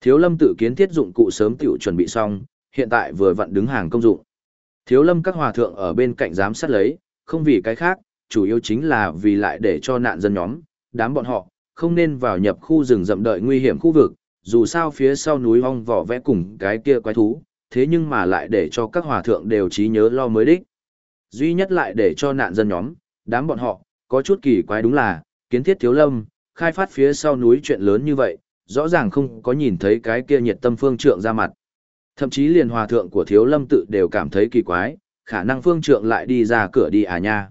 Thiếu lâm tự kiến thiết dụng cụ sớm tiểu chuẩn bị xong, hiện tại vừa vặn đứng hàng công dụng. Thiếu lâm các hòa thượng ở bên cạnh giám sát lấy, không vì cái khác, chủ yếu chính là vì lại để cho nạn dân nhóm, đám bọn họ, không nên vào nhập khu rừng rậm đợi nguy hiểm khu vực, dù sao phía sau núi hong vỏ vẽ cùng cái kia quái thú, thế nhưng mà lại để cho các hòa thượng đều trí nhớ lo mới đích. Duy nhất lại để cho nạn dân nhóm, đám bọn họ, có chút kỳ quái đúng là, kiến thiết thiếu lâm, khai phát phía sau núi chuyện lớn như vậy, rõ ràng không có nhìn thấy cái kia nhiệt tâm phương trượng ra mặt. Thậm chí liền hòa thượng của thiếu lâm tự đều cảm thấy kỳ quái, khả năng phương trượng lại đi ra cửa đi à nha.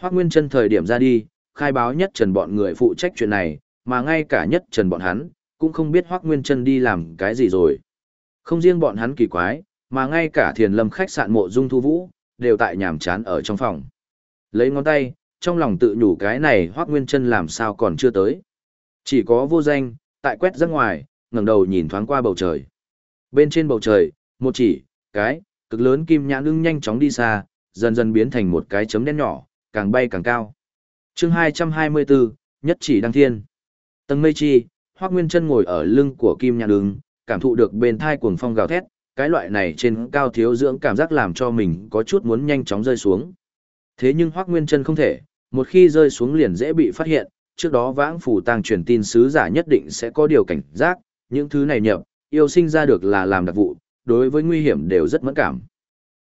Hoác Nguyên chân thời điểm ra đi, khai báo nhất trần bọn người phụ trách chuyện này, mà ngay cả nhất trần bọn hắn, cũng không biết Hoác Nguyên chân đi làm cái gì rồi. Không riêng bọn hắn kỳ quái, mà ngay cả thiền lâm khách sạn mộ dung thu vũ, đều tại nhàm chán ở trong phòng. Lấy ngón tay, trong lòng tự nhủ cái này Hoác Nguyên chân làm sao còn chưa tới. Chỉ có vô danh, tại quét ra ngoài, ngẩng đầu nhìn thoáng qua bầu trời. Bên trên bầu trời, một chỉ, cái, cực lớn kim nhãn ưng nhanh chóng đi xa, dần dần biến thành một cái chấm đen nhỏ, càng bay càng cao. chương 224, nhất chỉ đăng thiên. Tầng mây chi, Hoác Nguyên chân ngồi ở lưng của kim nhãn ưng, cảm thụ được bên thai cuồng phong gào thét, cái loại này trên cao thiếu dưỡng cảm giác làm cho mình có chút muốn nhanh chóng rơi xuống. Thế nhưng Hoác Nguyên chân không thể, một khi rơi xuống liền dễ bị phát hiện, trước đó vãng phủ tàng truyền tin sứ giả nhất định sẽ có điều cảnh giác, những thứ này nhập, yêu sinh ra được là làm đặc vụ, đối với nguy hiểm đều rất mẫn cảm.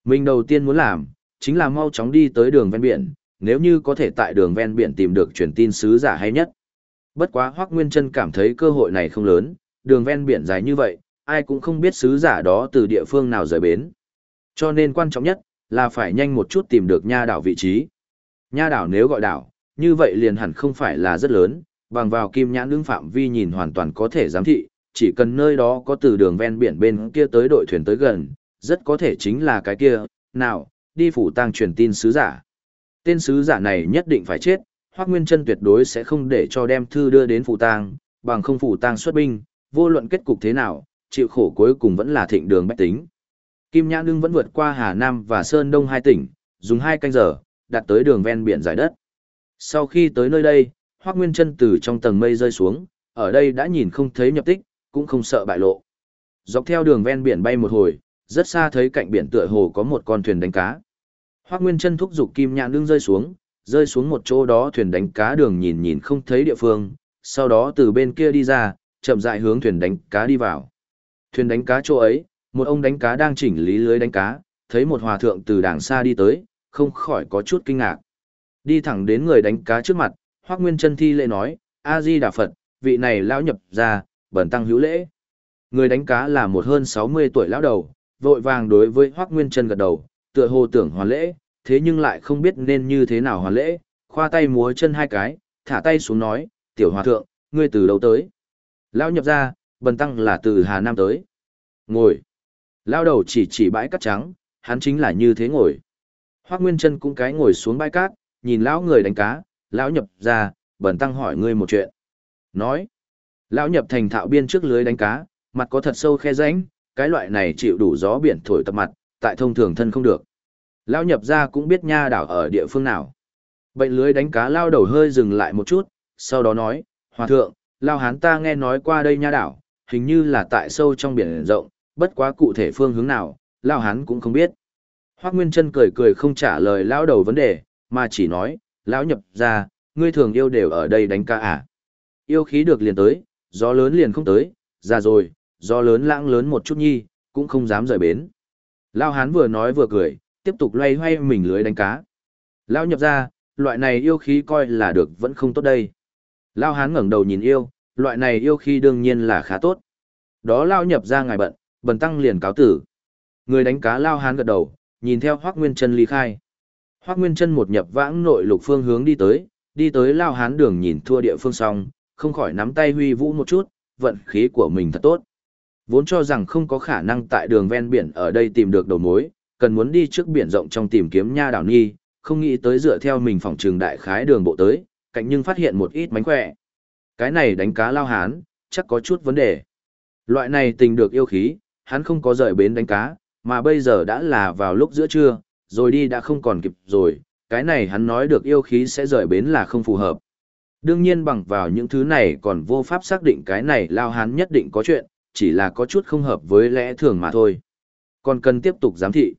Mình đầu tiên muốn làm, chính là mau chóng đi tới đường ven biển, nếu như có thể tại đường ven biển tìm được truyền tin sứ giả hay nhất. Bất quá Hoắc Nguyên Trân cảm thấy cơ hội này không lớn, đường ven biển dài như vậy, ai cũng không biết sứ giả đó từ địa phương nào rời bến. Cho nên quan trọng nhất, là phải nhanh một chút tìm được nha đảo vị trí. Nha đảo nếu gọi đảo, như vậy liền hẳn không phải là rất lớn, bằng vào kim nhãn đứng phạm vi nhìn hoàn toàn có thể giám thị, chỉ cần nơi đó có từ đường ven biển bên kia tới đội thuyền tới gần, rất có thể chính là cái kia, nào, đi phủ tang truyền tin sứ giả. Tên sứ giả này nhất định phải chết, Hoắc Nguyên Chân tuyệt đối sẽ không để cho đem thư đưa đến phủ tang, bằng không phủ tang xuất binh, vô luận kết cục thế nào, chịu khổ cuối cùng vẫn là thịnh đường bách tính. Kim Nhã Nương vẫn vượt qua Hà Nam và Sơn Đông hai tỉnh, dùng hai canh giờ, đặt tới đường ven biển giải đất. Sau khi tới nơi đây, Hoắc Nguyên Trân từ trong tầng mây rơi xuống, ở đây đã nhìn không thấy nhập tích, cũng không sợ bại lộ. Dọc theo đường ven biển bay một hồi, rất xa thấy cạnh biển tựa hồ có một con thuyền đánh cá. Hoắc Nguyên Trân thúc giục kim nhạn đương rơi xuống, rơi xuống một chỗ đó thuyền đánh cá đường nhìn nhìn không thấy địa phương, sau đó từ bên kia đi ra, chậm rãi hướng thuyền đánh cá đi vào. Thuyền đánh cá chỗ ấy, một ông đánh cá đang chỉnh lý lưới đánh cá, thấy một hòa thượng từ đàng xa đi tới, không khỏi có chút kinh ngạc. Đi thẳng đến người đánh cá trước mặt, Hoắc Nguyên Chân thi lễ nói: "A Di Đà Phật, vị này lão nhập ra, bẩn tăng hữu lễ." Người đánh cá là một hơn 60 tuổi lão đầu, vội vàng đối với Hoắc Nguyên Chân gật đầu, tựa hồ tưởng hoàn lễ, thế nhưng lại không biết nên như thế nào hoàn lễ, khoa tay múa chân hai cái, thả tay xuống nói, "Tiểu hòa thượng, ngươi từ đâu tới?" Lão nhập ra, bần tăng là từ Hà Nam tới. Ngồi. Lão đầu chỉ chỉ bãi cát trắng, hắn chính là như thế ngồi. Hoắc Nguyên Chân cũng cái ngồi xuống bãi cát, nhìn lão người đánh cá, lão nhập ra, bẩn tăng hỏi ngươi một chuyện. Nói. Lão nhập thành thạo biên trước lưới đánh cá, mặt có thật sâu khe rãnh, cái loại này chịu đủ gió biển thổi tập mặt, tại thông thường thân không được. Lão nhập ra cũng biết nha đảo ở địa phương nào. Bệnh lưới đánh cá lao đầu hơi dừng lại một chút, sau đó nói, Hòa thượng, lao hán ta nghe nói qua đây nha đảo, hình như là tại sâu trong biển rộng, bất quá cụ thể phương hướng nào, lao hán cũng không biết. Hoác Nguyên Trân cười cười không trả lời lao đầu vấn đề, mà chỉ nói, lão nhập ra, ngươi thường yêu đều ở đây đánh ca à. Yêu khí được liền tới, gió lớn liền không tới, ra rồi, gió lớn lãng lớn một chút nhi, cũng không dám rời bến. Lao hán vừa nói vừa cười, tiếp tục loay hoay mình lưới đánh cá. Lao nhập ra, loại này yêu khí coi là được vẫn không tốt đây. Lao hán ngẩng đầu nhìn yêu, loại này yêu khí đương nhiên là khá tốt. Đó Lao nhập ra ngài bận, bần tăng liền cáo tử. Người đánh cá Lao hán gật đầu, nhìn theo Hoác Nguyên chân ly khai. Hoác Nguyên chân một nhập vãng nội lục phương hướng đi tới, đi tới Lao hán đường nhìn thua địa phương xong, không khỏi nắm tay huy vũ một chút, vận khí của mình thật tốt. Vốn cho rằng không có khả năng tại đường ven biển ở đây tìm được đầu mối, cần muốn đi trước biển rộng trong tìm kiếm nha đảo nhi, không nghĩ tới dựa theo mình phòng trường đại khái đường bộ tới, cạnh nhưng phát hiện một ít mánh khỏe. Cái này đánh cá lao hán, chắc có chút vấn đề. Loại này tình được yêu khí, hắn không có rời bến đánh cá, mà bây giờ đã là vào lúc giữa trưa, rồi đi đã không còn kịp rồi, cái này hắn nói được yêu khí sẽ rời bến là không phù hợp. Đương nhiên bằng vào những thứ này còn vô pháp xác định cái này lao hán nhất định có chuyện, chỉ là có chút không hợp với lẽ thường mà thôi. Còn cần tiếp tục giám thị.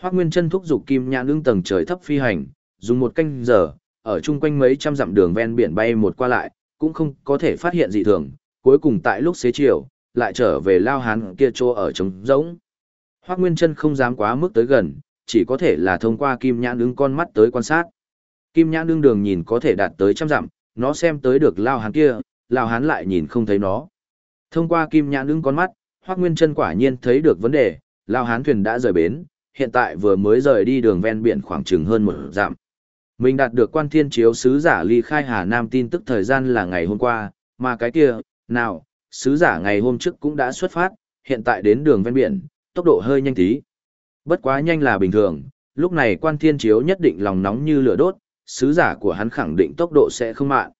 Hoác Nguyên Chân thúc giục Kim Nhãn Ưng tầng trời thấp phi hành, dùng một canh giờ, ở chung quanh mấy trăm dặm đường ven biển bay một qua lại, cũng không có thể phát hiện dị thường, cuối cùng tại lúc xế chiều, lại trở về lao hán kia chỗ ở trống rỗng. Hoác Nguyên Chân không dám quá mức tới gần, chỉ có thể là thông qua kim nhãn ứng con mắt tới quan sát. Kim nhãn ứng đường nhìn có thể đạt tới trăm dặm, nó xem tới được lao hán kia, lao hán lại nhìn không thấy nó. Thông qua kim nhãn ứng con mắt, Hoắc Nguyên Chân quả nhiên thấy được vấn đề, lao hán thuyền đã rời bến, hiện tại vừa mới rời đi đường ven biển khoảng chừng hơn một dặm. Mình đạt được quan thiên chiếu sứ giả ly khai Hà Nam tin tức thời gian là ngày hôm qua, mà cái kia, nào, sứ giả ngày hôm trước cũng đã xuất phát, hiện tại đến đường ven biển, tốc độ hơi nhanh tí. Bất quá nhanh là bình thường, lúc này quan thiên chiếu nhất định lòng nóng như lửa đốt, sứ giả của hắn khẳng định tốc độ sẽ không mạn.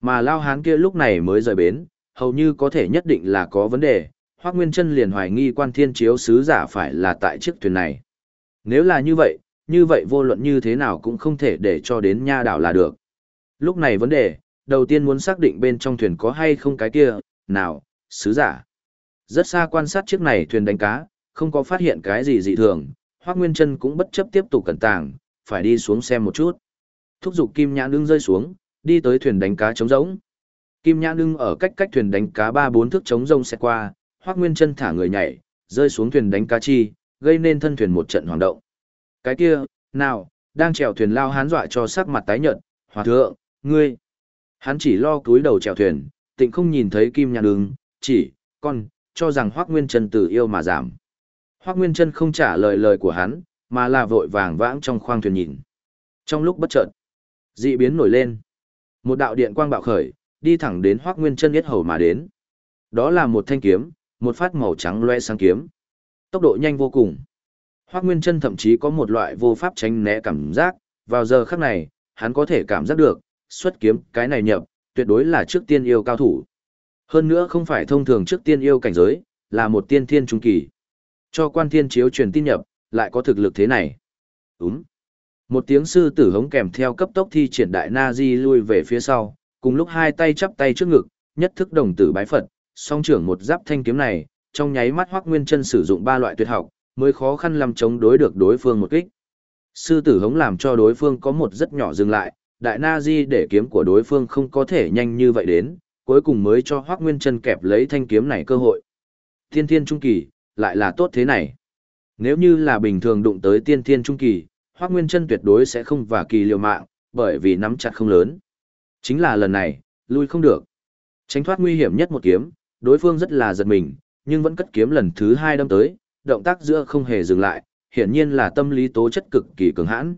Mà lao hán kia lúc này mới rời bến, hầu như có thể nhất định là có vấn đề, Hoắc Nguyên Chân liền hoài nghi quan thiên chiếu sứ giả phải là tại chiếc thuyền này. Nếu là như vậy, như vậy vô luận như thế nào cũng không thể để cho đến nha đảo là được. Lúc này vấn đề, đầu tiên muốn xác định bên trong thuyền có hay không cái kia, nào, sứ giả. Rất xa quan sát chiếc này thuyền đánh cá, không có phát hiện cái gì dị thường, Hoắc Nguyên Chân cũng bất chấp tiếp tục cẩn tàng, phải đi xuống xem một chút. Thúc giục Kim Nhãn Nương rơi xuống, đi tới thuyền đánh cá trống rỗng. Kim Nhãn Nương ở cách cách thuyền đánh cá ba bốn thước trống rông sẽ qua, Hoắc Nguyên Chân thả người nhảy, rơi xuống thuyền đánh cá chi, gây nên thân thuyền một trận hoảng động. Cái kia, nào, đang chèo thuyền lao hán dọa cho sắc mặt tái nhợt, "Hòa thượng, ngươi?" Hắn chỉ lo cúi đầu chèo thuyền, tịnh không nhìn thấy Kim Nhãn Nương, chỉ, con, cho rằng Hoắc Nguyên Chân từ yêu mà giảm. Hoác Nguyên Trân không trả lời lời của hắn, mà là vội vàng vãng trong khoang thuyền nhìn. Trong lúc bất chợt, dị biến nổi lên. Một đạo điện quang bạo khởi, đi thẳng đến Hoác Nguyên Trân biết hầu mà đến. Đó là một thanh kiếm, một phát màu trắng loe sáng kiếm. Tốc độ nhanh vô cùng. Hoác Nguyên Trân thậm chí có một loại vô pháp tránh né cảm giác, vào giờ khắc này, hắn có thể cảm giác được, xuất kiếm cái này nhập, tuyệt đối là trước tiên yêu cao thủ. Hơn nữa không phải thông thường trước tiên yêu cảnh giới, là một tiên thiên trung kỳ. Cho quan thiên chiếu truyền tin nhập, lại có thực lực thế này. Đúng. Một tiếng sư tử hống kèm theo cấp tốc thi triển đại na di lui về phía sau, cùng lúc hai tay chắp tay trước ngực, nhất thức đồng tử bái Phật, song trưởng một giáp thanh kiếm này, trong nháy mắt hoác nguyên chân sử dụng ba loại tuyệt học, mới khó khăn làm chống đối được đối phương một kích. Sư tử hống làm cho đối phương có một rất nhỏ dừng lại, đại na di để kiếm của đối phương không có thể nhanh như vậy đến, cuối cùng mới cho hoác nguyên chân kẹp lấy thanh kiếm này cơ hội. Thiên thiên trung kỳ, lại là tốt thế này. Nếu như là bình thường đụng tới tiên thiên trung kỳ, Hoắc Nguyên Chân tuyệt đối sẽ không và kỳ liều mạng, bởi vì nắm chặt không lớn. Chính là lần này, lui không được. Tránh thoát nguy hiểm nhất một kiếm, đối phương rất là giật mình, nhưng vẫn cất kiếm lần thứ hai đâm tới, động tác giữa không hề dừng lại, hiển nhiên là tâm lý tố chất cực kỳ cường hãn.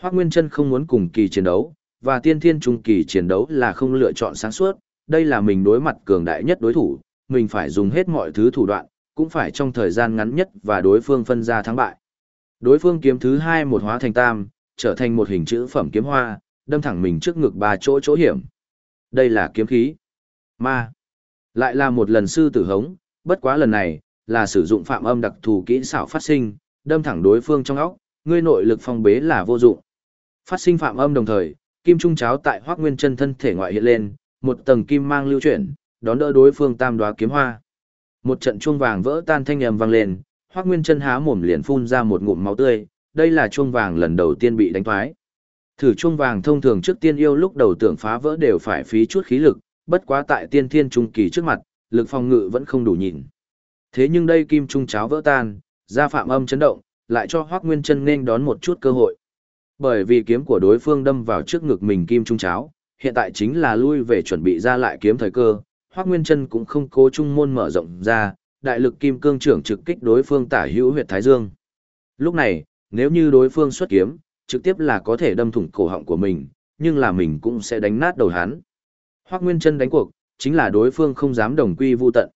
Hoắc Nguyên Chân không muốn cùng kỳ chiến đấu, và tiên thiên trung kỳ chiến đấu là không lựa chọn sáng suốt, đây là mình đối mặt cường đại nhất đối thủ, mình phải dùng hết mọi thứ thủ đoạn, cũng phải trong thời gian ngắn nhất và đối phương phân ra thắng bại. Đối phương kiếm thứ hai một hóa thành tam, trở thành một hình chữ phẩm kiếm hoa, đâm thẳng mình trước ngực ba chỗ chỗ hiểm. Đây là kiếm khí. Ma. Lại là một lần sư tử hống, bất quá lần này, là sử dụng phạm âm đặc thù kỹ xảo phát sinh, đâm thẳng đối phương trong óc, ngươi nội lực phong bế là vô dụng. Phát sinh phạm âm đồng thời, kim trung cháo tại Hoắc Nguyên chân thân thể ngoại hiện lên, một tầng kim mang lưu chuyển, đón đỡ đối phương tam đoá kiếm hoa. Một trận chuông vàng vỡ tan thanh âm vang lên, Hoắc Nguyên Chân há mồm liền phun ra một ngụm máu tươi, đây là chuông vàng lần đầu tiên bị đánh thoái. Thử chuông vàng thông thường trước tiên yêu lúc đầu tưởng phá vỡ đều phải phí chút khí lực, bất quá tại tiên thiên trung kỳ trước mặt, lực phòng ngự vẫn không đủ nhìn. Thế nhưng đây kim trung cháo vỡ tan, ra phạm âm chấn động, lại cho Hoắc Nguyên Chân nên đón một chút cơ hội. Bởi vì kiếm của đối phương đâm vào trước ngực mình kim trung cháo, hiện tại chính là lui về chuẩn bị ra lại kiếm thời cơ, Hoắc Nguyên Chân cũng không cố trung môn mở rộng ra, đại lực kim cương trưởng trực kích đối phương tả hữu huyệt thái dương. Lúc này, nếu như đối phương xuất kiếm, trực tiếp là có thể đâm thủng cổ họng của mình, nhưng là mình cũng sẽ đánh nát đầu hắn. Hoắc Nguyên Chân đánh cuộc, chính là đối phương không dám đồng quy vu tận.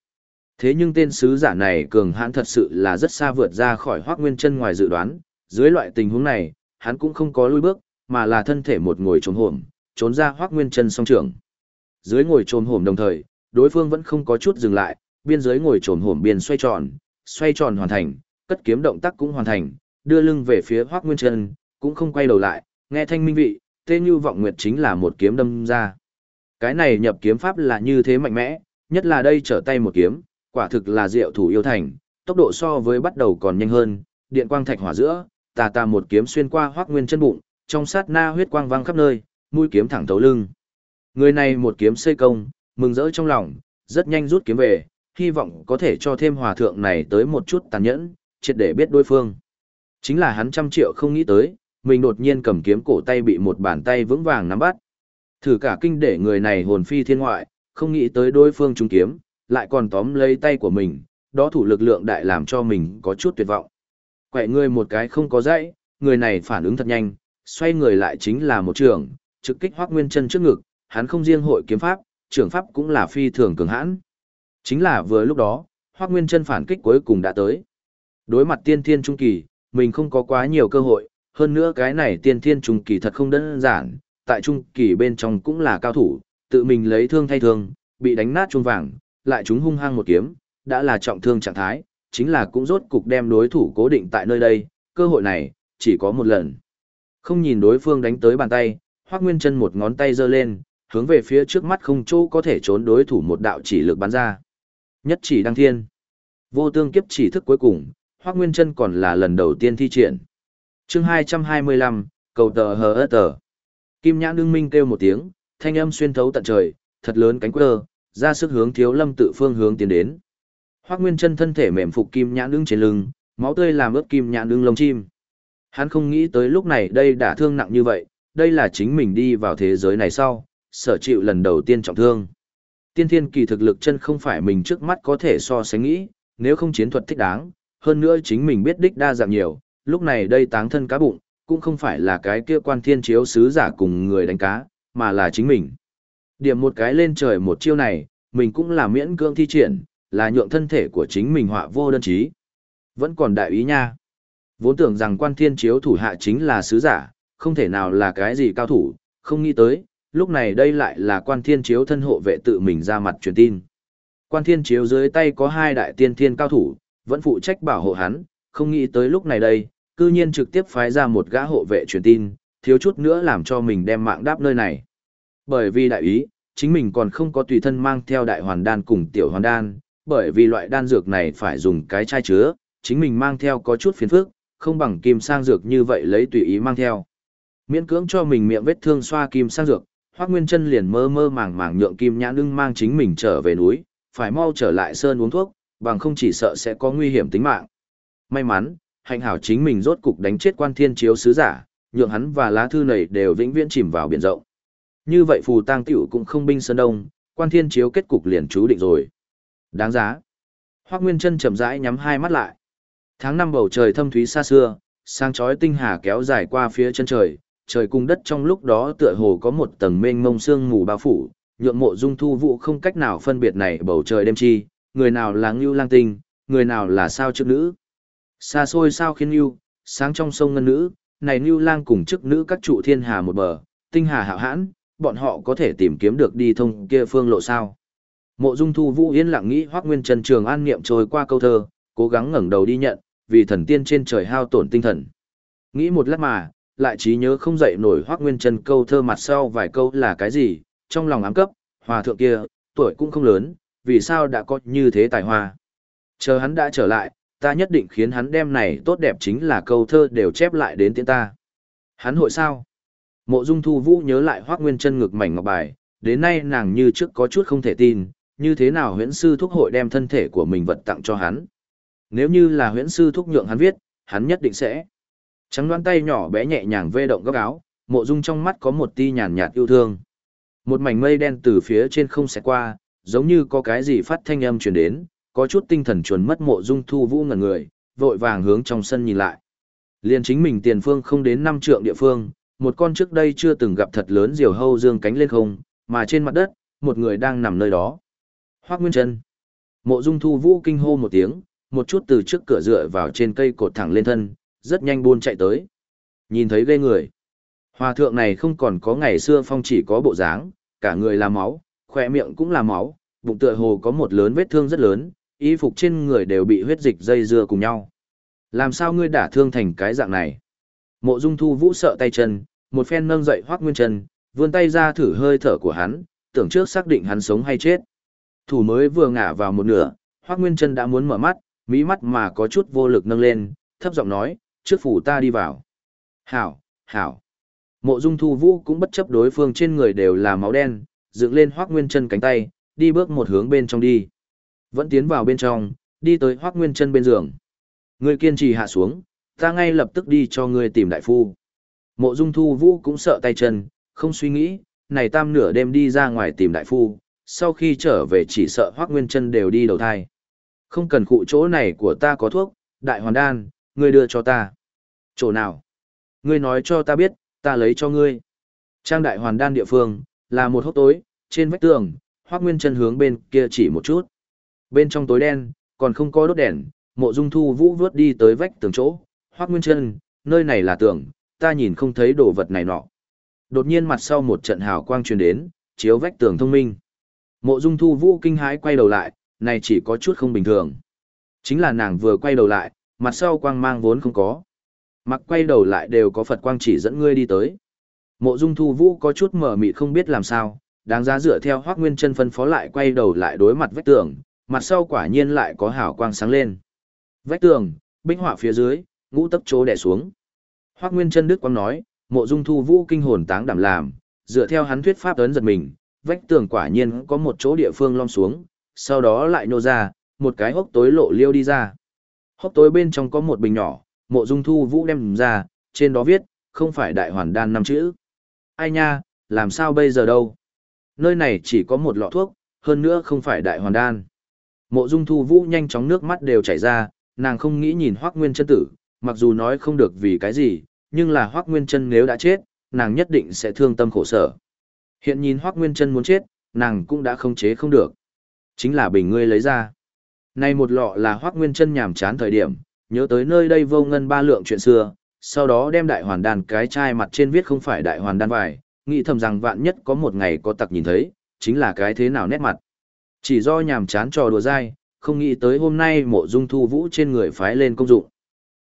Thế nhưng tên sứ giả này cường hãn thật sự là rất xa vượt ra khỏi Hoắc Nguyên Chân ngoài dự đoán, dưới loại tình huống này, hắn cũng không có lui bước, mà là thân thể một ngồi trốn hổm, trốn ra Hoắc Nguyên Chân song trưởng. Dưới ngồi trốn hổm đồng thời, đối phương vẫn không có chút dừng lại, biên giới ngồi trồm hổm biên xoay tròn, xoay tròn hoàn thành, cất kiếm động tác cũng hoàn thành, đưa lưng về phía Hoắc Nguyên Trân cũng không quay đầu lại, nghe thanh minh vị, tên Như Vọng Nguyệt chính là một kiếm đâm ra. Cái này nhập kiếm pháp là như thế mạnh mẽ, nhất là đây trở tay một kiếm, quả thực là diệu thủ yêu thành, tốc độ so với bắt đầu còn nhanh hơn, điện quang thạch hỏa giữa, tà tà một kiếm xuyên qua Hoắc Nguyên chân bụng, trong sát na huyết quang vang khắp nơi, mũi kiếm thẳng tấu lưng. Người này một kiếm xây công, mừng rỡ trong lòng, rất nhanh rút kiếm về, hy vọng có thể cho thêm hòa thượng này tới một chút tàn nhẫn, triệt để biết đối phương. Chính là hắn trăm triệu không nghĩ tới, mình đột nhiên cầm kiếm cổ tay bị một bàn tay vững vàng nắm bắt. Thử cả kinh để người này hồn phi thiên ngoại, không nghĩ tới đối phương trúng kiếm, lại còn tóm lấy tay của mình, đó thủ lực lượng đại làm cho mình có chút tuyệt vọng. Quẹ người một cái không có dãy, người này phản ứng thật nhanh, xoay người lại chính là một trường, trực kích hoác nguyên chân trước ngực, hắn không riêng hội kiếm pháp, trưởng pháp cũng là phi thường cường hãn. Chính là vừa lúc đó, Hoắc nguyên chân phản kích cuối cùng đã tới. Đối mặt tiên thiên trung kỳ, mình không có quá nhiều cơ hội, hơn nữa cái này tiên thiên trung kỳ thật không đơn giản, tại trung kỳ bên trong cũng là cao thủ, tự mình lấy thương thay thương, bị đánh nát chuông vàng, lại chúng hung hăng một kiếm, đã là trọng thương trạng thái, chính là cũng rốt cục đem đối thủ cố định tại nơi đây, cơ hội này, chỉ có một lần. Không nhìn đối phương đánh tới bàn tay, Hoắc Nguyên Chân một ngón tay giơ lên, hướng về phía trước mắt không chỗ có thể trốn đối thủ một đạo chỉ lực bắn ra. Nhất chỉ đăng thiên. Vô tương kiếp chỉ thức cuối cùng, Hoắc Nguyên Chân còn là lần đầu tiên thi triển. Chương 225, cầu tờ hờ tờ. Kim Nhãn Đương Minh kêu một tiếng, thanh âm xuyên thấu tận trời, thật lớn cánh quơ, ra sức hướng Thiếu Lâm tự phương hướng tiến đến. Hoắc Nguyên Chân thân thể mềm phục Kim Nhãn Đương trên lưng, máu tươi làm ướt Kim Nhãn Đương lông chim. Hắn không nghĩ tới lúc này đây đã thương nặng như vậy, đây là chính mình đi vào thế giới này sau, sở chịu lần đầu tiên trọng thương. Tiên thiên kỳ thực lực chân không phải mình trước mắt có thể so sánh nghĩ, nếu không chiến thuật thích đáng, hơn nữa chính mình biết đích đa dạng nhiều, lúc này đây táng thân cá bụng, cũng không phải là cái kia quan thiên chiếu sứ giả cùng người đánh cá, mà là chính mình. Điểm một cái lên trời một chiêu này, mình cũng là miễn cưỡng thi triển, là nhượng thân thể của chính mình họa vô đơn chí. Vẫn còn đại ý nha. Vốn tưởng rằng quan thiên chiếu thủ hạ chính là sứ giả, không thể nào là cái gì cao thủ, không nghĩ tới, lúc này đây lại là quan thiên chiếu thân hộ vệ tự mình ra mặt truyền tin. Quan thiên chiếu dưới tay có hai đại tiên thiên cao thủ, vẫn phụ trách bảo hộ hắn, không nghĩ tới lúc này đây, cư nhiên trực tiếp phái ra một gã hộ vệ truyền tin, thiếu chút nữa làm cho mình đem mạng đáp nơi này. Bởi vì đại ý, chính mình còn không có tùy thân mang theo đại hoàn đan cùng tiểu hoàn đan, bởi vì loại đan dược này phải dùng cái chai chứa, chính mình mang theo có chút phiền phức, không bằng kim sang dược như vậy lấy tùy ý mang theo. Miễn cưỡng cho mình miệng vết thương xoa kim sang dược, Hoắc Nguyên Chân liền mơ mơ màng màng nhượng Kim Nhãn Ưng mang chính mình trở về núi, phải mau trở lại sơn uống thuốc, bằng không chỉ sợ sẽ có nguy hiểm tính mạng. May mắn, hạnh hảo chính mình rốt cục đánh chết Quan Thiên Chiếu sứ giả, nhượng hắn và lá thư này đều vĩnh viễn chìm vào biển rộng. Như vậy phù tang tiểu cũng không binh sơn đông, Quan Thiên Chiếu kết cục liền chú định rồi. Đáng giá. Hoắc Nguyên Chân chậm rãi nhắm hai mắt lại. Tháng năm bầu trời thâm thúy xa xưa, sang chói tinh hà kéo dài qua phía chân trời, trời cùng đất trong lúc đó tựa hồ có một tầng mênh mông sương mù bao phủ, nhượng mộ dung thu vụ không cách nào phân biệt này bầu trời đêm chi, người nào là ngưu lang tinh, người nào là sao chức nữ. Xa xôi sao khiến ngưu, sáng trong sông ngân nữ, này ngưu lang cùng chức nữ các trụ thiên hà một bờ, tinh hà hạo hãn, bọn họ có thể tìm kiếm được đi thông kia phương lộ sao. Mộ dung thu vũ yên lặng nghĩ hoác nguyên trần trường an niệm trôi qua câu thơ, cố gắng ngẩng đầu đi nhận, vì thần tiên trên trời hao tổn tinh thần. Nghĩ một lát mà, lại trí nhớ không dậy nổi hoác nguyên chân câu thơ mặt sau vài câu là cái gì, trong lòng ám cấp, hòa thượng kia, tuổi cũng không lớn, vì sao đã có như thế tài hoa. Chờ hắn đã trở lại, ta nhất định khiến hắn đem này tốt đẹp chính là câu thơ đều chép lại đến tiễn ta. Hắn hội sao? Mộ dung thu vũ nhớ lại hoác nguyên chân ngực mảnh ngọc bài, đến nay nàng như trước có chút không thể tin, như thế nào huyễn sư thúc hội đem thân thể của mình vật tặng cho hắn. Nếu như là huyễn sư thúc nhượng hắn viết, hắn nhất định sẽ. Trắng đoán tay nhỏ bé nhẹ nhàng vê động góc áo, mộ dung trong mắt có một ti nhàn nhạt yêu thương. Một mảnh mây đen từ phía trên không xẹt qua, giống như có cái gì phát thanh âm truyền đến, có chút tinh thần chuẩn mất mộ dung thu vũ ngẩn người, vội vàng hướng trong sân nhìn lại. Liên chính mình tiền phương không đến năm trượng địa phương, một con trước đây chưa từng gặp thật lớn diều hâu dương cánh lên không, mà trên mặt đất, một người đang nằm nơi đó. Hoác Nguyên Trân. Mộ dung thu vũ kinh hô một tiếng, một chút từ trước cửa dựa vào trên cây cột thẳng lên thân, rất nhanh buôn chạy tới. Nhìn thấy ghê người. Hòa thượng này không còn có ngày xưa phong chỉ có bộ dáng, cả người là máu, khỏe miệng cũng là máu, bụng tựa hồ có một lớn vết thương rất lớn, y phục trên người đều bị huyết dịch dây dưa cùng nhau. Làm sao ngươi đả thương thành cái dạng này? Mộ Dung Thu Vũ sợ tay chân, một phen nâng dậy Hoắc Nguyên Trần, vươn tay ra thử hơi thở của hắn, tưởng trước xác định hắn sống hay chết. Thủ mới vừa ngả vào một nửa, hoắc Nguyên trần đã muốn mở mắt, mỹ mắt mà có chút vô lực nâng lên, thấp giọng nói, trước phủ ta đi vào. Hảo, hảo. Mộ Dung Thu Vũ cũng bất chấp đối phương trên người đều là máu đen, dựng lên Hoắc Nguyên Chân cánh tay, đi bước một hướng bên trong đi. Vẫn tiến vào bên trong, đi tới Hoắc Nguyên Chân bên giường. người kiên trì hạ xuống, ta ngay lập tức đi cho ngươi tìm đại phu. Mộ Dung Thu Vũ cũng sợ tay chân, không suy nghĩ, này tam nửa đêm đi ra ngoài tìm đại phu, sau khi trở về chỉ sợ Hoắc Nguyên Chân đều đi đầu thai. Không cần cụ chỗ này của ta có thuốc, đại hoàn đan, ngươi đưa cho ta. Chỗ nào? Ngươi nói cho ta biết, ta lấy cho ngươi. Trang đại hoàn đan địa phương, là một hốc tối, trên vách tường, Hoắc Nguyên Chân hướng bên kia chỉ một chút. Bên trong tối đen, còn không có đốt đèn, Mộ Dung Thu Vũ vớt đi tới vách tường chỗ, "Hoắc Nguyên Chân, nơi này là tường, ta nhìn không thấy đồ vật này nọ." Đột nhiên mặt sau một trận hào quang truyền đến, chiếu vách tường thông minh. Mộ Dung Thu Vũ kinh hãi quay đầu lại, này chỉ có chút không bình thường. Chính là nàng vừa quay đầu lại, mặt sau quang mang vốn không có. Mặc quay đầu lại đều có Phật quang chỉ dẫn ngươi đi tới. Mộ Dung Thu Vũ có chút mở mịt không biết làm sao, đáng giá dựa theo Hoắc Nguyên Chân phân phó lại quay đầu lại đối mặt vách tường, mặt sau quả nhiên lại có hào quang sáng lên. Vách tường, binh họa phía dưới, ngũ tấp chỗ đè xuống. Hoắc Nguyên Chân Đức quang nói, Mộ Dung Thu Vũ kinh hồn táng đảm làm, dựa theo hắn thuyết pháp ấn giật mình, vách tường quả nhiên có một chỗ địa phương lom xuống, sau đó lại nô ra, một cái hốc tối lộ liêu đi ra. Hốc tối bên trong có một bình nhỏ, Mộ Dung Thu Vũ đem ra, trên đó viết, không phải đại hoàn đan năm chữ. Ai nha, làm sao bây giờ đâu? Nơi này chỉ có một lọ thuốc, hơn nữa không phải đại hoàn đan. Mộ Dung Thu Vũ nhanh chóng nước mắt đều chảy ra, nàng không nghĩ nhìn Hoắc Nguyên Chân tử, mặc dù nói không được vì cái gì, nhưng là Hoắc Nguyên Chân nếu đã chết, nàng nhất định sẽ thương tâm khổ sở. Hiện nhìn Hoắc Nguyên Chân muốn chết, nàng cũng đã không chế không được. Chính là bình ngươi lấy ra nay một lọ là Hoắc Nguyên Chân nhàm chán thời điểm, nhớ tới nơi đây vô ngân ba lượng chuyện xưa, sau đó đem đại hoàn đan cái chai mặt trên viết không phải đại hoàn đan vải, nghĩ thầm rằng vạn nhất có một ngày có tặc nhìn thấy, chính là cái thế nào nét mặt. Chỉ do nhàm chán trò đùa dai, không nghĩ tới hôm nay mộ dung thu vũ trên người phái lên công dụng.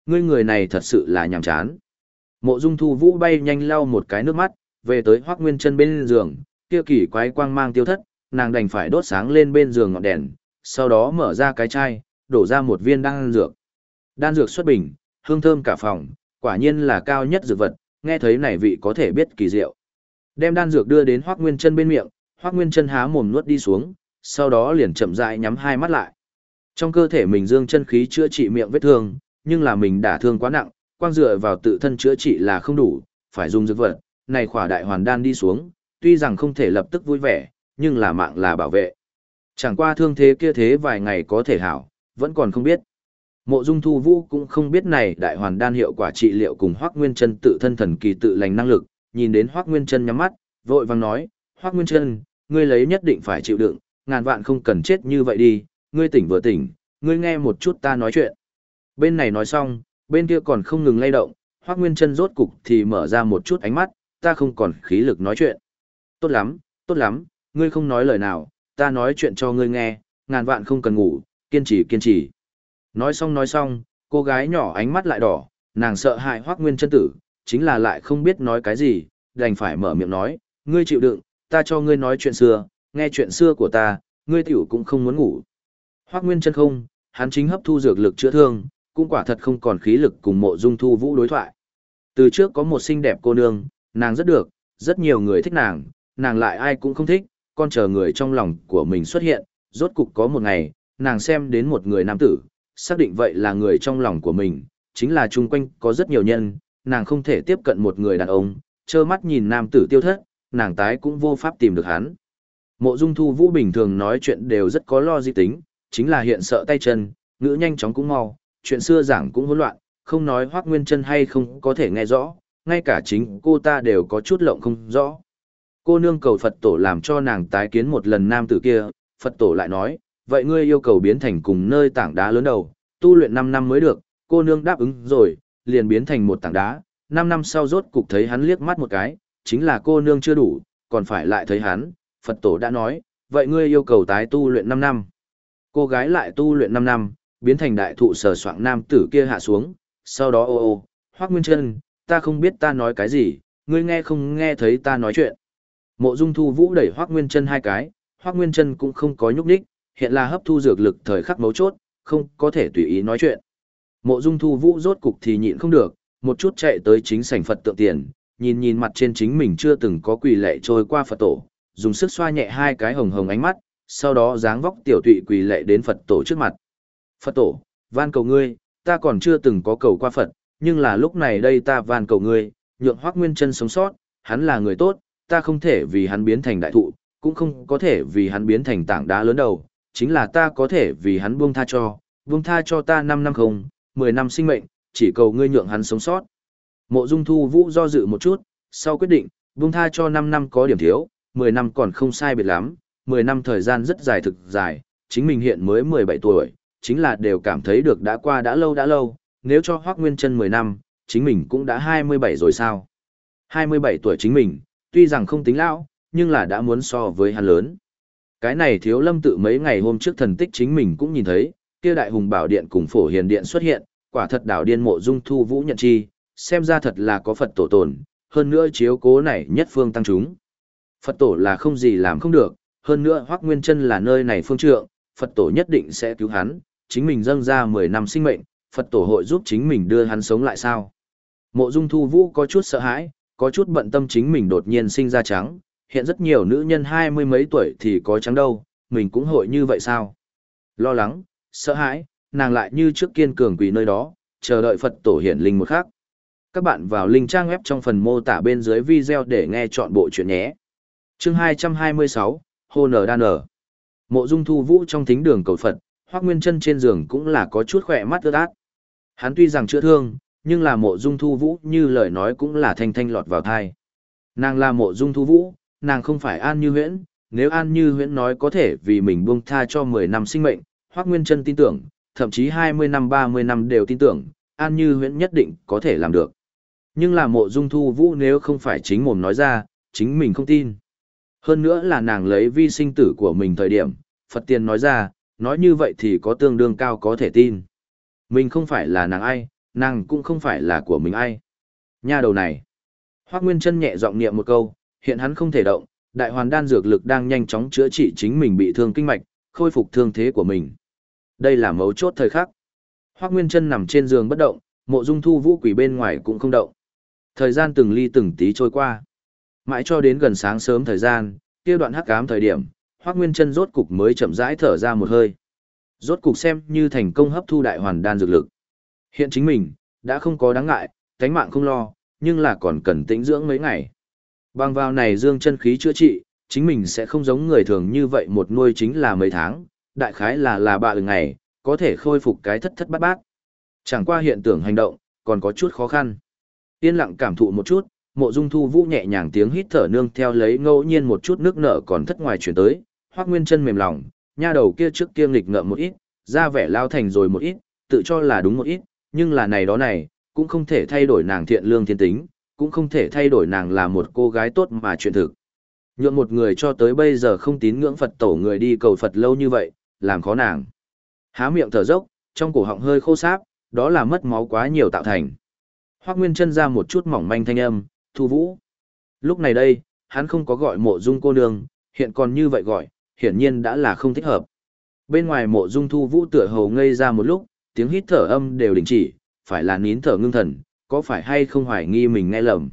Ngươi người này thật sự là nhàm chán. Mộ dung thu vũ bay nhanh lau một cái nước mắt, về tới hoác nguyên chân bên giường, kia kỳ quái quang mang tiêu thất, nàng đành phải đốt sáng lên bên giường ngọn đèn, sau đó mở ra cái chai, đổ ra một viên đan dược. Đan dược xuất bình, hương thơm cả phòng, quả nhiên là cao nhất dược vật, nghe thấy này vị có thể biết kỳ diệu. Đem đan dược đưa đến Hoắc Nguyên Chân bên miệng, Hoắc Nguyên Chân há mồm nuốt đi xuống, sau đó liền chậm rãi nhắm hai mắt lại. Trong cơ thể mình dương chân khí chữa trị miệng vết thương, nhưng là mình đả thương quá nặng, quang dựa vào tự thân chữa trị là không đủ, phải dùng dược vật, này khỏa đại hoàn đan đi xuống, tuy rằng không thể lập tức vui vẻ, nhưng là mạng là bảo vệ. Chẳng qua thương thế kia thế vài ngày có thể hảo, vẫn còn không biết. Mộ Dung Thu Vũ cũng không biết này đại hoàn đan hiệu quả trị liệu cùng Hoắc Nguyên Chân tự thân thần kỳ tự lành năng lực, nhìn đến Hoắc Nguyên Chân nhắm mắt, vội vàng nói, "Hoắc Nguyên Chân, ngươi lấy nhất định phải chịu đựng, ngàn vạn không cần chết như vậy đi, ngươi tỉnh vừa tỉnh, ngươi nghe một chút ta nói chuyện." Bên này nói xong, bên kia còn không ngừng lay động, Hoắc Nguyên Chân rốt cục thì mở ra một chút ánh mắt, ta không còn khí lực nói chuyện. "Tốt lắm, tốt lắm, ngươi không nói lời nào, ta nói chuyện cho ngươi nghe, ngàn vạn không cần ngủ, kiên trì kiên trì." Nói xong nói xong, cô gái nhỏ ánh mắt lại đỏ, nàng sợ hại hoắc nguyên chân tử, chính là lại không biết nói cái gì, đành phải mở miệng nói, ngươi chịu đựng, ta cho ngươi nói chuyện xưa, nghe chuyện xưa của ta, ngươi tiểu cũng không muốn ngủ. hoắc nguyên chân không, hắn chính hấp thu dược lực chữa thương, cũng quả thật không còn khí lực cùng mộ dung thu vũ đối thoại. Từ trước có một xinh đẹp cô nương, nàng rất được, rất nhiều người thích nàng, nàng lại ai cũng không thích, con chờ người trong lòng của mình xuất hiện, rốt cục có một ngày, nàng xem đến một người nam tử, xác định vậy là người trong lòng của mình, chính là chung quanh có rất nhiều nhân, nàng không thể tiếp cận một người đàn ông, trơ mắt nhìn nam tử tiêu thất, nàng tái cũng vô pháp tìm được hắn. Mộ Dung Thu Vũ bình thường nói chuyện đều rất có lo di tính, chính là hiện sợ tay chân, ngữ nhanh chóng cũng mau, chuyện xưa giảng cũng hỗn loạn, không nói Hoắc Nguyên Chân hay không có thể nghe rõ, ngay cả chính cô ta đều có chút lộng không rõ. Cô nương cầu Phật tổ làm cho nàng tái kiến một lần nam tử kia, Phật tổ lại nói, vậy ngươi yêu cầu biến thành cùng nơi tảng đá lớn đầu, tu luyện 5 năm mới được, cô nương đáp ứng rồi, liền biến thành một tảng đá, 5 năm sau rốt cục thấy hắn liếc mắt một cái, chính là cô nương chưa đủ, còn phải lại thấy hắn, Phật tổ đã nói, vậy ngươi yêu cầu tái tu luyện 5 năm. Cô gái lại tu luyện 5 năm, biến thành đại thụ sở soạn nam tử kia hạ xuống, sau đó ô ô, hoác Nguyên Chân, ta không biết ta nói cái gì, ngươi nghe không nghe thấy ta nói chuyện. Mộ Dung Thu Vũ đẩy Hoắc Nguyên Chân hai cái, Hoắc Nguyên Chân cũng không có nhúc nhích, hiện là hấp thu dược lực thời khắc mấu chốt, không có thể tùy ý nói chuyện. Mộ Dung Thu Vũ rốt cục thì nhịn không được, một chút chạy tới chính sảnh Phật tượng tiền, nhìn nhìn mặt trên chính mình chưa từng có quỳ lệ trôi qua Phật tổ, dùng sức xoa nhẹ hai cái hồng hồng ánh mắt, sau đó dáng vóc tiểu tụy quỳ lệ đến Phật tổ trước mặt. Phật tổ, van cầu ngươi, ta còn chưa từng có cầu qua Phật, nhưng là lúc này đây ta van cầu ngươi, nhượng Hoắc Nguyên Chân sống sót, hắn là người tốt, ta không thể vì hắn biến thành đại thụ, cũng không có thể vì hắn biến thành tảng đá lớn đầu, chính là ta có thể vì hắn buông tha cho, buông tha cho ta 5 năm không, 10 năm sinh mệnh, chỉ cầu ngươi nhượng hắn sống sót. Mộ Dung Thu Vũ do dự một chút, sau quyết định, buông tha cho 5 năm có điểm thiếu, 10 năm còn không sai biệt lắm, 10 năm thời gian rất dài thực dài, chính mình hiện mới 17 tuổi, chính là đều cảm thấy được đã qua đã lâu đã lâu, nếu cho Hoắc Nguyên Chân 10 năm, chính mình cũng đã 27 rồi sao? 27 tuổi chính mình, tuy rằng không tính lão, nhưng là đã muốn so với hắn lớn. Cái này thiếu lâm tự mấy ngày hôm trước thần tích chính mình cũng nhìn thấy, kia đại hùng bảo điện cùng phổ hiền điện xuất hiện, quả thật đảo điên mộ dung thu vũ nhận chi, xem ra thật là có Phật tổ tồn, hơn nữa chiếu cố này nhất phương tăng chúng. Phật tổ là không gì làm không được, hơn nữa Hoắc Nguyên Chân là nơi này phương trượng, Phật tổ nhất định sẽ cứu hắn, chính mình dâng ra 10 năm sinh mệnh, Phật tổ hội giúp chính mình đưa hắn sống lại sao? Mộ Dung Thu Vũ có chút sợ hãi, có chút bận tâm chính mình đột nhiên sinh ra trắng, hiện rất nhiều nữ nhân hai mươi mấy tuổi thì có trắng đâu, mình cũng hội như vậy sao? Lo lắng, sợ hãi, nàng lại như trước kiên cường quỳ nơi đó, chờ đợi Phật tổ hiển linh một khắc. Các bạn vào link trang web trong phần mô tả bên dưới video để nghe chọn bộ chuyện nhé. Chương 226, Hô nở đa nở. Mộ Dung Thu Vũ trong thính đường cầu Phật, Hoắc Nguyên Chân trên giường cũng là có chút khỏe mắt ướt át. Hắn tuy rằng chữa thương, nhưng là Mộ Dung Thu Vũ như lời nói cũng là thanh thanh lọt vào thai Nàng là Mộ Dung Thu Vũ, nàng không phải An Như Huyễn, nếu An Như Huyễn nói có thể vì mình buông tha cho 10 năm sinh mệnh, Hoắc Nguyên Chân tin tưởng, thậm chí 20 năm 30 năm đều tin tưởng, An Như Huyễn nhất định có thể làm được. Nhưng là Mộ Dung Thu Vũ nếu không phải chính mồm nói ra, chính mình không tin. Hơn nữa là nàng lấy vi sinh tử của mình thời điểm, Phật Tiên nói ra, nói như vậy thì có tương đương cao có thể tin. Mình không phải là nàng ai, nàng cũng không phải là của mình ai. Nha đầu này. Hoác Nguyên chân nhẹ giọng niệm một câu, hiện hắn không thể động, đại hoàn đan dược lực đang nhanh chóng chữa trị chính mình bị thương kinh mạch, khôi phục thương thế của mình. Đây là mấu chốt thời khắc. Hoác Nguyên chân nằm trên giường bất động, mộ dung thu vũ quỷ bên ngoài cũng không động. Thời gian từng ly từng tí trôi qua. Mãi cho đến gần sáng sớm thời gian, kia đoạn hắc ám thời điểm, Hoắc Nguyên Chân rốt cục mới chậm rãi thở ra một hơi. Rốt cục xem như thành công hấp thu đại hoàn đan dược lực. Hiện chính mình đã không có đáng ngại, tánh mạng không lo, nhưng là còn cần tĩnh dưỡng mấy ngày. Bằng vào này dương chân khí chữa trị, chính mình sẽ không giống người thường như vậy một nuôi chính là mấy tháng, đại khái là là bạ ngày, có thể khôi phục cái thất thất bát bát. Chẳng qua hiện tượng hành động, còn có chút khó khăn. Yên lặng cảm thụ một chút, mộ dung thu vũ nhẹ nhàng tiếng hít thở nương theo lấy ngẫu nhiên một chút nước nở còn thất ngoài chuyển tới, hoác nguyên chân mềm lòng, nha đầu kia trước kia nghịch ngợm một ít, ra vẻ lao thành rồi một ít, tự cho là đúng một ít, nhưng là này đó này, cũng không thể thay đổi nàng thiện lương thiên tính, cũng không thể thay đổi nàng là một cô gái tốt mà chuyện thực. Nhượng một người cho tới bây giờ không tín ngưỡng Phật tổ người đi cầu Phật lâu như vậy, làm khó nàng. Há miệng thở dốc, trong cổ họng hơi khô sáp, đó là mất máu quá nhiều tạo thành. Hoác Nguyên chân ra một chút mỏng manh thanh âm, thu vũ. Lúc này đây, hắn không có gọi mộ dung cô nương, hiện còn như vậy gọi, hiển nhiên đã là không thích hợp. Bên ngoài mộ dung thu vũ tựa hồ ngây ra một lúc, tiếng hít thở âm đều đình chỉ, phải là nín thở ngưng thần, có phải hay không hoài nghi mình nghe lầm.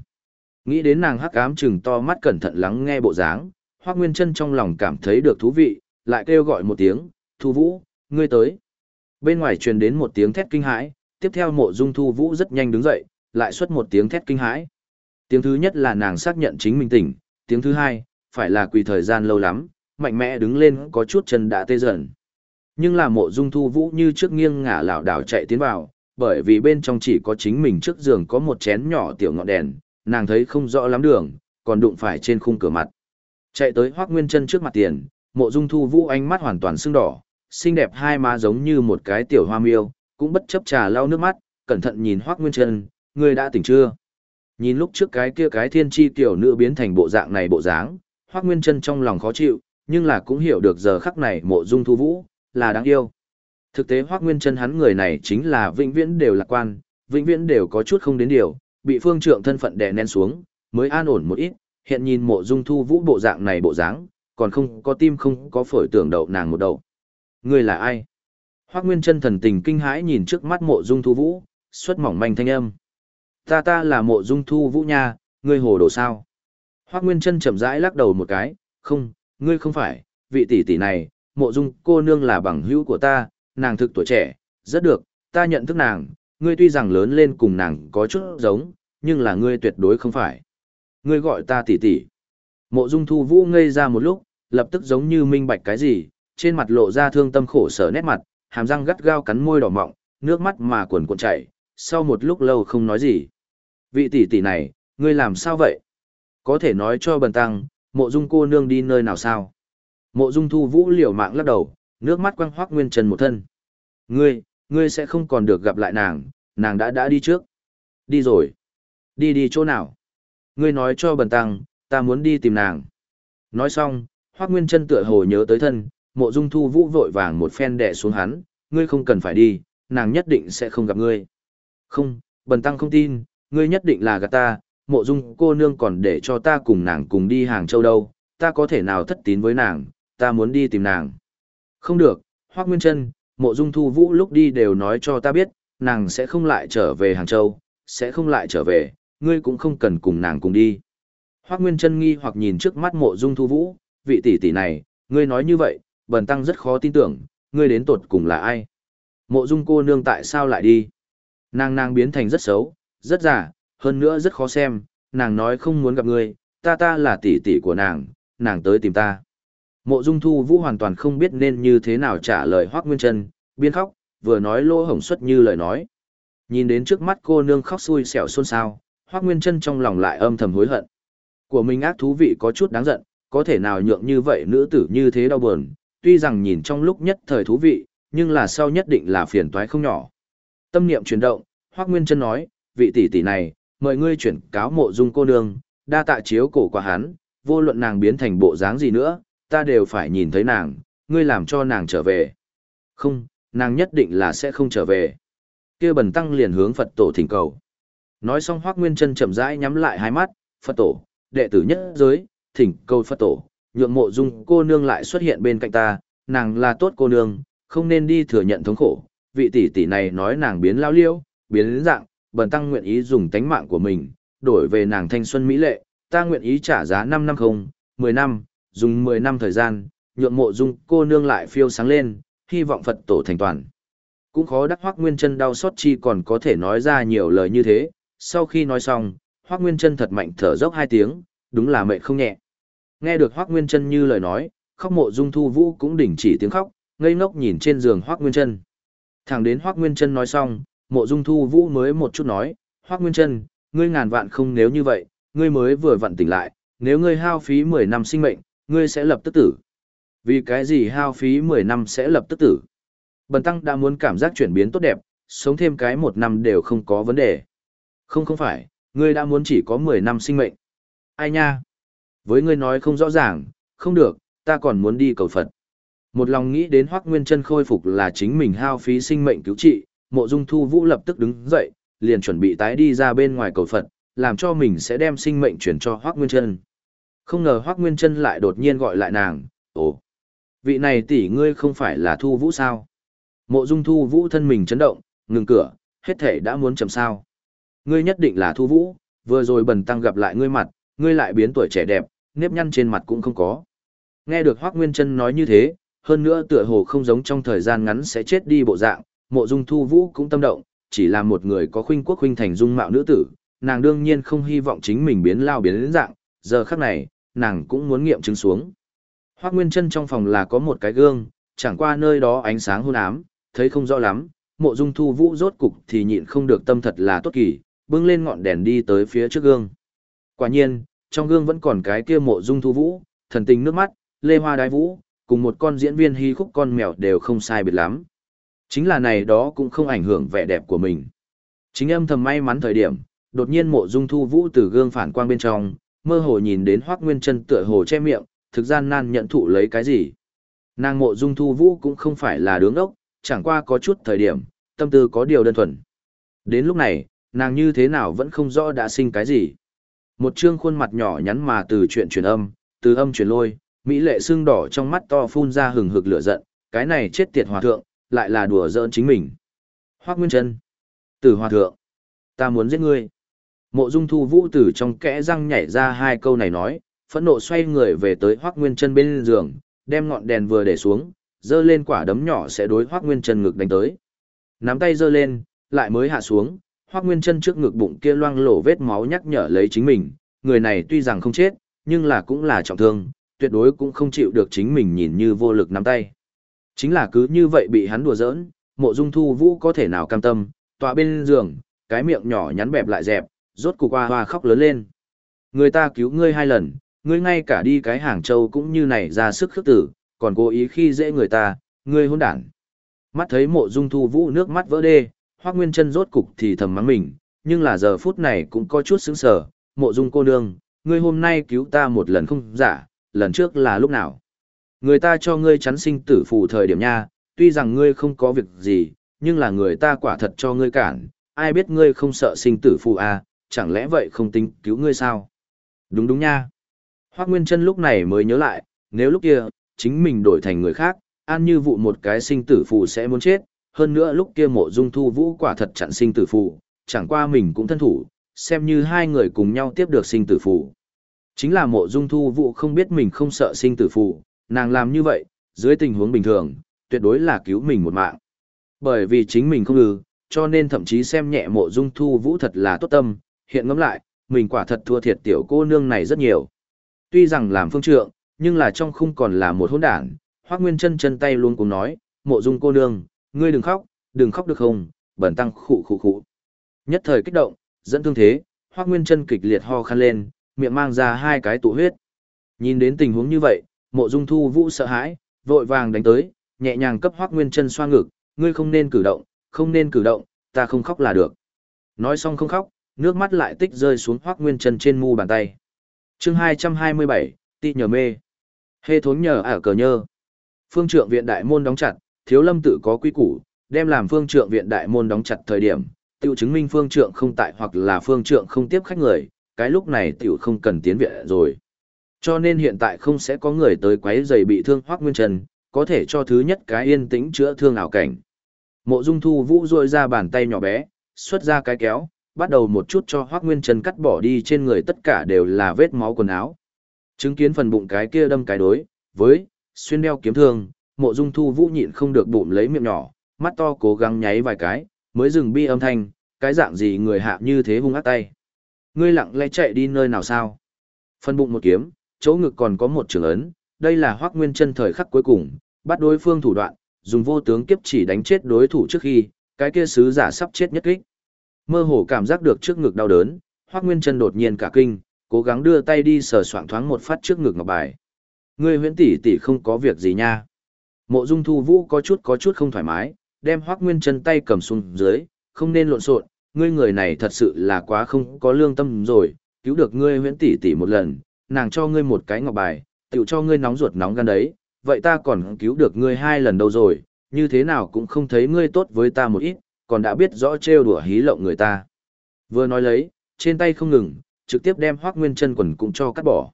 Nghĩ đến nàng hắc ám chừng to mắt cẩn thận lắng nghe bộ dáng, Hoắc Nguyên Chân trong lòng cảm thấy được thú vị, lại kêu gọi một tiếng, "Thu Vũ, ngươi tới." Bên ngoài truyền đến một tiếng thét kinh hãi, tiếp theo Mộ Dung Thu Vũ rất nhanh đứng dậy, lại xuất một tiếng thét kinh hãi. Tiếng thứ nhất là nàng xác nhận chính mình tỉnh, tiếng thứ hai, phải là quỳ thời gian lâu lắm, mạnh mẽ đứng lên có chút chân đã tê dần. Nhưng là mộ dung thu vũ như trước nghiêng ngả lảo đảo chạy tiến vào, bởi vì bên trong chỉ có chính mình trước giường có một chén nhỏ tiểu ngọn đèn, nàng thấy không rõ lắm đường, còn đụng phải trên khung cửa mặt. Chạy tới Hoắc Nguyên Chân trước mặt tiền, Mộ Dung Thu Vũ ánh mắt hoàn toàn sưng đỏ, xinh đẹp hai má giống như một cái tiểu hoa miêu, cũng bất chấp trà lau nước mắt, cẩn thận nhìn Hoắc Nguyên Chân, "Ngươi đã tỉnh chưa?" Nhìn lúc trước cái kia cái thiên chi tiểu nữ biến thành bộ dạng này bộ dáng, Hoắc Nguyên Chân trong lòng khó chịu, nhưng là cũng hiểu được giờ khắc này Mộ Dung Thu Vũ là đáng yêu. Thực tế Hoắc Nguyên Chân hắn người này chính là vĩnh viễn đều lạc quan, vĩnh viễn đều có chút không đến điều, bị phương trượng thân phận đè nén xuống, mới an ổn một ít, hiện nhìn Mộ Dung Thu Vũ bộ dạng này bộ dáng, còn không có tim không có phổi tưởng đậu nàng một đầu. ngươi là ai? Hoắc Nguyên chân thần tình kinh hãi nhìn trước mắt mộ dung thu vũ, xuất mỏng manh thanh âm. Ta ta là mộ dung thu vũ nha, ngươi hồ đồ sao? Hoắc Nguyên chân chậm rãi lắc đầu một cái, không, ngươi không phải, vị tỷ tỷ này, mộ dung cô nương là bằng hữu của ta, nàng thực tuổi trẻ, rất được, ta nhận thức nàng, ngươi tuy rằng lớn lên cùng nàng có chút giống, nhưng là ngươi tuyệt đối không phải. Ngươi gọi ta tỷ tỷ. Mộ dung thu vũ ngây ra một lúc, lập tức giống như minh bạch cái gì, trên mặt lộ ra thương tâm khổ sở nét mặt, hàm răng gắt gao cắn môi đỏ mọng, nước mắt mà cuồn cuộn chảy, sau một lúc lâu không nói gì. Vị tỷ tỷ này, ngươi làm sao vậy? Có thể nói cho bần tăng, mộ dung cô nương đi nơi nào sao? Mộ dung thu vũ liều mạng lắc đầu, nước mắt quăng hoác nguyên trần một thân. Ngươi, ngươi sẽ không còn được gặp lại nàng, nàng đã đã đi trước. Đi rồi. Đi đi chỗ nào? Ngươi nói cho bần tăng, ta muốn đi tìm nàng. Nói xong, hoác nguyên Trân tựa hồ nhớ tới thân, mộ dung thu vũ vội vàng một phen đẻ xuống hắn, ngươi không cần phải đi, nàng nhất định sẽ không gặp ngươi. Không, bần tăng không tin, ngươi nhất định là gạt ta, mộ dung cô nương còn để cho ta cùng nàng cùng đi hàng châu đâu, ta có thể nào thất tín với nàng, ta muốn đi tìm nàng. Không được, Hoác Nguyên Trân, mộ dung thu vũ lúc đi đều nói cho ta biết, nàng sẽ không lại trở về Hàng Châu, sẽ không lại trở về, ngươi cũng không cần cùng nàng cùng đi. Hoác Nguyên Trân nghi hoặc nhìn trước mắt mộ dung thu vũ, vị tỷ tỷ này, ngươi nói như vậy, bần tăng rất khó tin tưởng, ngươi đến tột cùng là ai? Mộ dung cô nương tại sao lại đi? Nàng nàng biến thành rất xấu, rất giả, hơn nữa rất khó xem, nàng nói không muốn gặp ngươi, ta ta là tỷ tỷ của nàng, nàng tới tìm ta. Mộ Dung Thu Vũ hoàn toàn không biết nên như thế nào trả lời Hoắc Nguyên Trân, biên khóc, vừa nói lỗ hổng xuất như lời nói. Nhìn đến trước mắt cô nương khóc xui xẻo xôn xao, Hoắc Nguyên Trân trong lòng lại âm thầm hối hận. Của mình ác thú vị có chút đáng giận, có thể nào nhượng như vậy nữ tử như thế đau buồn, tuy rằng nhìn trong lúc nhất thời thú vị, nhưng là sau nhất định là phiền toái không nhỏ. Tâm niệm chuyển động, Hoắc Nguyên Trân nói, vị tỷ tỷ này, mời ngươi chuyển cáo mộ dung cô nương, đa tạ chiếu cổ qua hắn, vô luận nàng biến thành bộ dáng gì nữa, ta đều phải nhìn thấy nàng, ngươi làm cho nàng trở về. Không, nàng nhất định là sẽ không trở về. Kia bần tăng liền hướng Phật tổ thỉnh cầu. Nói xong Hoắc Nguyên Chân chậm rãi nhắm lại hai mắt, Phật tổ, đệ tử nhất giới, thỉnh cầu Phật tổ, nhượng mộ dung cô nương lại xuất hiện bên cạnh ta, nàng là tốt cô nương, không nên đi thừa nhận thống khổ. Vị tỷ tỷ này nói nàng biến lao liêu, biến dạng, bần tăng nguyện ý dùng tánh mạng của mình, đổi về nàng thanh xuân mỹ lệ, ta nguyện ý trả giá 5 năm không, 10 năm, dùng 10 năm thời gian, nhượng mộ dung cô nương lại phiêu sáng lên, hy vọng Phật tổ thành toàn. Cũng khó đắc Hoắc Nguyên Chân đau xót chi còn có thể nói ra nhiều lời như thế, sau khi nói xong, Hoắc Nguyên Chân thật mạnh thở dốc hai tiếng, đúng là mệt không nhẹ. Nghe được Hoắc Nguyên Chân như lời nói, khóc mộ dung thu vũ cũng đình chỉ tiếng khóc, ngây ngốc nhìn trên giường Hoắc Nguyên Chân. Thẳng đến Hoắc Nguyên Chân nói xong, mộ dung thu vũ mới một chút nói, Hoắc Nguyên Chân, ngươi ngàn vạn không nếu như vậy, ngươi mới vừa vặn tỉnh lại, nếu ngươi hao phí 10 năm sinh mệnh, ngươi sẽ lập tức tử. Vì cái gì hao phí 10 năm sẽ lập tức tử? Bần tăng đã muốn cảm giác chuyển biến tốt đẹp, sống thêm cái một năm đều không có vấn đề. Không không phải, ngươi đã muốn chỉ có 10 năm sinh mệnh. Ai nha? Với ngươi nói không rõ ràng, không được, ta còn muốn đi cầu Phật. Một lòng nghĩ đến Hoắc Nguyên Chân khôi phục là chính mình hao phí sinh mệnh cứu trị, Mộ Dung Thu Vũ lập tức đứng dậy, liền chuẩn bị tái đi ra bên ngoài cầu Phật, làm cho mình sẽ đem sinh mệnh chuyển cho Hoắc Nguyên Chân. Không ngờ Hoác Nguyên Trân lại đột nhiên gọi lại nàng, ồ, vị này tỷ ngươi không phải là Thu Vũ sao? Mộ dung Thu Vũ thân mình chấn động, ngừng cửa, hết thể đã muốn chầm sao. Ngươi nhất định là Thu Vũ, vừa rồi bần tăng gặp lại ngươi mặt, ngươi lại biến tuổi trẻ đẹp, nếp nhăn trên mặt cũng không có. Nghe được Hoác Nguyên Trân nói như thế, hơn nữa tựa hồ không giống trong thời gian ngắn sẽ chết đi bộ dạng, mộ dung Thu Vũ cũng tâm động, chỉ là một người có khuynh quốc khuynh thành dung mạo nữ tử, nàng đương nhiên không hy vọng chính mình biến lao biến đến dạng, giờ khắc này, nàng cũng muốn nghiệm chứng xuống. Hoác Nguyên Trân trong phòng là có một cái gương, chẳng qua nơi đó ánh sáng hôn ám, thấy không rõ lắm, mộ dung thu vũ rốt cục thì nhịn không được tâm thật là tốt kỳ, bưng lên ngọn đèn đi tới phía trước gương. Quả nhiên, trong gương vẫn còn cái kia mộ dung thu vũ, thần tình nước mắt, lê hoa đái vũ, cùng một con diễn viên hy khúc con mèo đều không sai biệt lắm. Chính là này đó cũng không ảnh hưởng vẻ đẹp của mình. Chính âm thầm may mắn thời điểm, đột nhiên mộ dung thu vũ từ gương phản quang bên trong, mơ hồ nhìn đến Hoắc Nguyên Chân tựa hồ che miệng, thực gian nan nhận thụ lấy cái gì. Nàng mộ dung thu vũ cũng không phải là đứng ốc, chẳng qua có chút thời điểm, tâm tư có điều đơn thuần. Đến lúc này, nàng như thế nào vẫn không rõ đã sinh cái gì. Một trương khuôn mặt nhỏ nhắn mà từ chuyện truyền âm, từ âm truyền lôi, mỹ lệ xương đỏ trong mắt to phun ra hừng hực lửa giận, cái này chết tiệt hòa thượng, lại là đùa giỡn chính mình. Hoác Nguyên Trân. Tử hòa thượng. Ta muốn giết ngươi. Mộ dung thu vũ từ trong kẽ răng nhảy ra hai câu này nói, phẫn nộ xoay người về tới Hoắc Nguyên Trân bên giường, đem ngọn đèn vừa để xuống, giơ lên quả đấm nhỏ sẽ đối Hoắc Nguyên Trân ngực đánh tới. Nắm tay giơ lên, lại mới hạ xuống, Hoắc Nguyên Trân trước ngực bụng kia loang lổ vết máu nhắc nhở lấy chính mình, người này tuy rằng không chết, nhưng là cũng là trọng thương, tuyệt đối cũng không chịu được chính mình nhìn như vô lực nắm tay. Chính là cứ như vậy bị hắn đùa giỡn, mộ dung thu vũ có thể nào cam tâm, tọa bên giường, cái miệng nhỏ nhắn bẹp lại dẹp, rốt cục hoa hoa khóc lớn lên. Người ta cứu ngươi hai lần, ngươi ngay cả đi cái hàng châu cũng như này ra sức khước tử, còn cố ý khi dễ người ta, ngươi hôn đản. Mắt thấy mộ dung thu vũ nước mắt vỡ đê, hoác nguyên chân rốt cục thì thầm mắng mình, nhưng là giờ phút này cũng có chút sững sờ, mộ dung cô nương, ngươi hôm nay cứu ta một lần không giả, lần trước là lúc nào. Người ta cho ngươi chắn sinh tử phù thời điểm nha, tuy rằng ngươi không có việc gì, nhưng là người ta quả thật cho ngươi cản, ai biết ngươi không sợ sinh tử phù à, chẳng lẽ vậy không tính cứu ngươi sao? Đúng đúng nha. Hoác Nguyên Trân lúc này mới nhớ lại, nếu lúc kia, chính mình đổi thành người khác, an như vụ một cái sinh tử phù sẽ muốn chết, hơn nữa lúc kia mộ dung thu vũ quả thật chặn sinh tử phù, chẳng qua mình cũng thân thủ, xem như hai người cùng nhau tiếp được sinh tử phù. Chính là mộ dung thu vũ không biết mình không sợ sinh tử phù, nàng làm như vậy, dưới tình huống bình thường, tuyệt đối là cứu mình một mạng. Bởi vì chính mình không ư, cho nên thậm chí xem nhẹ mộ dung thu vũ thật là tốt tâm, hiện ngẫm lại, mình quả thật thua thiệt tiểu cô nương này rất nhiều. Tuy rằng làm phương trượng, nhưng là trong khung còn là một hỗn đản, Hoắc Nguyên chân chân tay luôn cùng nói, "Mộ Dung cô nương, ngươi đừng khóc, đừng khóc được không?" Bẩn tăng khụ khụ khụ. Nhất thời kích động, dẫn thương thế, Hoắc Nguyên chân kịch liệt ho khan lên, miệng mang ra hai cái tụ huyết. Nhìn đến tình huống như vậy, Mộ Dung Thu Vũ sợ hãi, vội vàng đánh tới, nhẹ nhàng cấp Hoắc Nguyên chân xoa ngực, "Ngươi không nên cử động, không nên cử động, ta không khóc là được." Nói xong không khóc, nước mắt lại tích rơi xuống hoác Nguyên chân trên mu bàn tay. Chương 227, Tị nhờ mê. Hê thốn nhờ ở cờ nhơ. Phương trượng viện đại môn đóng chặt, thiếu lâm tự có quy củ, đem làm phương trượng viện đại môn đóng chặt thời điểm, tự chứng minh phương trượng không tại hoặc là phương trượng không tiếp khách người, cái lúc này tiểu không cần tiến viện rồi. Cho nên hiện tại không sẽ có người tới quấy giày bị thương hoác nguyên trần, có thể cho thứ nhất cái yên tĩnh chữa thương ảo cảnh. Mộ dung thu vũ dội ra bàn tay nhỏ bé, xuất ra cái kéo, bắt đầu một chút cho hoác nguyên trần cắt bỏ đi trên người tất cả đều là vết máu quần áo. Chứng kiến phần bụng cái kia đâm cái đối, với, xuyên đeo kiếm thương, mộ dung thu vũ nhịn không được bụng lấy miệng nhỏ, mắt to cố gắng nháy vài cái, mới dừng bi âm thanh, cái dạng gì người hạ như thế hung ác tay. Ngươi lặng lẽ chạy đi nơi nào sao? Phần bụng một kiếm, chỗ ngực còn có một trường ấn, đây là hoác nguyên Trần thời khắc cuối cùng, bắt đối phương thủ đoạn, dùng vô tướng kiếp chỉ đánh chết đối thủ trước khi, cái kia sứ giả sắp chết nhất kích. Mơ hồ cảm giác được trước ngực đau đớn, hoác nguyên chân đột nhiên cả kinh, cố gắng đưa tay đi sờ soạng thoáng một phát trước ngực ngọc bài. Ngươi huyễn tỷ tỷ không có việc gì nha. Mộ Dung Thu Vũ có chút có chút không thoải mái, đem Hoắc Nguyên chân tay cầm xuống dưới, không nên lộn xộn, ngươi người này thật sự là quá không có lương tâm rồi, cứu được ngươi huyễn tỷ tỷ một lần, nàng cho ngươi một cái ngọc bài, tựu cho ngươi nóng ruột nóng gan đấy, vậy ta còn cứu được ngươi hai lần đâu rồi, như thế nào cũng không thấy ngươi tốt với ta một ít, còn đã biết rõ trêu đùa hí lộng người ta. Vừa nói lấy, trên tay không ngừng, trực tiếp đem Hoắc Nguyên Chân quần cũng cho cắt bỏ.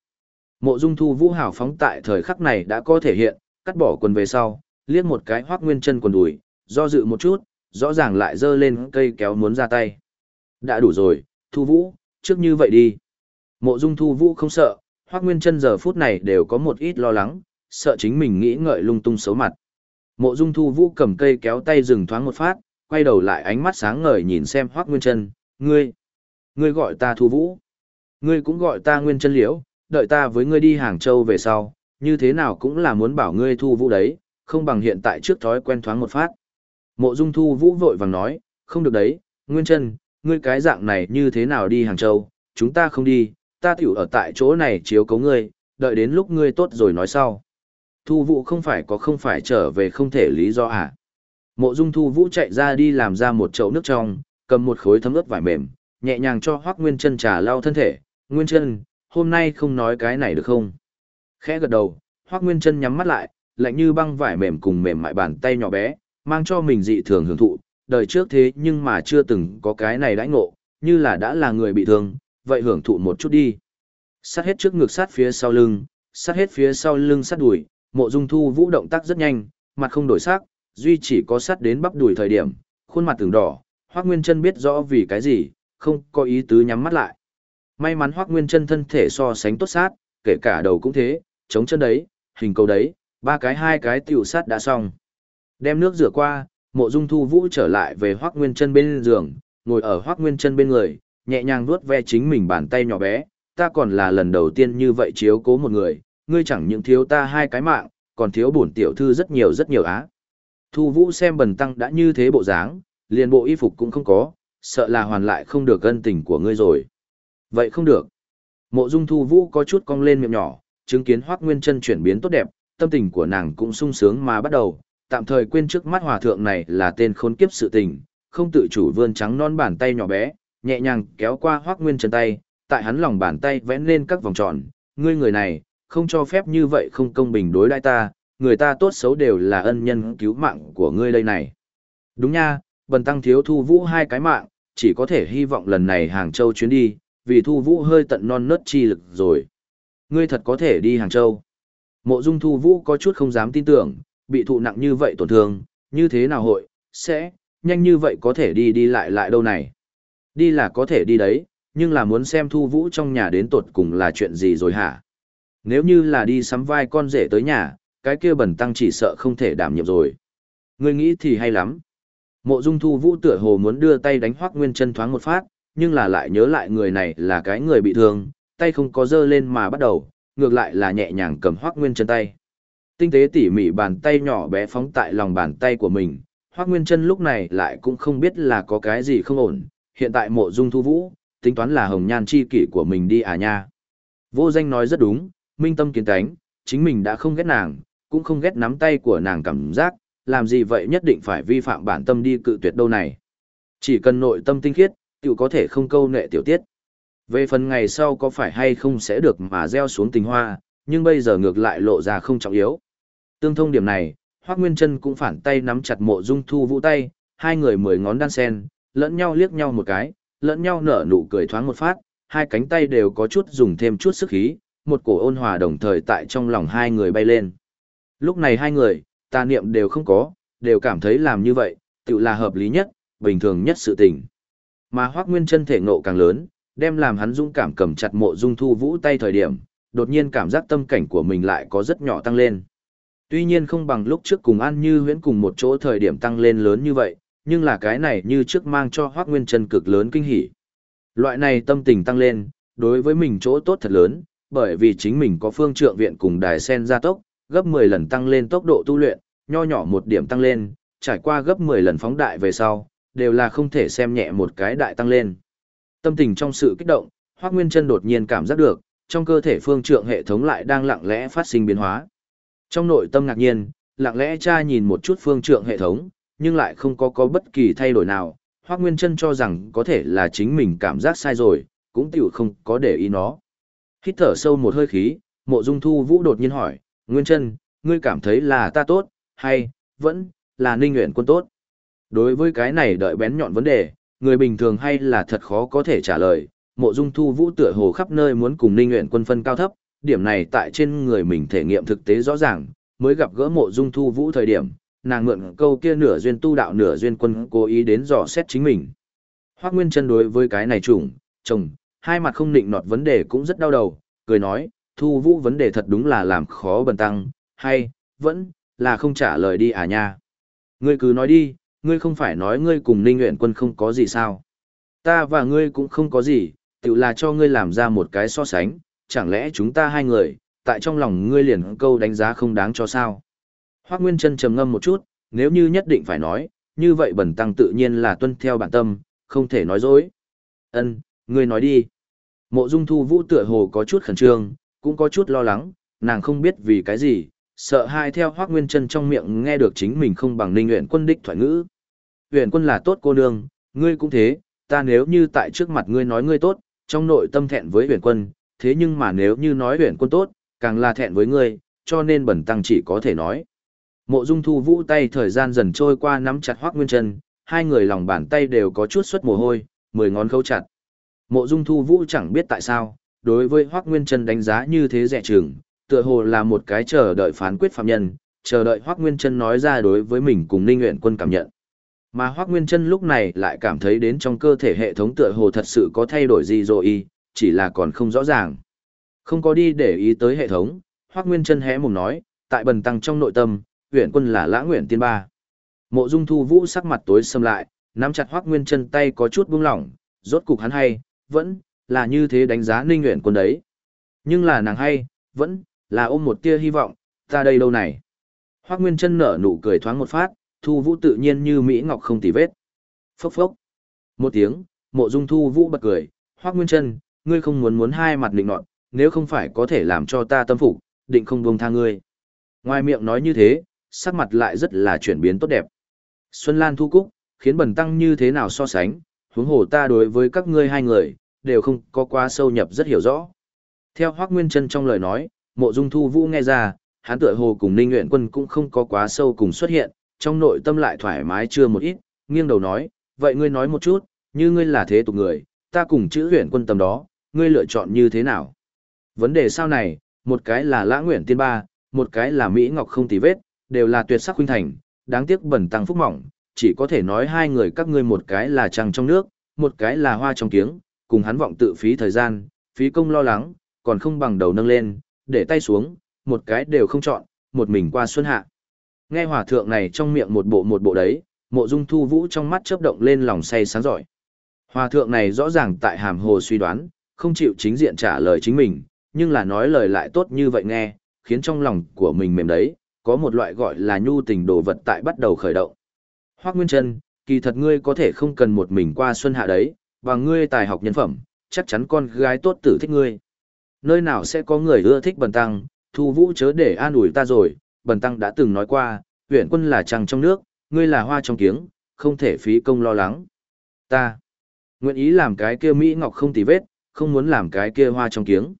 Mộ Dung Thu Vũ hào phóng tại thời khắc này đã có thể hiện, cắt bỏ quần về sau, liếc một cái Hoắc Nguyên Chân quần đùi, do dự một chút, rõ ràng lại giơ lên cây kéo muốn ra tay. Đã đủ rồi, Thu Vũ, trước như vậy đi. Mộ Dung Thu Vũ không sợ, Hoắc Nguyên Chân giờ phút này đều có một ít lo lắng, sợ chính mình nghĩ ngợi lung tung xấu mặt. Mộ Dung Thu Vũ cầm cây kéo tay dừng thoáng một phát, quay đầu lại ánh mắt sáng ngời nhìn xem Hoắc Nguyên Chân, "Ngươi, ngươi gọi ta Thu Vũ?" Ngươi cũng gọi ta nguyên chân liễu, đợi ta với ngươi đi Hàng Châu về sau, như thế nào cũng là muốn bảo ngươi thu vũ đấy, không bằng hiện tại trước thói quen thoáng một phát. Mộ Dung Thu Vũ vội vàng nói, không được đấy, Nguyên Chân, ngươi cái dạng này như thế nào đi Hàng Châu, chúng ta không đi, ta tiểu ở tại chỗ này chiếu cố ngươi, đợi đến lúc ngươi tốt rồi nói sau. Thu Vũ không phải có không phải trở về không thể lý do à. Mộ Dung Thu Vũ chạy ra đi làm ra một chậu nước trong, cầm một khối thấm ướt vải mềm, nhẹ nhàng cho Hoắc Nguyên Chân trà lau thân thể, Nguyên chân, hôm nay không nói cái này được không? Khẽ gật đầu, Hoắc Nguyên chân nhắm mắt lại, lạnh như băng vải mềm cùng mềm mại bàn tay nhỏ bé, mang cho mình dị thường hưởng thụ, đời trước thế nhưng mà chưa từng có cái này đãi ngộ, như là đã là người bị thương, vậy hưởng thụ một chút đi. Sát hết trước ngực sát phía sau lưng, sát hết phía sau lưng sát đùi, mộ dung thu vũ động tác rất nhanh, mặt không đổi sắc, duy chỉ có sắt đến bắp đùi thời điểm, khuôn mặt từng đỏ, Hoắc Nguyên Chân biết rõ vì cái gì, không có ý tứ nhắm mắt lại. May mắn Hoắc Nguyên Chân thân thể so sánh tốt sát, kể cả đầu cũng thế, chống chân đấy, hình cầu đấy, ba cái hai cái tiểu sát đã xong. Đem nước rửa qua, Mộ Dung Thu Vũ trở lại về Hoắc Nguyên Chân bên giường, ngồi ở Hoắc Nguyên Chân bên người, nhẹ nhàng vuốt ve chính mình bàn tay nhỏ bé, ta còn là lần đầu tiên như vậy chiếu cố một người, ngươi chẳng những thiếu ta hai cái mạng, còn thiếu bổn tiểu thư rất nhiều rất nhiều á. Thu Vũ xem Bần tăng đã như thế bộ dáng, liền bộ y phục cũng không có, sợ là hoàn lại không được ân tình của ngươi rồi. Vậy không được. Mộ Dung Thu Vũ có chút cong lên miệng nhỏ, chứng kiến Hoắc Nguyên Chân chuyển biến tốt đẹp, tâm tình của nàng cũng sung sướng mà bắt đầu, tạm thời quên trước mắt hòa thượng này là tên khốn kiếp sự tình, không tự chủ vươn trắng non bàn tay nhỏ bé, nhẹ nhàng kéo qua Hoắc Nguyên Chân tay, tại hắn lòng bàn tay vẽ lên các vòng tròn, ngươi người này, không cho phép như vậy không công bình đối đãi ta, người ta tốt xấu đều là ân nhân cứu mạng của ngươi đây này. Đúng nha, bần tăng thiếu thu vũ hai cái mạng, chỉ có thể hy vọng lần này Hàng Châu chuyến đi, vì thu vũ hơi tận non nớt chi lực rồi. Ngươi thật có thể đi Hàng Châu. Mộ dung thu vũ có chút không dám tin tưởng, bị thụ nặng như vậy tổn thương, như thế nào hội, sẽ, nhanh như vậy có thể đi đi lại lại đâu này. Đi là có thể đi đấy, nhưng là muốn xem thu vũ trong nhà đến tột cùng là chuyện gì rồi hả? Nếu như là đi sắm vai con rể tới nhà, cái kia bẩn tăng chỉ sợ không thể đảm nhiệm rồi. Ngươi nghĩ thì hay lắm. Mộ dung thu vũ tựa hồ muốn đưa tay đánh hoắc nguyên chân thoáng một phát, nhưng là lại nhớ lại người này là cái người bị thương, tay không có dơ lên mà bắt đầu, ngược lại là nhẹ nhàng cầm hoắc nguyên chân tay. Tinh tế tỉ mỉ bàn tay nhỏ bé phóng tại lòng bàn tay của mình, hoắc nguyên chân lúc này lại cũng không biết là có cái gì không ổn, hiện tại mộ dung thu vũ, tính toán là hồng nhan chi kỷ của mình đi à nha. Vô danh nói rất đúng, minh tâm kiến tánh, chính mình đã không ghét nàng, cũng không ghét nắm tay của nàng cảm giác, làm gì vậy nhất định phải vi phạm bản tâm đi cự tuyệt đâu này. Chỉ cần nội tâm tinh khiết, tiểu có thể không câu nệ tiểu tiết. Về phần ngày sau có phải hay không sẽ được mà gieo xuống tình hoa, nhưng bây giờ ngược lại lộ ra không trọng yếu. Tương thông điểm này, Hoác Nguyên Trân cũng phản tay nắm chặt mộ dung thu vũ tay, hai người mười ngón đan sen, lẫn nhau liếc nhau một cái, lẫn nhau nở nụ cười thoáng một phát, hai cánh tay đều có chút dùng thêm chút sức khí, một cổ ôn hòa đồng thời tại trong lòng hai người bay lên. Lúc này hai người, tà niệm đều không có, đều cảm thấy làm như vậy, tự là hợp lý nhất, bình thường nhất sự tình. Mà Hoác Nguyên chân thể ngộ càng lớn, đem làm hắn dũng cảm cầm chặt mộ dung thu vũ tay thời điểm, đột nhiên cảm giác tâm cảnh của mình lại có rất nhỏ tăng lên. Tuy nhiên không bằng lúc trước cùng An Như huyễn cùng một chỗ thời điểm tăng lên lớn như vậy, nhưng là cái này như trước mang cho Hoác Nguyên chân cực lớn kinh hỉ. Loại này tâm tình tăng lên, đối với mình chỗ tốt thật lớn, bởi vì chính mình có phương trượng viện cùng đài sen gia tốc, gấp 10 lần tăng lên tốc độ tu luyện, nho nhỏ một điểm tăng lên, trải qua gấp 10 lần phóng đại về sau, đều là không thể xem nhẹ một cái đại tăng lên. Tâm tình trong sự kích động, Hoắc Nguyên Chân đột nhiên cảm giác được, trong cơ thể phương trượng hệ thống lại đang lặng lẽ phát sinh biến hóa. Trong nội tâm ngạc nhiên, lặng lẽ tra nhìn một chút phương trượng hệ thống, nhưng lại không có có bất kỳ thay đổi nào. Hoắc Nguyên Chân cho rằng có thể là chính mình cảm giác sai rồi, cũng tiểu không có để ý nó. Hít thở sâu một hơi khí, Mộ Dung Thu Vũ đột nhiên hỏi, Nguyên Chân, ngươi cảm thấy là ta tốt, hay, vẫn, là Ninh Nguyện quân tốt? Đối với cái này đợi bén nhọn vấn đề, người bình thường hay là thật khó có thể trả lời, Mộ Dung Thu Vũ tựa hồ khắp nơi muốn cùng Ninh Nguyện quân phân cao thấp, điểm này tại trên người mình thể nghiệm thực tế rõ ràng, mới gặp gỡ Mộ Dung Thu Vũ thời điểm, nàng mượn câu kia nửa duyên tu đạo nửa duyên quân cố ý đến dò xét chính mình. Hoắc Nguyên Chân đối với cái này chủng chồng, hai mặt không định nọt vấn đề cũng rất đau đầu, cười nói, thu vũ vấn đề thật đúng là làm khó bần tăng, hay, vẫn, là không trả lời đi à nha. Ngươi cứ nói đi, ngươi không phải nói ngươi cùng ninh nguyện quân không có gì sao. Ta và ngươi cũng không có gì, tự là cho ngươi làm ra một cái so sánh, chẳng lẽ chúng ta hai người, tại trong lòng ngươi liền câu đánh giá không đáng cho sao. Hoác Nguyên Trân trầm ngâm một chút, nếu như nhất định phải nói, như vậy bần tăng tự nhiên là tuân theo bản tâm, không thể nói dối. Ân, ngươi nói đi. Mộ Dung Thu Vũ tựa hồ có chút khẩn trương, cũng có chút lo lắng, nàng không biết vì cái gì, sợ hai theo Hoắc Nguyên Chân trong miệng nghe được chính mình không bằng Ninh Uyển Quân đích thoại ngữ. Uyển Quân là tốt cô nương, ngươi cũng thế, ta nếu như tại trước mặt ngươi nói ngươi tốt, trong nội tâm thẹn với Uyển Quân, thế nhưng mà nếu như nói Uyển Quân tốt, càng là thẹn với ngươi, cho nên bẩn tăng chỉ có thể nói. Mộ Dung Thu Vũ tay thời gian dần trôi qua nắm chặt Hoắc Nguyên Chân, hai người lòng bàn tay đều có chút xuất mồ hôi, mười ngón khâu chặt. Mộ Dung Thu Vũ chẳng biết tại sao, đối với Hoắc Nguyên Trân đánh giá như thế rẻ chừng, tựa hồ là một cái chờ đợi phán quyết phạm nhân, chờ đợi Hoắc Nguyên Trân nói ra đối với mình cùng Ninh Nguyện Quân cảm nhận. Mà Hoắc Nguyên Trân lúc này lại cảm thấy đến trong cơ thể hệ thống tựa hồ thật sự có thay đổi gì rồi, chỉ là còn không rõ ràng. Không có đi để ý tới hệ thống, Hoắc Nguyên Trân hé mồm nói, tại bần tăng trong nội tâm, Nguyện Quân là Lã Nguyện Tiên Ba. Mộ Dung Thu Vũ sắc mặt tối sầm lại, nắm chặt Hoắc Nguyên Trân tay có chút buông lỏng, rốt cục hắn hay, vẫn là như thế đánh giá Ninh nguyện Quân đấy. Nhưng là nàng hay, vẫn là ôm một tia hy vọng, ta đây đâu này. Hoác Nguyên Trân nở nụ cười thoáng một phát, Thu Vũ tự nhiên như Mỹ Ngọc không tì vết. Phốc phốc. Một tiếng, mộ dung Thu Vũ bật cười, Hoác Nguyên Trân, ngươi không muốn muốn hai mặt định nọt, nếu không phải có thể làm cho ta tâm phục, định không buông tha ngươi. Ngoài miệng nói như thế, sắc mặt lại rất là chuyển biến tốt đẹp. Xuân Lan Thu Cúc, khiến bần tăng như thế nào so sánh, huống hồ ta đối với các ngươi hai người, đều không có quá sâu nhập rất hiểu rõ. Theo Hoác Nguyên Trân trong lời nói, mộ dung thu vũ nghe ra, hắn tựa hồ cùng Ninh Nguyện Quân cũng không có quá sâu cùng xuất hiện, trong nội tâm lại thoải mái chưa một ít, nghiêng đầu nói, vậy ngươi nói một chút, như ngươi là thế tục người, ta cùng chữ huyện quân tầm đó, ngươi lựa chọn như thế nào? Vấn đề sau này, một cái là lã nguyện tiên ba, một cái là Mỹ Ngọc không tì vết, đều là tuyệt sắc huynh thành, đáng tiếc bẩn tăng phúc mỏng, chỉ có thể nói hai người các ngươi một cái là trăng trong nước, một cái là hoa trong kiếng, cùng hắn vọng tự phí thời gian, phí công lo lắng, còn không bằng đầu nâng lên, để tay xuống, một cái đều không chọn, một mình qua xuân hạ. Nghe hòa thượng này trong miệng một bộ một bộ đấy, mộ dung thu vũ trong mắt chớp động lên lòng say sáng giỏi. Hòa thượng này rõ ràng tại hàm hồ suy đoán, không chịu chính diện trả lời chính mình, nhưng là nói lời lại tốt như vậy nghe, khiến trong lòng của mình mềm đấy, có một loại gọi là nhu tình đồ vật tại bắt đầu khởi động. Hoác Nguyên Trân, kỳ thật ngươi có thể không cần một mình qua xuân hạ đấy, và ngươi tài học nhân phẩm, chắc chắn con gái tốt tử thích ngươi nơi nào sẽ có người ưa thích bần tăng, thu vũ chớ để an ủi ta rồi, bần tăng đã từng nói qua, huyện quân là trăng trong nước, ngươi là hoa trong kiếng, không thể phí công lo lắng. Ta, nguyện ý làm cái kia Mỹ Ngọc không tì vết, không muốn làm cái kia hoa trong kiếng.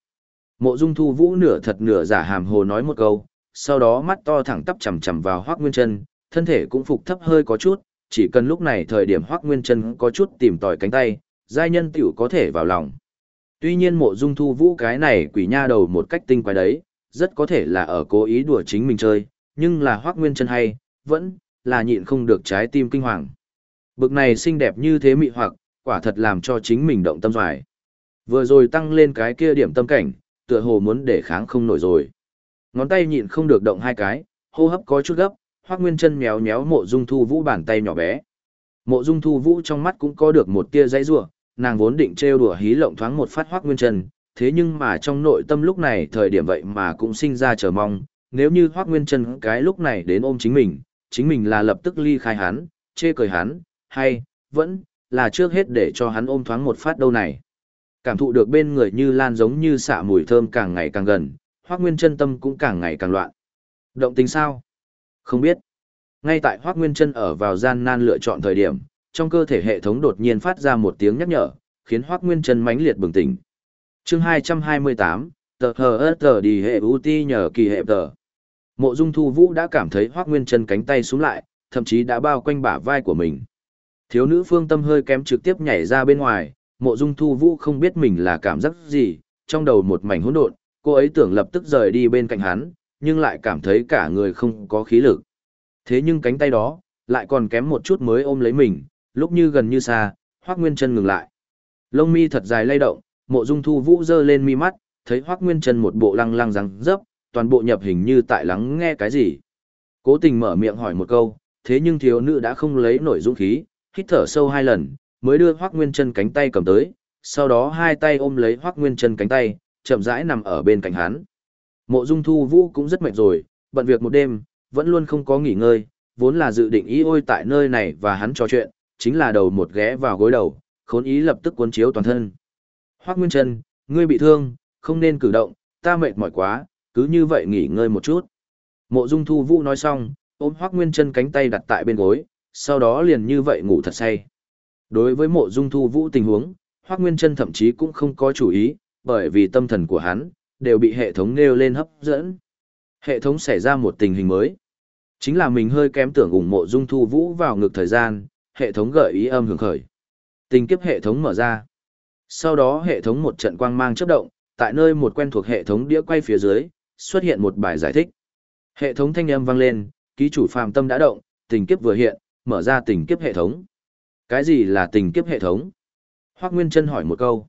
Mộ dung thu vũ nửa thật nửa giả hàm hồ nói một câu, sau đó mắt to thẳng tắp chầm chầm vào hoác nguyên chân, thân thể cũng phục thấp hơi có chút, chỉ cần lúc này thời điểm hoác nguyên chân có chút tìm tòi cánh tay, giai nhân tiểu có thể vào lòng. Tuy nhiên mộ dung thu vũ cái này quỷ nha đầu một cách tinh quái đấy, rất có thể là ở cố ý đùa chính mình chơi, nhưng là hoác nguyên chân hay, vẫn là nhịn không được trái tim kinh hoàng. Bực này xinh đẹp như thế mị hoặc, quả thật làm cho chính mình động tâm doài. Vừa rồi tăng lên cái kia điểm tâm cảnh, tựa hồ muốn để kháng không nổi rồi. Ngón tay nhịn không được động hai cái, hô hấp có chút gấp, hoác nguyên chân méo méo mộ dung thu vũ bàn tay nhỏ bé. Mộ dung thu vũ trong mắt cũng có được một tia dãy rủa nàng vốn định trêu đùa hí lộng thoáng một phát hoác nguyên chân, thế nhưng mà trong nội tâm lúc này thời điểm vậy mà cũng sinh ra chờ mong, nếu như hoác nguyên chân cái lúc này đến ôm chính mình, chính mình là lập tức ly khai hắn, chê cười hắn, hay, vẫn, là trước hết để cho hắn ôm thoáng một phát đâu này. Cảm thụ được bên người như lan giống như xạ mùi thơm càng ngày càng gần, hoác nguyên chân tâm cũng càng ngày càng loạn. Động tình sao? Không biết. Ngay tại hoác nguyên chân ở vào gian nan lựa chọn thời điểm, trong cơ thể hệ thống đột nhiên phát ra một tiếng nhắc nhở, khiến Hoắc Nguyên Chân mãnh liệt bừng tỉnh. Chương 228, tờ hờ tờ đi hệ ưu ti nhờ kỳ hệ tờ. Mộ Dung Thu Vũ đã cảm thấy Hoắc Nguyên Chân cánh tay xuống lại, thậm chí đã bao quanh bả vai của mình. Thiếu nữ phương tâm hơi kém trực tiếp nhảy ra bên ngoài, Mộ Dung Thu Vũ không biết mình là cảm giác gì, trong đầu một mảnh hỗn độn, cô ấy tưởng lập tức rời đi bên cạnh hắn, nhưng lại cảm thấy cả người không có khí lực. Thế nhưng cánh tay đó, lại còn kém một chút mới ôm lấy mình, lúc như gần như xa, Hoắc Nguyên Chân ngừng lại. Lông mi thật dài lay động, Mộ Dung Thu Vũ giơ lên mi mắt, thấy Hoắc Nguyên Chân một bộ lăng lăng răng dấp, toàn bộ nhập hình như tại lắng nghe cái gì. Cố tình mở miệng hỏi một câu, thế nhưng thiếu nữ đã không lấy nổi dũng khí, hít thở sâu hai lần, mới đưa Hoắc Nguyên Chân cánh tay cầm tới, sau đó hai tay ôm lấy Hoắc Nguyên Chân cánh tay, chậm rãi nằm ở bên cạnh hắn. Mộ Dung Thu Vũ cũng rất mệt rồi, bận việc một đêm, vẫn luôn không có nghỉ ngơi, vốn là dự định ý ôi tại nơi này và hắn trò chuyện, chính là đầu một ghé vào gối đầu, khốn ý lập tức cuốn chiếu toàn thân. Hoắc Nguyên Trân, ngươi bị thương, không nên cử động, ta mệt mỏi quá, cứ như vậy nghỉ ngơi một chút. Mộ Dung Thu Vũ nói xong, ôm Hoắc Nguyên Trân cánh tay đặt tại bên gối, sau đó liền như vậy ngủ thật say. Đối với Mộ Dung Thu Vũ tình huống, Hoắc Nguyên Trân thậm chí cũng không có chủ ý, bởi vì tâm thần của hắn đều bị hệ thống nêu lên hấp dẫn. Hệ thống xảy ra một tình hình mới. Chính là mình hơi kém tưởng ủng Mộ Dung Thu Vũ vào ngược thời gian, hệ thống gợi ý âm hưởng khởi. Tình kiếp hệ thống mở ra. Sau đó hệ thống một trận quang mang chớp động, tại nơi một quen thuộc hệ thống đĩa quay phía dưới, xuất hiện một bài giải thích. Hệ thống thanh âm vang lên, ký chủ phàm tâm đã động, tình kiếp vừa hiện, mở ra tình kiếp hệ thống. Cái gì là tình kiếp hệ thống? Hoắc Nguyên Trân hỏi một câu.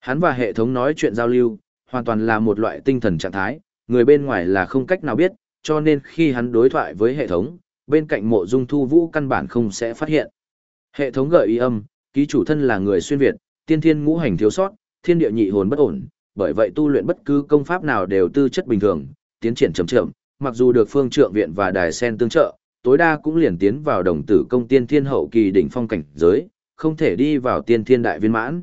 Hắn và hệ thống nói chuyện giao lưu, hoàn toàn là một loại tinh thần trạng thái, người bên ngoài là không cách nào biết, cho nên khi hắn đối thoại với hệ thống, bên cạnh mộ dung thu vũ căn bản không sẽ phát hiện. Hệ thống gợi ý âm, ký chủ thân là người xuyên Việt, tiên thiên ngũ hành thiếu sót, thiên địa nhị hồn bất ổn, bởi vậy tu luyện bất cứ công pháp nào đều tư chất bình thường, tiến triển chậm chậm, mặc dù được phương trượng viện và đài sen tương trợ, tối đa cũng liền tiến vào đồng tử công tiên thiên hậu kỳ đỉnh phong cảnh giới, không thể đi vào tiên thiên đại viên mãn.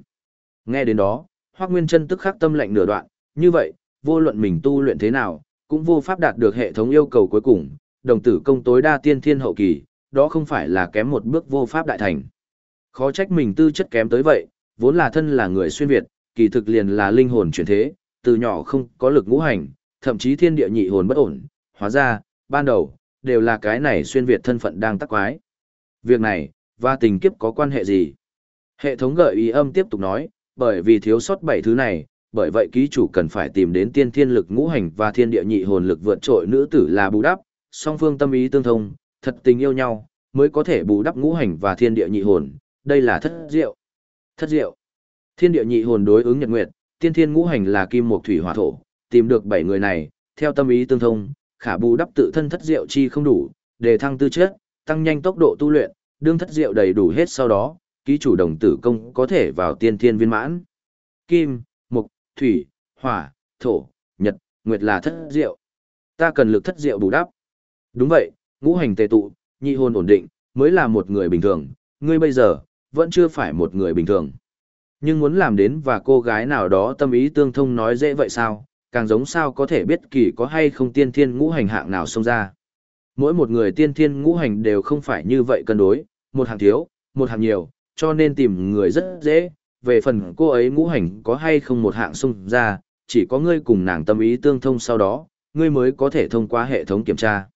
Nghe đến đó, Hoắc Nguyên Chân tức khắc tâm lạnh nửa đoạn, như vậy, vô luận mình tu luyện thế nào, cũng vô pháp đạt được hệ thống yêu cầu cuối cùng, đồng tử công tối đa tiên thiên hậu kỳ, đó không phải là kém một bước vô pháp đại thành. Khó trách mình tư chất kém tới vậy, vốn là thân là người xuyên Việt, kỳ thực liền là linh hồn chuyển thế, từ nhỏ không có lực ngũ hành, thậm chí thiên địa nhị hồn bất ổn, hóa ra, ban đầu, đều là cái này xuyên Việt thân phận đang tắc quái. Việc này, và tình kiếp có quan hệ gì? Hệ thống gợi ý âm tiếp tục nói, bởi vì thiếu sót bảy thứ này, bởi vậy ký chủ cần phải tìm đến tiên thiên lực ngũ hành và thiên địa nhị hồn lực vượt trội nữ tử là bù đắp, song phương tâm ý tương thông, thật tình yêu nhau, mới có thể bù đắp ngũ hành và thiên địa nhị hồn, đây là thất diệu. Thất diệu. Thiên địa nhị hồn đối ứng nhật nguyệt, tiên thiên ngũ hành là kim mộc thủy hỏa thổ, tìm được bảy người này, theo tâm ý tương thông, khả bù đắp tự thân thất diệu chi không đủ, để thăng tư chất, tăng nhanh tốc độ tu luyện, đương thất diệu đầy đủ hết sau đó, ký chủ đồng tử công có thể vào tiên thiên viên mãn. Kim, mộc, thủy, hỏa, thổ, nhật, nguyệt là thất diệu. Ta cần lực thất diệu bù đắp. Đúng vậy, ngũ hành tề tụ, nhị hồn ổn định, mới là một người bình thường, ngươi bây giờ, vẫn chưa phải một người bình thường. Nhưng muốn làm đến và cô gái nào đó tâm ý tương thông nói dễ vậy sao, càng giống sao có thể biết kỳ có hay không tiên thiên ngũ hành hạng nào xông ra. Mỗi một người tiên thiên ngũ hành đều không phải như vậy cân đối, một hạng thiếu, một hạng nhiều, cho nên tìm người rất dễ. Về phần cô ấy ngũ hành có hay không một hạng xung ra, chỉ có ngươi cùng nàng tâm ý tương thông sau đó, ngươi mới có thể thông qua hệ thống kiểm tra.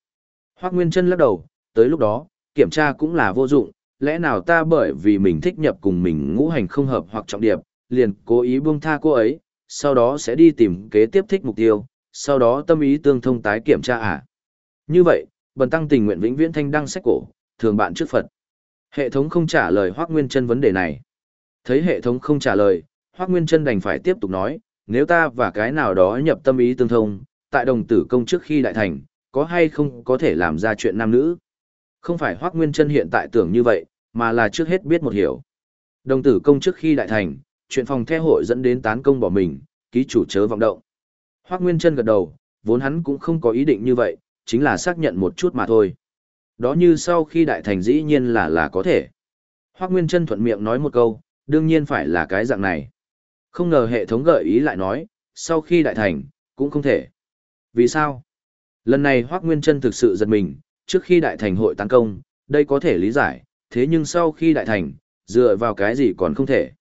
Hoác Nguyên Trân lắc đầu, tới lúc đó, kiểm tra cũng là vô dụng, lẽ nào ta bởi vì mình thích nhập cùng mình ngũ hành không hợp hoặc trọng điệp, liền cố ý buông tha cô ấy, sau đó sẽ đi tìm kế tiếp thích mục tiêu, sau đó tâm ý tương thông tái kiểm tra à. Như vậy, bần tăng tình nguyện vĩnh viễn thanh đăng sách cổ, thường bạn trước Phật. Hệ thống không trả lời Hoác Nguyên Trân vấn đề này. Thấy hệ thống không trả lời, Hoác Nguyên Trân đành phải tiếp tục nói, nếu ta và cái nào đó nhập tâm ý tương thông, tại đồng tử công trước khi đại thành, có hay không có thể làm ra chuyện nam nữ. Không phải Hoác Nguyên Trân hiện tại tưởng như vậy, mà là trước hết biết một hiểu. Đồng tử công trước khi đại thành, chuyện phòng theo hội dẫn đến tán công bỏ mình, ký chủ chớ vọng động. Hoác Nguyên Trân gật đầu, vốn hắn cũng không có ý định như vậy, chính là xác nhận một chút mà thôi. Đó như sau khi đại thành dĩ nhiên là là có thể. Hoác Nguyên Trân thuận miệng nói một câu, đương nhiên phải là cái dạng này. Không ngờ hệ thống gợi ý lại nói, sau khi đại thành, cũng không thể. Vì sao? Lần này Hoác Nguyên Trân thực sự giật mình, trước khi đại thành hội tấn công, đây có thể lý giải, thế nhưng sau khi đại thành, dựa vào cái gì còn không thể.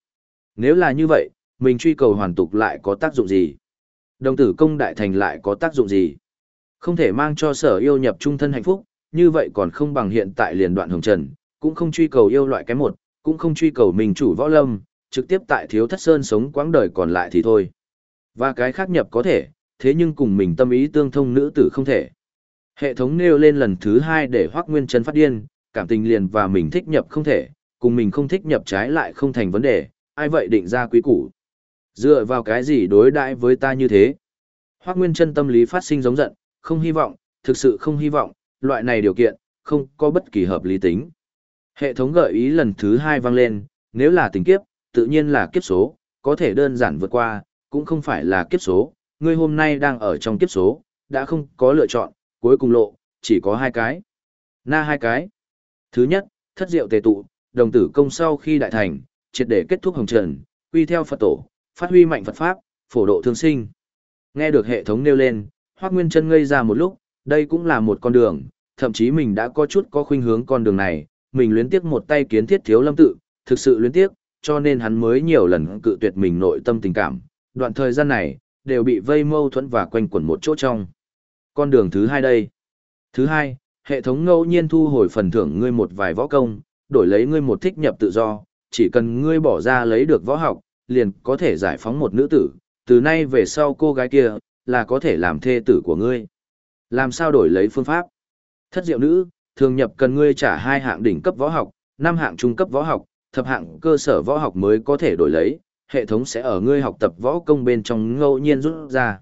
Nếu là như vậy, mình truy cầu hoàn tục lại có tác dụng gì? Đồng tử công đại thành lại có tác dụng gì? Không thể mang cho sở yêu nhập trung thân hạnh phúc, như vậy còn không bằng hiện tại liền đoạn hồng trần, cũng không truy cầu yêu loại cái một, cũng không truy cầu mình chủ võ lâm, trực tiếp tại thiếu thất sơn sống quãng đời còn lại thì thôi. Và cái khác nhập có thể, thế nhưng cùng mình tâm ý tương thông nữ tử không thể. Hệ thống nêu lên lần thứ hai để Hoác Nguyên Trân phát điên, cảm tình liền và mình thích nhập không thể, cùng mình không thích nhập trái lại không thành vấn đề, ai vậy định ra quý củ. Dựa vào cái gì đối đãi với ta như thế? Hoác Nguyên Trân tâm lý phát sinh giống giận, không hy vọng, thực sự không hy vọng, loại này điều kiện, không có bất kỳ hợp lý tính. Hệ thống gợi ý lần thứ hai vang lên, nếu là tình kiếp, tự nhiên là kiếp số, có thể đơn giản vượt qua, cũng không phải là kiếp số, ngươi hôm nay đang ở trong kiếp số, đã không có lựa chọn, cuối cùng lộ, chỉ có hai cái. Na hai cái. Thứ nhất, thất diệu tề tụ, đồng tử công sau khi đại thành, triệt để kết thúc hồng trần, quy theo Phật tổ, phát huy mạnh Phật Pháp, phổ độ thương sinh. Nghe được hệ thống nêu lên, Hoác Nguyên chân ngây ra một lúc, đây cũng là một con đường, thậm chí mình đã có chút có khuynh hướng con đường này, mình luyến tiếc một tay kiến thiết thiếu lâm tự, thực sự luyến tiếc, cho nên hắn mới nhiều lần cự tuyệt mình nội tâm tình cảm. Đoạn thời gian này, đều bị vây mâu thuẫn và quanh quẩn một chỗ trong. Con đường thứ hai đây. Thứ hai, hệ thống ngẫu nhiên thu hồi phần thưởng ngươi một vài võ công, đổi lấy ngươi một thích nhập tự do, chỉ cần ngươi bỏ ra lấy được võ học, liền có thể giải phóng một nữ tử, từ nay về sau cô gái kia, là có thể làm thê tử của ngươi. Làm sao đổi lấy phương pháp? Thất diệu nữ, thường nhập cần ngươi trả hai hạng đỉnh cấp võ học, năm hạng trung cấp võ học, thập hạng cơ sở võ học mới có thể đổi lấy, hệ thống sẽ ở ngươi học tập võ công bên trong ngẫu nhiên rút ra.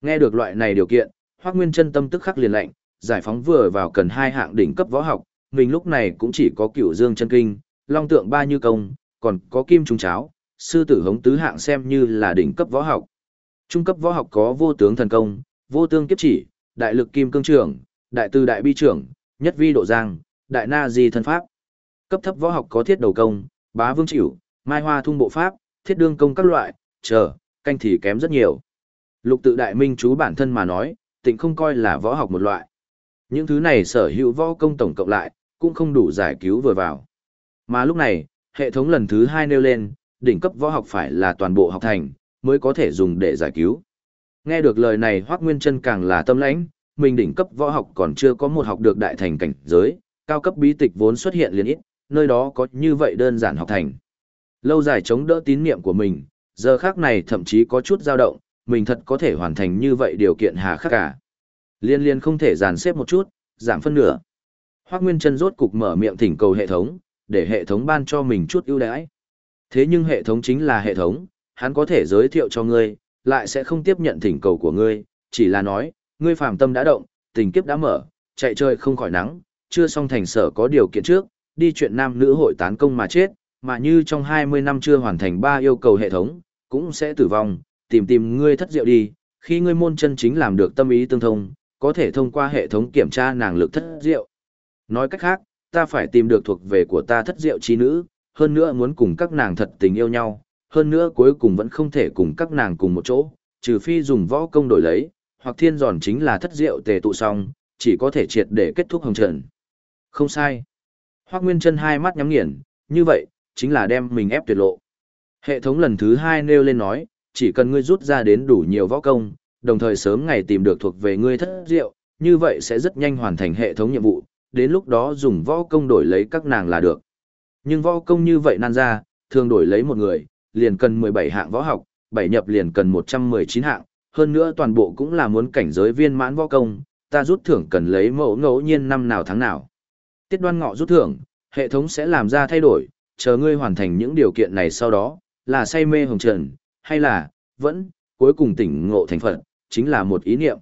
Nghe được loại này điều kiện, Hoắc Nguyên Chân tâm tức khắc liền lạnh, giải phóng vừa vào cần hai hạng đỉnh cấp võ học, mình lúc này cũng chỉ có Cửu Dương chân kinh, Long tượng ba như công, còn có Kim trùng cháo, sư tử hống tứ hạng xem như là đỉnh cấp võ học. Trung cấp võ học có vô tướng thần công, vô tương kiếp chỉ, đại lực kim cương trưởng, đại tư đại bi trưởng, nhất vi độ giang, đại na di thân pháp. Cấp thấp võ học có thiết đầu công, bá vương chịu, mai hoa thung bộ pháp, thiết đương công các loại, chờ, canh thì kém rất nhiều. Lục tự đại minh chú bản thân mà nói, tịnh không coi là võ học một loại. Những thứ này sở hữu võ công tổng cộng lại, cũng không đủ giải cứu vừa vào. Mà lúc này, hệ thống lần thứ hai nêu lên, đỉnh cấp võ học phải là toàn bộ học thành, mới có thể dùng để giải cứu. Nghe được lời này Hoác Nguyên Trân càng là tâm lãnh, mình đỉnh cấp võ học còn chưa có một học được đại thành cảnh giới, cao cấp bí tịch vốn xuất hiện liền ít, nơi đó có như vậy đơn giản học thành. Lâu dài chống đỡ tín niệm của mình, giờ khác này thậm chí có chút dao động, mình thật có thể hoàn thành như vậy điều kiện hà khắc cả. Liên liên không thể dàn xếp một chút, giảm phân nửa. Hoác Nguyên Trân rốt cục mở miệng thỉnh cầu hệ thống, để hệ thống ban cho mình chút ưu đãi. Thế nhưng hệ thống chính là hệ thống, hắn có thể giới thiệu cho ngươi, lại sẽ không tiếp nhận thỉnh cầu của ngươi, chỉ là nói, ngươi phàm tâm đã động, tình kiếp đã mở, chạy chơi không khỏi nắng, chưa xong thành sở có điều kiện trước, đi chuyện nam nữ hội tán công mà chết, mà như trong 20 năm chưa hoàn thành ba yêu cầu hệ thống, cũng sẽ tử vong, tìm tìm ngươi thất diệu đi, khi ngươi môn chân chính làm được tâm ý tương thông, có thể thông qua hệ thống kiểm tra nàng lực thất diệu. Nói cách khác, ta phải tìm được thuộc về của ta thất diệu chi nữ, hơn nữa muốn cùng các nàng thật tình yêu nhau, hơn nữa cuối cùng vẫn không thể cùng các nàng cùng một chỗ, trừ phi dùng võ công đổi lấy, hoặc thiên giòn chính là thất diệu tề tụ xong, chỉ có thể triệt để kết thúc hồng trần. Không sai. Hoác Nguyên chân hai mắt nhắm nghiền, như vậy, chính là đem mình ép tuyệt lộ. Hệ thống lần thứ hai nêu lên nói, chỉ cần ngươi rút ra đến đủ nhiều võ công, đồng thời sớm ngày tìm được thuộc về ngươi thất diệu, như vậy sẽ rất nhanh hoàn thành hệ thống nhiệm vụ, đến lúc đó dùng võ công đổi lấy các nàng là được. Nhưng võ công như vậy nan ra, thường đổi lấy một người, liền cần 17 hạng võ học, bảy nhập liền cần 119 hạng, hơn nữa toàn bộ cũng là muốn cảnh giới viên mãn võ công, ta rút thưởng cần lấy mẫu ngẫu nhiên năm nào tháng nào. Tiết đoan ngọ rút thưởng, hệ thống sẽ làm ra thay đổi, chờ ngươi hoàn thành những điều kiện này sau đó, là say mê hồng trần, hay là, vẫn, cuối cùng tỉnh ngộ thành phật, chính là một ý niệm.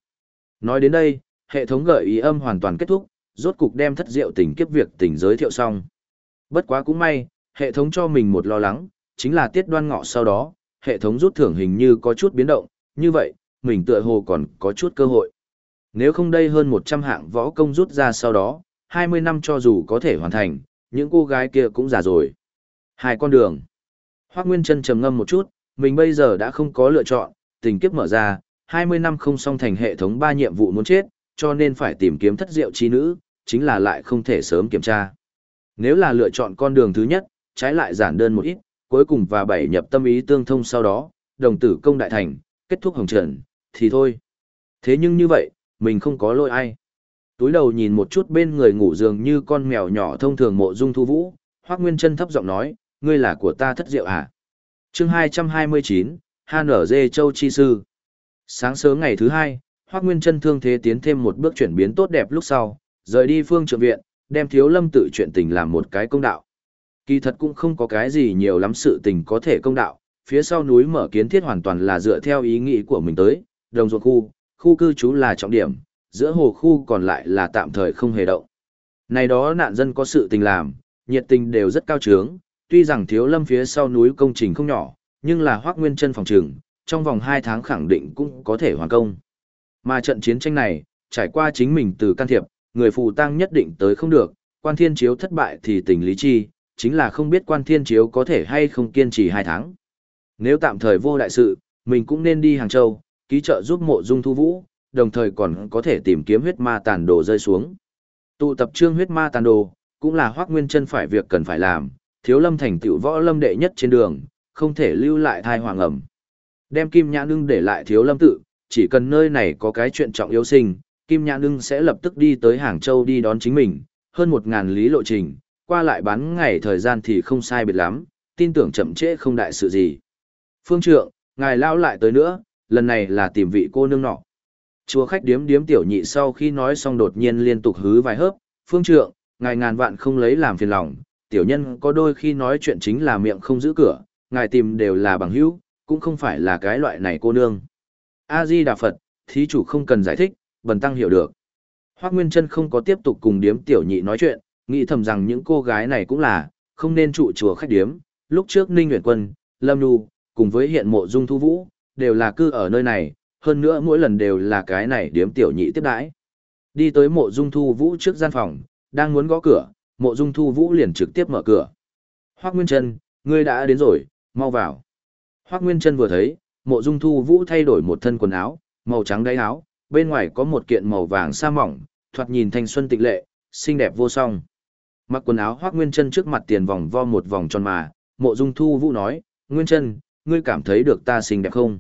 Nói đến đây, hệ thống gợi ý âm hoàn toàn kết thúc, rốt cục đem thất diệu tình kiếp việc tình giới thiệu xong. Bất quá cũng may, hệ thống cho mình một lo lắng, chính là tiết đoan ngọ sau đó, hệ thống rút thưởng hình như có chút biến động, như vậy, mình tựa hồ còn có chút cơ hội. Nếu không đây hơn 100 hạng võ công rút ra sau đó, 20 năm cho dù có thể hoàn thành, những cô gái kia cũng già rồi. Hai con đường. Hoác Nguyên Trân trầm ngâm một chút, mình bây giờ đã không có lựa chọn, tình kiếp mở ra, 20 năm không xong thành hệ thống ba nhiệm vụ muốn chết, cho nên phải tìm kiếm thất diệu chi nữ, chính là lại không thể sớm kiểm tra. Nếu là lựa chọn con đường thứ nhất, trái lại giản đơn một ít, cuối cùng và bảy nhập tâm ý tương thông sau đó, đồng tử công đại thành, kết thúc hồng trần, thì thôi. Thế nhưng như vậy, mình không có lỗi ai. Túi đầu nhìn một chút bên người ngủ giường như con mèo nhỏ thông thường mộ dung thu vũ, Hoác Nguyên chân thấp giọng nói, ngươi là của ta thất diệu à? chương 229, HNZ Châu Chi Sư. Sáng sớm ngày thứ hai, Hoác Nguyên chân thương thế tiến thêm một bước chuyển biến tốt đẹp lúc sau, rời đi phương trượng viện, đem thiếu lâm tự chuyện tình làm một cái công đạo. Kỳ thật cũng không có cái gì nhiều lắm sự tình có thể công đạo, phía sau núi mở kiến thiết hoàn toàn là dựa theo ý nghĩ của mình tới, đồng ruộng khu, khu cư trú là trọng điểm, giữa hồ khu còn lại là tạm thời không hề động. Này đó nạn dân có sự tình làm, nhiệt tình đều rất cao trướng, tuy rằng thiếu lâm phía sau núi công trình không nhỏ, nhưng là hoác nguyên chân phòng trường, trong vòng 2 tháng khẳng định cũng có thể hoàn công. Mà trận chiến tranh này, trải qua chính mình từ can thiệp, người phù tăng nhất định tới không được, quan thiên chiếu thất bại thì tình lý chi, chính là không biết quan thiên chiếu có thể hay không kiên trì 2 tháng. Nếu tạm thời vô đại sự, mình cũng nên đi Hàng Châu, ký trợ giúp mộ dung thu vũ, đồng thời còn có thể tìm kiếm huyết ma tàn đồ rơi xuống. Tụ tập trương huyết ma tàn đồ, cũng là hoác nguyên chân phải việc cần phải làm, thiếu lâm thành tựu võ lâm đệ nhất trên đường, không thể lưu lại thai hoàng ẩm. Đem kim nhã nưng để lại thiếu lâm tự, chỉ cần nơi này có cái chuyện trọng yếu sinh, kim nhã nưng sẽ lập tức đi tới Hàng Châu đi đón chính mình, hơn một ngàn lý lộ trình, qua lại bán ngày thời gian thì không sai biệt lắm, tin tưởng chậm trễ không đại sự gì. Phương trượng, ngài lao lại tới nữa, lần này là tìm vị cô nương nọ. Chùa khách điếm điếm tiểu nhị sau khi nói xong đột nhiên liên tục hứ vài hớp, phương trượng, ngài ngàn vạn không lấy làm phiền lòng, tiểu nhân có đôi khi nói chuyện chính là miệng không giữ cửa, ngài tìm đều là bằng hữu, cũng không phải là cái loại này cô nương. A-di Đà Phật, thí chủ không cần giải thích, bần tăng hiểu được. Hoác Nguyên Trân không có tiếp tục cùng điếm tiểu nhị nói chuyện, nghĩ thầm rằng những cô gái này cũng là, không nên trụ chùa khách điếm. Lúc trước Ninh Nguyễn Quân, Lâm Nhu, cùng với hiện mộ dung thu vũ, đều là cư ở nơi này, hơn nữa mỗi lần đều là cái này điếm tiểu nhị tiếp đãi. Đi tới mộ dung thu vũ trước gian phòng, đang muốn gõ cửa, mộ dung thu vũ liền trực tiếp mở cửa. Hoác Nguyên Trân, ngươi đã đến rồi, mau vào. Hoác Nguyên Trân vừa thấy, mộ dung thu vũ thay đổi một thân quần áo, màu trắng đáy áo, bên ngoài có một kiện màu vàng sa mỏng, thoạt nhìn thanh xuân tịch lệ, xinh đẹp vô song. Mặc quần áo Hoắc Nguyên Chân trước mặt tiền vòng vo một vòng tròn mà, Mộ Dung Thu Vũ nói, "Nguyên Chân, ngươi cảm thấy được ta xinh đẹp không?"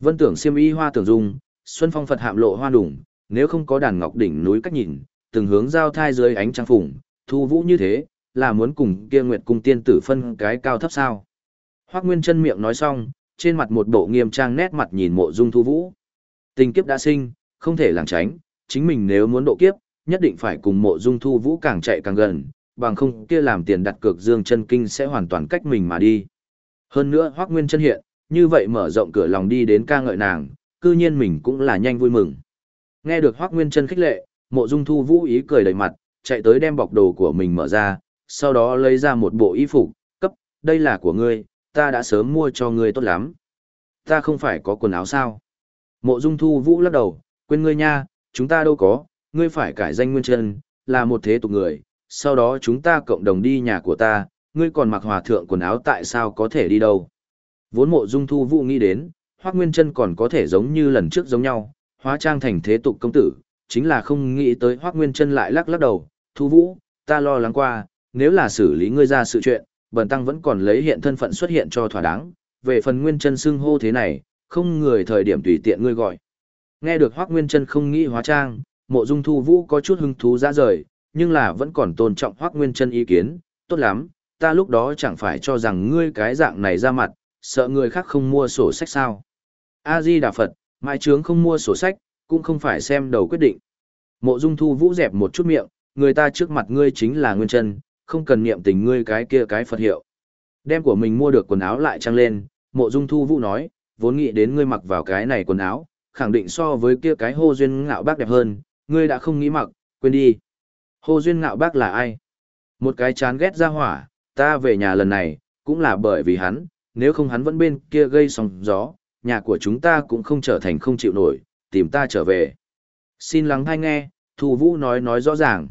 Vân Tưởng xiêm y hoa tưởng dung, xuân phong Phật hạm lộ hoa đủng, nếu không có đàn ngọc đỉnh núi cách nhìn, từng hướng giao thai dưới ánh trăng phủng Thu Vũ như thế, là muốn cùng kia Nguyệt cung tiên tử phân cái cao thấp sao? Hoắc Nguyên Chân miệng nói xong, trên mặt một bộ nghiêm trang nét mặt nhìn Mộ Dung Thu Vũ. Tình kiếp đã sinh, không thể lảng tránh, chính mình nếu muốn độ kiếp, nhất định phải cùng mộ dung thu vũ càng chạy càng gần, bằng không kia làm tiền đặt cược dương chân kinh sẽ hoàn toàn cách mình mà đi. Hơn nữa Hoác Nguyên chân hiện, như vậy mở rộng cửa lòng đi đến ca ngợi nàng, cư nhiên mình cũng là nhanh vui mừng. Nghe được Hoác Nguyên chân khích lệ, mộ dung thu vũ ý cười đầy mặt, chạy tới đem bọc đồ của mình mở ra, sau đó lấy ra một bộ y phục, cấp, đây là của ngươi, ta đã sớm mua cho ngươi tốt lắm. Ta không phải có quần áo sao? Mộ dung thu vũ lắc đầu, quên ngươi nha, chúng ta đâu có, ngươi phải cải danh nguyên chân, là một thế tục người, sau đó chúng ta cộng đồng đi nhà của ta, ngươi còn mặc hòa thượng quần áo tại sao có thể đi đâu. Vốn mộ dung thu vũ nghĩ đến, hoác nguyên chân còn có thể giống như lần trước giống nhau, hóa trang thành thế tục công tử, chính là không nghĩ tới hoác nguyên chân lại lắc lắc đầu, thu vũ, ta lo lắng qua, nếu là xử lý ngươi ra sự chuyện, bần tăng vẫn còn lấy hiện thân phận xuất hiện cho thỏa đáng, về phần nguyên chân xưng hô thế này, không người thời điểm tùy tiện ngươi gọi. Nghe được Hoắc nguyên chân không nghĩ hóa trang, mộ dung thu vũ có chút hứng thú ra rời, nhưng là vẫn còn tôn trọng Hoắc nguyên chân ý kiến, tốt lắm, ta lúc đó chẳng phải cho rằng ngươi cái dạng này ra mặt, sợ người khác không mua sổ sách sao. A-di Đà Phật, mai trướng không mua sổ sách, cũng không phải xem đầu quyết định. Mộ dung thu vũ dẹp một chút miệng, người ta trước mặt ngươi chính là nguyên chân, không cần niệm tình ngươi cái kia cái Phật hiệu. Đem của mình mua được quần áo lại trang lên, mộ dung thu vũ nói, vốn nghĩ đến ngươi mặc vào cái này quần áo, khẳng định so với kia cái hô duyên ngạo bác đẹp hơn, ngươi đã không nghĩ mặc, quên đi. Hồ Duyên ngạo bác là ai? Một cái chán ghét ra hỏa, ta về nhà lần này, cũng là bởi vì hắn, nếu không hắn vẫn bên kia gây sóng gió, nhà của chúng ta cũng không trở thành không chịu nổi, tìm ta trở về. Xin lắng hay nghe, Thu Vũ nói nói rõ ràng.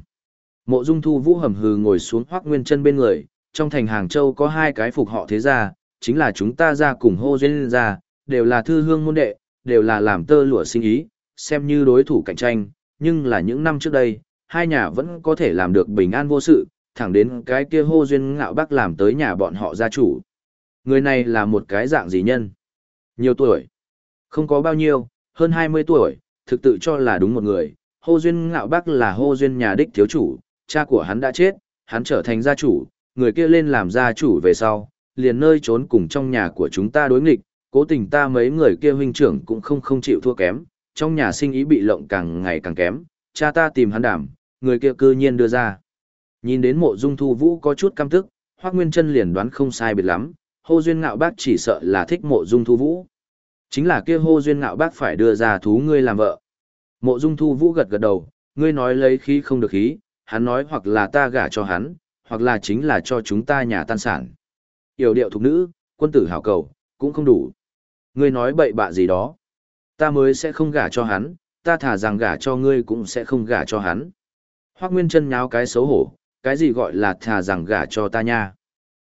Mộ dung Thu Vũ hầm hừ ngồi xuống hoắc nguyên chân bên người, trong thành Hàng Châu có hai cái phục họ thế gia, chính là chúng ta ra cùng hô duyên gia, đều là thư hương môn đệ, đều là làm tơ lụa sinh ý, xem như đối thủ cạnh tranh, nhưng là những năm trước đây, hai nhà vẫn có thể làm được bình an vô sự, thẳng đến cái kia hô duyên ngạo bác làm tới nhà bọn họ gia chủ. Người này là một cái dạng gì nhân? Nhiều tuổi? Không có bao nhiêu, hơn 20 tuổi, thực tự cho là đúng một người. Hô duyên ngạo bác là hô duyên nhà đích thiếu chủ, cha của hắn đã chết, hắn trở thành gia chủ, người kia lên làm gia chủ về sau, liền nơi trốn cùng trong nhà của chúng ta đối nghịch, cố tình ta mấy người kia huynh trưởng cũng không không chịu thua kém, trong nhà sinh ý bị lộng càng ngày càng kém, cha ta tìm hắn đảm, người kia cư nhiên đưa ra. Nhìn đến mộ dung thu vũ có chút căm tức, Hoác Nguyên chân liền đoán không sai biệt lắm, hô duyên ngạo bác chỉ sợ là thích mộ dung thu vũ. Chính là kia hô duyên ngạo bác phải đưa ra thú ngươi làm vợ. Mộ dung thu vũ gật gật đầu, ngươi nói lấy khí không được khí, hắn nói hoặc là ta gả cho hắn, hoặc là chính là cho chúng ta nhà tan sản. Yểu điệu thục nữ, quân tử hảo cầu, cũng không đủ. Ngươi nói bậy bạ gì đó. Ta mới sẽ không gả cho hắn, ta thả rằng gả cho ngươi cũng sẽ không gả cho hắn. Hoác Nguyên chân nháo cái xấu hổ, cái gì gọi là thả rằng gả cho ta nha.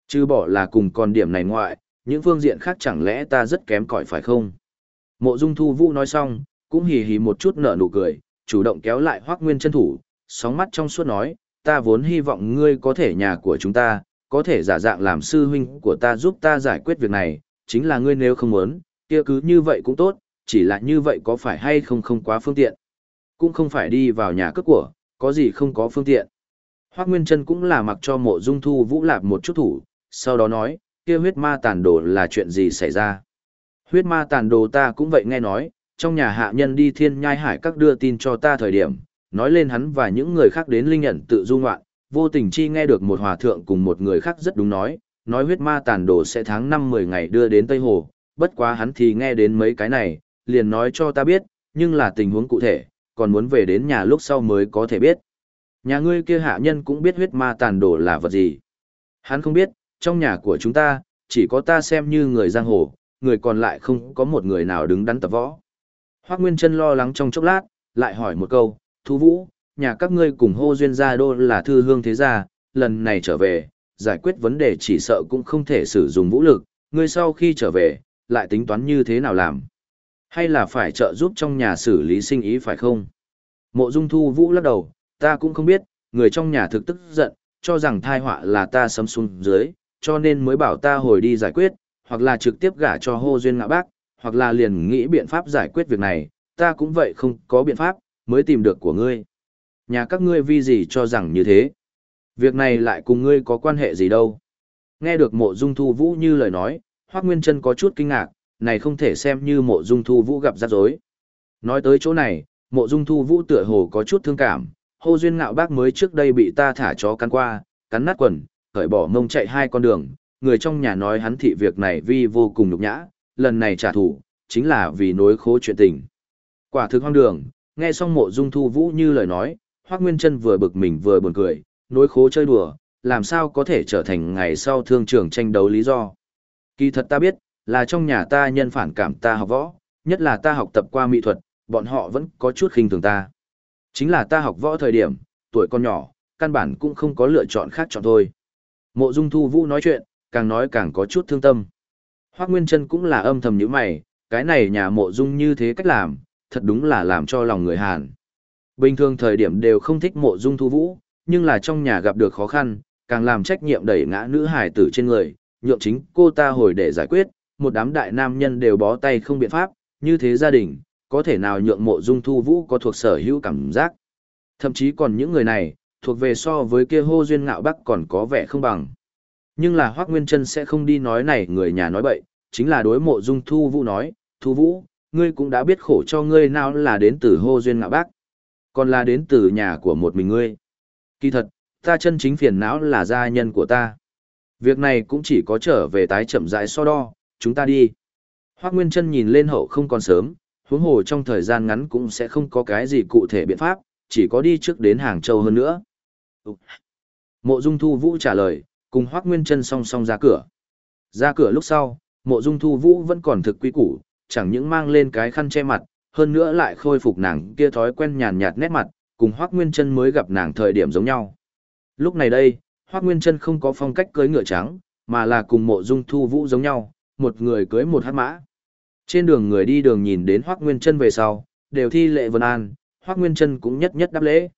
Chứ bỏ là cùng con điểm này ngoại, những phương diện khác chẳng lẽ ta rất kém cỏi phải không? Mộ Dung Thu Vũ nói xong, cũng hì hì một chút nở nụ cười, chủ động kéo lại Hoác Nguyên chân thủ, sóng mắt trong suốt nói, ta vốn hy vọng ngươi có thể nhà của chúng ta, có thể giả dạng làm sư huynh của ta giúp ta giải quyết việc này, chính là ngươi nếu không muốn, kia cứ như vậy cũng tốt, chỉ là như vậy có phải hay không không quá phương tiện. Cũng không phải đi vào nhà cướp của, có gì không có phương tiện. Hoác Nguyên Trân cũng là mặc cho mộ dung thu vũ lạp một chút thủ, sau đó nói, kia huyết ma tàn đồ là chuyện gì xảy ra. Huyết ma tàn đồ ta cũng vậy nghe nói, trong nhà hạ nhân đi thiên nhai hải các đưa tin cho ta thời điểm, nói lên hắn và những người khác đến linh nhận tự du ngoạn, vô tình chi nghe được một hòa thượng cùng một người khác rất đúng nói, nói huyết ma tàn đồ sẽ tháng năm mười ngày đưa đến Tây Hồ, bất quá hắn thì nghe đến mấy cái này, liền nói cho ta biết, nhưng là tình huống cụ thể, còn muốn về đến nhà lúc sau mới có thể biết. Nhà ngươi kia hạ nhân cũng biết huyết ma tàn đồ là vật gì. Hắn không biết, trong nhà của chúng ta, chỉ có ta xem như người giang hồ, người còn lại không có một người nào đứng đắn tập võ. Hoác Nguyên Trân lo lắng trong chốc lát, lại hỏi một câu, Thu Vũ, nhà các ngươi cùng hô duyên gia đô là thư hương thế gia, lần này trở về, giải quyết vấn đề chỉ sợ cũng không thể sử dụng vũ lực, ngươi sau khi trở về, lại tính toán như thế nào làm? Hay là phải trợ giúp trong nhà xử lý sinh ý phải không? Mộ Dung Thu Vũ lắc đầu, ta cũng không biết, người trong nhà thực tức giận, cho rằng thai họa là ta sấm xuống dưới, cho nên mới bảo ta hồi đi giải quyết, hoặc là trực tiếp gả cho hô duyên Ngã bác, hoặc là liền nghĩ biện pháp giải quyết việc này, ta cũng vậy không có biện pháp, mới tìm được của ngươi. Nhà các ngươi vì gì cho rằng như thế? Việc này lại cùng ngươi có quan hệ gì đâu? Nghe được mộ dung thu vũ như lời nói, Hoác Nguyên Trân có chút kinh ngạc, này không thể xem như mộ dung thu vũ gặp rắc rối. Nói tới chỗ này, mộ dung thu vũ tựa hồ có chút thương cảm, hô duyên ngạo bác mới trước đây bị ta thả chó cắn qua, cắn nát quần, khởi bỏ mông chạy hai con đường, người trong nhà nói hắn thị việc này vi vô cùng nhục nhã, lần này trả thù, chính là vì nối khố chuyện tình. Quả thực hoang đường, nghe xong mộ dung thu vũ như lời nói, Hoác Nguyên Trân vừa bực mình vừa buồn cười, nối khố chơi đùa, làm sao có thể trở thành ngày sau thương trường tranh đấu lý do. Kỳ thật ta biết, là trong nhà ta nhân phản cảm ta học võ, nhất là ta học tập qua mỹ thuật, bọn họ vẫn có chút khinh thường ta. Chính là ta học võ thời điểm, tuổi con nhỏ, căn bản cũng không có lựa chọn khác chọn thôi. Mộ Dung Thu Vũ nói chuyện, càng nói càng có chút thương tâm. Hoác Nguyên Trân cũng là âm thầm như mày, cái này nhà mộ dung như thế cách làm, thật đúng là làm cho lòng người Hàn. Bình thường thời điểm đều không thích mộ dung thu vũ, nhưng là trong nhà gặp được khó khăn, càng làm trách nhiệm đẩy ngã nữ hải tử trên người, nhượng chính cô ta hồi để giải quyết, một đám đại nam nhân đều bó tay không biện pháp, như thế gia đình, có thể nào nhượng mộ dung thu vũ có thuộc sở hữu cảm giác. Thậm chí còn những người này, thuộc về so với kia hô duyên ngạo bắc còn có vẻ không bằng. Nhưng là Hoác Nguyên Trân sẽ không đi nói này người nhà nói bậy, chính là đối mộ dung Thu Vũ nói, Thu Vũ, ngươi cũng đã biết khổ cho ngươi nào là đến từ hô duyên ngạo bác, còn là đến từ nhà của một mình ngươi. Kỳ thật, ta chân chính phiền não là gia nhân của ta. Việc này cũng chỉ có trở về tái chậm rãi so đo, chúng ta đi. Hoác Nguyên Trân nhìn lên hậu không còn sớm, huống hồ trong thời gian ngắn cũng sẽ không có cái gì cụ thể biện pháp, chỉ có đi trước đến Hàng Châu hơn nữa. Mộ Dung Thu Vũ trả lời, cùng Hoác Nguyên Trân song song ra cửa. Ra cửa lúc sau, mộ dung thu vũ vẫn còn thực quý củ, chẳng những mang lên cái khăn che mặt, hơn nữa lại khôi phục nàng kia thói quen nhàn nhạt nét mặt, cùng Hoắc Nguyên Trân mới gặp nàng thời điểm giống nhau. Lúc này đây, Hoắc Nguyên Trân không có phong cách cưới ngựa trắng, mà là cùng mộ dung thu vũ giống nhau, một người cưới một hát mã. Trên đường người đi đường nhìn đến Hoắc Nguyên Trân về sau, đều thi lệ vân an, Hoắc Nguyên Trân cũng nhất nhất đáp lễ.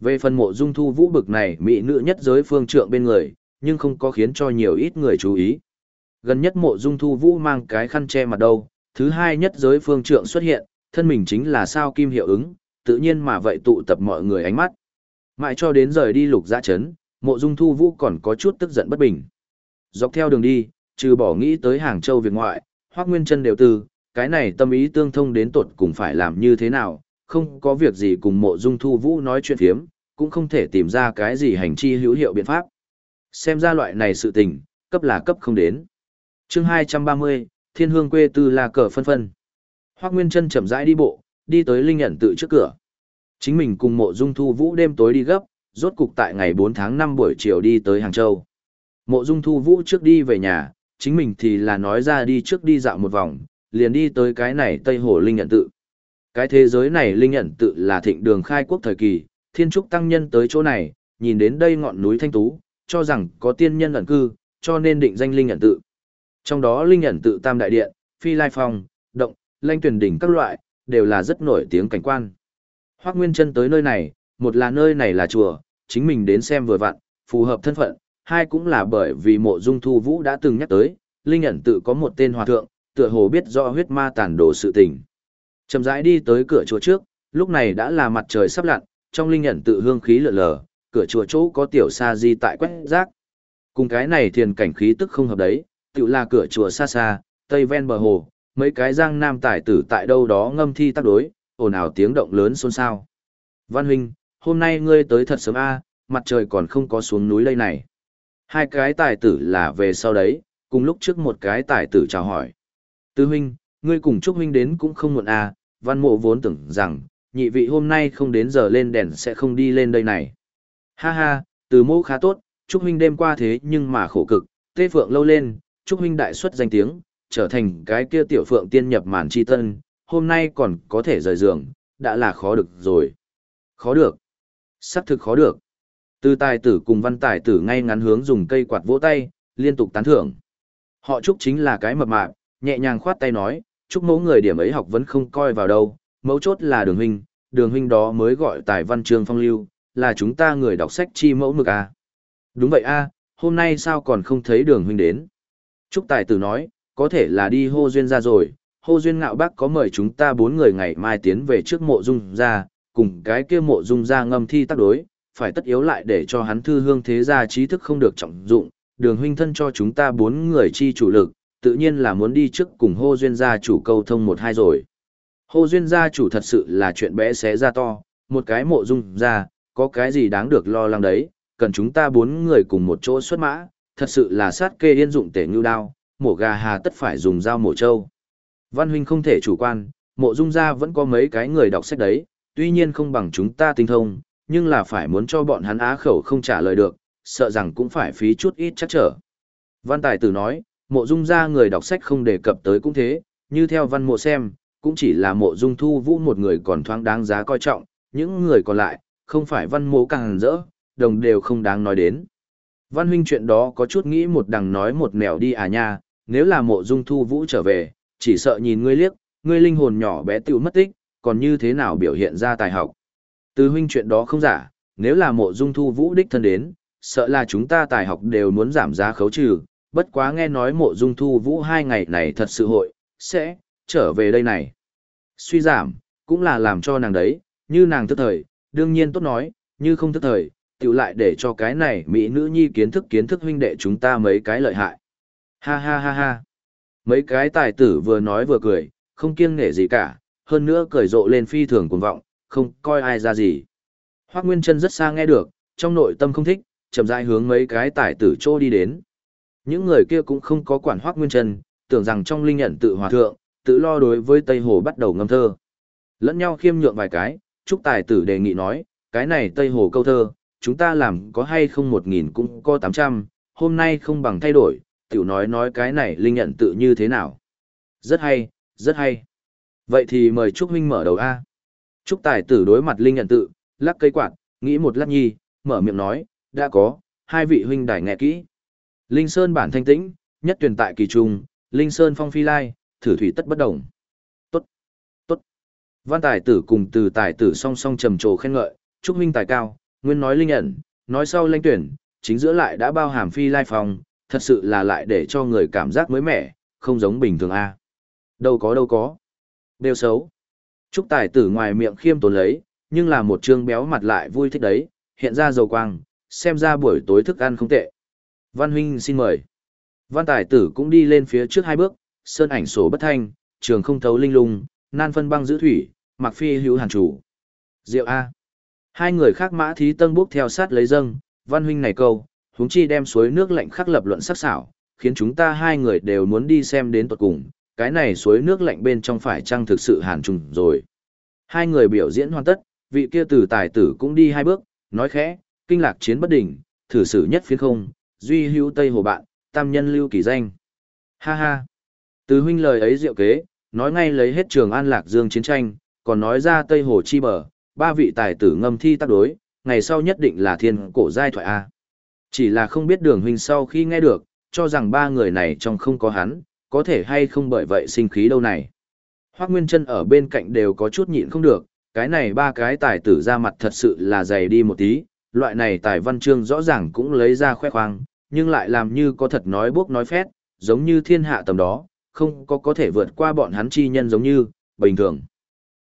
Về phần mộ dung thu vũ bực này mỹ nữ nhất giới phương trượng bên người, nhưng không có khiến cho nhiều ít người chú ý. Gần nhất mộ dung thu vũ mang cái khăn che mặt đâu, thứ hai nhất giới phương trượng xuất hiện, thân mình chính là sao kim hiệu ứng, tự nhiên mà vậy tụ tập mọi người ánh mắt. Mãi cho đến rời đi lục dã chấn, mộ dung thu vũ còn có chút tức giận bất bình. Dọc theo đường đi, trừ bỏ nghĩ tới Hàng Châu Việt ngoại, Hoác Nguyên chân đều từ, cái này tâm ý tương thông đến tột cùng phải làm như thế nào, không có việc gì cùng mộ dung thu vũ nói chuyện phiếm, cũng không thể tìm ra cái gì hành chi hữu hiệu biện pháp. Xem ra loại này sự tình, cấp là cấp không đến. chương 230, Thiên Hương quê tư là cờ phân phân. Hoác Nguyên Trân chậm rãi đi bộ, đi tới Linh nhận tự trước cửa. Chính mình cùng mộ dung thu vũ đêm tối đi gấp, rốt cục tại ngày 4 tháng 5 buổi chiều đi tới Hàng Châu. Mộ dung thu vũ trước đi về nhà, chính mình thì là nói ra đi trước đi dạo một vòng, liền đi tới cái này Tây Hồ Linh nhận tự. Cái thế giới này Linh nhận tự là thịnh đường khai quốc thời kỳ, thiên trúc tăng nhân tới chỗ này, nhìn đến đây ngọn núi thanh tú, cho rằng có tiên nhân ẩn cư, cho nên định danh linh nhận tự. Trong đó linh nhận tự Tam Đại Điện, Phi Lai Phong, Động, Lanh Tuyển Đỉnh các loại, đều là rất nổi tiếng cảnh quan. Hoác Nguyên chân tới nơi này, một là nơi này là chùa, chính mình đến xem vừa vặn, phù hợp thân phận, hai cũng là bởi vì mộ dung thu vũ đã từng nhắc tới, linh nhận tự có một tên hòa thượng, tựa hồ biết rõ huyết ma tàn đổ sự tình. Chậm rãi đi tới cửa chùa trước, lúc này đã là mặt trời sắp lặn, trong linh nhận tự hương khí lượn lờ, cửa chùa chỗ có tiểu sa di tại quét rác. Cùng cái này thiền cảnh khí tức không hợp đấy, tự là cửa chùa xa xa, tây ven bờ hồ, mấy cái giang nam tài tử tại đâu đó ngâm thi tác đối, ồn ào tiếng động lớn xôn xao. Văn huynh, hôm nay ngươi tới thật sớm a, mặt trời còn không có xuống núi đây này. Hai cái tài tử là về sau đấy, cùng lúc trước một cái tài tử chào hỏi. Tư huynh, ngươi cùng Trúc huynh đến cũng không muộn à, văn mộ vốn tưởng rằng, nhị vị hôm nay không đến giờ lên đèn sẽ không đi lên đây này. Ha ha, từ mô khá tốt, Trúc huynh đêm qua thế nhưng mà khổ cực, tê phượng lâu lên, Trúc huynh đại xuất danh tiếng, trở thành cái kia tiểu phượng tiên nhập màn chi tân, hôm nay còn có thể rời giường, đã là khó được rồi. Khó được. Sắp thực khó được. Từ tài tử cùng văn tài tử ngay ngắn hướng dùng cây quạt vỗ tay, liên tục tán thưởng. Họ chúc chính là cái mập mạp, nhẹ nhàng khoát tay nói, Trúc mẫu người điểm ấy học vẫn không coi vào đâu, mẫu chốt là đường huynh, đường huynh đó mới gọi tài văn Trường phong lưu, là chúng ta người đọc sách chi mẫu mực à. Đúng vậy a, hôm nay sao còn không thấy đường huynh đến. Trúc tài tử nói, có thể là đi hô duyên ra rồi, hô duyên ngạo bác có mời chúng ta bốn người ngày mai tiến về trước mộ dung ra, cùng cái kia mộ dung ra ngâm thi tác đối, phải tất yếu lại để cho hắn thư hương thế gia trí thức không được trọng dụng, đường huynh thân cho chúng ta bốn người chi chủ lực, tự nhiên là muốn đi trước cùng hô duyên gia chủ câu thông một hai rồi. Hô duyên gia chủ thật sự là chuyện bé xé ra to, một cái mộ dung ra, có cái gì đáng được lo lắng đấy, cần chúng ta bốn người cùng một chỗ xuất mã, thật sự là sát kê yên dụng tể ngưu đao, mổ gà hà tất phải dùng dao mổ trâu. Văn huynh không thể chủ quan, mộ dung gia vẫn có mấy cái người đọc sách đấy, tuy nhiên không bằng chúng ta tinh thông, nhưng là phải muốn cho bọn hắn á khẩu không trả lời được, sợ rằng cũng phải phí chút ít chắc trở. Văn tài tử nói, mộ dung gia người đọc sách không đề cập tới cũng thế, như theo văn mộ xem, cũng chỉ là mộ dung thu vũ một người còn thoáng đáng giá coi trọng, những người còn lại, không phải văn mộ càng rỡ, đồng đều không đáng nói đến. Văn huynh chuyện đó có chút nghĩ một đằng nói một nẻo đi à nha, nếu là mộ dung thu vũ trở về, chỉ sợ nhìn ngươi liếc, ngươi linh hồn nhỏ bé tiểu mất tích, còn như thế nào biểu hiện ra tài học. Từ huynh chuyện đó không giả, nếu là mộ dung thu vũ đích thân đến, sợ là chúng ta tài học đều muốn giảm giá khấu trừ, bất quá nghe nói mộ dung thu vũ hai ngày này thật sự hội, sẽ, trở về đây này. Suy giảm, cũng là làm cho nàng đấy, như nàng thức thời, đương nhiên tốt nói, như không thức thời, tiểu lại để cho cái này mỹ nữ nhi kiến thức kiến thức huynh đệ chúng ta mấy cái lợi hại. Ha ha ha ha. Mấy cái tài tử vừa nói vừa cười, không kiêng nể gì cả, hơn nữa cười rộ lên phi thường cuồng vọng, không coi ai ra gì. Hoác Nguyên Trân rất xa nghe được, trong nội tâm không thích, chậm rãi hướng mấy cái tài tử trô đi đến. Những người kia cũng không có quản Hoác Nguyên Trân, tưởng rằng trong linh nhận tự hòa thượng, tự lo đối với Tây Hồ bắt đầu ngâm thơ. Lẫn nhau khiêm nhượng vài cái, Trúc Tài tử đề nghị nói, cái này Tây Hồ câu thơ, chúng ta làm có hay không một nghìn cũng có tám trăm, hôm nay không bằng thay đổi, tiểu nói nói cái này linh nhận tự như thế nào. Rất hay, rất hay. Vậy thì mời Trúc Huynh mở đầu A. Trúc Tài tử đối mặt linh nhận tự, lắc cây quạt, nghĩ một lát nhi, mở miệng nói, đã có, hai vị huynh đài nghe kỹ. Linh Sơn bản thanh tĩnh, nhất tuyển tại kỳ trung, Linh Sơn phong phi lai, thử thủy tất bất đồng. Tốt, tốt. Văn tài tử cùng từ tài tử song song trầm trồ khen ngợi, trúc huynh tài cao, nguyên nói linh ẩn, nói sau lanh tuyển, chính giữa lại đã bao hàm phi lai phong, thật sự là lại để cho người cảm giác mới mẻ, không giống bình thường a. Đâu có đâu có. Đều xấu. Trúc tài tử ngoài miệng khiêm tốn lấy, nhưng là một trương béo mặt lại vui thích đấy, hiện ra dầu quang, xem ra buổi tối thức ăn không tệ. Văn huynh xin mời. Văn tài tử cũng đi lên phía trước hai bước, sơn ảnh sổ bất thanh, trường không thấu linh lung, nan phân băng giữ thủy, mặc phi hữu hàn chủ. Diệu A. Hai người khác mã thí tân bước theo sát lấy dâng, văn huynh này câu, huống chi đem suối nước lạnh khắc lập luận sắc sảo khiến chúng ta hai người đều muốn đi xem đến tuật cùng, cái này suối nước lạnh bên trong phải chăng thực sự hàn trùng rồi. Hai người biểu diễn hoàn tất, vị kia tử tài tử cũng đi hai bước, nói khẽ, kinh lạc chiến bất đỉnh, thử sử nhất phiến không, duy hữu tây hồ bạn, tam nhân lưu kỳ danh. Ha ha. Từ huynh lời ấy diệu kế, nói ngay lấy hết trường an lạc dương chiến tranh, còn nói ra tây hồ chi bờ, ba vị tài tử ngâm thi tác đối, ngày sau nhất định là thiên cổ giai thoại A. Chỉ là không biết đường huynh sau khi nghe được, cho rằng ba người này trong không có hắn, có thể hay không bởi vậy sinh khí đâu này. Hoác Nguyên Trân ở bên cạnh đều có chút nhịn không được, cái này ba cái tài tử ra mặt thật sự là dày đi một tí, loại này tài văn chương rõ ràng cũng lấy ra khoe khoang, nhưng lại làm như có thật nói bốc nói phét, giống như thiên hạ tầm đó, không có có thể vượt qua bọn hắn chi nhân giống như, bình thường.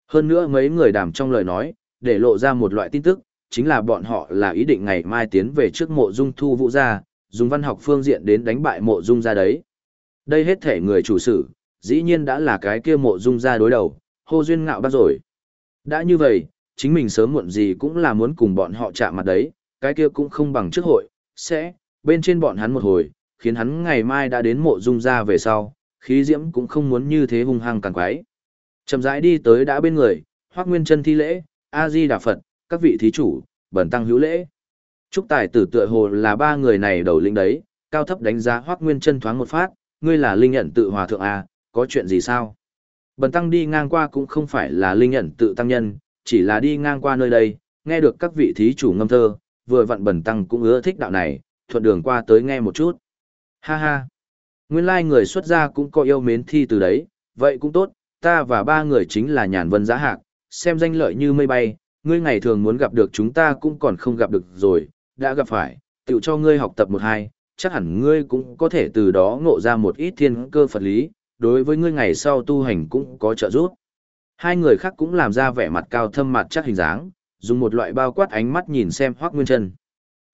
Hơn nữa mấy người đàm trong lời nói, để lộ ra một loại tin tức, chính là bọn họ là ý định ngày mai tiến về trước mộ dung thu vũ gia, dùng văn học phương diện đến đánh bại mộ dung gia đấy. Đây hết thể người chủ sự, dĩ nhiên đã là cái kia mộ dung gia đối đầu, hô duyên ngạo bắt rồi. Đã như vậy, chính mình sớm muộn gì cũng là muốn cùng bọn họ chạm mặt đấy, cái kia cũng không bằng trước hội, sẽ, bên trên bọn hắn một hồi, khiến hắn ngày mai đã đến mộ dung gia về sau, khí diễm cũng không muốn như thế hung hăng càng quái. Chậm rãi đi tới đã bên người, hoác Nguyên Chân thi lễ, A Di Đà Phật, các vị thí chủ, bẩn tăng hữu lễ. Trúc Tài Tử tựa hồ là ba người này đầu lĩnh đấy, cao thấp đánh giá Hoắc Nguyên Chân thoáng một phát, ngươi là linh nhận tự hòa thượng à? có chuyện gì sao? Bần tăng đi ngang qua cũng không phải là linh nhận tự tăng nhân, chỉ là đi ngang qua nơi đây, nghe được các vị thí chủ ngâm thơ, vừa vặn bần tăng cũng ưa thích đạo này, thuận đường qua tới nghe một chút. Ha ha. Nguyên lai like người xuất gia cũng có yêu mến thi từ đấy, vậy cũng tốt, ta và ba người chính là nhàn vân giá hạc, xem danh lợi như mây bay, ngươi ngày thường muốn gặp được chúng ta cũng còn không gặp được rồi, đã gặp phải, tự cho ngươi học tập một hai, chắc hẳn ngươi cũng có thể từ đó ngộ ra một ít thiên cơ Phật lý, đối với ngươi ngày sau tu hành cũng có trợ giúp. Hai người khác cũng làm ra vẻ mặt cao thâm mặt chắc hình dáng, dùng một loại bao quát ánh mắt nhìn xem Hoắc Nguyên Chân.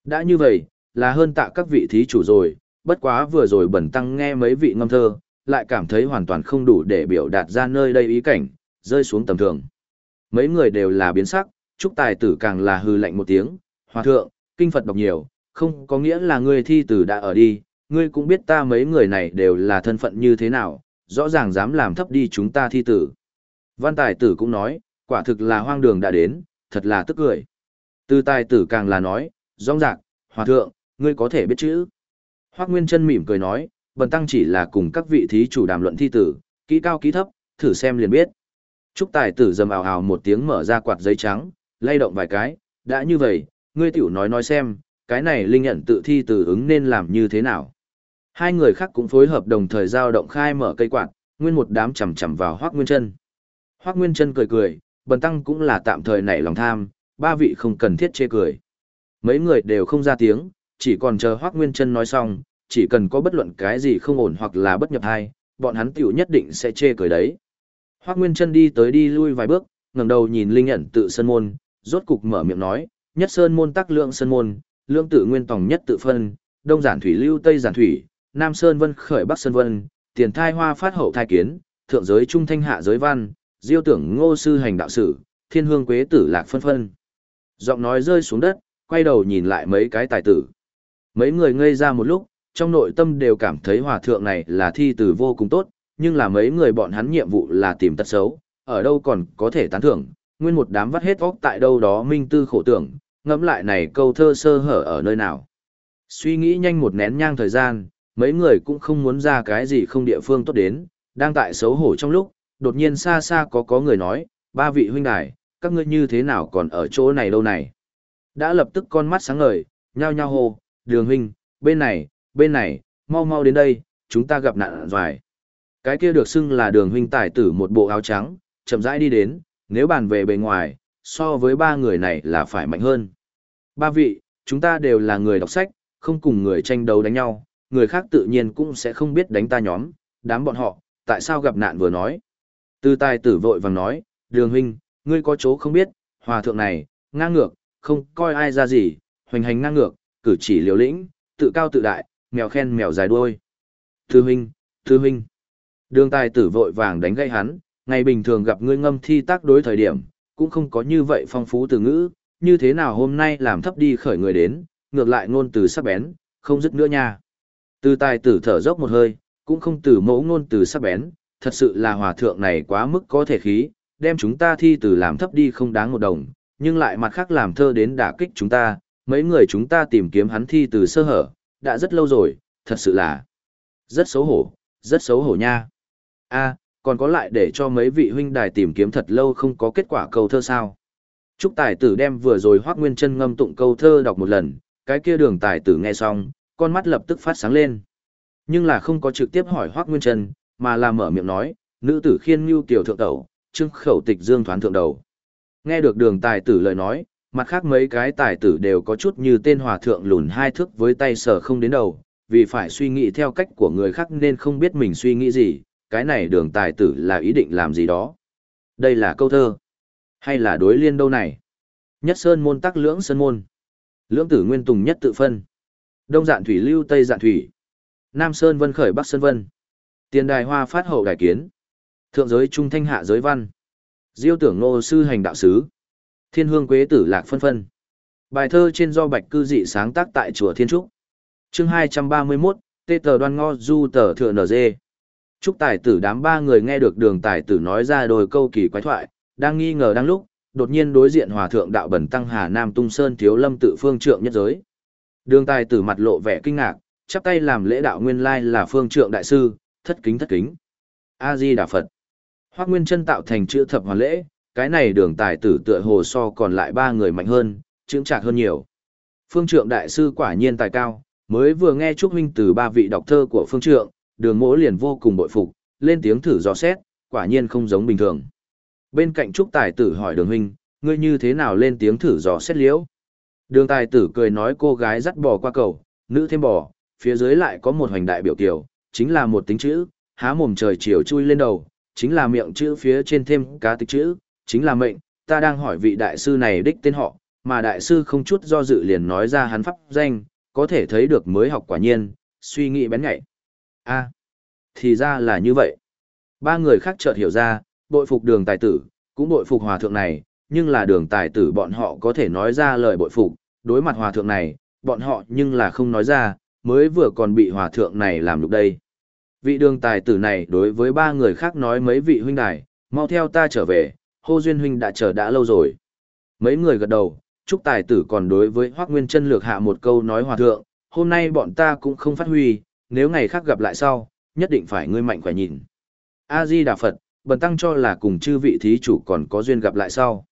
Đã như vậy, là hơn tạ các vị thí chủ rồi, bất quá vừa rồi bẩn tăng nghe mấy vị ngâm thơ, lại cảm thấy hoàn toàn không đủ để biểu đạt ra nơi đây ý cảnh, rơi xuống tầm thường. Mấy người đều là biến sắc, Trúc Tài Tử càng là hư lạnh một tiếng, Hòa thượng, kinh Phật đọc nhiều, không có nghĩa là ngươi thi tử đã ở đi, ngươi cũng biết ta mấy người này đều là thân phận như thế nào, rõ ràng dám làm thấp đi chúng ta thi tử. Văn Tài Tử cũng nói, quả thực là hoang đường đã đến, thật là tức cười. Từ Tài Tử càng là nói, rong rạc, Hòa thượng, ngươi có thể biết chữ. Hoác Nguyên Trân mỉm cười nói, bần tăng chỉ là cùng các vị thí chủ đàm luận thi tử, kỹ cao kỹ thấp, thử xem liền biết. Trúc tài tử dầm ào ào một tiếng mở ra quạt giấy trắng, lay động vài cái, đã như vậy, ngươi tiểu nói nói xem, cái này linh nhận tự thi tử ứng nên làm như thế nào. Hai người khác cũng phối hợp đồng thời giao động khai mở cây quạt, nguyên một đám chầm chầm vào Hoác Nguyên Trân. Hoác Nguyên Trân cười cười, bần tăng cũng là tạm thời nảy lòng tham, ba vị không cần thiết chê cười. Mấy người đều không ra tiếng, chỉ còn chờ Hoác Nguyên Trân nói xong, chỉ cần có bất luận cái gì không ổn hoặc là bất nhập hay, bọn hắn tiểu nhất định sẽ chê cười đấy. Hoác Nguyên Trân đi tới đi lui vài bước, ngẩng đầu nhìn Linh Nhẫn tự sơn môn, rốt cục mở miệng nói, nhất sơn môn tắc lượng sơn môn, lượng tự nguyên tổng nhất tự phân, đông giản thủy lưu tây giản thủy, nam sơn vân khởi bắc sơn vân, tiền thai hoa phát hậu thai kiến, thượng giới trung thanh hạ giới văn, diêu tưởng ngô sư hành đạo sử, thiên hương quế tử lạc phân phân. Giọng nói rơi xuống đất, quay đầu nhìn lại mấy cái tài tử. Mấy người ngây ra một lúc, trong nội tâm đều cảm thấy hòa thượng này là thi từ vô cùng tốt, nhưng là mấy người bọn hắn nhiệm vụ là tìm tật xấu, ở đâu còn có thể tán thưởng, nguyên một đám vắt hết óc tại đâu đó minh tư khổ tưởng, ngẫm lại này câu thơ sơ hở ở nơi nào. Suy nghĩ nhanh một nén nhang thời gian, mấy người cũng không muốn ra cái gì không địa phương tốt đến, đang tại xấu hổ trong lúc, đột nhiên xa xa có có người nói, ba vị huynh đài, các ngươi như thế nào còn ở chỗ này đâu này. Đã lập tức con mắt sáng ngời, nhao nhao hô, đường huynh, bên này, bên này, mau mau đến đây, chúng ta gặp nạn doài. Cái kia được xưng là đường huynh tài tử một bộ áo trắng, chậm rãi đi đến, nếu bàn về bề ngoài, so với ba người này là phải mạnh hơn. Ba vị, chúng ta đều là người đọc sách, không cùng người tranh đấu đánh nhau, người khác tự nhiên cũng sẽ không biết đánh ta nhóm, đám bọn họ, tại sao gặp nạn vừa nói. Tư tài tử vội vàng nói, đường huynh, ngươi có chỗ không biết, hòa thượng này, ngang ngược, không coi ai ra gì, hoành hành ngang ngược, cử chỉ liều lĩnh, tự cao tự đại, mèo khen mèo dài đuôi. Thư huynh, thư huynh. Đường tài tử vội vàng đánh gây hắn, ngày bình thường gặp ngươi ngâm thi tác đối thời điểm, cũng không có như vậy phong phú từ ngữ, như thế nào hôm nay làm thấp đi khởi người đến, ngược lại ngôn từ sắc bén, không dứt nữa nha. Từ tài tử thở dốc một hơi, cũng không từ mẫu ngôn từ sắc bén, thật sự là hòa thượng này quá mức có thể khí, đem chúng ta thi từ làm thấp đi không đáng một đồng, nhưng lại mặt khác làm thơ đến đả kích chúng ta, mấy người chúng ta tìm kiếm hắn thi từ sơ hở, đã rất lâu rồi, thật sự là rất xấu hổ, rất xấu hổ nha a còn có lại để cho mấy vị huynh đài tìm kiếm thật lâu không có kết quả câu thơ sao. Trúc tài tử đem vừa rồi hoác nguyên chân ngâm tụng câu thơ đọc một lần, cái kia đường tài tử nghe xong, con mắt lập tức phát sáng lên. Nhưng là không có trực tiếp hỏi hoác nguyên chân, mà là mở miệng nói, nữ tử khiên như tiểu thượng tẩu, trưng khẩu tịch dương thoán thượng đầu. Nghe được đường tài tử lời nói, mặt khác mấy cái tài tử đều có chút như tên hòa thượng lùn hai thước với tay sờ không đến đầu, vì phải suy nghĩ theo cách của người khác nên không biết mình suy nghĩ gì, cái này đường tài tử là ý định làm gì đó. Đây là câu thơ, hay là đối liên đâu này? Nhất sơn môn tắc lưỡng sơn môn, lưỡng tử nguyên tùng nhất tự phân, đông dạn thủy lưu tây dạn thủy, nam sơn vân khởi bắc sơn vân. Tiền đài hoa phát hậu đài kiến. Thượng giới trung thanh hạ giới văn. Diêu tưởng nô sư hành đạo sứ. Thiên hương quế tử lạc phân phân. Bài thơ trên do bạch cư dị sáng tác tại chùa Thiên Trúc. chương 231, tê tờ đoan ngo du tờ thừa nở dê. Trúc tài tử đám ba người nghe được đường tài tử nói ra đôi câu kỳ quái thoại, đang nghi ngờ đang lúc, đột nhiên đối diện hòa thượng đạo bẩn tăng Hà Nam Tung Sơn thiếu lâm tự phương trượng nhất giới. Đường tài tử mặt lộ vẻ kinh ngạc, chắp tay làm lễ đạo nguyên lai là phương trượng đại sư, thất kính thất kính. A-di Đà Phật. Hoác Nguyên chân tạo thành chữ thập hoàn lễ, cái này đường tài tử tựa hồ so còn lại ba người mạnh hơn, chứng trạc hơn nhiều. Phương trượng đại sư quả nhiên tài cao, mới vừa nghe Trúc Huynh từ ba vị đọc thơ của phương trượng, đường mỗ liền vô cùng bội phục, lên tiếng thử dò xét, quả nhiên không giống bình thường. Bên cạnh Trúc Tài Tử hỏi đường huynh, ngươi như thế nào lên tiếng thử dò xét liễu? Đường Tài Tử cười nói cô gái dắt bò qua cầu, nữ thêm bò, phía dưới lại có một hoành đại biểu tiểu chính là một tính chữ, há mồm trời chiều chui lên đầu, chính là miệng chữ phía trên thêm cá tích chữ, chính là mệnh, ta đang hỏi vị đại sư này đích tên họ, mà đại sư không chút do dự liền nói ra hắn pháp danh, có thể thấy được mới học quả nhiên, suy nghĩ bén nhạy a thì ra là như vậy. Ba người khác chợt hiểu ra, bội phục đường tài tử, cũng bội phục hòa thượng này, nhưng là đường tài tử bọn họ có thể nói ra lời bội phục, đối mặt hòa thượng này, bọn họ nhưng là không nói ra, mới vừa còn bị hòa thượng này làm lúc đây. Vị đường tài tử này đối với ba người khác nói mấy vị huynh đài, mau theo ta trở về, hô duyên huynh đã chờ đã lâu rồi. Mấy người gật đầu, Trúc Tài Tử còn đối với Hoác Nguyên chân lược hạ một câu nói hòa thượng, hôm nay bọn ta cũng không phát huy, nếu ngày khác gặp lại sau, nhất định phải ngươi mạnh khỏe nhìn. A-di Đà Phật, bần tăng cho là cùng chư vị thí chủ còn có duyên gặp lại sau.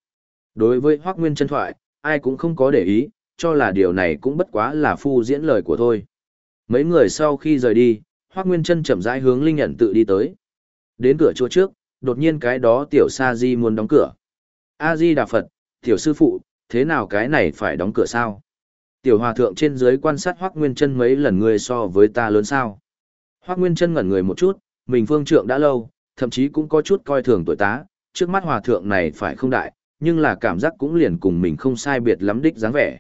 Đối với Hoác Nguyên chân thoại, ai cũng không có để ý, cho là điều này cũng bất quá là phu diễn lời của thôi. Mấy người sau khi rời đi, Hoác Nguyên chân chậm rãi hướng Linh nhận tự đi tới. Đến cửa chỗ trước, đột nhiên cái đó tiểu sa di muốn đóng cửa. A-di Đà Phật, tiểu sư phụ, thế nào cái này phải đóng cửa sao? Tiểu hòa thượng trên dưới quan sát Hoác Nguyên chân mấy lần người so với ta lớn sao? Hoác Nguyên chân ngẩn người một chút, mình phương trượng đã lâu, thậm chí cũng có chút coi thường tuổi tá, trước mắt hòa thượng này phải không đại, nhưng là cảm giác cũng liền cùng mình không sai biệt lắm đích dáng vẻ.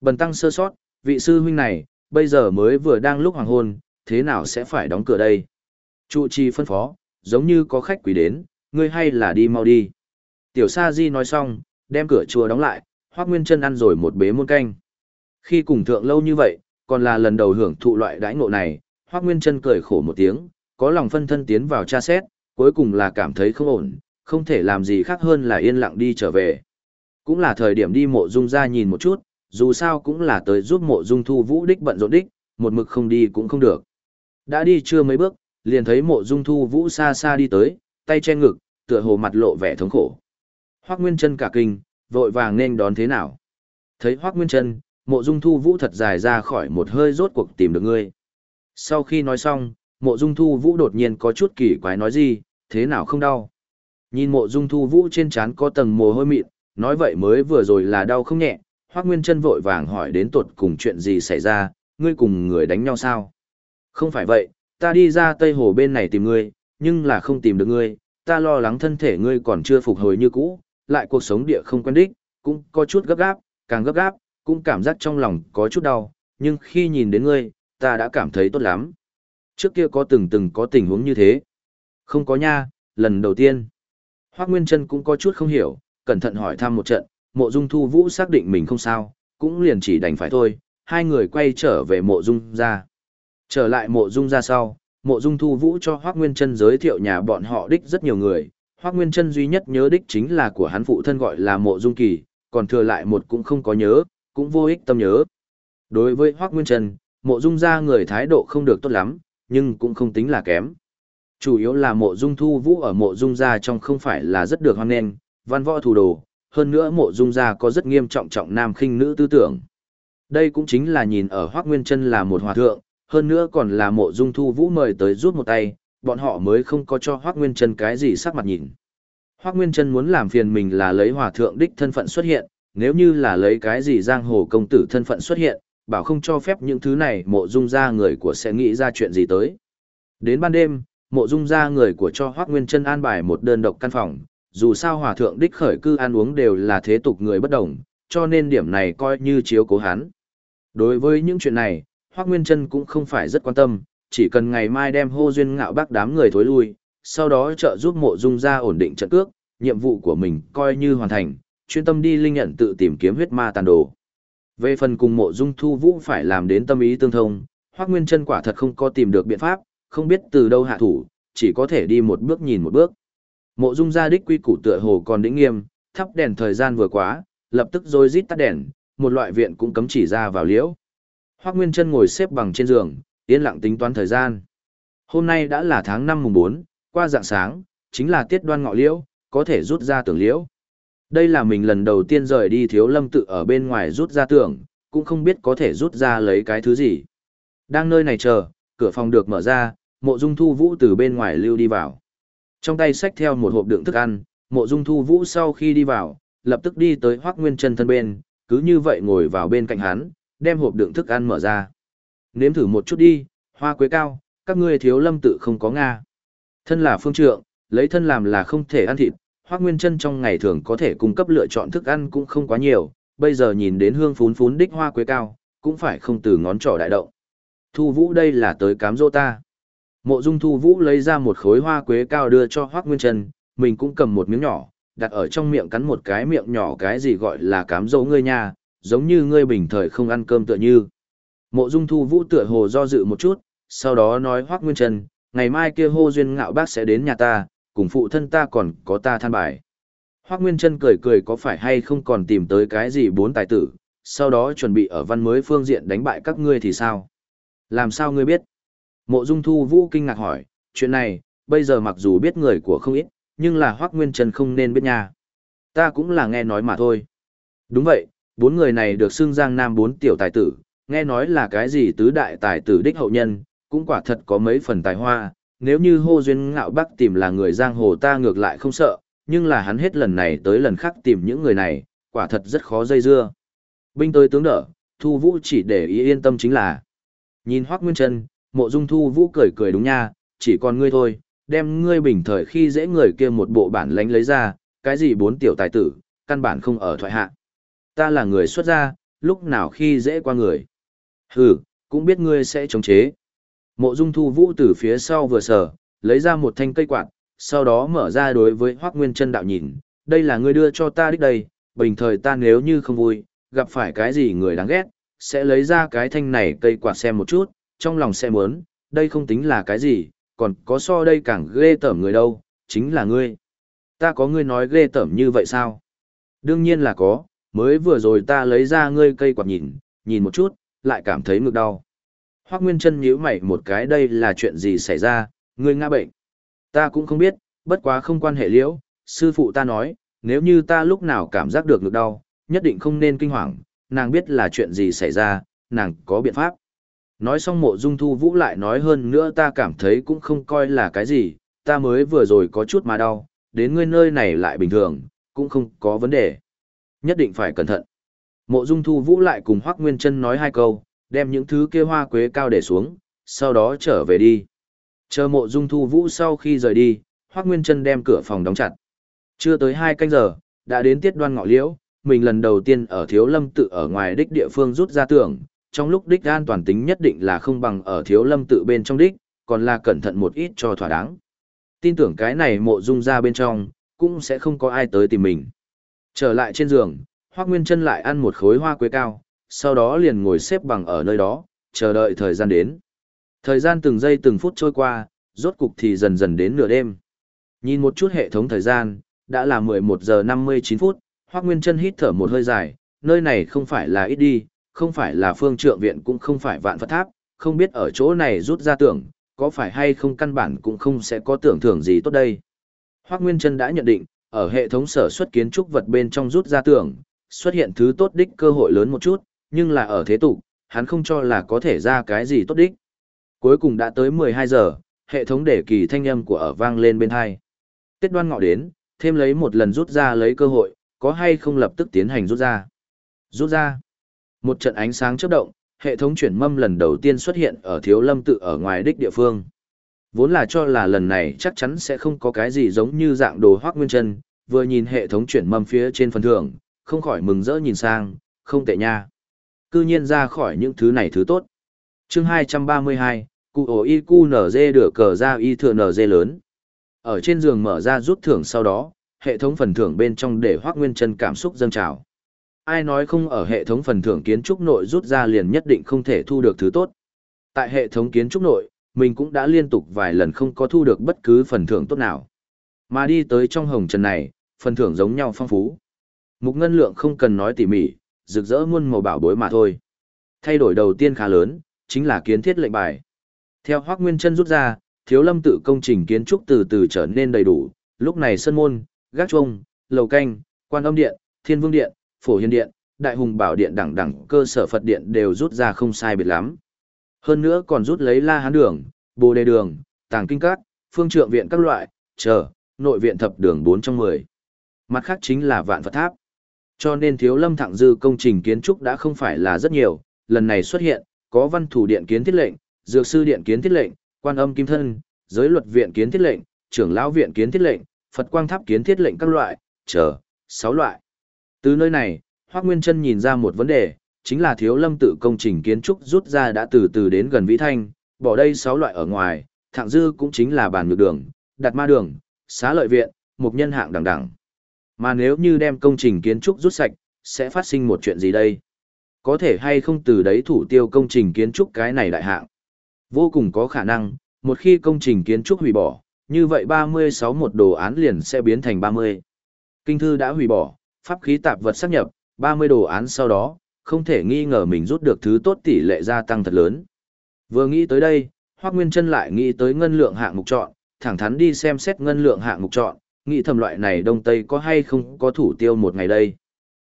Bần tăng sơ sót, vị sư huynh này, bây giờ mới vừa đang lúc hoàng hôn, thế nào sẽ phải đóng cửa đây? Trụ trì phân phó, giống như có khách quý đến, ngươi hay là đi mau đi. Tiểu Sa Di nói xong, đem cửa chùa đóng lại, Hoác Nguyên Trân ăn rồi một bế muôn canh. Khi cùng thượng lâu như vậy, còn là lần đầu hưởng thụ loại đãi ngộ này, Hoác Nguyên Trân cười khổ một tiếng, có lòng phân thân tiến vào tra xét, cuối cùng là cảm thấy không ổn, không thể làm gì khác hơn là yên lặng đi trở về. Cũng là thời điểm đi mộ dung ra nhìn một chút, dù sao cũng là tới giúp mộ dung thu vũ đích bận rộn đích, một mực không đi cũng không được. Đã đi chưa mấy bước, liền thấy mộ dung thu vũ xa xa đi tới, tay che ngực, tựa hồ mặt lộ vẻ thống khổ. Hoác Nguyên Trân cả kinh, vội vàng nên đón thế nào. Thấy Hoác Nguyên Trân, mộ dung thu vũ thật dài ra khỏi một hơi rốt cuộc tìm được ngươi. Sau khi nói xong, mộ dung thu vũ đột nhiên có chút kỳ quái nói gì, thế nào không đau. Nhìn mộ dung thu vũ trên trán có tầng mồ hôi mịn, nói vậy mới vừa rồi là đau không nhẹ, Hoác Nguyên Trân vội vàng hỏi đến tột cùng chuyện gì xảy ra, ngươi cùng người đánh nhau sao? Không phải vậy, ta đi ra Tây Hồ bên này tìm ngươi, nhưng là không tìm được ngươi, ta lo lắng thân thể ngươi còn chưa phục hồi như cũ, lại cuộc sống địa không quen đích, cũng có chút gấp gáp, càng gấp gáp, cũng cảm giác trong lòng có chút đau, nhưng khi nhìn đến ngươi, ta đã cảm thấy tốt lắm. Trước kia có từng từng có tình huống như thế. Không có nha, lần đầu tiên. Hoác Nguyên Trân cũng có chút không hiểu, cẩn thận hỏi thăm một trận, mộ dung thu vũ xác định mình không sao, cũng liền chỉ đành phải thôi, hai người quay trở về mộ dung ra. Trở lại mộ dung ra sau, mộ dung thu vũ cho Hoác Nguyên Trân giới thiệu nhà bọn họ đích rất nhiều người, Hoác Nguyên Trân duy nhất nhớ đích chính là của hắn phụ thân gọi là mộ dung kỳ, còn thừa lại một cũng không có nhớ, cũng vô ích tâm nhớ. Đối với Hoác Nguyên Trần, mộ dung ra người thái độ không được tốt lắm, nhưng cũng không tính là kém. Chủ yếu là mộ dung thu vũ ở mộ dung gia trong không phải là rất được hoan nghênh, văn võ thủ đồ, hơn nữa mộ dung gia có rất nghiêm trọng trọng nam khinh nữ tư tưởng. Đây cũng chính là nhìn ở Hoác Nguyên Trân là một hòa thượng, hơn nữa còn là mộ dung thu vũ mời tới rút một tay, bọn họ mới không có cho Hoác Nguyên Trân cái gì sắc mặt nhìn. Hoác Nguyên Trân muốn làm phiền mình là lấy hòa thượng đích thân phận xuất hiện, nếu như là lấy cái gì giang hồ công tử thân phận xuất hiện, bảo không cho phép những thứ này mộ dung ra người của sẽ nghĩ ra chuyện gì tới. Đến ban đêm, mộ dung ra người của cho Hoác Nguyên Trân an bài một đơn độc căn phòng, dù sao hòa thượng đích khởi cư ăn uống đều là thế tục người bất đồng, cho nên điểm này coi như chiếu cố hắn. Đối với những chuyện này, Hoác Nguyên Trân cũng không phải rất quan tâm, chỉ cần ngày mai đem hô duyên ngạo bác đám người thối lui, sau đó trợ giúp mộ dung ra ổn định trận cước, nhiệm vụ của mình coi như hoàn thành, chuyên tâm đi linh nhận tự tìm kiếm huyết ma tàn đồ. Về phần cùng mộ dung thu vũ phải làm đến tâm ý tương thông, Hoác Nguyên chân quả thật không có tìm được biện pháp, không biết từ đâu hạ thủ, chỉ có thể đi một bước nhìn một bước. Mộ dung ra đích quy củ tựa hồ còn đĩnh nghiêm, thắp đèn thời gian vừa quá, lập tức rồi rít tắt đèn, một loại viện cũng cấm chỉ ra vào liễu. Hoác Nguyên chân ngồi xếp bằng trên giường, yên lặng tính toán thời gian. Hôm nay đã là tháng 5 mùng 4, qua dạng sáng, chính là tiết đoan ngọ liễu, có thể rút ra tưởng liễu. Đây là mình lần đầu tiên rời đi thiếu lâm tự ở bên ngoài rút ra tưởng, cũng không biết có thể rút ra lấy cái thứ gì. Đang nơi này chờ, cửa phòng được mở ra, mộ dung thu vũ từ bên ngoài lưu đi vào. Trong tay xách theo một hộp đựng thức ăn, mộ dung thu vũ sau khi đi vào, lập tức đi tới hoác nguyên chân thân bên, cứ như vậy ngồi vào bên cạnh hắn, đem hộp đựng thức ăn mở ra. Nếm thử một chút đi, hoa quế cao, các ngươi thiếu lâm tự không có Nga. Thân là phương trượng, lấy thân làm là không thể ăn thịt, Hoác Nguyên Trân trong ngày thường có thể cung cấp lựa chọn thức ăn cũng không quá nhiều, bây giờ nhìn đến hương phún phún đích hoa quế cao, cũng phải không từ ngón trỏ đại động. Thu Vũ đây là tới cám dỗ ta. Mộ Dung Thu Vũ lấy ra một khối hoa quế cao đưa cho Hoác Nguyên Trân, mình cũng cầm một miếng nhỏ, đặt ở trong miệng cắn một cái miệng nhỏ cái gì gọi là cám dỗ ngươi nha, giống như ngươi bình thời không ăn cơm tựa như. Mộ Dung Thu Vũ tựa hồ do dự một chút, sau đó nói Hoác Nguyên Trân, ngày mai kia hô duyên ngạo bác sẽ đến nhà ta, cùng phụ thân ta còn có ta than bài. Hoác Nguyên Trân cười cười có phải hay không còn tìm tới cái gì bốn tài tử, sau đó chuẩn bị ở văn mới phương diện đánh bại các ngươi thì sao? Làm sao ngươi biết? Mộ Dung Thu Vũ kinh ngạc hỏi, chuyện này, bây giờ mặc dù biết người của không ít, nhưng là Hoác Nguyên Trân không nên biết nha. Ta cũng là nghe nói mà thôi. Đúng vậy, bốn người này được xưng Giang Nam bốn tiểu tài tử, nghe nói là cái gì tứ đại tài tử đích hậu nhân, cũng quả thật có mấy phần tài hoa, nếu như hô duyên ngạo bắc tìm là người giang hồ ta ngược lại không sợ, nhưng là hắn hết lần này tới lần khác tìm những người này, quả thật rất khó dây dưa. Binh tới tướng đỡ, Thu Vũ chỉ để ý yên tâm chính là. Nhìn Hoác Nguyên Trân, mộ dung Thu Vũ cười cười đúng nha, chỉ còn ngươi thôi, đem ngươi bình thời khi dễ người kia một bộ bản lánh lấy ra, cái gì bốn tiểu tài tử, căn bản không ở thoại hạ. Ta là người xuất gia, lúc nào khi dễ qua người. Hừ, cũng biết ngươi sẽ chống chế. Mộ Dung Thu Vũ từ phía sau vừa sờ, lấy ra một thanh cây quạt, sau đó mở ra đối với Hoắc Nguyên Chân đạo nhìn, đây là ngươi đưa cho ta đích đây, bình thời ta nếu như không vui, gặp phải cái gì người đáng ghét, sẽ lấy ra cái thanh này cây quạt xem một chút, trong lòng sẽ muốn, đây không tính là cái gì, còn có so đây càng ghê tởm người đâu, chính là ngươi. Ta có ngươi nói ghê tởm như vậy sao? Đương nhiên là có, mới vừa rồi ta lấy ra ngươi cây quạt nhìn, nhìn một chút, lại cảm thấy ngực đau. Hoác Nguyên Trân nhíu mày một cái đây là chuyện gì xảy ra, ngươi ngã bệnh. Ta cũng không biết, bất quá không quan hệ liễu, sư phụ ta nói, nếu như ta lúc nào cảm giác được ngực đau, nhất định không nên kinh hoàng, nàng biết là chuyện gì xảy ra, nàng có biện pháp. Nói xong mộ dung thu vũ lại nói hơn nữa ta cảm thấy cũng không coi là cái gì, ta mới vừa rồi có chút mà đau, đến ngươi nơi này lại bình thường, cũng không có vấn đề. Nhất định phải cẩn thận. Mộ dung thu vũ lại cùng Hoác Nguyên Trân nói hai câu, đem những thứ kia hoa quế cao để xuống, sau đó trở về đi. Chờ mộ dung thu vũ sau khi rời đi, Hoác Nguyên Trân đem cửa phòng đóng chặt. Chưa tới hai canh giờ, đã đến tiết đoan ngọ liễu, mình lần đầu tiên ở thiếu lâm tự ở ngoài đích địa phương rút ra tưởng, trong lúc đích an toàn tính nhất định là không bằng ở thiếu lâm tự bên trong đích, còn là cẩn thận một ít cho thỏa đáng. Tin tưởng cái này mộ dung ra bên trong, cũng sẽ không có ai tới tìm mình. Trở lại trên giường, Hoác Nguyên Trân lại ăn một khối hoa quế cao, sau đó liền ngồi xếp bằng ở nơi đó, chờ đợi thời gian đến. Thời gian từng giây từng phút trôi qua, rốt cục thì dần dần đến nửa đêm. Nhìn một chút hệ thống thời gian, đã là 11 giờ 59 phút, Hoác Nguyên Trân hít thở một hơi dài, nơi này không phải là ít đi, không phải là phương trượng viện cũng không phải vạn phật tháp, không biết ở chỗ này rút ra tưởng, có phải hay không căn bản cũng không sẽ có tưởng thưởng gì tốt đây. Hoác Nguyên Trân đã nhận định, ở hệ thống sở xuất kiến trúc vật bên trong rút ra tưởng, xuất hiện thứ tốt đích cơ hội lớn một chút, nhưng là ở thế tục, hắn không cho là có thể ra cái gì tốt đích. Cuối cùng đã tới 12 giờ, hệ thống để kỳ thanh âm của ở vang lên bên hai. Tết đoan ngọ đến, thêm lấy một lần rút ra lấy cơ hội, có hay không lập tức tiến hành rút ra. Rút ra. Một trận ánh sáng chớp động, hệ thống chuyển mâm lần đầu tiên xuất hiện ở thiếu lâm tự ở ngoài đích địa phương. Vốn là cho là lần này chắc chắn sẽ không có cái gì giống như dạng đồ hoác nguyên chân, vừa nhìn hệ thống chuyển mâm phía trên phần thưởng, không khỏi mừng rỡ nhìn sang, không tệ nha. Cư nhiên ra khỏi những thứ này thứ tốt. chương 232, Cụ ổ y cu nở dê đửa cờ ra y thừa nở dê lớn. Ở trên giường mở ra rút thưởng sau đó, hệ thống phần thưởng bên trong để Hoác Nguyên chân cảm xúc dâng trào. Ai nói không ở hệ thống phần thưởng kiến trúc nội rút ra liền nhất định không thể thu được thứ tốt. Tại hệ thống kiến trúc nội, mình cũng đã liên tục vài lần không có thu được bất cứ phần thưởng tốt nào. Mà đi tới trong hồng trần này, phần thưởng giống nhau phong phú. Mục ngân lượng không cần nói tỉ mỉ, rực rỡ muôn màu bảo bối mà thôi. Thay đổi đầu tiên khá lớn, chính là kiến thiết lệnh bài. Theo Hoắc Nguyên Trân rút ra, thiếu lâm tự công trình kiến trúc từ từ trở nên đầy đủ, lúc này sân môn, gác chuông, lầu canh, quan âm điện, thiên vương điện, phổ hiền điện, đại hùng bảo điện đẳng đẳng cơ sở Phật điện đều rút ra không sai biệt lắm. Hơn nữa còn rút lấy la hán đường, bồ đề đường, tàng kinh cát, phương trượng viện các loại, chờ, nội viện thập đường 4 trong 10. Mặt khác chính là vạn Phật tháp. Cho nên thiếu lâm thẳng dư công trình kiến trúc đã không phải là rất nhiều, lần này xuất hiện, có văn thủ điện kiến thiết lệnh, dược sư điện kiến thiết lệnh, quan âm kim thân, giới luật viện kiến thiết lệnh, trưởng lão viện kiến thiết lệnh, Phật quang tháp kiến thiết lệnh các loại, chờ, sáu loại. Từ nơi này, Hoác Nguyên Trân nhìn ra một vấn đề, chính là thiếu lâm tự công trình kiến trúc rút ra đã từ từ đến gần Vĩ Thanh, bỏ đây sáu loại ở ngoài, thạng dư cũng chính là bàn nhược đường, đặt ma đường, xá lợi viện, mục nhân hạng đẳng đẳng. Mà nếu như đem công trình kiến trúc rút sạch, sẽ phát sinh một chuyện gì đây? Có thể hay không từ đấy thủ tiêu công trình kiến trúc cái này đại hạng? Vô cùng có khả năng, một khi công trình kiến trúc hủy bỏ, như vậy 36 một đồ án liền sẽ biến thành 30. Kinh thư đã hủy bỏ, pháp khí tạp vật sắp nhập, 30 đồ án sau đó, không thể nghi ngờ mình rút được thứ tốt tỷ lệ gia tăng thật lớn. Vừa nghĩ tới đây, Hoắc Nguyên Chân lại nghĩ tới ngân lượng hạng mục chọn, thẳng thắn đi xem xét ngân lượng hạng mục chọn, nghĩ thầm loại này đông tây có hay không có thủ tiêu một ngày đây.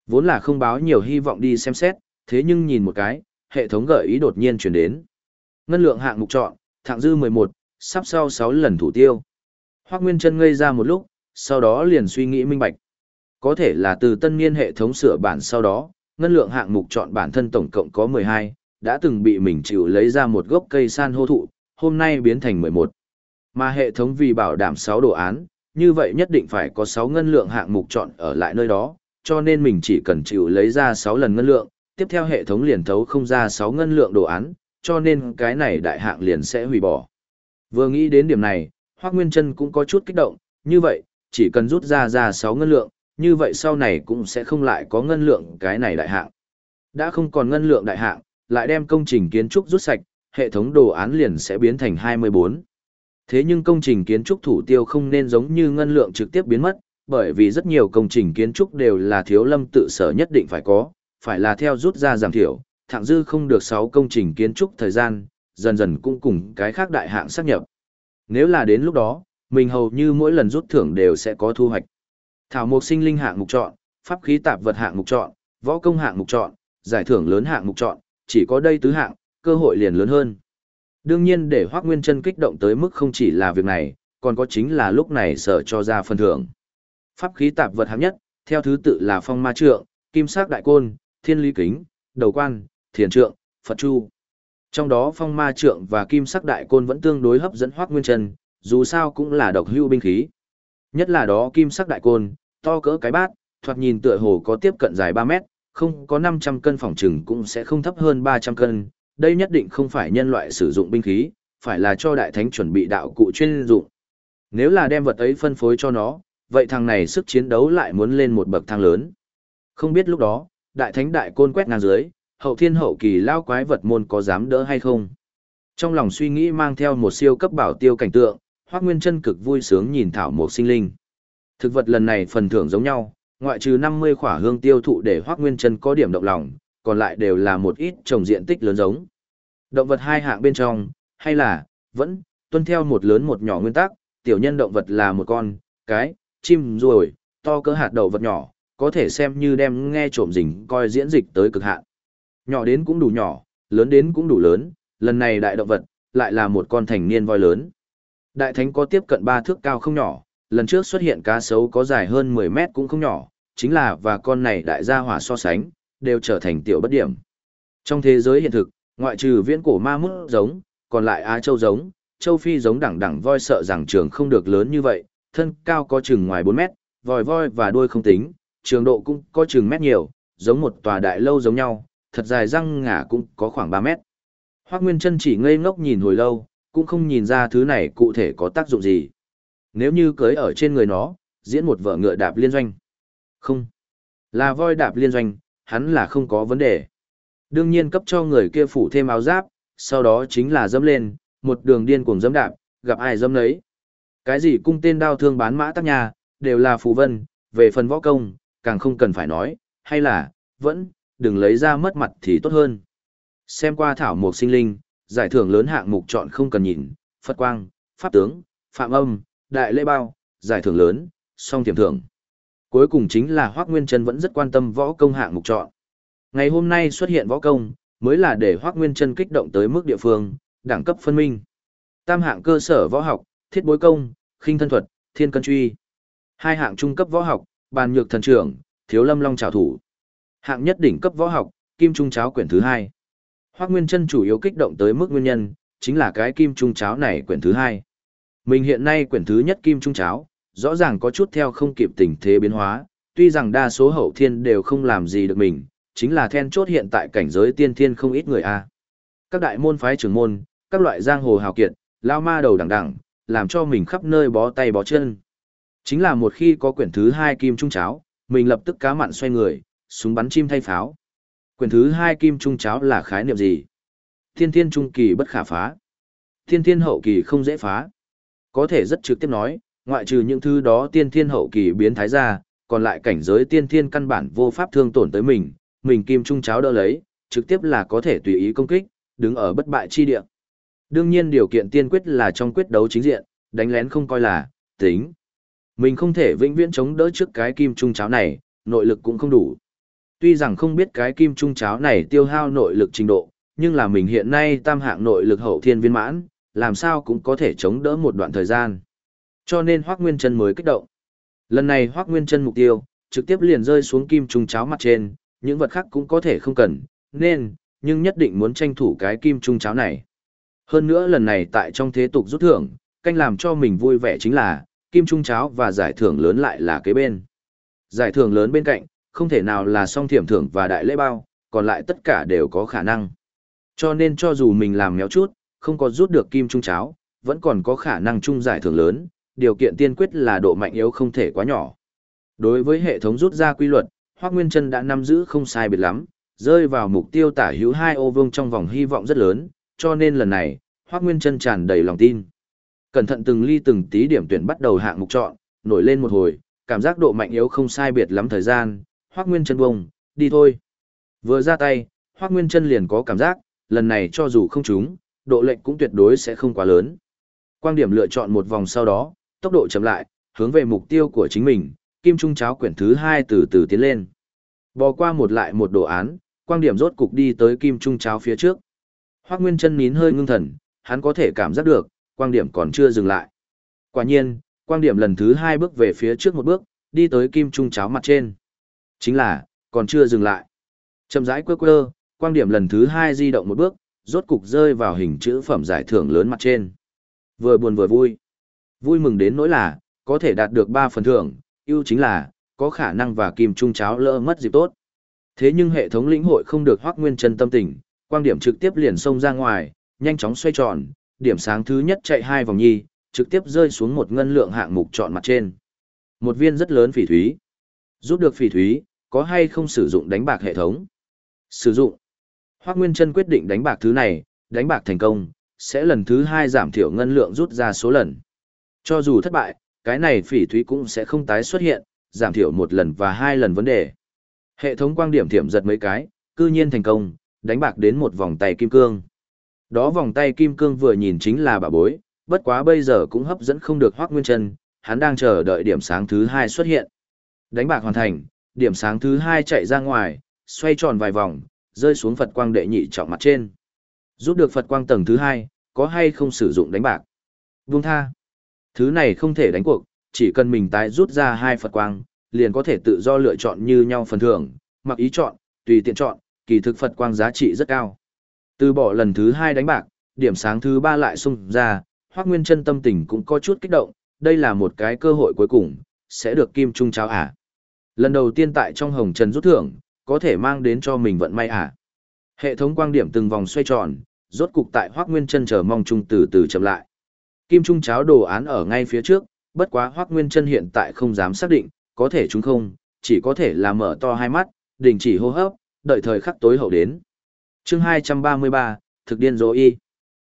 Vốn là không báo nhiều hy vọng đi xem xét, thế nhưng nhìn một cái, hệ thống gợi ý đột nhiên chuyển đến. Ngân lượng hạng mục chọn, thạng dư 11, sắp sau 6 lần thủ tiêu. Hoác Nguyên Trân ngây ra một lúc, sau đó liền suy nghĩ minh bạch. Có thể là từ tân niên hệ thống sửa bản sau đó, ngân lượng hạng mục chọn bản thân tổng cộng có 12, đã từng bị mình chịu lấy ra một gốc cây san hô thụ, hôm nay biến thành 11. Mà hệ thống vì bảo đảm 6 đồ án, như vậy nhất định phải có 6 ngân lượng hạng mục chọn ở lại nơi đó, cho nên mình chỉ cần chịu lấy ra 6 lần ngân lượng, tiếp theo hệ thống liền thấu không ra 6 ngân lượng đồ án, cho nên cái này đại hạng liền sẽ hủy bỏ. Vừa nghĩ đến điểm này, Hoác Nguyên Trân cũng có chút kích động, như vậy, chỉ cần rút ra ra 6 ngân lượng, như vậy sau này cũng sẽ không lại có ngân lượng cái này đại hạng. Đã không còn ngân lượng đại hạng, lại đem công trình kiến trúc rút sạch, hệ thống đồ án liền sẽ biến thành 24. Thế nhưng công trình kiến trúc thủ tiêu không nên giống như ngân lượng trực tiếp biến mất, bởi vì rất nhiều công trình kiến trúc đều là thiếu lâm tự sở nhất định phải có, phải là theo rút ra giảm thiểu, thẳng dư không được 6 công trình kiến trúc thời gian, dần dần cũng cùng cái khác đại hạng xác nhập. Nếu là đến lúc đó, mình hầu như mỗi lần rút thưởng đều sẽ có thu hoạch. Thảo mục sinh linh hạng mục chọn, pháp khí tạp vật hạng mục chọn, võ công hạng mục chọn, giải thưởng lớn hạng mục chọn, chỉ có đây tứ hạng, cơ hội liền lớn hơn. Đương nhiên để Hoắc Nguyên Chân kích động tới mức không chỉ là việc này, còn có chính là lúc này sở cho ra phần thưởng. Pháp khí tạp vật hạng nhất, theo thứ tự là phong ma trượng, kim sắc đại côn, thiên lý kính, đầu quan, thiền trượng, Phật chu. Trong đó phong ma trượng và kim sắc đại côn vẫn tương đối hấp dẫn Hoắc Nguyên Trân, dù sao cũng là độc hưu binh khí. Nhất là đó kim sắc đại côn, to cỡ cái bát, thoạt nhìn tựa hồ có tiếp cận dài 3 mét, không có 500 cân phòng trừng cũng sẽ không thấp hơn 300 cân. Đây nhất định không phải nhân loại sử dụng binh khí, phải là cho đại thánh chuẩn bị đạo cụ chuyên dụng. Nếu là đem vật ấy phân phối cho nó, vậy thằng này sức chiến đấu lại muốn lên một bậc thang lớn. Không biết lúc đó, đại thánh đại côn quét ngang dưới, hậu thiên hậu kỳ lao quái vật môn có dám đỡ hay không. Trong lòng suy nghĩ mang theo một siêu cấp bảo tiêu cảnh tượng, Hoắc Nguyên Chân cực vui sướng nhìn thảo một sinh linh. Thực vật lần này phần thưởng giống nhau, ngoại trừ 50 khỏa hương tiêu thụ để Hoắc Nguyên Chân có điểm động lòng, còn lại đều là một ít trồng diện tích lớn giống. Động vật hai hạng bên trong, hay là vẫn tuân theo một lớn một nhỏ nguyên tắc, tiểu nhân động vật là một con, cái, chim ruồi, to cỡ hạt đậu vật nhỏ, có thể xem như đem nghe trộm rình coi diễn dịch tới cực hạn. Nhỏ đến cũng đủ nhỏ, lớn đến cũng đủ lớn, lần này đại động vật, lại là một con thành niên voi lớn. Đại thánh có tiếp cận 3 thước cao không nhỏ, lần trước xuất hiện cá sấu có dài hơn 10 mét cũng không nhỏ, chính là và con này đại gia hỏa so sánh, đều trở thành tiểu bất điểm. Trong thế giới hiện thực, ngoại trừ viễn cổ ma mút giống, còn lại Á Châu giống, Châu Phi giống đẳng đẳng voi sợ rằng trường không được lớn như vậy, thân cao có chừng ngoài 4 mét, vòi voi và đuôi không tính, trường độ cũng có chừng mét nhiều, giống một tòa đại lâu giống nhau, thật dài răng ngả cũng có khoảng 3 mét. Hoác Nguyên Trân chỉ ngây ngốc nhìn hồi lâu, cũng không nhìn ra thứ này cụ thể có tác dụng gì. Nếu như cưới ở trên người nó, diễn một vợ ngựa đạp liên doanh. Không. Là voi đạp liên doanh, hắn là không có vấn đề. Đương nhiên cấp cho người kia phủ thêm áo giáp, sau đó chính là dâm lên, một đường điên cuồng dâm đạp, gặp ai dâm nấy. Cái gì cung tên đao thương bán mã tắc nhà, đều là phù vân, về phần võ công, càng không cần phải nói, hay là, vẫn, đừng lấy ra mất mặt thì tốt hơn. Xem qua thảo mục sinh linh, giải thưởng lớn hạng mục chọn không cần nhìn, Phật Quang, Pháp Tướng, Phạm Âm, Đại Lễ Bao, giải thưởng lớn, song tiềm thưởng. Cuối cùng chính là Hoác Nguyên Trân vẫn rất quan tâm võ công hạng mục chọn. Ngày hôm nay xuất hiện võ công, mới là để Hoác Nguyên Trân kích động tới mức địa phương, đẳng cấp phân minh. Tam hạng cơ sở võ học, thiết bối công, khinh thân thuật, thiên cân truy. Hai hạng trung cấp võ học, bàn nhược thần trưởng, thiếu lâm long trào thủ. Hạng nhất đỉnh cấp võ học, kim trung cháo quyển thứ hai. Hoác Nguyên Trân chủ yếu kích động tới mức nguyên nhân, chính là cái kim trung cháo này quyển thứ hai. Mình hiện nay quyển thứ nhất kim trung cháo, rõ ràng có chút theo không kịp tình thế biến hóa, tuy rằng đa số hậu thiên đều không làm gì được mình, chính là then chốt hiện tại cảnh giới tiên thiên không ít người a. Các đại môn phái trưởng môn, các loại giang hồ hào kiệt, lao ma đầu đẳng đẳng, làm cho mình khắp nơi bó tay bó chân. Chính là một khi có quyển thứ hai kim trung cháo, mình lập tức cá mặn xoay người, súng bắn chim thay pháo. Quyển thứ hai kim trung cháo là khái niệm gì? Thiên thiên trung kỳ bất khả phá. Thiên thiên hậu kỳ không dễ phá. Có thể rất trực tiếp nói, ngoại trừ những thứ đó tiên thiên hậu kỳ biến thái ra, còn lại cảnh giới tiên thiên căn bản vô pháp thương tổn tới mình, mình kim trung cháo đỡ lấy, trực tiếp là có thể tùy ý công kích, đứng ở bất bại chi địa. Đương nhiên điều kiện tiên quyết là trong quyết đấu chính diện, đánh lén không coi là, tính. Mình không thể vĩnh viễn chống đỡ trước cái kim trung cháo này, nội lực cũng không đủ. Tuy rằng không biết cái kim trung cháo này tiêu hao nội lực trình độ, nhưng là mình hiện nay tam hạng nội lực hậu thiên viên mãn, làm sao cũng có thể chống đỡ một đoạn thời gian. Cho nên Hoắc Nguyên Chân mới kích động. Lần này Hoắc Nguyên Chân mục tiêu, trực tiếp liền rơi xuống kim trung cháo mặt trên, những vật khác cũng có thể không cần, nên, nhưng nhất định muốn tranh thủ cái kim trung cháo này. Hơn nữa lần này tại trong thế tục rút thưởng, canh làm cho mình vui vẻ chính là, kim trung cháo và giải thưởng lớn lại là kế bên. Giải thưởng lớn bên cạnh, không thể nào là song thiểm thưởng và đại lễ bao, còn lại tất cả đều có khả năng. Cho nên cho dù mình làm méo chút, không có rút được kim trung cháo, vẫn còn có khả năng chung giải thưởng lớn, điều kiện tiên quyết là độ mạnh yếu không thể quá nhỏ. Đối với hệ thống rút ra quy luật, Hoắc Nguyên Chân đã nắm giữ không sai biệt lắm, rơi vào mục tiêu tả hữu hai ô vương trong vòng hy vọng rất lớn, cho nên lần này, Hoắc Nguyên Chân tràn đầy lòng tin. Cẩn thận từng ly từng tí điểm tuyển bắt đầu hạng mục chọn, nổi lên một hồi, cảm giác độ mạnh yếu không sai biệt lắm thời gian, Hoắc Nguyên Chân bùng, đi thôi. Vừa ra tay, Hoắc Nguyên Chân liền có cảm giác, lần này cho dù không trúng, độ lệnh cũng tuyệt đối sẽ không quá lớn. Quang điểm lựa chọn một vòng sau đó, tốc độ chậm lại, hướng về mục tiêu của chính mình, kim trung cháo quyển thứ hai từ từ tiến lên. Bò qua một lại một đồ án, quang điểm rốt cục đi tới kim trung cháo phía trước. Hoắc Nguyên Chân nín hơi ngưng thần, hắn có thể cảm giác được, quang điểm còn chưa dừng lại. Quả nhiên, quang điểm lần thứ hai bước về phía trước một bước, đi tới kim trung cháo mặt trên. Chính là, còn chưa dừng lại. Chậm rãi quơ quơ, quang điểm lần thứ hai di động một bước, rốt cục rơi vào hình chữ phẩm giải thưởng lớn mặt trên. Vừa buồn vừa vui. Vui mừng đến nỗi là, có thể đạt được 3 phần thưởng, ưu chính là, có khả năng và kim trung cháo lỡ mất dịp tốt. Thế nhưng hệ thống lĩnh hội không được hoác nguyên chân tâm tình, quang điểm trực tiếp liền xông ra ngoài, nhanh chóng xoay tròn, điểm sáng thứ nhất chạy hai vòng nhi, trực tiếp rơi xuống một ngân lượng hạng mục chọn mặt trên. Một viên rất lớn phỉ thúy. Giúp được phỉ thúy, có hay không sử dụng đánh bạc hệ thống? Sử dụng. Hoác Nguyên Trân quyết định đánh bạc thứ này, đánh bạc thành công, sẽ lần thứ hai giảm thiểu ngân lượng rút ra số lần. Cho dù thất bại, cái này phỉ thúy cũng sẽ không tái xuất hiện, giảm thiểu một lần và hai lần vấn đề. Hệ thống quang điểm thiểm giật mấy cái, cư nhiên thành công, đánh bạc đến một vòng tay kim cương. Đó vòng tay kim cương vừa nhìn chính là bà bối, bất quá bây giờ cũng hấp dẫn không được Hoắc Nguyên Trân, hắn đang chờ đợi điểm sáng thứ hai xuất hiện. Đánh bạc hoàn thành, điểm sáng thứ hai chạy ra ngoài, xoay tròn vài vòng, rơi xuống Phật quang đệ nhị trọng mặt trên. Giúp được Phật quang tầng thứ hai, có hay không sử dụng đánh bạc? Vung tha. Thứ này không thể đánh cuộc, chỉ cần mình tái rút ra hai Phật quang, liền có thể tự do lựa chọn như nhau phần thưởng, mặc ý chọn, tùy tiện chọn, kỳ thực Phật quang giá trị rất cao. Từ bỏ lần thứ hai đánh bạc, điểm sáng thứ ba lại xung ra, Hoắc Nguyên chân tâm tình cũng có chút kích động, đây là một cái cơ hội cuối cùng, sẽ được kim trung cháo à. Lần đầu tiên tại trong hồng trần rút thưởng, có thể mang đến cho mình vận may à. Hệ thống quang điểm từng vòng xoay tròn, rốt cục tại Hoắc Nguyên Chân chờ mong trung từ từ chậm lại. Kim trung cháo đồ án ở ngay phía trước, bất quá Hoắc Nguyên Chân hiện tại không dám xác định, có thể chúng không, chỉ có thể là mở to hai mắt, đình chỉ hô hấp, đợi thời khắc tối hậu đến. Chương 233, thực điên Dối y.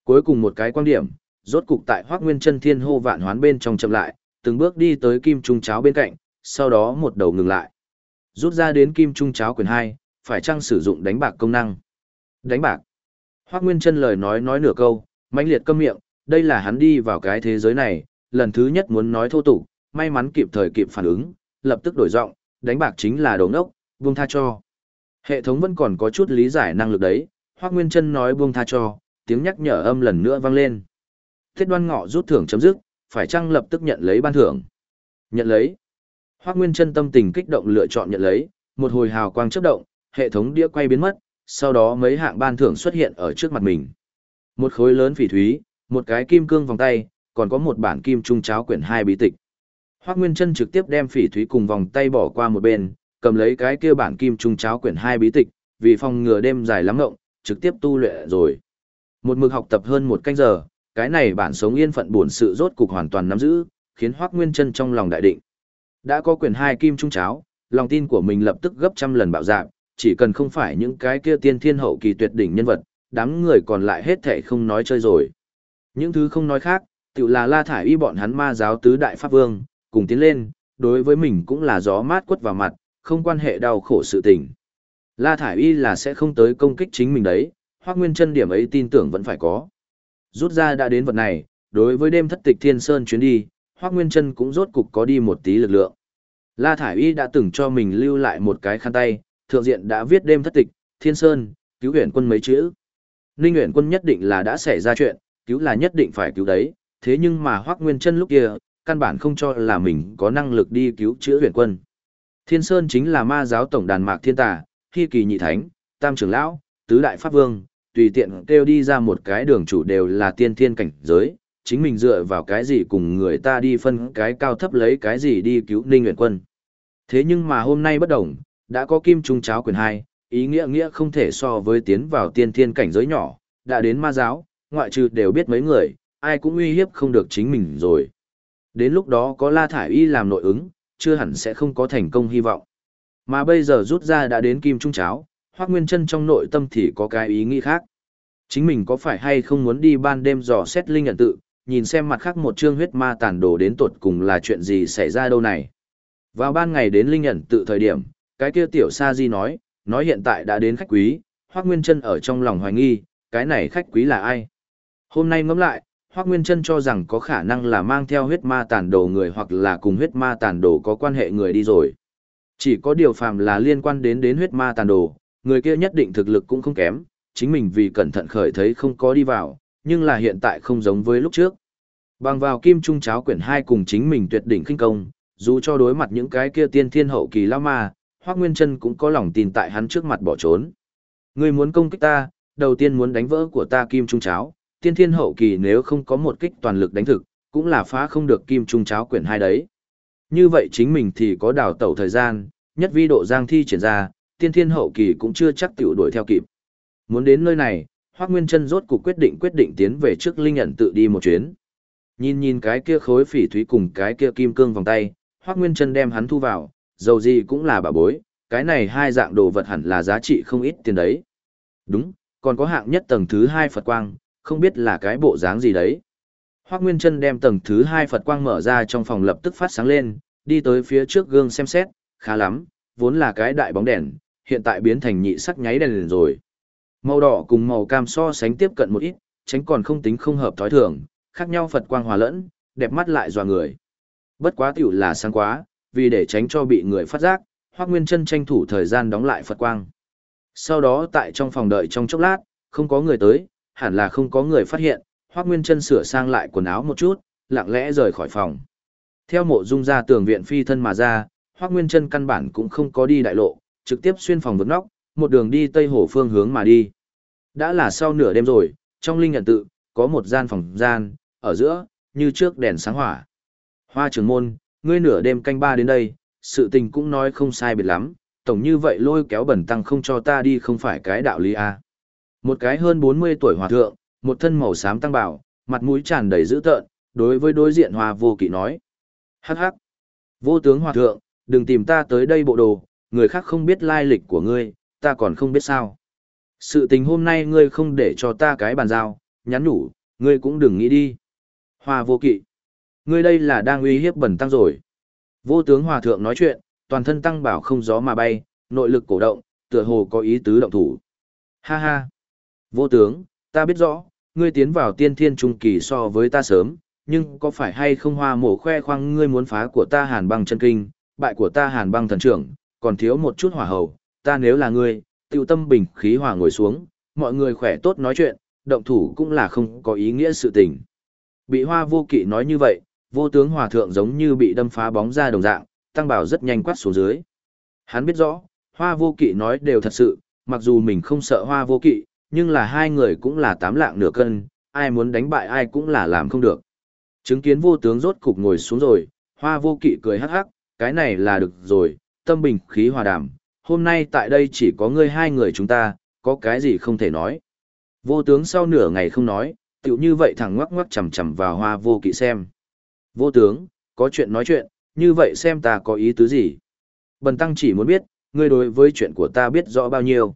Cuối cùng một cái quan điểm, rốt cục tại Hoắc Nguyên Chân Thiên hô vạn hoán bên trong chậm lại, từng bước đi tới kim trung cháo bên cạnh, sau đó một đầu ngừng lại. Rút ra đến kim trung cháo quyền 2, phải chăng sử dụng đánh bạc công năng? Đánh bạc. Hoắc Nguyên Chân lời nói nói nửa câu, mãnh liệt câm miệng, đây là hắn đi vào cái thế giới này, lần thứ nhất muốn nói thô tục, may mắn kịp thời kịp phản ứng, lập tức đổi giọng, đánh bạc chính là đồ ngốc, buông tha cho. Hệ thống vẫn còn có chút lý giải năng lực đấy, Hoắc Nguyên Chân nói buông tha cho, tiếng nhắc nhở âm lần nữa vang lên. Thiết Đoan Ngọ rút thưởng chấm dứt, phải chăng lập tức nhận lấy ban thưởng? Nhận lấy. Hoắc Nguyên Chân tâm tình kích động lựa chọn nhận lấy, một hồi hào quang chớp động, hệ thống đĩa quay biến mất, sau đó mấy hạng ban thưởng xuất hiện ở trước mặt mình. Một khối lớn phỉ thúy, một cái kim cương vòng tay, còn có một bản kim trung cháo quyển hai bí tịch. Hoắc Nguyên Chân trực tiếp đem phỉ thúy cùng vòng tay bỏ qua một bên, cầm lấy cái kia bản kim trung cháo quyển hai bí tịch, vì phòng ngừa đêm dài lắm ngộng, trực tiếp tu luyện rồi. Một mực học tập hơn một canh giờ, cái này bản sống yên phận buồn sự rốt cục hoàn toàn nắm giữ, khiến Hoắc Nguyên Chân trong lòng đại định. Đã có quyển hai kim trung cháo, lòng tin của mình lập tức gấp trăm lần bạo dạn, chỉ cần không phải những cái kia tiên thiên hậu kỳ tuyệt đỉnh nhân vật, đám người còn lại hết thảy không nói chơi rồi. Những thứ không nói khác, tự là La Thải Y bọn hắn ma giáo tứ đại pháp vương, cùng tiến lên, đối với mình cũng là gió mát quất vào mặt, không quan hệ đau khổ sự tình. La Thải Y là sẽ không tới công kích chính mình đấy, Hoắc Nguyên Chân điểm ấy tin tưởng vẫn phải có. Rút ra đã đến vật này, đối với đêm thất tịch Thiên Sơn chuyến đi, Hoắc Nguyên Chân cũng rốt cục có đi một tí lực lượng. La Thải Y đã từng cho mình lưu lại một cái khăn tay, thượng diện đã viết đêm thất tịch, Thiên Sơn, cứu huyền quân mấy chữ. Ninh huyền quân nhất định là đã xảy ra chuyện, cứu là nhất định phải cứu đấy, thế nhưng mà Hoắc Nguyên Chân lúc kia, căn bản không cho là mình có năng lực đi cứu chữa huyền quân. Thiên Sơn chính là ma giáo tổng đàn mạc thiên tà, hy kỳ nhị thánh, tam trưởng lão, tứ đại pháp vương, tùy tiện kêu đi ra một cái đường chủ đều là tiên thiên cảnh giới, chính mình dựa vào cái gì cùng người ta đi phân cái cao thấp lấy cái gì đi cứu Ninh Nguyện Quân. Thế nhưng mà hôm nay bất đồng, đã có kim trung cháo quyền hai, ý nghĩa nghĩa không thể so với tiến vào tiên thiên cảnh giới nhỏ, đã đến ma giáo, ngoại trừ đều biết mấy người, ai cũng uy hiếp không được chính mình rồi. Đến lúc đó có La Thải Y làm nội ứng, chưa hẳn sẽ không có thành công hy vọng. Mà bây giờ rút ra đã đến kim trung cháo, Hoác Nguyên Trân trong nội tâm thì có cái ý nghĩ khác. Chính mình có phải hay không muốn đi ban đêm dò xét linh nhận tự, nhìn xem mặt khác một chương huyết ma tàn đồ đến tuột cùng là chuyện gì xảy ra đâu này. Vào ban ngày đến linh nhận tự thời điểm, cái kia tiểu sa di nói, nói hiện tại đã đến khách quý, Hoác Nguyên Trân ở trong lòng hoài nghi, cái này khách quý là ai? Hôm nay ngẫm lại, Hoác Nguyên Trân cho rằng có khả năng là mang theo huyết ma tàn đồ người hoặc là cùng huyết ma tàn đồ có quan hệ người đi rồi. Chỉ có điều phàm là liên quan đến đến huyết ma tàn đồ, người kia nhất định thực lực cũng không kém, chính mình vì cẩn thận khởi thấy không có đi vào, nhưng là hiện tại không giống với lúc trước. Bằng vào kim trung cháo quyển 2 cùng chính mình tuyệt đỉnh khinh công, dù cho đối mặt những cái kia tiên thiên hậu kỳ lao ma, Hoác Nguyên Trân cũng có lòng tin tại hắn trước mặt bỏ trốn. Người muốn công kích ta, đầu tiên muốn đánh vỡ của ta kim trung cháo, tiên thiên hậu kỳ nếu không có một kích toàn lực đánh thực, cũng là phá không được kim trung cháo quyển hai đấy. Như vậy chính mình thì có đào tẩu thời gian, nhất vi độ giang thi triển ra, tiên thiên hậu kỳ cũng chưa chắc tiểu đuổi theo kịp. Muốn đến nơi này, Hoác Nguyên Trân rốt cuộc quyết định quyết định tiến về trước Linh ẩn tự đi một chuyến. Nhìn nhìn cái kia khối phỉ thúy cùng cái kia kim cương vòng tay, Hoác Nguyên Trân đem hắn thu vào, dầu gì cũng là bà bối, cái này hai dạng đồ vật hẳn là giá trị không ít tiền đấy. Đúng, còn có hạng nhất tầng thứ hai Phật Quang, không biết là cái bộ dáng gì đấy. Hoác Nguyên Trân đem tầng thứ hai Phật Quang mở ra trong phòng lập tức phát sáng lên, đi tới phía trước gương xem xét, khá lắm, vốn là cái đại bóng đèn, hiện tại biến thành nhị sắc nháy đèn liền rồi. Màu đỏ cùng màu cam so sánh tiếp cận một ít, tránh còn không tính không hợp thói thường, khác nhau Phật quang hòa lẫn, đẹp mắt lại dò người. Bất quá tiểu là sáng quá, vì để tránh cho bị người phát giác, Hoắc Nguyên Chân tranh thủ thời gian đóng lại Phật quang. Sau đó tại trong phòng đợi trong chốc lát, không có người tới, hẳn là không có người phát hiện, Hoắc Nguyên Chân sửa sang lại quần áo một chút, lặng lẽ rời khỏi phòng. Theo mộ dung ra tường viện phi thân mà ra, Hoắc Nguyên Chân căn bản cũng không có đi đại lộ, trực tiếp xuyên phòng vượt nóc, một đường đi tây hồ phương hướng mà đi. Đã là sau nửa đêm rồi, trong linh nhận tự, có một gian phòng gian, ở giữa, như trước đèn sáng hỏa. Hoa trưởng môn, ngươi nửa đêm canh ba đến đây, sự tình cũng nói không sai biệt lắm, tổng như vậy lôi kéo bẩn tăng không cho ta đi không phải cái đạo lý a. À. Một cái hơn 40 tuổi hòa thượng, một thân màu xám tăng bảo, mặt mũi tràn đầy dữ tợn, đối với đối diện hòa vô kỵ nói. Hắc hắc. Vô tướng hòa thượng, đừng tìm ta tới đây bộ đồ, người khác không biết lai lịch của ngươi, ta còn không biết sao. Sự tình hôm nay ngươi không để cho ta cái bàn giao, nhắn nhủ, ngươi cũng đừng nghĩ đi. hòa vô kỵ. Ngươi đây là đang uy hiếp bẩn tăng rồi. Vô tướng hòa thượng nói chuyện, toàn thân tăng bảo không gió mà bay, nội lực cổ động, tựa hồ có ý tứ động thủ. Ha ha. Vô tướng, ta biết rõ, ngươi tiến vào tiên thiên trung kỳ so với ta sớm, nhưng có phải hay không hoa mổ khoe khoang ngươi muốn phá của ta hàn băng chân kinh, bại của ta hàn băng thần trưởng, còn thiếu một chút hỏa hầu, ta nếu là ngươi, tiêu tâm bình khí hòa ngồi xuống, mọi người khỏe tốt nói chuyện, động thủ cũng là không có ý nghĩa sự tình. Bị hoa vô kỵ nói như vậy, vô tướng hòa thượng giống như bị đâm phá bóng ra đồng dạng, tăng bảo rất nhanh quát xuống dưới. Hắn biết rõ, hoa vô kỵ nói đều thật sự, mặc dù mình không sợ hoa vô kỵ, nhưng là hai người cũng là tám lạng nửa cân, ai muốn đánh bại ai cũng là làm không được. Chứng kiến vô tướng rốt cục ngồi xuống rồi, hoa vô kỵ cười hắc hắc, cái này là được rồi, tâm bình khí hòa đàm, hôm nay tại đây chỉ có ngươi hai người chúng ta, có cái gì không thể nói. Vô tướng sau nửa ngày không nói, tựu như vậy thẳng ngoắc ngoắc chầm chầm vào hoa vô kỵ xem. Vô tướng, có chuyện nói chuyện, như vậy xem ta có ý tứ gì. Bần tăng chỉ muốn biết, ngươi đối với chuyện của ta biết rõ bao nhiêu.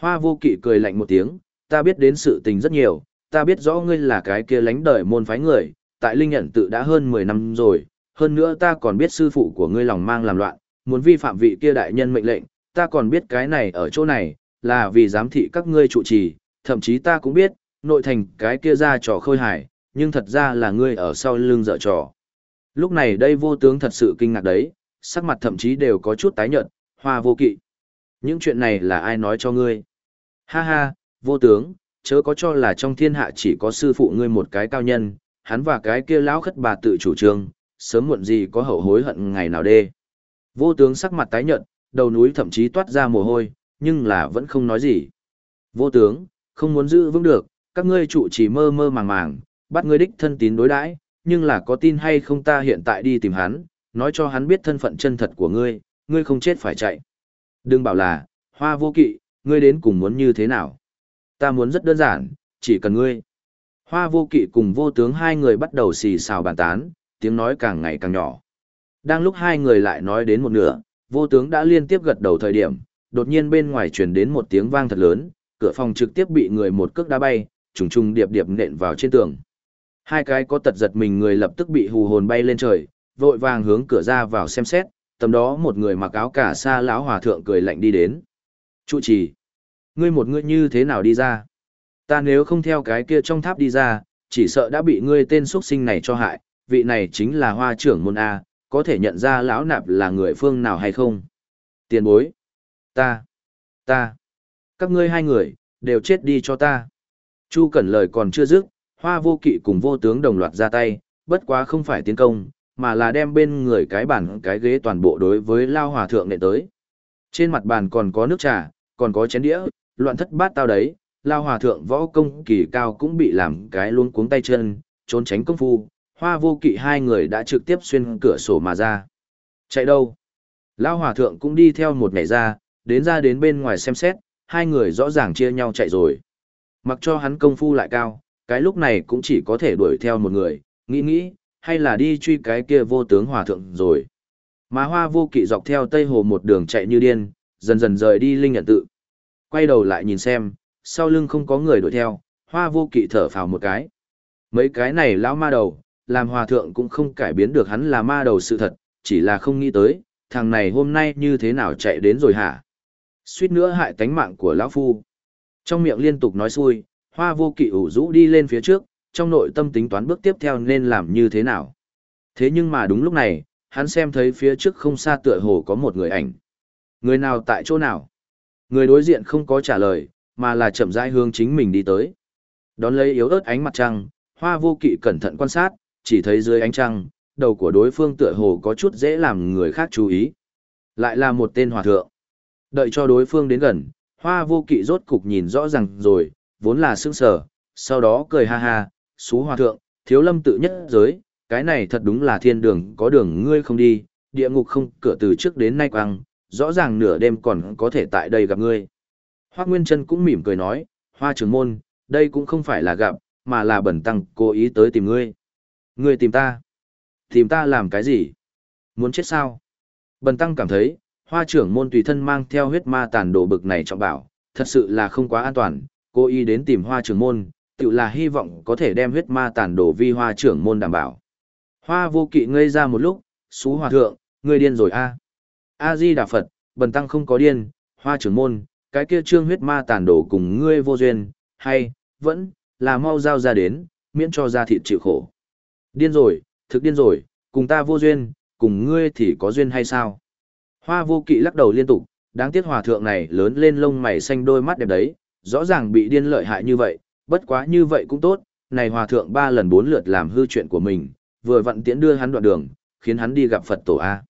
Hoa vô kỵ cười lạnh một tiếng, ta biết đến sự tình rất nhiều, ta biết rõ ngươi là cái kia lánh đời môn phái người, tại linh nhận tự đã hơn 10 năm rồi, hơn nữa ta còn biết sư phụ của ngươi lòng mang làm loạn, muốn vi phạm vị kia đại nhân mệnh lệnh, ta còn biết cái này ở chỗ này, là vì giám thị các ngươi trụ trì, thậm chí ta cũng biết, nội thành cái kia ra trò khôi hài, nhưng thật ra là ngươi ở sau lưng dở trò. Lúc này đây vô tướng thật sự kinh ngạc đấy, sắc mặt thậm chí đều có chút tái nhợt, hoa vô kỵ. Những chuyện này là ai nói cho ngươi? Ha ha, vô tướng, chớ có cho là trong thiên hạ chỉ có sư phụ ngươi một cái cao nhân, hắn và cái kia lão khất bà tự chủ trương, sớm muộn gì có hậu hối hận ngày nào đê. Vô tướng sắc mặt tái nhợt, đầu núi thậm chí toát ra mồ hôi, nhưng là vẫn không nói gì. Vô tướng, không muốn giữ vững được, các ngươi trụ chỉ mơ mơ màng màng, bắt ngươi đích thân tín đối đãi, nhưng là có tin hay không ta hiện tại đi tìm hắn, nói cho hắn biết thân phận chân thật của ngươi, ngươi không chết phải chạy. Đừng bảo là, hoa vô kỵ, ngươi đến cùng muốn như thế nào. Ta muốn rất đơn giản, chỉ cần ngươi. Hoa vô kỵ cùng vô tướng hai người bắt đầu xì xào bàn tán, tiếng nói càng ngày càng nhỏ. Đang lúc hai người lại nói đến một nửa, vô tướng đã liên tiếp gật đầu thời điểm, đột nhiên bên ngoài truyền đến một tiếng vang thật lớn, cửa phòng trực tiếp bị người một cước đá bay, trùng trùng điệp điệp nện vào trên tường. Hai cái có tật giật mình người lập tức bị hù hồn bay lên trời, vội vàng hướng cửa ra vào xem xét, tầm đó một người mặc áo cả sa lão hòa thượng cười lạnh đi đến. Trụ trì, ngươi một ngươi như thế nào đi ra? Ta nếu không theo cái kia trong tháp đi ra, chỉ sợ đã bị ngươi tên xuất sinh này cho hại, vị này chính là hoa trưởng môn A, có thể nhận ra lão nạp là người phương nào hay không? Tiền bối, ta, ta, các ngươi hai người, đều chết đi cho ta. Chu Cẩn lời còn chưa dứt, hoa vô kỵ cùng vô tướng đồng loạt ra tay, bất quá không phải tiến công, mà là đem bên người cái bàn cái ghế toàn bộ đối với lao hòa thượng nệ tới. Trên mặt bàn còn có nước trà, còn có chén đĩa, loạn thất bát tao đấy, lao hòa thượng võ công kỳ cao cũng bị làm cái luôn cuống tay chân, trốn tránh công phu, hoa vô kỵ hai người đã trực tiếp xuyên cửa sổ mà ra. Chạy đâu? Lao hòa thượng cũng đi theo một ngày ra, đến ra đến bên ngoài xem xét, hai người rõ ràng chia nhau chạy rồi. Mặc cho hắn công phu lại cao, cái lúc này cũng chỉ có thể đuổi theo một người, nghĩ nghĩ, hay là đi truy cái kia vô tướng hòa thượng rồi. Mà hoa vô kỵ dọc theo tây hồ một đường chạy như điên, dần dần rời đi linh nhận tự. Quay đầu lại nhìn xem, sau lưng không có người đuổi theo, hoa vô kỵ thở phào một cái. Mấy cái này lão ma đầu, làm hòa thượng cũng không cải biến được hắn là ma đầu sự thật, chỉ là không nghĩ tới, thằng này hôm nay như thế nào chạy đến rồi hả? Suýt nữa hại tánh mạng của lão phu. Trong miệng liên tục nói xui, hoa vô kỵ ủ rũ đi lên phía trước, trong nội tâm tính toán bước tiếp theo nên làm như thế nào. Thế nhưng mà đúng lúc này, hắn xem thấy phía trước không xa tựa hồ có một người ảnh. Người nào tại chỗ nào? Người đối diện không có trả lời, mà là chậm rãi hướng chính mình đi tới. Đón lấy yếu ớt ánh mặt trăng, hoa vô kỵ cẩn thận quan sát, chỉ thấy dưới ánh trăng, đầu của đối phương tựa hồ có chút dễ làm người khác chú ý. Lại là một tên hòa thượng. Đợi cho đối phương đến gần, hoa vô kỵ rốt cục nhìn rõ ràng rồi, vốn là sững sờ, sau đó cười ha ha, xú hòa thượng, thiếu lâm tự nhất giới, cái này thật đúng là thiên đường có đường ngươi không đi, địa ngục không cửa từ trước đến nay quăng, rõ ràng nửa đêm còn có thể tại đây gặp ngươi. Hoác Nguyên Trân cũng mỉm cười nói, Hoa trưởng môn, đây cũng không phải là gặp, mà là bẩn tăng cố ý tới tìm ngươi. Ngươi tìm ta? Tìm ta làm cái gì? Muốn chết sao? Bần tăng cảm thấy, hoa trưởng môn tùy thân mang theo huyết ma tàn đồ bực này trọng bảo, thật sự là không quá an toàn, cố ý đến tìm hoa trưởng môn, tự là hy vọng có thể đem huyết ma tàn đồ vi hoa trưởng môn đảm bảo. Hoa vô kỵ ngây ra một lúc, xú hòa thượng, ngươi điên rồi a A-di Đà Phật, bần tăng không có điên, hoa trưởng môn, cái kia trương huyết ma tàn đổ cùng ngươi vô duyên, hay, vẫn, là mau giao ra đến, miễn cho ra thịt chịu khổ. Điên rồi, thực điên rồi, cùng ta vô duyên, cùng ngươi thì có duyên hay sao? Hoa vô kỵ lắc đầu liên tục, đáng tiếc hòa thượng này lớn lên lông mày xanh đôi mắt đẹp đấy, rõ ràng bị điên lợi hại như vậy, bất quá như vậy cũng tốt, này hòa thượng ba lần bốn lượt làm hư chuyện của mình, vừa vặn tiễn đưa hắn đoạn đường, khiến hắn đi gặp Phật tổ A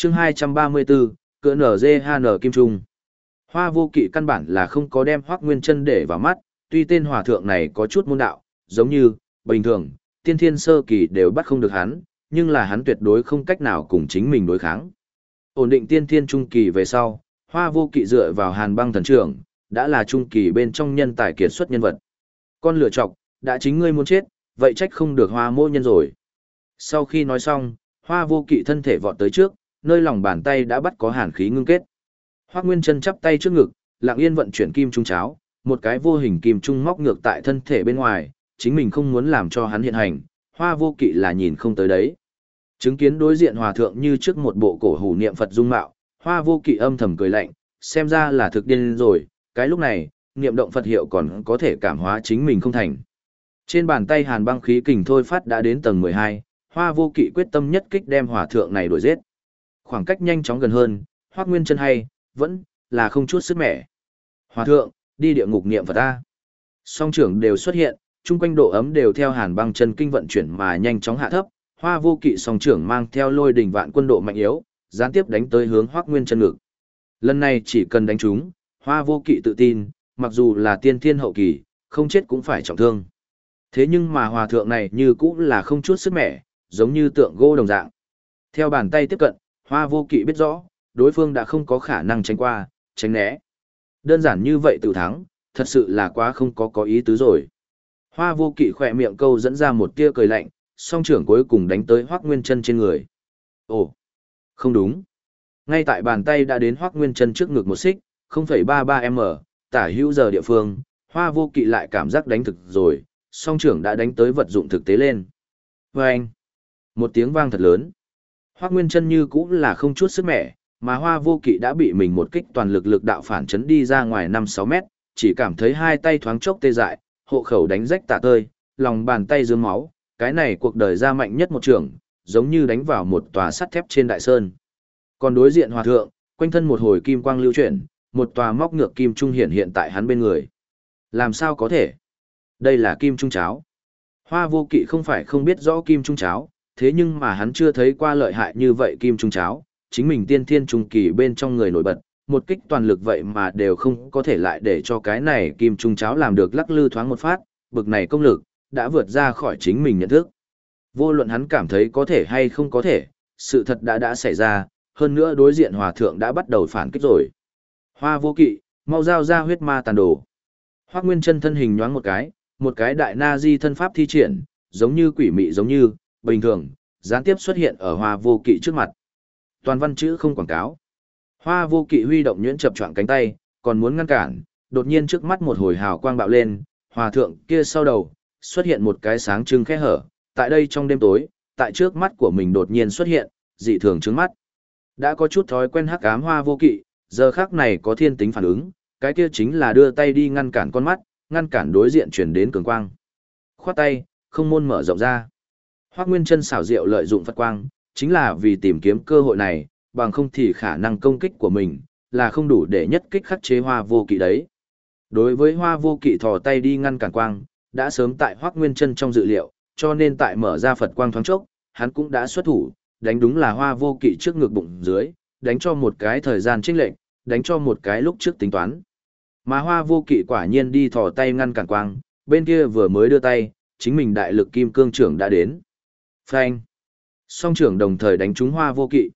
chương 234, cỡ NGHN Kim Trung. Hoa vô kỵ căn bản là không có đem hoác nguyên chân để vào mắt, tuy tên hòa thượng này có chút môn đạo, giống như, bình thường, tiên thiên sơ kỳ đều bắt không được hắn, nhưng là hắn tuyệt đối không cách nào cùng chính mình đối kháng. Ổn định tiên thiên trung kỳ về sau, hoa vô kỵ dựa vào hàn băng thần trưởng, đã là trung kỳ bên trong nhân tài kiệt xuất nhân vật. Con lửa chọc, đã chính ngươi muốn chết, vậy trách không được hoa mô nhân rồi. Sau khi nói xong, hoa vô kỵ thân thể vọt tới trước, nơi lòng bàn tay đã bắt có hàn khí ngưng kết. Hoắc Nguyên chân chắp tay trước ngực, lặng yên vận chuyển kim trung cháo, một cái vô hình kim trung móc ngược tại thân thể bên ngoài, chính mình không muốn làm cho hắn hiện hành, hoa vô kỵ là nhìn không tới đấy. Chứng kiến đối diện hòa thượng như trước một bộ cổ hủ niệm Phật dung mạo, hoa vô kỵ âm thầm cười lạnh, xem ra là thực điên rồi, cái lúc này, niệm động Phật hiệu còn có thể cảm hóa chính mình không thành. Trên bàn tay hàn băng khí kình thôi phát đã đến tầng 12, hoa vô kỵ quyết tâm nhất kích đem hòa thượng này đuổi giết. Khoảng cách nhanh chóng gần hơn, Hoắc nguyên chân hay, vẫn là không chút sức mẻ. Hòa thượng, đi địa ngục niệm Phật ta. Song trưởng đều xuất hiện, chung quanh độ ấm đều theo hàn băng chân kinh vận chuyển mà nhanh chóng hạ thấp, hoa vô kỵ song trưởng mang theo lôi đỉnh vạn quân độ mạnh yếu, gián tiếp đánh tới hướng Hoắc nguyên chân ngực. Lần này chỉ cần đánh chúng, hoa vô kỵ tự tin, mặc dù là tiên thiên hậu kỳ, không chết cũng phải trọng thương. Thế nhưng mà hòa thượng này như cũng là không chút sức mẻ, giống như tượng gỗ đồng dạng. Theo bàn tay tiếp cận, hoa vô kỵ biết rõ, đối phương đã không có khả năng tránh qua, tránh né. Đơn giản như vậy tự thắng, thật sự là quá không có có ý tứ rồi. Hoa vô kỵ khỏe miệng câu dẫn ra một tia cười lạnh, song trưởng cuối cùng đánh tới hoác nguyên chân trên người. Ồ, không đúng. Ngay tại bàn tay đã đến hoác nguyên chân trước ngực một xích, 0,33m, tả hữu giờ địa phương, hoa vô kỵ lại cảm giác đánh thực rồi, song trưởng đã đánh tới vật dụng thực tế lên. Và anh, một tiếng vang thật lớn. Hoác nguyên chân như cũng là không chút sức mẻ, mà hoa vô kỵ đã bị mình một kích toàn lực lực đạo phản chấn đi ra ngoài 5-6 mét, chỉ cảm thấy hai tay thoáng chốc tê dại, hộ khẩu đánh rách tạ tơi, lòng bàn tay dưới máu, cái này cuộc đời ra mạnh nhất một trường, giống như đánh vào một tòa sắt thép trên đại sơn. Còn đối diện hòa thượng, quanh thân một hồi kim quang lưu chuyển, một tòa móc ngược kim trung hiện hiện tại hắn bên người. Làm sao có thể? Đây là kim trung cháo. Hoa vô kỵ không phải không biết rõ kim trung cháo, thế nhưng mà hắn chưa thấy qua lợi hại như vậy kim trung cháo, chính mình tiên thiên trung kỳ bên trong người nổi bật, một kích toàn lực vậy mà đều không có thể lại để cho cái này kim trung cháo làm được lắc lư thoáng một phát, bực này công lực, đã vượt ra khỏi chính mình nhận thức. Vô luận hắn cảm thấy có thể hay không có thể, sự thật đã đã xảy ra, hơn nữa đối diện hòa thượng đã bắt đầu phản kích rồi. Hoa vô kỵ, mau giao ra huyết ma tàn đồ. Hoác Nguyên chân thân hình nhoáng một cái, một cái đại na di thân pháp thi triển, giống như quỷ mị giống như, bình thường, gián tiếp xuất hiện ở hoa vô kỵ trước mặt. Toàn văn chữ không quảng cáo. Hoa vô kỵ huy động nhuyễn chập choạng cánh tay, còn muốn ngăn cản, đột nhiên trước mắt một hồi hào quang bạo lên, hòa thượng kia sau đầu, xuất hiện một cái sáng trưng khe hở, tại đây trong đêm tối, tại trước mắt của mình đột nhiên xuất hiện, dị thường trước mắt. Đã có chút thói quen hắc ám hoa vô kỵ, giờ khác này có thiên tính phản ứng, cái kia chính là đưa tay đi ngăn cản con mắt, ngăn cản đối diện chuyển đến cường quang. Khoát tay, không môn mở rộng ra. Hoắc Nguyên chân xảo diệu lợi dụng Phật quang, chính là vì tìm kiếm cơ hội này, bằng không thì khả năng công kích của mình, là không đủ để nhất kích khắc chế hoa vô kỵ đấy. Đối với hoa vô kỵ thò tay đi ngăn cản quang, đã sớm tại Hoắc Nguyên chân trong dự liệu, cho nên tại mở ra Phật quang thoáng chốc, hắn cũng đã xuất thủ, đánh đúng là hoa vô kỵ trước ngực bụng dưới, đánh cho một cái thời gian trinh lệch, đánh cho một cái lúc trước tính toán. Mà hoa vô kỵ quả nhiên đi thò tay ngăn cản quang, bên kia vừa mới đưa tay, chính mình đại lực kim cương trưởng đã đến. Phanh. Song trưởng đồng thời đánh trúng hoa vô kỵ.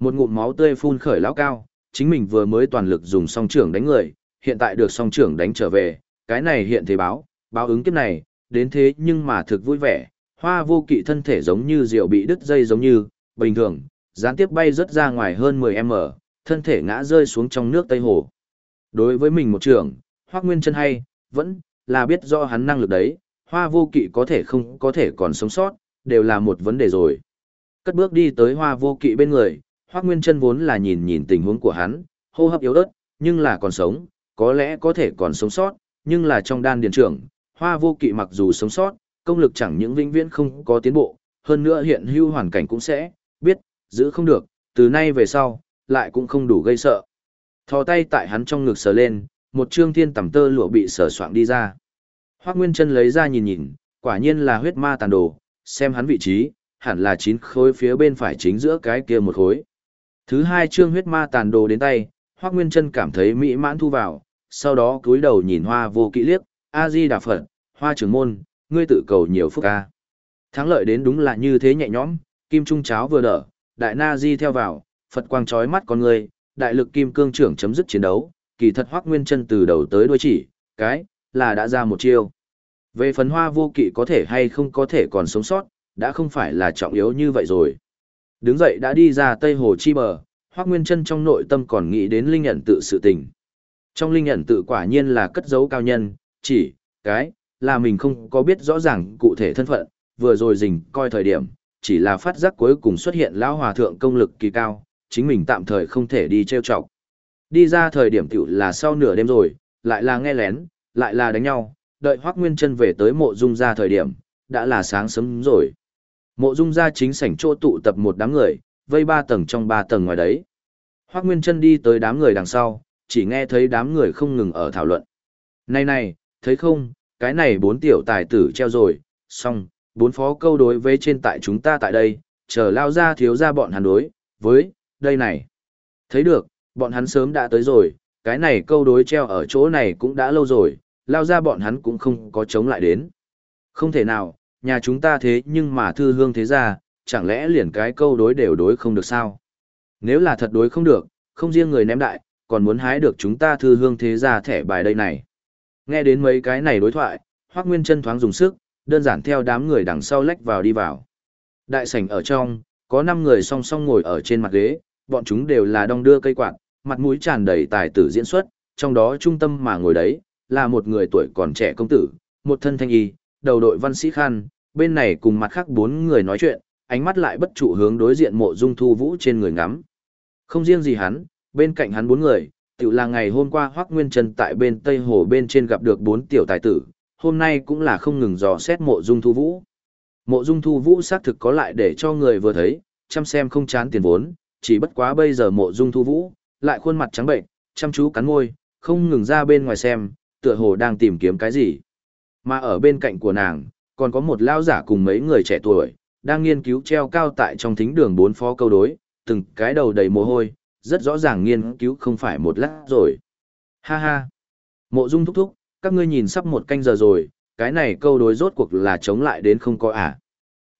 Một ngụm máu tươi phun khởi lão cao, chính mình vừa mới toàn lực dùng song trưởng đánh người, hiện tại được song trưởng đánh trở về, cái này hiện thế báo, báo ứng kiếp này, đến thế nhưng mà thực vui vẻ, hoa vô kỵ thân thể giống như rượu bị đứt dây giống như, bình thường, gián tiếp bay rất ra ngoài hơn 10m, thân thể ngã rơi xuống trong nước Tây Hồ. Đối với mình một trưởng, Hoác Nguyên chân hay, vẫn là biết rõ hắn năng lực đấy, hoa vô kỵ có thể không có thể còn sống sót, đều là một vấn đề rồi. Cất bước đi tới hoa vô kỵ bên người, Hoác Nguyên chân vốn là nhìn nhìn tình huống của hắn, hô hấp yếu ớt, nhưng là còn sống, có lẽ có thể còn sống sót, nhưng là trong đan điền trưởng, hoa vô kỵ mặc dù sống sót, công lực chẳng những vĩnh viễn không có tiến bộ, hơn nữa hiện hưu hoàn cảnh cũng sẽ, biết, giữ không được, từ nay về sau, lại cũng không đủ gây sợ. Thò tay tại hắn trong ngực sờ lên, một trương thiên tầm tơ lụa bị sờ soạng đi ra. Hoác Nguyên Trân lấy ra nhìn nhìn, quả nhiên là huyết ma tàn đồ, xem hắn vị trí, hẳn là chín khối phía bên phải chính giữa cái kia một khối. Thứ hai trương huyết ma tàn đồ đến tay, hoắc Nguyên chân cảm thấy mỹ mãn thu vào, sau đó cúi đầu nhìn hoa vô kỵ liếc, A-di Đà Phật, hoa trưởng môn, ngươi tự cầu nhiều phúc a. Thắng lợi đến đúng là như thế nhẹ nhõm, kim trung cháo vừa đỡ, đại na di theo vào, Phật quang chói mắt con người, đại lực kim cương trưởng chấm dứt chiến đấu, kỳ thật hoắc nguyên chân từ đầu tới đuôi chỉ, cái, là đã ra một chiêu. Về phần hoa vô kỵ có thể hay không có thể còn sống sót, đã không phải là trọng yếu như vậy rồi. Đứng dậy đã đi ra Tây Hồ Chi Bờ, hoác nguyên chân trong nội tâm còn nghĩ đến linh nhận tự sự tình. Trong linh nhận tự quả nhiên là cất giấu cao nhân, chỉ, cái, là mình không có biết rõ ràng cụ thể thân phận, vừa rồi dình coi thời điểm, chỉ là phát giác cuối cùng xuất hiện lão hòa thượng công lực kỳ cao, chính mình tạm thời không thể đi trêu chọc. Đi ra thời điểm tiểu là sau nửa đêm rồi, lại là nghe lén, lại là đánh nhau, đợi Hoắc Nguyên Chân về tới mộ dung Gia thời điểm, đã là sáng sớm rồi. Mộ dung Gia chính sảnh chỗ tụ tập một đám người, vây ba tầng trong ba tầng ngoài đấy. Hoắc Nguyên Chân đi tới đám người đằng sau, chỉ nghe thấy đám người không ngừng ở thảo luận. Này này, thấy không, cái này bốn tiểu tài tử treo rồi, xong, bốn phó câu đối với trên tại chúng ta tại đây, chờ lao ra thiếu ra bọn hắn đối, với, đây này. Thấy được, bọn hắn sớm đã tới rồi, cái này câu đối treo ở chỗ này cũng đã lâu rồi, lao ra bọn hắn cũng không có chống lại đến. Không thể nào, nhà chúng ta thế nhưng mà thư hương thế ra, chẳng lẽ liền cái câu đối đều đối không được sao? Nếu là thật đối không được, không riêng người ném đại, còn muốn hái được chúng ta thư hương thế ra thẻ bài đây này. Nghe đến mấy cái này đối thoại, Hoác Nguyên chân thoáng dùng sức, đơn giản theo đám người đằng sau lách vào đi vào. Đại sảnh ở trong, có 5 người song song ngồi ở trên mặt ghế, bọn chúng đều là đong đưa cây quạt, mặt mũi tràn đầy tài tử diễn xuất, trong đó trung tâm mà ngồi đấy, là một người tuổi còn trẻ công tử, một thân thanh y, đầu đội văn sĩ khăn. bên này cùng mặt khác bốn người nói chuyện, ánh mắt lại bất trụ hướng đối diện mộ dung thu vũ trên người ngắm. Không riêng gì hắn, bên cạnh hắn bốn người, tiểu là ngày hôm qua Hoắc Nguyên Trần tại bên Tây Hồ bên trên gặp được bốn tiểu tài tử, hôm nay cũng là không ngừng dò xét mộ dung thu vũ. Mộ dung thu vũ xác thực có lại để cho người vừa thấy, chăm xem không chán tiền vốn, chỉ bất quá bây giờ mộ dung thu vũ, lại khuôn mặt trắng bệnh, chăm chú cắn môi, không ngừng ra bên ngoài xem, tựa hồ đang tìm kiếm cái gì. Mà ở bên cạnh của nàng, còn có một lao giả cùng mấy người trẻ tuổi, đang nghiên cứu treo cao tại trong thính đường bốn phó câu đối, từng cái đầu đầy mồ hôi, rất rõ ràng nghiên cứu không phải một lát rồi. Ha ha! Mộ dung thúc thúc, các ngươi nhìn sắp một canh giờ rồi, cái này câu đối rốt cuộc là chống lại đến không có à.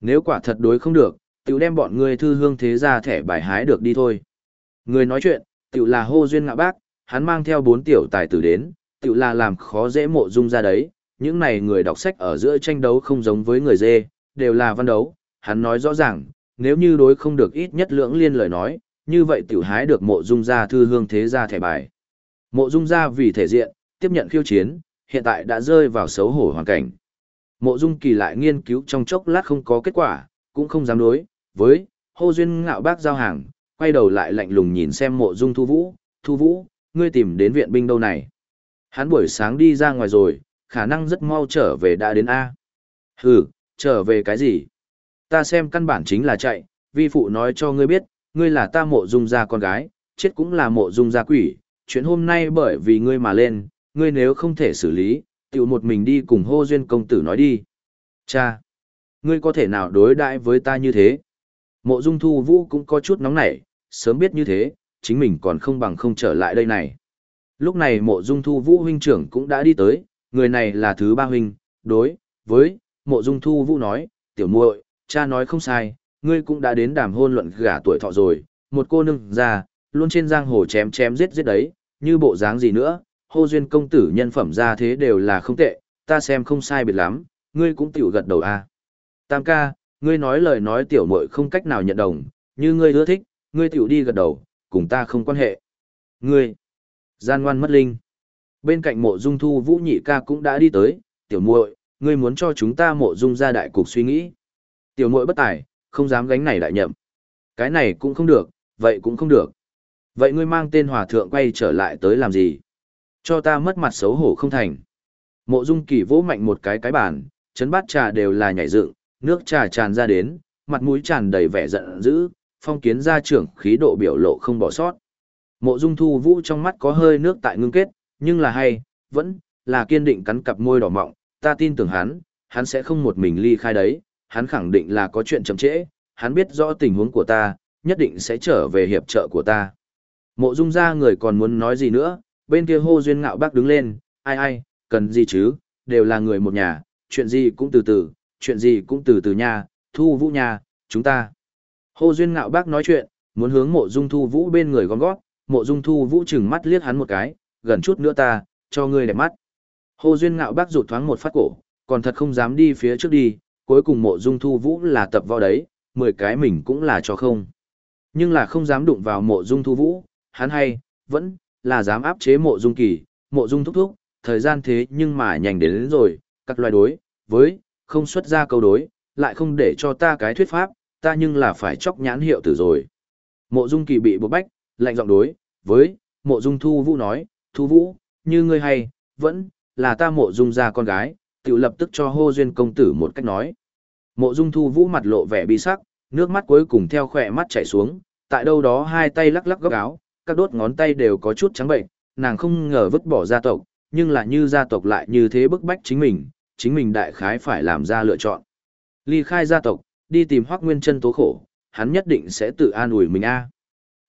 Nếu quả thật đối không được, tiểu đem bọn ngươi thư hương thế ra thẻ bài hái được đi thôi. Người nói chuyện, tiểu là hô duyên ngạ bác, hắn mang theo bốn tiểu tài tử đến, tiểu là làm khó dễ mộ dung ra đấy, những này người đọc sách ở giữa tranh đấu không giống với người dê, đều là văn đấu, hắn nói rõ ràng, nếu như đối không được ít nhất lưỡng liên lời nói, như vậy tiểu hái được mộ dung ra thư hương thế ra thẻ bài. Mộ dung ra vì thể diện, tiếp nhận khiêu chiến, hiện tại đã rơi vào xấu hổ hoàn cảnh. Mộ dung kỳ lại nghiên cứu trong chốc lát không có kết quả, cũng không dám đối, với, hô duyên ngạo bác giao hàng, quay đầu lại lạnh lùng nhìn xem mộ dung thu vũ, thu vũ, ngươi tìm đến viện binh đâu này. Hắn buổi sáng đi ra ngoài rồi, khả năng rất mau trở về đã đến A. Hừ, trở về cái gì? Ta xem căn bản chính là chạy, vi phụ nói cho ngươi biết, ngươi là ta mộ dung gia con gái, chết cũng là mộ dung gia quỷ, chuyện hôm nay bởi vì ngươi mà lên, ngươi nếu không thể xử lý, tiểu một mình đi cùng hô duyên công tử nói đi. Cha! Ngươi có thể nào đối đãi với ta như thế? Mộ dung thu vũ cũng có chút nóng nảy, sớm biết như thế, chính mình còn không bằng không trở lại đây này. Lúc này mộ dung thu vũ huynh trưởng cũng đã đi tới, người này là thứ ba huynh, đối, với, mộ dung thu vũ nói, tiểu muội, cha nói không sai, ngươi cũng đã đến đàm hôn luận gả tuổi thọ rồi, một cô nương già, luôn trên giang hồ chém chém giết giết đấy, như bộ dáng gì nữa, hô duyên công tử nhân phẩm ra thế đều là không tệ, ta xem không sai biệt lắm, ngươi cũng tiểu gật đầu a. À. Tam ca, ngươi nói lời nói tiểu muội không cách nào nhận đồng, như ngươi ưa thích, ngươi tiểu đi gật đầu, cùng ta không quan hệ. Ngươi, gian ngoan mất linh. Bên cạnh mộ dung thu vũ nhị ca cũng đã đi tới, tiểu muội, ngươi muốn cho chúng ta mộ dung ra đại cục suy nghĩ. Tiểu muội bất tài, không dám gánh này đại nhậm. Cái này cũng không được, vậy cũng không được. Vậy ngươi mang tên hòa thượng quay trở lại tới làm gì? Cho ta mất mặt xấu hổ không thành. Mộ dung kỳ vỗ mạnh một cái cái bàn, chấn bát trà đều là nhảy dựng, nước trà tràn ra đến, mặt mũi tràn đầy vẻ giận dữ, phong kiến gia trưởng khí độ biểu lộ không bỏ sót. Mộ dung thu vũ trong mắt có hơi nước tại ngưng kết, nhưng là hay, vẫn là kiên định cắn cặp môi đỏ mọng, ta tin tưởng hắn, hắn sẽ không một mình ly khai đấy, hắn khẳng định là có chuyện chậm trễ, hắn biết rõ tình huống của ta, nhất định sẽ trở về hiệp trợ của ta. Mộ dung ra người còn muốn nói gì nữa, bên kia hô duyên ngạo bác đứng lên, ai ai, cần gì chứ, đều là người một nhà, chuyện gì cũng từ từ, chuyện gì cũng từ từ nha, thu vũ nha, chúng ta. Hô duyên ngạo bác nói chuyện, muốn hướng mộ dung thu vũ bên người gom gót, mộ dung thu vũ chừng mắt liếc hắn một cái, gần chút nữa ta, cho ngươi đẹp mắt. Hồ duyên ngạo bác rụt thoáng một phát cổ, còn thật không dám đi phía trước đi, cuối cùng mộ dung thu vũ là tập vào đấy, mười cái mình cũng là cho không. Nhưng là không dám đụng vào mộ dung thu vũ, hắn hay, vẫn, là dám áp chế mộ dung kỳ, mộ dung thúc thúc, thời gian thế nhưng mà nhanh đến, đến rồi, các loài đối, với, không xuất ra câu đối, lại không để cho ta cái thuyết pháp, ta nhưng là phải chóc nhãn hiệu tử rồi. Mộ dung kỳ bị bố bách, lạnh giọng đối, với, mộ dung thu vũ nói, thu vũ, như ngươi hay, vẫn, là ta mộ dung ra con gái, tự lập tức cho hô duyên công tử một cách nói. Mộ dung thu vũ mặt lộ vẻ bi sắc, nước mắt cuối cùng theo khỏe mắt chảy xuống, tại đâu đó hai tay lắc lắc góc áo, các đốt ngón tay đều có chút trắng bệnh, nàng không ngờ vứt bỏ gia tộc, nhưng là như gia tộc lại như thế bức bách chính mình, chính mình đại khái phải làm ra lựa chọn. Ly khai gia tộc, đi tìm Hoắc Nguyên Chân tố khổ, hắn nhất định sẽ tự an ủi mình a.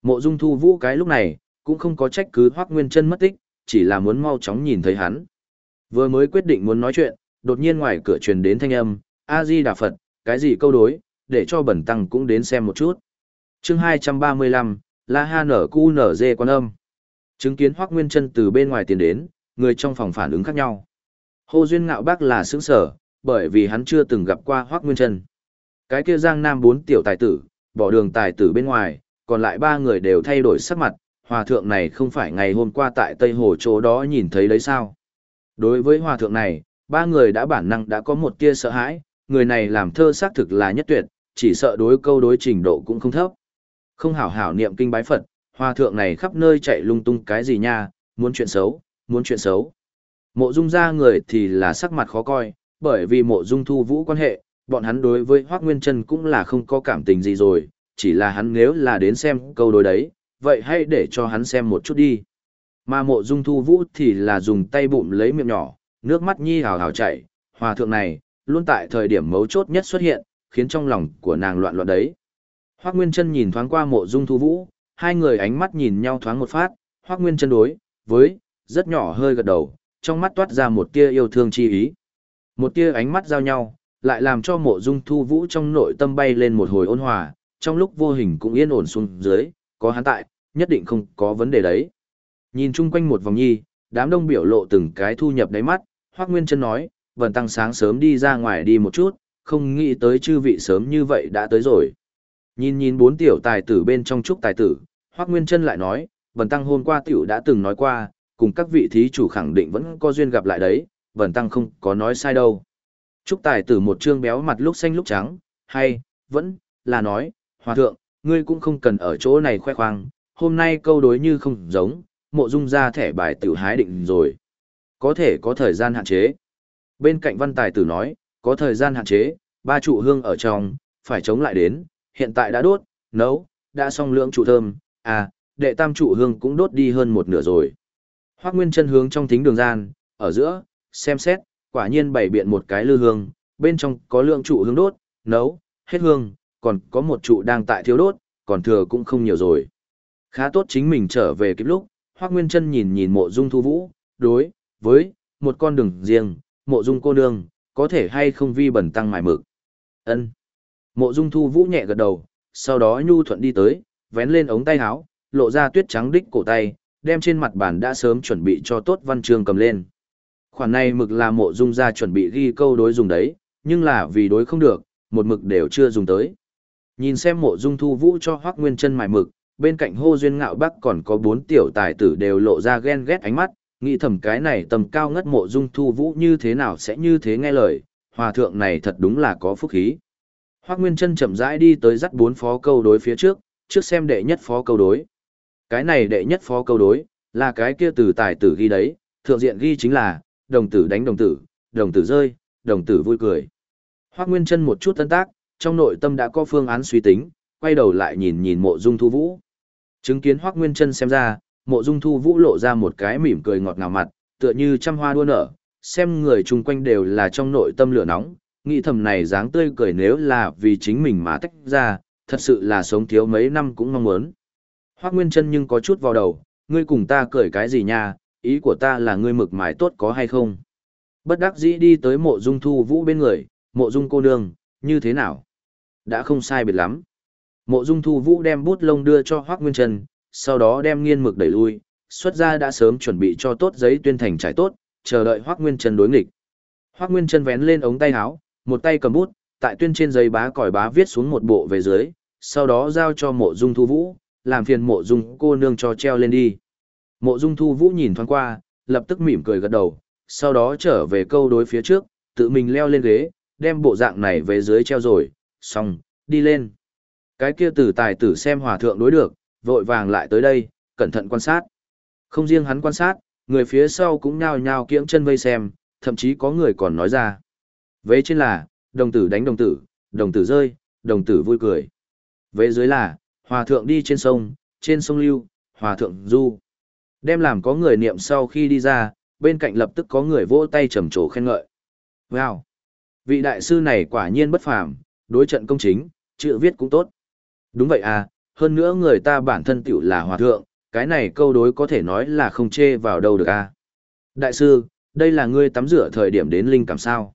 Mộ Dung Thu Vũ cái lúc này, cũng không có trách cứ Hoắc Nguyên Chân mất tích, chỉ là muốn mau chóng nhìn thấy hắn. Vừa mới quyết định muốn nói chuyện, đột nhiên ngoài cửa truyền đến thanh âm, A Di Đà Phật, cái gì câu đối, để cho bẩn tăng cũng đến xem một chút. Chương 235, La Ha nở cu nở dê quan âm. Chứng kiến Hoắc Nguyên Chân từ bên ngoài tiến đến, người trong phòng phản ứng khác nhau. Hồ Duyên Ngạo Bác là sững sở, bởi vì hắn chưa từng gặp qua Hoắc Nguyên Chân. Cái kia Giang Nam bốn tiểu tài tử, bỏ đường tài tử bên ngoài, còn lại ba người đều thay đổi sắc mặt, hòa thượng này không phải ngày hôm qua tại Tây Hồ chỗ đó nhìn thấy đấy sao. Đối với hòa thượng này, ba người đã bản năng đã có một tia sợ hãi, người này làm thơ xác thực là nhất tuyệt, chỉ sợ đối câu đối trình độ cũng không thấp. Không hảo hảo niệm kinh bái Phật, hòa thượng này khắp nơi chạy lung tung cái gì nha, muốn chuyện xấu, muốn chuyện xấu. Mộ dung ra người thì là sắc mặt khó coi, bởi vì mộ dung thu vũ quan hệ, bọn hắn đối với Hoác Nguyên Trân cũng là không có cảm tình gì rồi, chỉ là hắn nếu là đến xem câu đối đấy, vậy hãy để cho hắn xem một chút đi. Mà mộ dung thu vũ thì là dùng tay bụng lấy miệng nhỏ, nước mắt nhi hào hào chảy, hòa thượng này, luôn tại thời điểm mấu chốt nhất xuất hiện, khiến trong lòng của nàng loạn loạn đấy. Hoác Nguyên Trân nhìn thoáng qua mộ dung thu vũ, hai người ánh mắt nhìn nhau thoáng một phát, Hoác Nguyên Trân đối, với, rất nhỏ hơi gật đầu, trong mắt toát ra một tia yêu thương chi ý. Một tia ánh mắt giao nhau, lại làm cho mộ dung thu vũ trong nội tâm bay lên một hồi ôn hòa, trong lúc vô hình cũng yên ổn xuống dưới, có hắn tại, nhất định không có vấn đề đấy. Nhìn chung quanh một vòng nhi, đám đông biểu lộ từng cái thu nhập đáy mắt, Hoác Nguyên Trân nói, vần tăng sáng sớm đi ra ngoài đi một chút, không nghĩ tới chư vị sớm như vậy đã tới rồi. Nhìn nhìn bốn tiểu tài tử bên trong trúc tài tử, Hoác Nguyên Trân lại nói, vần tăng hôm qua tiểu đã từng nói qua, cùng các vị thí chủ khẳng định vẫn có duyên gặp lại đấy, vần tăng không có nói sai đâu. Trúc tài tử một trương béo mặt lúc xanh lúc trắng, hay, vẫn, là nói, hòa thượng, ngươi cũng không cần ở chỗ này khoe khoang, hôm nay câu đối như không giống, mộ dung ra thẻ bài tiểu hái định rồi. Có thể có thời gian hạn chế. Bên cạnh văn tài tử nói, có thời gian hạn chế, ba trụ hương ở trong, phải chống lại đến, hiện tại đã đốt, nấu, đã xong lượng trụ thơm, à, đệ tam trụ hương cũng đốt đi hơn một nửa rồi. Hoác Nguyên chân hướng trong thính đường gian, ở giữa, xem xét, quả nhiên bày biện một cái lư hương, bên trong có lượng trụ hương đốt, nấu, hết hương, còn có một trụ đang tại thiếu đốt, còn thừa cũng không nhiều rồi. Khá tốt chính mình trở về kịp lúc, Hoác Nguyên chân nhìn nhìn mộ dung thu vũ, đối, với, một con đường riêng, mộ dung cô nương, có thể hay không vi bẩn tăng mài mực. ân Mộ dung thu vũ nhẹ gật đầu, sau đó nhu thuận đi tới, vén lên ống tay áo, lộ ra tuyết trắng đích cổ tay, đem trên mặt bàn đã sớm chuẩn bị cho tốt văn chương cầm lên. Khoản này mực là mộ dung ra chuẩn bị ghi câu đối dùng đấy, nhưng là vì đối không được, một mực đều chưa dùng tới. Nhìn xem mộ dung thu vũ cho hoác nguyên chân mài mực, bên cạnh hô duyên ngạo bắc còn có bốn tiểu tài tử đều lộ ra ghen ghét ánh mắt, nghĩ thầm cái này tầm cao ngất mộ dung thu vũ như thế nào sẽ như thế nghe lời, hòa thượng này thật đúng là có phúc khí. Hoác Nguyên chân chậm rãi đi tới dắt bốn phó câu đối phía trước, trước xem đệ nhất phó câu đối. Cái này đệ nhất phó câu đối, là cái kia từ tài tử ghi đấy, thượng diện ghi chính là, đồng tử đánh đồng tử, đồng tử rơi, đồng tử vui cười. Hoác Nguyên chân một chút tân tác, trong nội tâm đã có phương án suy tính, quay đầu lại nhìn nhìn mộ dung thu vũ. Chứng kiến Hoác Nguyên Trân xem ra, mộ dung thu vũ lộ ra một cái mỉm cười ngọt ngào mặt, tựa như trăm hoa đua nở, xem người chung quanh đều là trong nội tâm lửa nóng, nghĩ thầm này dáng tươi cười nếu là vì chính mình mà tách ra, thật sự là sống thiếu mấy năm cũng mong muốn. Hoác Nguyên Trân nhưng có chút vào đầu, ngươi cùng ta cười cái gì nha, ý của ta là ngươi mực mái tốt có hay không. Bất đắc dĩ đi tới mộ dung thu vũ bên người, mộ dung cô nương, như thế nào? Đã không sai biệt lắm. Mộ dung thu vũ đem bút lông đưa cho Hoắc Nguyên Trần, sau đó đem nghiên mực đẩy lui, xuất ra đã sớm chuẩn bị cho tốt giấy tuyên thành trải tốt, chờ đợi Hoắc Nguyên Trần đối nghịch. Hoắc Nguyên Trần vén lên ống tay áo, một tay cầm bút, tại tuyên trên giấy bá còi bá viết xuống một bộ về dưới, sau đó giao cho mộ dung thu vũ, làm phiền mộ dung cô nương cho treo lên đi. Mộ dung thu vũ nhìn thoáng qua, lập tức mỉm cười gật đầu, sau đó trở về câu đối phía trước, tự mình leo lên ghế, đem bộ dạng này về dưới treo rồi, xong, đi lên. Cái kia tử tài tử xem hòa thượng đối được, vội vàng lại tới đây, cẩn thận quan sát. Không riêng hắn quan sát, người phía sau cũng nhao nhao kiễng chân vây xem, thậm chí có người còn nói ra. Vế trên là, đồng tử đánh đồng tử, đồng tử rơi, đồng tử vui cười. Vế dưới là, hòa thượng đi trên sông, trên sông lưu, hòa thượng du. Đem làm có người niệm sau khi đi ra, bên cạnh lập tức có người vỗ tay trầm trồ khen ngợi. Wow! Vị đại sư này quả nhiên bất phàm, đối trận công chính, chữ viết cũng tốt. Đúng vậy à, hơn nữa người ta bản thân tiểu là hòa thượng, cái này câu đối có thể nói là không chê vào đâu được à. Đại sư, đây là ngươi tắm rửa thời điểm đến linh cảm sao.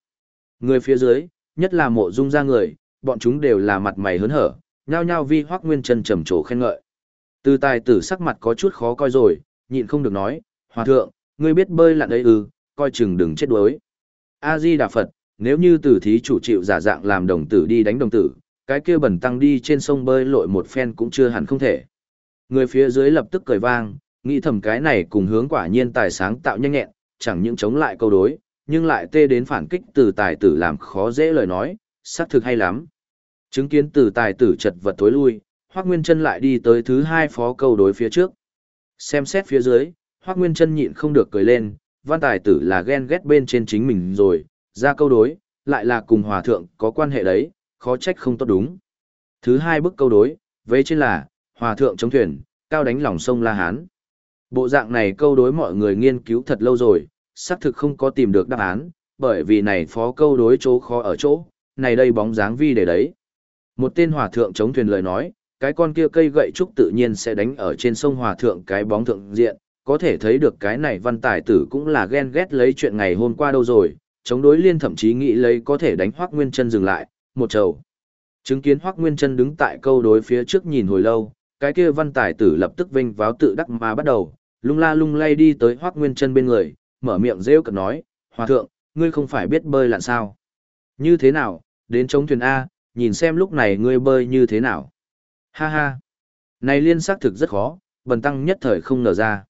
Người phía dưới, nhất là mộ dung ra người, bọn chúng đều là mặt mày hớn hở, nhao nhao vi hoác nguyên chân trầm trồ khen ngợi. Từ tài tử sắc mặt có chút khó coi rồi, nhịn không được nói, hòa thượng, ngươi biết bơi lặn đấy ư, coi chừng đừng chết đuối. A-di Đà Phật, nếu như tử thí chủ chịu giả dạng làm đồng tử đi đánh đồng tử, cái kia bẩn tăng đi trên sông bơi lội một phen cũng chưa hẳn không thể. Người phía dưới lập tức cười vang, nghĩ thầm cái này cùng hướng quả nhiên tài sáng tạo nhanh nhẹn, chẳng những chống lại câu đối, nhưng lại tê đến phản kích từ tài tử làm khó dễ lời nói, xác thực hay lắm. Chứng kiến từ tài tử chật vật tối lui, Hoác Nguyên Trân lại đi tới thứ hai phó câu đối phía trước. Xem xét phía dưới, Hoác Nguyên Trân nhịn không được cười lên, văn tài tử là ghen ghét bên trên chính mình rồi, ra câu đối, lại là cùng hòa thượng có quan hệ đấy, khó trách không tốt đúng. Thứ hai bức câu đối, vế trên là, hòa thượng chống thuyền, cao đánh lòng sông La Hán. Bộ dạng này câu đối mọi người nghiên cứu thật lâu rồi, xác thực không có tìm được đáp án, bởi vì này phó câu đối chỗ khó ở chỗ, này đây bóng dáng vi để đấy. Một tên hòa thượng chống thuyền lời nói, cái con kia cây gậy trúc tự nhiên sẽ đánh ở trên sông hòa thượng cái bóng thượng diện, có thể thấy được cái này văn tài tử cũng là ghen ghét lấy chuyện ngày hôm qua đâu rồi, chống đối liên thậm chí nghĩ lấy có thể đánh hoác nguyên chân dừng lại, một trầu. Chứng kiến Hoắc nguyên chân đứng tại câu đối phía trước nhìn hồi lâu, cái kia văn tài tử lập tức vinh váo tự đắc mà bắt đầu, lung la lung lay đi tới Hoắc nguyên chân bên người, mở miệng rêu cật nói, Hòa thượng, ngươi không phải biết bơi lặn sao? Như thế nào, đến chống thuyền A, nhìn xem lúc này ngươi bơi như thế nào? Ha ha! Này liên xác thực rất khó, bần tăng nhất thời không nở ra.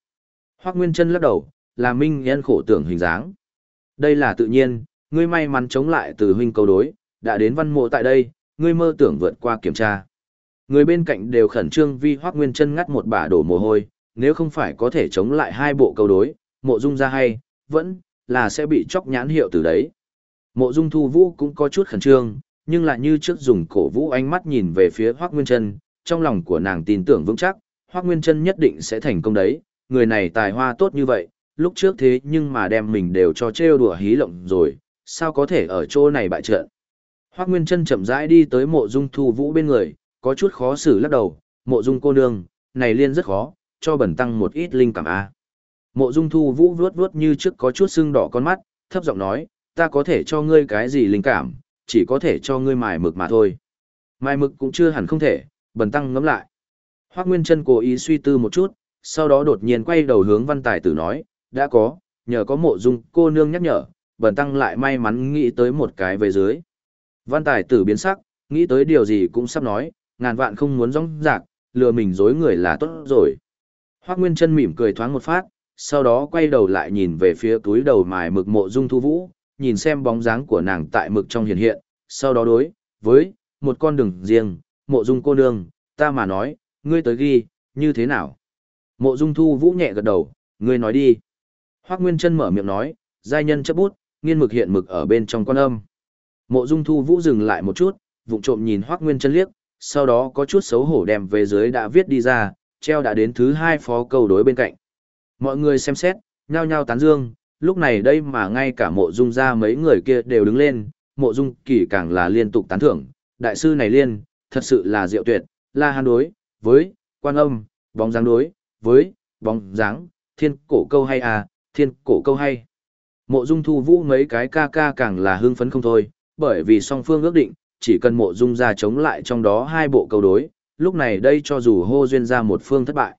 Hoắc Nguyên chân lắc đầu, là minh nhân khổ tưởng hình dáng. Đây là tự nhiên, ngươi may mắn chống lại từ huynh câu đối, đã đến văn mộ tại đây, ngươi mơ tưởng vượt qua kiểm tra. Người bên cạnh đều khẩn trương vì Hoắc Nguyên chân ngắt một bả đổ mồ hôi, nếu không phải có thể chống lại hai bộ câu đối, mộ dung ra hay, vẫn là sẽ bị chóc nhãn hiệu từ đấy. Mộ dung thu vũ cũng có chút khẩn trương, nhưng lại như trước dùng cổ vũ ánh mắt nhìn về phía Hoắc Nguyên Trân, trong lòng của nàng tin tưởng vững chắc, Hoắc Nguyên Trân nhất định sẽ thành công đấy, người này tài hoa tốt như vậy, lúc trước thế nhưng mà đem mình đều cho trêu đùa hí lộng rồi, sao có thể ở chỗ này bại trận. Hoác Nguyên Trân chậm rãi đi tới mộ dung thu vũ bên người, có chút khó xử lắc đầu, mộ dung cô nương, này liên rất khó, cho bẩn tăng một ít linh cảm a. Mộ Dung Thu Vũ vuốt vuốt như trước có chút sưng đỏ con mắt, thấp giọng nói, ta có thể cho ngươi cái gì linh cảm, chỉ có thể cho ngươi mài mực mà thôi. Mài mực cũng chưa hẳn không thể, bần tăng ngẫm lại. Hoắc Nguyên Trân cố ý suy tư một chút, sau đó đột nhiên quay đầu hướng văn tài tử nói, đã có, nhờ có mộ dung cô nương nhắc nhở, bần tăng lại may mắn nghĩ tới một cái về dưới. Văn tài tử biến sắc, nghĩ tới điều gì cũng sắp nói, ngàn vạn không muốn rong rạc, lừa mình dối người là tốt rồi. Hoác Nguyên chân mỉm cười thoáng một phát, sau đó quay đầu lại nhìn về phía túi đầu mài mực mộ dung thu vũ, nhìn xem bóng dáng của nàng tại mực trong hiện hiện, sau đó đối, với, một con đường riêng, mộ dung cô nương, ta mà nói, ngươi tới ghi, như thế nào? Mộ dung thu vũ nhẹ gật đầu, ngươi nói đi. Hoác Nguyên chân mở miệng nói, giai nhân chấp bút, nghiên mực hiện mực ở bên trong con âm. Mộ dung thu vũ dừng lại một chút, vụng trộm nhìn hoắc Nguyên chân liếc, sau đó có chút xấu hổ đem về dưới đã viết đi ra, treo đã đến thứ hai phó câu đối bên cạnh. Mọi người xem xét, nhao nhao tán dương, lúc này đây mà ngay cả mộ dung ra mấy người kia đều đứng lên, mộ dung kỳ càng là liên tục tán thưởng, đại sư này liên, thật sự là diệu tuyệt, la Hán đối, với, quan âm, bóng dáng đối, với, bóng dáng, thiên cổ câu hay à, thiên cổ câu hay. Mộ dung thu vũ mấy cái ca ca càng là hưng phấn không thôi, bởi vì song phương ước định, chỉ cần mộ dung ra chống lại trong đó hai bộ câu đối, lúc này đây cho dù hô duyên ra một phương thất bại.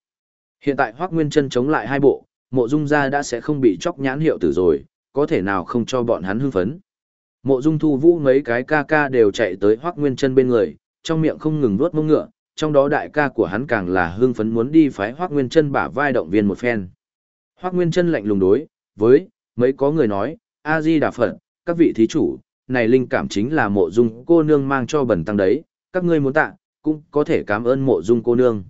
Hiện tại Hoác Nguyên chân chống lại hai bộ, mộ dung ra đã sẽ không bị chóc nhãn hiệu tử rồi, có thể nào không cho bọn hắn hưng phấn. Mộ dung thu vũ mấy cái ca ca đều chạy tới Hoác Nguyên chân bên người, trong miệng không ngừng nuốt mông ngựa, trong đó đại ca của hắn càng là hưng phấn muốn đi phái Hoác Nguyên chân bả vai động viên một phen. Hoác Nguyên chân lạnh lùng đối, với, mấy có người nói, A-di Đà Phật, các vị thí chủ, này linh cảm chính là mộ dung cô nương mang cho bẩn tăng đấy, các ngươi muốn tạ, cũng có thể cảm ơn mộ dung cô nương.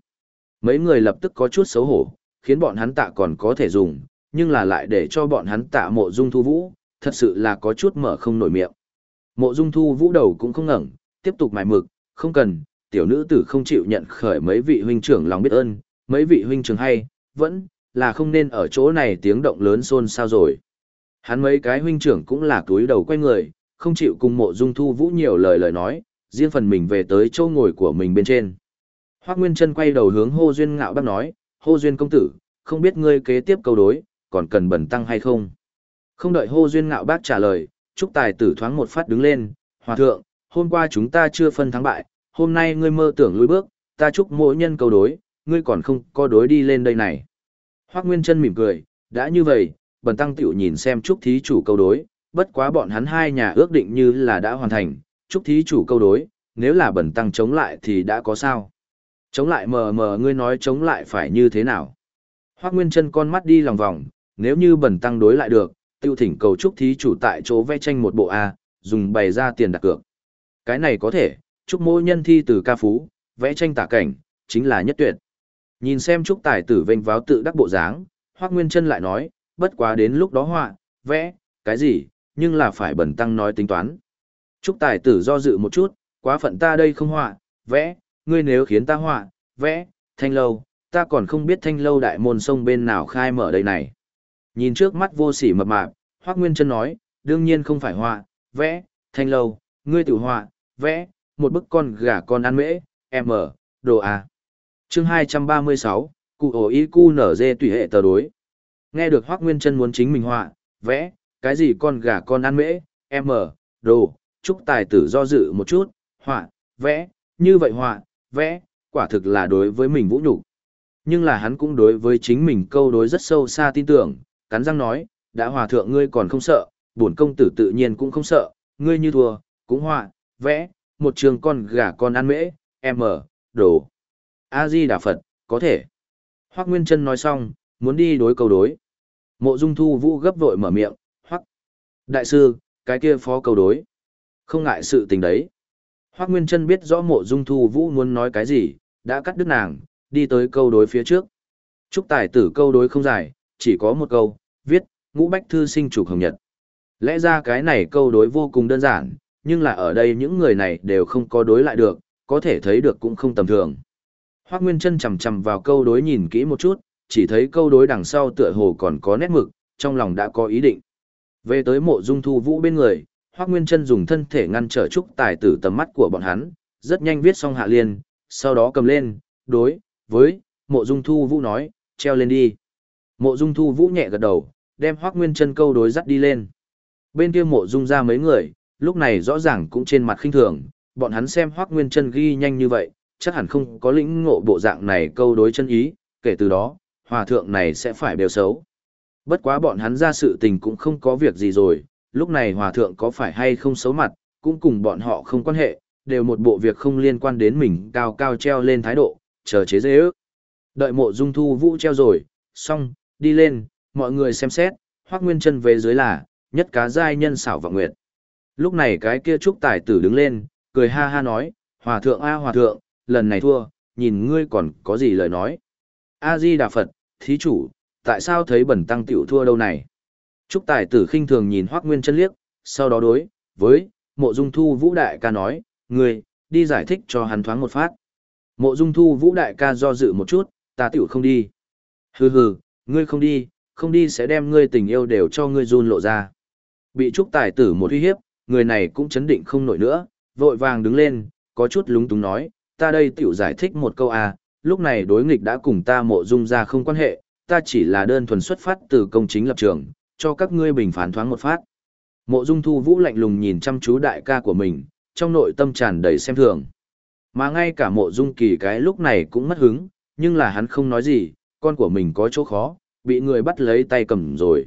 Mấy người lập tức có chút xấu hổ, khiến bọn hắn tạ còn có thể dùng, nhưng là lại để cho bọn hắn tạ mộ dung thu vũ, thật sự là có chút mở không nổi miệng. Mộ dung thu vũ đầu cũng không ngẩng, tiếp tục mài mực, không cần, tiểu nữ tử không chịu nhận khởi mấy vị huynh trưởng lòng biết ơn, mấy vị huynh trưởng hay, vẫn là không nên ở chỗ này tiếng động lớn xôn xao rồi. Hắn mấy cái huynh trưởng cũng là túi đầu quay người, không chịu cùng mộ dung thu vũ nhiều lời lời nói, riêng phần mình về tới chỗ ngồi của mình bên trên. Hoác Nguyên Trân quay đầu hướng hô duyên ngạo bác nói, hô duyên công tử, không biết ngươi kế tiếp câu đối, còn cần bẩn tăng hay không? Không đợi hô duyên ngạo bác trả lời, Trúc Tài tử thoáng một phát đứng lên, hòa thượng, hôm qua chúng ta chưa phân thắng bại, hôm nay ngươi mơ tưởng lùi bước, ta chúc mỗi nhân câu đối, ngươi còn không có đối đi lên đây này. Hoác Nguyên Trân mỉm cười, đã như vậy, bần tăng tiểu nhìn xem Trúc Thí chủ câu đối, bất quá bọn hắn hai nhà ước định như là đã hoàn thành, Trúc Thí chủ câu đối, nếu là bẩn tăng chống lại thì đã có sao. Chống lại mờ mờ ngươi nói chống lại phải như thế nào. Hoác Nguyên chân con mắt đi lòng vòng, nếu như bẩn tăng đối lại được, tiêu thỉnh cầu Trúc Thí chủ tại chỗ vẽ tranh một bộ A, dùng bày ra tiền đặt cược. Cái này có thể, Trúc mỗi nhân thi từ ca phú, vẽ tranh tả cảnh, chính là nhất tuyệt. Nhìn xem Trúc Tài tử vênh váo tự đắc bộ dáng, Hoác Nguyên chân lại nói, bất quá đến lúc đó họa, vẽ, cái gì, nhưng là phải bẩn tăng nói tính toán. Trúc Tài tử do dự một chút, quá phận ta đây không họa, vẽ, ngươi nếu khiến ta họa, vẽ, thanh lâu, ta còn không biết thanh lâu đại môn sông bên nào khai mở đây này. Nhìn trước mắt vô sỉ mập mạp, Hoác Nguyên Trân nói, đương nhiên không phải họa, vẽ, thanh lâu, ngươi tự họa, vẽ, một bức con gà con ăn mễ, em ở, đồ à Chương 236, cụ ổ y cu nở dê tùy hệ tờ đối. Nghe được Hoác Nguyên Trân muốn chính mình họa, vẽ, cái gì con gà con ăn mễ, m, đồ, chúc tài tử do dự một chút, họa, vẽ, như vậy họa, vẽ, quả thực là đối với mình vũ nhục Nhưng là hắn cũng đối với chính mình câu đối rất sâu xa tin tưởng, cắn răng nói, đã hòa thượng ngươi còn không sợ, bổn công tử tự nhiên cũng không sợ, ngươi như thua, cũng họa, vẽ, một trường con gà con ăn mễ, m, đồ. A-di Đà Phật, có thể. Hoác Nguyên Trân nói xong, muốn đi đối câu đối. Mộ Dung Thu Vũ gấp vội mở miệng. Đại sư, cái kia phó câu đối. Không ngại sự tình đấy. Hoác Nguyên Trân biết rõ mộ Dung Thu Vũ muốn nói cái gì, đã cắt đứt nàng, đi tới câu đối phía trước. Trúc tài tử câu đối không dài, chỉ có một câu, viết, ngũ bách thư sinh chủ hồng nhật. Lẽ ra cái này câu đối vô cùng đơn giản, nhưng là ở đây những người này đều không có đối lại được, có thể thấy được cũng không tầm thường. Hoác Nguyên Trân chầm chầm vào câu đối nhìn kỹ một chút, chỉ thấy câu đối đằng sau tựa hồ còn có nét mực, trong lòng đã có ý định. Về tới mộ dung thu vũ bên người, Hoác Nguyên Trân dùng thân thể ngăn trở trúc tài tử tầm mắt của bọn hắn, rất nhanh viết xong hạ liên, sau đó cầm lên, đối, với, mộ dung thu vũ nói, treo lên đi. Mộ dung thu vũ nhẹ gật đầu, đem Hoác Nguyên Trân câu đối dắt đi lên. Bên kia mộ dung ra mấy người, lúc này rõ ràng cũng trên mặt khinh thường, bọn hắn xem Hoác Nguyên Trân ghi nhanh như vậy, chắc hẳn không có lĩnh ngộ bộ dạng này câu đối chân ý, kể từ đó, hòa thượng này sẽ phải đều xấu. Bất quá bọn hắn ra sự tình cũng không có việc gì rồi, lúc này hòa thượng có phải hay không xấu mặt, cũng cùng bọn họ không quan hệ, đều một bộ việc không liên quan đến mình cao cao treo lên thái độ, chờ chế dễ ước. Đợi mộ dung thu vũ treo rồi, xong, đi lên, mọi người xem xét, hoác nguyên chân về dưới là, nhất cá giai nhân xảo và nguyệt. Lúc này cái kia trúc tài tử đứng lên, cười ha ha nói, hòa thượng a hòa thượng, lần này thua, nhìn ngươi còn có gì lời nói. A-di Đà Phật, thí chủ, tại sao thấy bẩn tăng tiểu thua đâu này? Trúc tài tử khinh thường nhìn hoác nguyên chân liếc, sau đó đối, với, mộ dung thu vũ đại ca nói, người đi giải thích cho hắn thoáng một phát. Mộ dung thu vũ đại ca do dự một chút, ta tiểu không đi. Hừ hừ, ngươi không đi, không đi sẽ đem ngươi tình yêu đều cho ngươi run lộ ra. Bị trúc tài tử một uy hiếp, người này cũng chấn định không nổi nữa, vội vàng đứng lên, có chút lúng túng nói, ta đây tiểu giải thích một câu à, lúc này đối nghịch đã cùng ta mộ dung ra không quan hệ, ta chỉ là đơn thuần xuất phát từ công chính lập trường, cho các ngươi bình phán thoáng một phát. Mộ dung thu vũ lạnh lùng nhìn chăm chú đại ca của mình, trong nội tâm tràn đầy xem thường. Mà ngay cả mộ dung kỳ cái lúc này cũng mất hứng, nhưng là hắn không nói gì, con của mình có chỗ khó, bị người bắt lấy tay cầm rồi.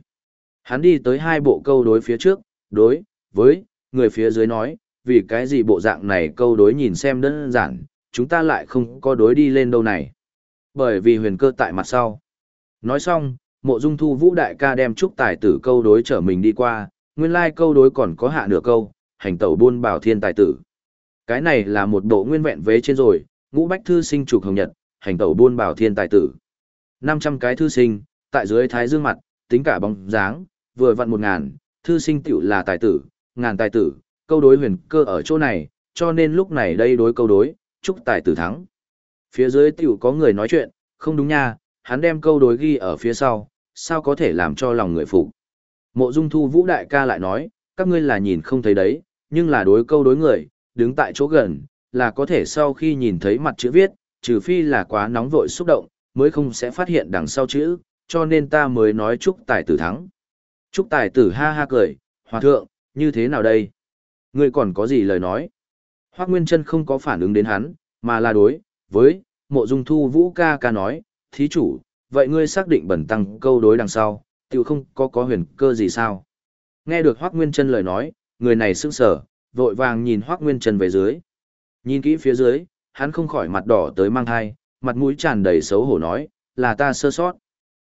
Hắn đi tới hai bộ câu đối phía trước, đối, với, người phía dưới nói, vì cái gì bộ dạng này câu đối nhìn xem đơn giản, chúng ta lại không có đối đi lên đâu này. Bởi vì huyền cơ tại mặt sau. Nói xong, mộ dung thu vũ đại ca đem trúc tài tử câu đối trở mình đi qua, nguyên lai câu đối còn có hạ nửa câu, hành tẩu buôn bảo thiên tài tử. Cái này là một bộ nguyên vẹn vế trên rồi, ngũ bách thư sinh trục hồng nhật, hành tẩu buôn bảo thiên tài tử. 500 cái thư sinh, tại dưới thái dương mặt, tính cả bóng dáng, vừa vặn một ngàn, thư sinh tiểu là tài tử, ngàn tài tử, câu đối huyền cơ ở chỗ này, cho nên lúc này đây đối câu đối, chúc tài tử thắng. Phía dưới tiểu có người nói chuyện, không đúng nha, hắn đem câu đối ghi ở phía sau, sao có thể làm cho lòng người phục. Mộ Dung Thu Vũ đại ca lại nói, các ngươi là nhìn không thấy đấy, nhưng là đối câu đối người, đứng tại chỗ gần, là có thể sau khi nhìn thấy mặt chữ viết, trừ phi là quá nóng vội xúc động, mới không sẽ phát hiện đằng sau chữ, cho nên ta mới nói chúc tài tử thắng. Chúc tài tử ha ha cười, hòa thượng, như thế nào đây? Ngươi còn có gì lời nói? Hoác Nguyên Trân không có phản ứng đến hắn, mà là đối, với, mộ dung thu vũ ca ca nói, thí chủ, vậy ngươi xác định bẩn tăng câu đối đằng sau, tiểu không có có huyền cơ gì sao? Nghe được Hoác Nguyên Trân lời nói, người này sững sờ, vội vàng nhìn Hoác Nguyên Trân về dưới. Nhìn kỹ phía dưới, hắn không khỏi mặt đỏ tới mang thai, mặt mũi tràn đầy xấu hổ nói, là ta sơ sót.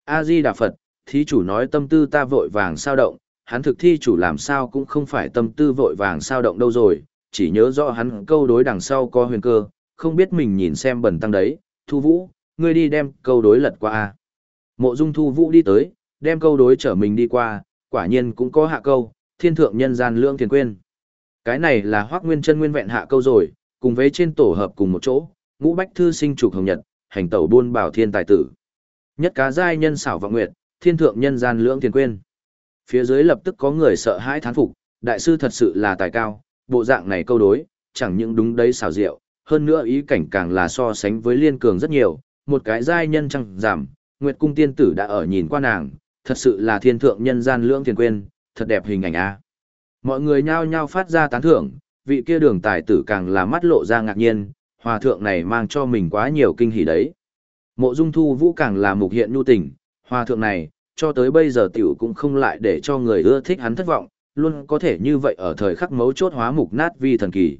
A-di Đà Phật, thí chủ nói tâm tư ta vội vàng sao động, hắn thực thi chủ làm sao cũng không phải tâm tư vội vàng sao động đâu rồi, chỉ nhớ rõ hắn câu đối đằng sau có huyền cơ, không biết mình nhìn xem bẩn tăng đấy, thu vũ, ngươi đi đem câu đối lật qua a Mộ dung thu vũ đi tới, đem câu đối trở mình đi qua, quả nhiên cũng có hạ câu, thiên thượng nhân gian lương thiền quên. Cái này là hoác nguyên chân nguyên vẹn hạ câu rồi, cùng với trên tổ hợp cùng một chỗ, ngũ bách thư sinh trục hồng nhật, hành tẩu buôn bảo thiên tài tử. Nhất cá giai nhân xảo vọng nguyệt, thiên thượng nhân gian lưỡng thiền quên. Phía dưới lập tức có người sợ hãi thán phục, đại sư thật sự là tài cao, bộ dạng này câu đối, chẳng những đúng đấy xảo diệu, hơn nữa ý cảnh càng là so sánh với liên cường rất nhiều, một cái giai nhân chẳng giảm, Nguyệt cung tiên tử đã ở nhìn qua nàng, thật sự là thiên thượng nhân gian lưỡng tiền quên, thật đẹp hình ảnh a. Mọi người nhao nhao phát ra tán thưởng, vị kia đường tài tử càng là mắt lộ ra ngạc nhiên, hòa thượng này mang cho mình quá nhiều kinh hỉ đấy. Mộ Dung Thu Vũ càng là mục hiện nhu tình, hòa thượng này, cho tới bây giờ tiểu cũng không lại để cho người ưa thích hắn thất vọng, luôn có thể như vậy ở thời khắc mấu chốt hóa mục nát vi thần kỳ.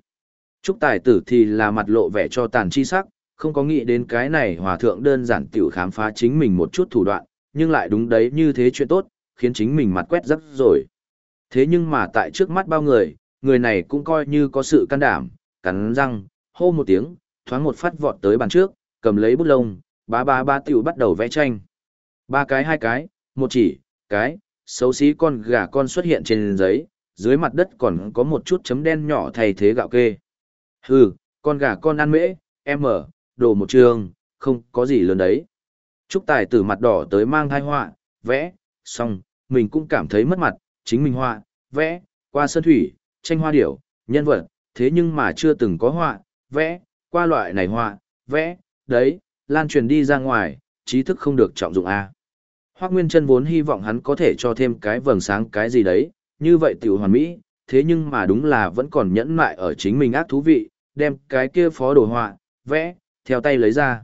Trúc tài tử thì là mặt lộ vẻ cho tàn chi sắc, không có nghĩ đến cái này hòa thượng đơn giản tiểu khám phá chính mình một chút thủ đoạn, nhưng lại đúng đấy như thế chuyện tốt, khiến chính mình mặt quét rắc rồi. Thế nhưng mà tại trước mắt bao người, người này cũng coi như có sự can đảm, cắn răng, hô một tiếng, thoáng một phát vọt tới bàn trước, cầm lấy bút lông, ba ba ba tiểu bắt đầu vẽ tranh. Ba cái hai cái, một chỉ, cái, xấu xí con gà con xuất hiện trên giấy, dưới mặt đất còn có một chút chấm đen nhỏ thay thế gạo kê. Hừ, con gà con ăn mễ, em ở, đồ một trường, không có gì lớn đấy. Trúc Tài từ mặt đỏ tới mang thai họa, vẽ, xong, mình cũng cảm thấy mất mặt, chính mình họa, vẽ, qua sơn thủy, tranh hoa điểu, nhân vật, thế nhưng mà chưa từng có họa, vẽ, qua loại này họa, vẽ, đấy, lan truyền đi ra ngoài, trí thức không được trọng dụng à. A. Hoắc Nguyên Trân vốn hy vọng hắn có thể cho thêm cái vầng sáng cái gì đấy, như vậy tiểu hoàn mỹ, thế nhưng mà đúng là vẫn còn nhẫn mại ở chính mình ác thú vị, đem cái kia phó đồ họa, vẽ, theo tay lấy ra.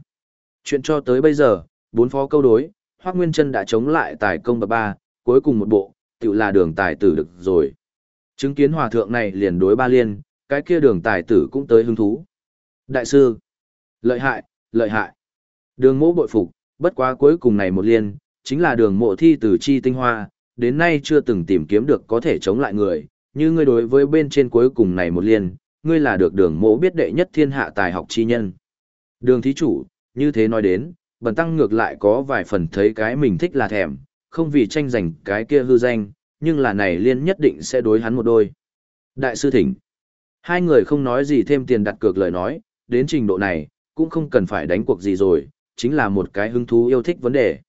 Chuyện cho tới bây giờ, bốn phó câu đối, Hoác Nguyên Trân đã chống lại tài công bậc ba, cuối cùng một bộ, tự là đường tài tử được rồi. Chứng kiến hòa thượng này liền đối ba liên, cái kia đường tài tử cũng tới hứng thú. Đại sư, lợi hại, lợi hại. Đường mộ bội phục, bất quá cuối cùng này một liên, chính là đường mộ thi từ chi tinh hoa, đến nay chưa từng tìm kiếm được có thể chống lại người, như ngươi đối với bên trên cuối cùng này một liên, ngươi là được đường mộ biết đệ nhất thiên hạ tài học chi nhân. Đường thí chủ, như thế nói đến, bần tăng ngược lại có vài phần thấy cái mình thích là thèm, không vì tranh giành cái kia hư danh, nhưng là này liên nhất định sẽ đối hắn một đôi. Đại sư thỉnh. Hai người không nói gì thêm tiền đặt cược lời nói, đến trình độ này, cũng không cần phải đánh cuộc gì rồi, chính là một cái hứng thú yêu thích vấn đề.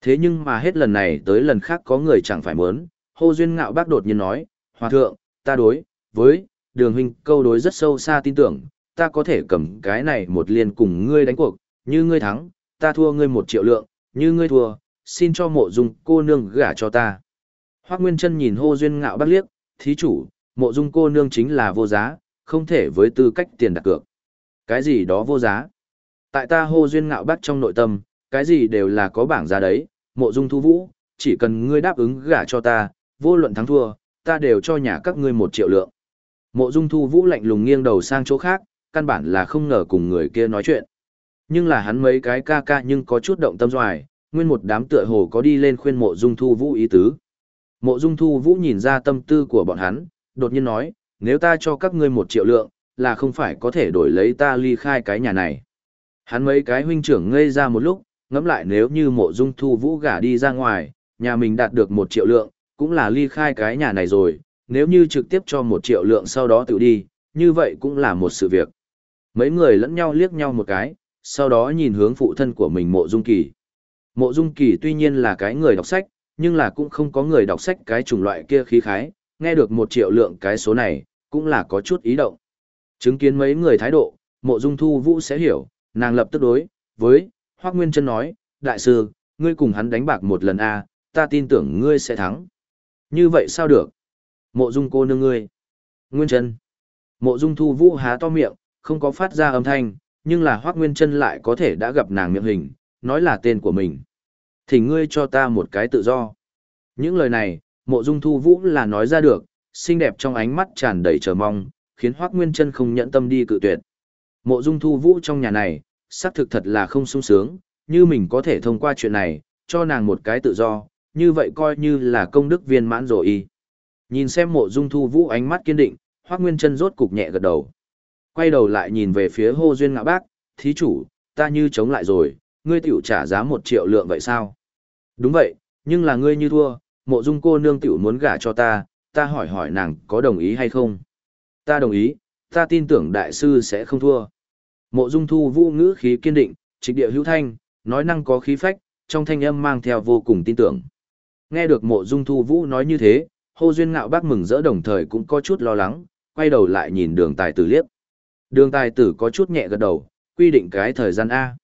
Thế nhưng mà hết lần này tới lần khác có người chẳng phải muốn, hô duyên ngạo bác đột nhiên nói, Hòa thượng, ta đối, với, đường huynh câu đối rất sâu xa tin tưởng, ta có thể cầm cái này một liên cùng ngươi đánh cuộc, như ngươi thắng, ta thua ngươi một triệu lượng, như ngươi thua, xin cho mộ dung cô nương gả cho ta. Hoác Nguyên Trân nhìn hô duyên ngạo bác liếc, thí chủ, mộ dung cô nương chính là vô giá, không thể với tư cách tiền đặt cược. Cái gì đó vô giá. Tại ta hô duyên ngạo bác trong nội tâm, cái gì đều là có bảng giá đấy, mộ dung thu vũ, chỉ cần ngươi đáp ứng gả cho ta, vô luận thắng thua, ta đều cho nhà các ngươi một triệu lượng. Mộ dung thu vũ lạnh lùng nghiêng đầu sang chỗ khác, căn bản là không ngờ cùng người kia nói chuyện. Nhưng là hắn mấy cái ca ca nhưng có chút động tâm doài, nguyên một đám tựa hồ có đi lên khuyên mộ dung thu vũ ý tứ. Mộ dung thu vũ nhìn ra tâm tư của bọn hắn, đột nhiên nói, nếu ta cho các ngươi một triệu lượng, là không phải có thể đổi lấy ta ly khai cái nhà này. Hắn mấy cái huynh trưởng ngây ra một lúc, ngẫm lại nếu như mộ dung thu vũ gả đi ra ngoài, nhà mình đạt được một triệu lượng, cũng là ly khai cái nhà này rồi, nếu như trực tiếp cho một triệu lượng sau đó tự đi, như vậy cũng là một sự việc. Mấy người lẫn nhau liếc nhau một cái, sau đó nhìn hướng phụ thân của mình mộ dung kỳ. Mộ dung kỳ tuy nhiên là cái người đọc sách, nhưng là cũng không có người đọc sách cái chủng loại kia khí khái, nghe được một triệu lượng cái số này, cũng là có chút ý động. Chứng kiến mấy người thái độ, mộ dung thu vũ sẽ hiểu, nàng lập tức đối, với, Hoác Nguyên Trân nói, đại sư, ngươi cùng hắn đánh bạc một lần a ta tin tưởng ngươi sẽ thắng. Như vậy sao được? Mộ dung cô nương ngươi. Nguyên Trân. Mộ dung thu vũ há to miệng, không có phát ra âm thanh, nhưng là Hoác Nguyên Trân lại có thể đã gặp nàng miệng hình, nói là tên của mình. Thì ngươi cho ta một cái tự do. Những lời này, mộ dung thu vũ là nói ra được, xinh đẹp trong ánh mắt tràn đầy chờ mong, khiến Hoác Nguyên Trân không nhẫn tâm đi cự tuyệt. Mộ dung thu vũ trong nhà này, xác thực thật là không sung sướng, như mình có thể thông qua chuyện này, cho nàng một cái tự do, như vậy coi như là công đức viên mãn rồi y. Nhìn xem mộ dung thu vũ ánh mắt kiên định, Hoác Nguyên Trân rốt cục nhẹ gật đầu. Quay đầu lại nhìn về phía hô duyên Ngạo bác, thí chủ, ta như chống lại rồi, ngươi tiểu trả giá một triệu lượng vậy sao? Đúng vậy, nhưng là ngươi như thua, mộ dung cô nương tiểu muốn gả cho ta, ta hỏi hỏi nàng có đồng ý hay không? Ta đồng ý, ta tin tưởng đại sư sẽ không thua. Mộ dung thu vũ ngữ khí kiên định, trịch địa hữu thanh, nói năng có khí phách, trong thanh âm mang theo vô cùng tin tưởng. Nghe được mộ dung thu vũ nói như thế, hô duyên ngạo bác mừng rỡ đồng thời cũng có chút lo lắng, quay đầu lại nhìn đường tài tử liếc. Đường tài tử có chút nhẹ gật đầu, quy định cái thời gian A.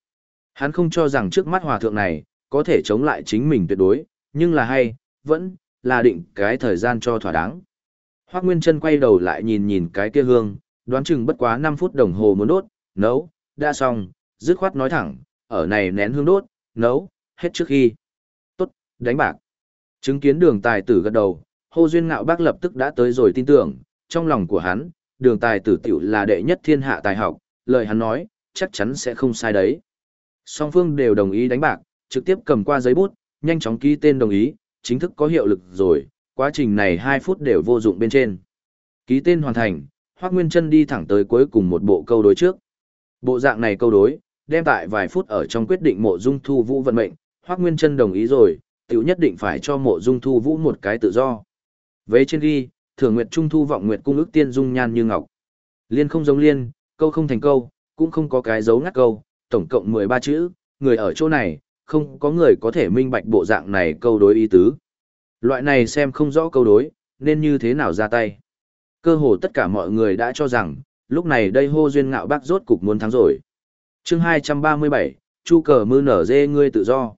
Hắn không cho rằng trước mắt hòa thượng này, có thể chống lại chính mình tuyệt đối, nhưng là hay, vẫn, là định cái thời gian cho thỏa đáng. Hoác Nguyên Trân quay đầu lại nhìn nhìn cái kia hương, đoán chừng bất quá 5 phút đồng hồ muốn đốt, nấu, đã xong, dứt khoát nói thẳng, ở này nén hương đốt, nấu, hết trước khi. Tốt, đánh bạc. Chứng kiến đường tài tử gật đầu, hô duyên ngạo bác lập tức đã tới rồi tin tưởng, trong lòng của hắn, đường tài tử tiểu là đệ nhất thiên hạ tài học, lời hắn nói, chắc chắn sẽ không sai đấy. Song phương đều đồng ý đánh bạc, trực tiếp cầm qua giấy bút, nhanh chóng ký tên đồng ý, chính thức có hiệu lực rồi, quá trình này 2 phút đều vô dụng bên trên. Ký tên hoàn thành, Hoác Nguyên Trân đi thẳng tới cuối cùng một bộ câu đối trước. Bộ dạng này câu đối, đem tại vài phút ở trong quyết định mộ dung thu vũ vận mệnh, Hoác Nguyên Trân đồng ý rồi, tiểu nhất định phải cho mộ dung thu vũ một cái tự do. Vế trên ghi, thưởng nguyệt trung thu vọng nguyệt cung ước tiên dung nhan như ngọc. Liên không giống liên, câu không thành câu, cũng không có cái dấu ngắt câu, tổng cộng 13 chữ, người ở chỗ này, không có người có thể minh bạch bộ dạng này câu đối ý tứ. Loại này xem không rõ câu đối, nên như thế nào ra tay. Cơ hồ tất cả mọi người đã cho rằng, lúc này đây hô duyên ngạo bác rốt cục muốn thắng rồi. chương 237, chu cờ mư nở dê ngươi tự do.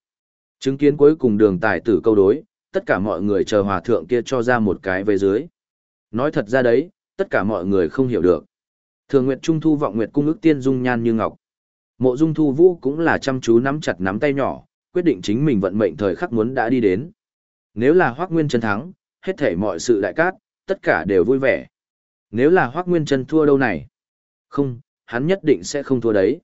Chứng kiến cuối cùng đường tài tử câu đối, tất cả mọi người chờ hòa thượng kia cho ra một cái về dưới. Nói thật ra đấy, tất cả mọi người không hiểu được. Thường Nguyệt Trung Thu vọng Nguyệt cung ước tiên dung nhan như ngọc. Mộ Dung Thu Vũ cũng là chăm chú nắm chặt nắm tay nhỏ, quyết định chính mình vận mệnh thời khắc muốn đã đi đến. Nếu là Hoắc Nguyên Chân thắng, hết thảy mọi sự đại cát, tất cả đều vui vẻ. Nếu là Hoắc Nguyên Chân thua đâu này? Không, hắn nhất định sẽ không thua đấy.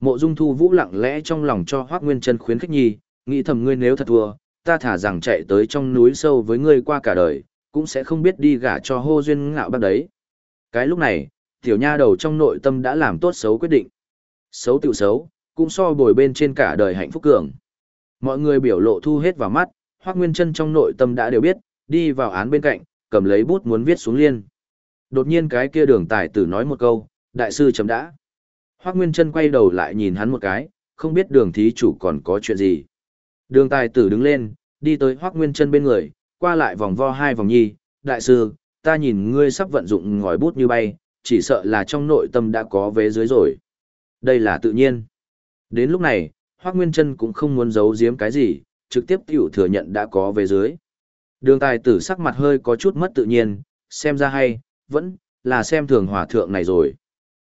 Mộ Dung Thu Vũ lặng lẽ trong lòng cho Hoắc Nguyên Chân khuyến khích nhi, nghĩ thầm ngươi nếu thật thua, ta thả rằng chạy tới trong núi sâu với ngươi qua cả đời, cũng sẽ không biết đi gả cho hô duyên ngạo bác đấy. Cái lúc này, tiểu nha đầu trong nội tâm đã làm tốt xấu quyết định. Xấu tiểu xấu, cũng so bồi bên trên cả đời hạnh phúc cường. Mọi người biểu lộ thu hết vào mắt, Hoắc Nguyên Chân trong nội tâm đã đều biết, đi vào án bên cạnh, cầm lấy bút muốn viết xuống liên. Đột nhiên cái kia đường tài tử nói một câu, đại sư chấm đã. Hoác Nguyên Trân quay đầu lại nhìn hắn một cái, không biết đường thí chủ còn có chuyện gì. Đường tài tử đứng lên, đi tới Hoác Nguyên Trân bên người, qua lại vòng vo hai vòng nhi, đại sư, ta nhìn ngươi sắp vận dụng ngòi bút như bay, chỉ sợ là trong nội tâm đã có vế dưới rồi. Đây là tự nhiên. Đến lúc này, Hoác Nguyên Trân cũng không muốn giấu giếm cái gì, trực tiếp tiểu thừa nhận đã có vế dưới. Đường tài tử sắc mặt hơi có chút mất tự nhiên, xem ra hay, vẫn là xem thường hòa thượng này rồi.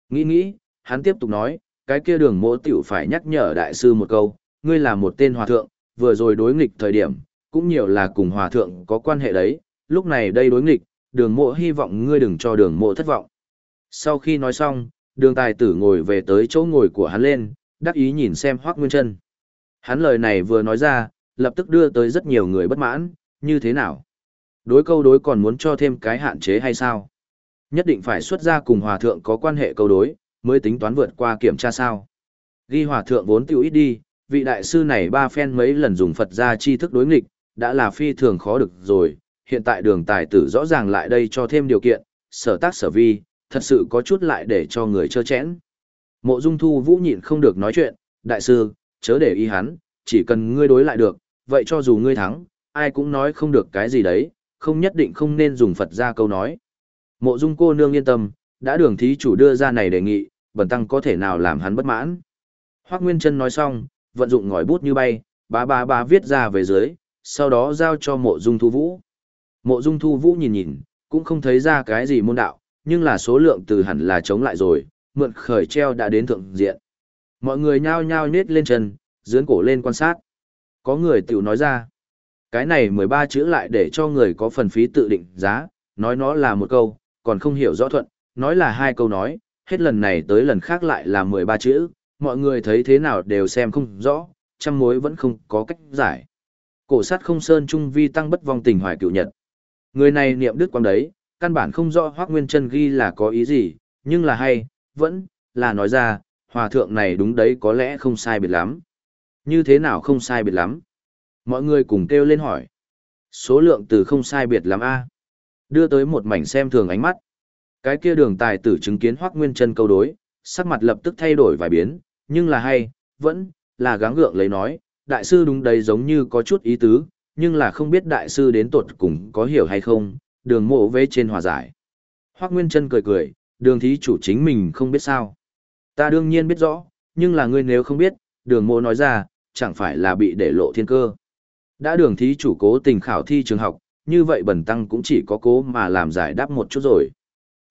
Nghĩ nghĩ, hắn tiếp tục nói, cái kia đường mỗ tiểu phải nhắc nhở đại sư một câu, ngươi là một tên hòa thượng, vừa rồi đối nghịch thời điểm, cũng nhiều là cùng hòa thượng có quan hệ đấy, lúc này đây đối nghịch, đường mộ hy vọng ngươi đừng cho đường mộ thất vọng. Sau khi nói xong, đường tài tử ngồi về tới chỗ ngồi của hắn lên, đắc ý nhìn xem Hoác Nguyên Trân. Hắn lời này vừa nói ra, lập tức đưa tới rất nhiều người bất mãn, như thế nào? Đối câu đối còn muốn cho thêm cái hạn chế hay sao? Nhất định phải xuất ra cùng hòa thượng có quan hệ câu đối, mới tính toán vượt qua kiểm tra sao. Ghi hòa thượng vốn tiêu ít đi, vị đại sư này ba phen mấy lần dùng Phật ra chi thức đối nghịch, đã là phi thường khó được rồi, hiện tại đường tài tử rõ ràng lại đây cho thêm điều kiện, sở tác sở vi, thật sự có chút lại để cho người chơ chẽn. Mộ Dung Thu Vũ nhịn không được nói chuyện, đại sư, chớ để ý hắn, chỉ cần ngươi đối lại được, vậy cho dù ngươi thắng, ai cũng nói không được cái gì đấy, không nhất định không nên dùng Phật ra câu nói. Mộ Dung cô nương yên tâm, đã đường thí chủ đưa ra này đề nghị, bần tăng có thể nào làm hắn bất mãn. Hoác Nguyên Trân nói xong, vận dụng ngòi bút như bay, bá bá bá viết ra về dưới, sau đó giao cho mộ dung thu vũ. Mộ dung thu vũ nhìn nhìn, cũng không thấy ra cái gì môn đạo, nhưng là số lượng từ hẳn là chống lại rồi, mượn khởi treo đã đến thượng diện. Mọi người nhao nhao nết lên chân, dướn cổ lên quan sát. Có người tiểu nói ra, cái này 13 chữ lại để cho người có phần phí tự định giá, nói nó là một câu, còn không hiểu rõ thuận, nói là hai câu nói, hết lần này tới lần khác lại là 13 chữ, mọi người thấy thế nào đều xem không rõ, trăm mối vẫn không có cách giải. Cổ sát không sơn trung vi tăng bất vong tình hoài cựu nhật. Người này niệm đức quang đấy, căn bản không rõ Hoác Nguyên chân ghi là có ý gì, nhưng là hay, vẫn là nói ra, hòa thượng này đúng đấy có lẽ không sai biệt lắm. Như thế nào không sai biệt lắm? Mọi người cùng kêu lên hỏi. Số lượng từ không sai biệt lắm a Đưa tới một mảnh xem thường ánh mắt. Cái kia đường tài tử chứng kiến Hoắc Nguyên Chân câu đối, sắc mặt lập tức thay đổi vài biến, nhưng là hay, vẫn là gắng gượng lấy nói, đại sư đúng đấy giống như có chút ý tứ, nhưng là không biết đại sư đến tột cùng có hiểu hay không, đường mộ vế trên hòa giải. Hoắc Nguyên Trân cười cười, đường thí chủ chính mình không biết sao. Ta đương nhiên biết rõ, nhưng là ngươi nếu không biết, đường mộ nói ra, chẳng phải là bị để lộ thiên cơ. Đã đường thí chủ cố tình khảo thi trường học, như vậy bẩn tăng cũng chỉ có cố mà làm giải đáp một chút rồi.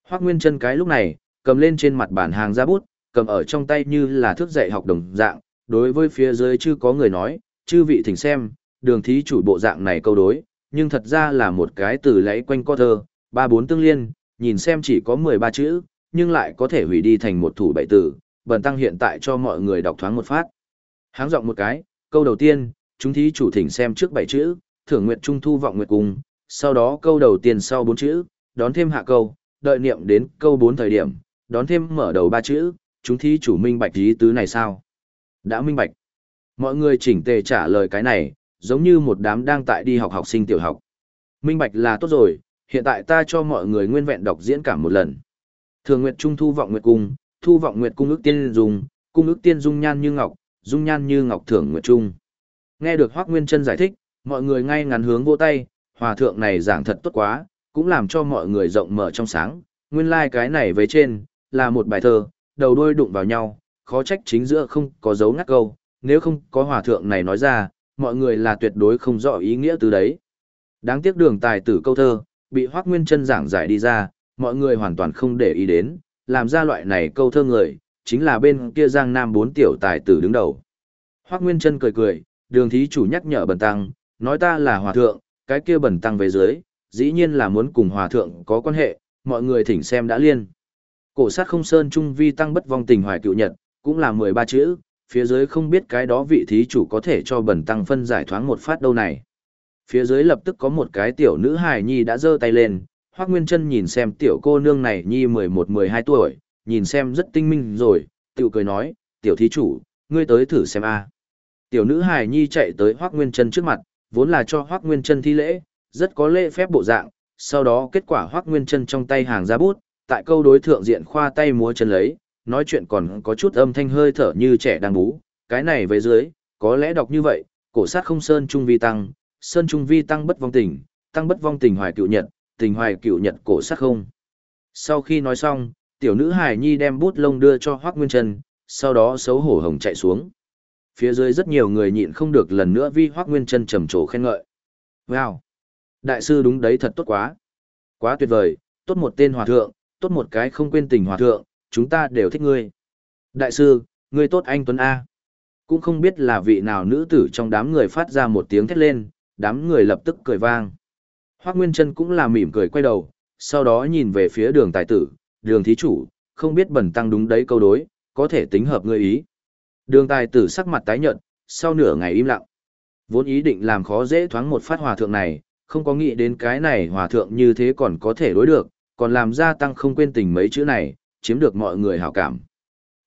Hoác Nguyên Trân cái lúc này, cầm lên trên mặt bàn hàng ra bút, cầm ở trong tay như là thước dạy học đồng dạng, đối với phía dưới chưa có người nói, chư vị thỉnh xem, đường thí chủ bộ dạng này câu đối, nhưng thật ra là một cái từ lấy quanh co thơ, ba bốn tương liên, nhìn xem chỉ có 13 chữ, nhưng lại có thể hủy đi thành một thủ bảy tử, bần tăng hiện tại cho mọi người đọc thoáng một phát. Háng giọng một cái, câu đầu tiên, chúng thí chủ thỉnh xem trước bảy chữ, thưởng nguyện trung thu vọng nguyệt cùng, sau đó câu đầu tiên sau bốn chữ, đón thêm hạ câu, đợi niệm đến câu bốn thời điểm, đón thêm mở đầu ba chữ, chúng thí chủ minh bạch ý tứ này sao? Đã minh bạch. Mọi người chỉnh tề trả lời cái này, giống như một đám đang tại đi học học sinh tiểu học. Minh bạch là tốt rồi, hiện tại ta cho mọi người nguyên vẹn đọc diễn cảm một lần. Thường nguyệt trung thu vọng nguyệt cung, thu vọng nguyệt cung ước tiên dung, cung ước tiên dung nhan như ngọc, dung nhan như ngọc thưởng nguyệt trung. Nghe được Hoắc Nguyên Chân giải thích, mọi người ngay ngắn hướng vỗ tay, hòa thượng này giảng thật tốt quá, cũng làm cho mọi người rộng mở trong sáng. Nguyên lai like cái này với trên, là một bài thơ, đầu đuôi đụng vào nhau, khó trách chính giữa không có dấu ngắt câu, nếu không có hòa thượng này nói ra, mọi người là tuyệt đối không rõ ý nghĩa từ đấy. Đáng tiếc đường tài tử câu thơ, bị Hoác Nguyên chân giảng giải đi ra, mọi người hoàn toàn không để ý đến, làm ra loại này câu thơ người, chính là bên kia Giang Nam bốn tiểu tài tử đứng đầu. Hoác Nguyên chân cười cười, đường thí chủ nhắc nhở bần tăng, nói ta là hòa thượng, cái kia bần tăng về dưới, dĩ nhiên là muốn cùng hòa thượng có quan hệ, mọi người thỉnh xem đã liên. Cổ sát không sơn trung vi tăng bất vong tình hoài cựu nhật, cũng là 13 chữ, phía dưới không biết cái đó vị thí chủ có thể cho bẩn tăng phân giải thoáng một phát đâu này. Phía dưới lập tức có một cái tiểu nữ hài nhi đã giơ tay lên, Hoắc Nguyên Chân nhìn xem tiểu cô nương này nhi 11-12 tuổi, nhìn xem rất tinh minh rồi, tiểu cười nói, tiểu thí chủ, ngươi tới thử xem a. Tiểu nữ hài nhi chạy tới Hoắc Nguyên Chân trước mặt, vốn là cho Hoắc Nguyên Chân thi lễ, rất có lễ phép bộ dạng, sau đó kết quả Hoắc Nguyên Chân trong tay hàng ra bút, tại câu đối thượng diện khoa tay múa chân lấy, nói chuyện còn có chút âm thanh hơi thở như trẻ đang bú, cái này về dưới, có lẽ đọc như vậy, cổ sát không sơn trung vi tăng, sơn trung vi tăng bất vong tình, tăng bất vong tình hoài cựu nhật, tình hoài cựu nhật cổ sát không. Sau khi nói xong, tiểu nữ hài nhi đem bút lông đưa cho Hoắc Nguyên Chân, sau đó xấu hổ hồng chạy xuống. Phía dưới rất nhiều người nhịn không được lần nữa vi Hoắc Nguyên Chân trầm trồ khen ngợi. Wow! Đại sư đúng đấy thật tốt quá. Quá tuyệt vời, tốt một tên hòa thượng, tốt một cái không quên tình hòa thượng, chúng ta đều thích ngươi. Đại sư, ngươi tốt anh Tuấn A. Cũng không biết là vị nào nữ tử trong đám người phát ra một tiếng thét lên, đám người lập tức cười vang. Hoác Nguyên Trân cũng là mỉm cười quay đầu, sau đó nhìn về phía đường tài tử, đường thí chủ, không biết bẩn tăng đúng đấy câu đối, có thể tính hợp ngươi ý. Đường tài tử sắc mặt tái nhợt, sau nửa ngày im lặng. Vốn ý định làm khó dễ thoáng một phát hòa thượng này, không có nghĩ đến cái này hòa thượng như thế còn có thể đối được, còn làm gia tăng không quên tình mấy chữ này, chiếm được mọi người hảo cảm.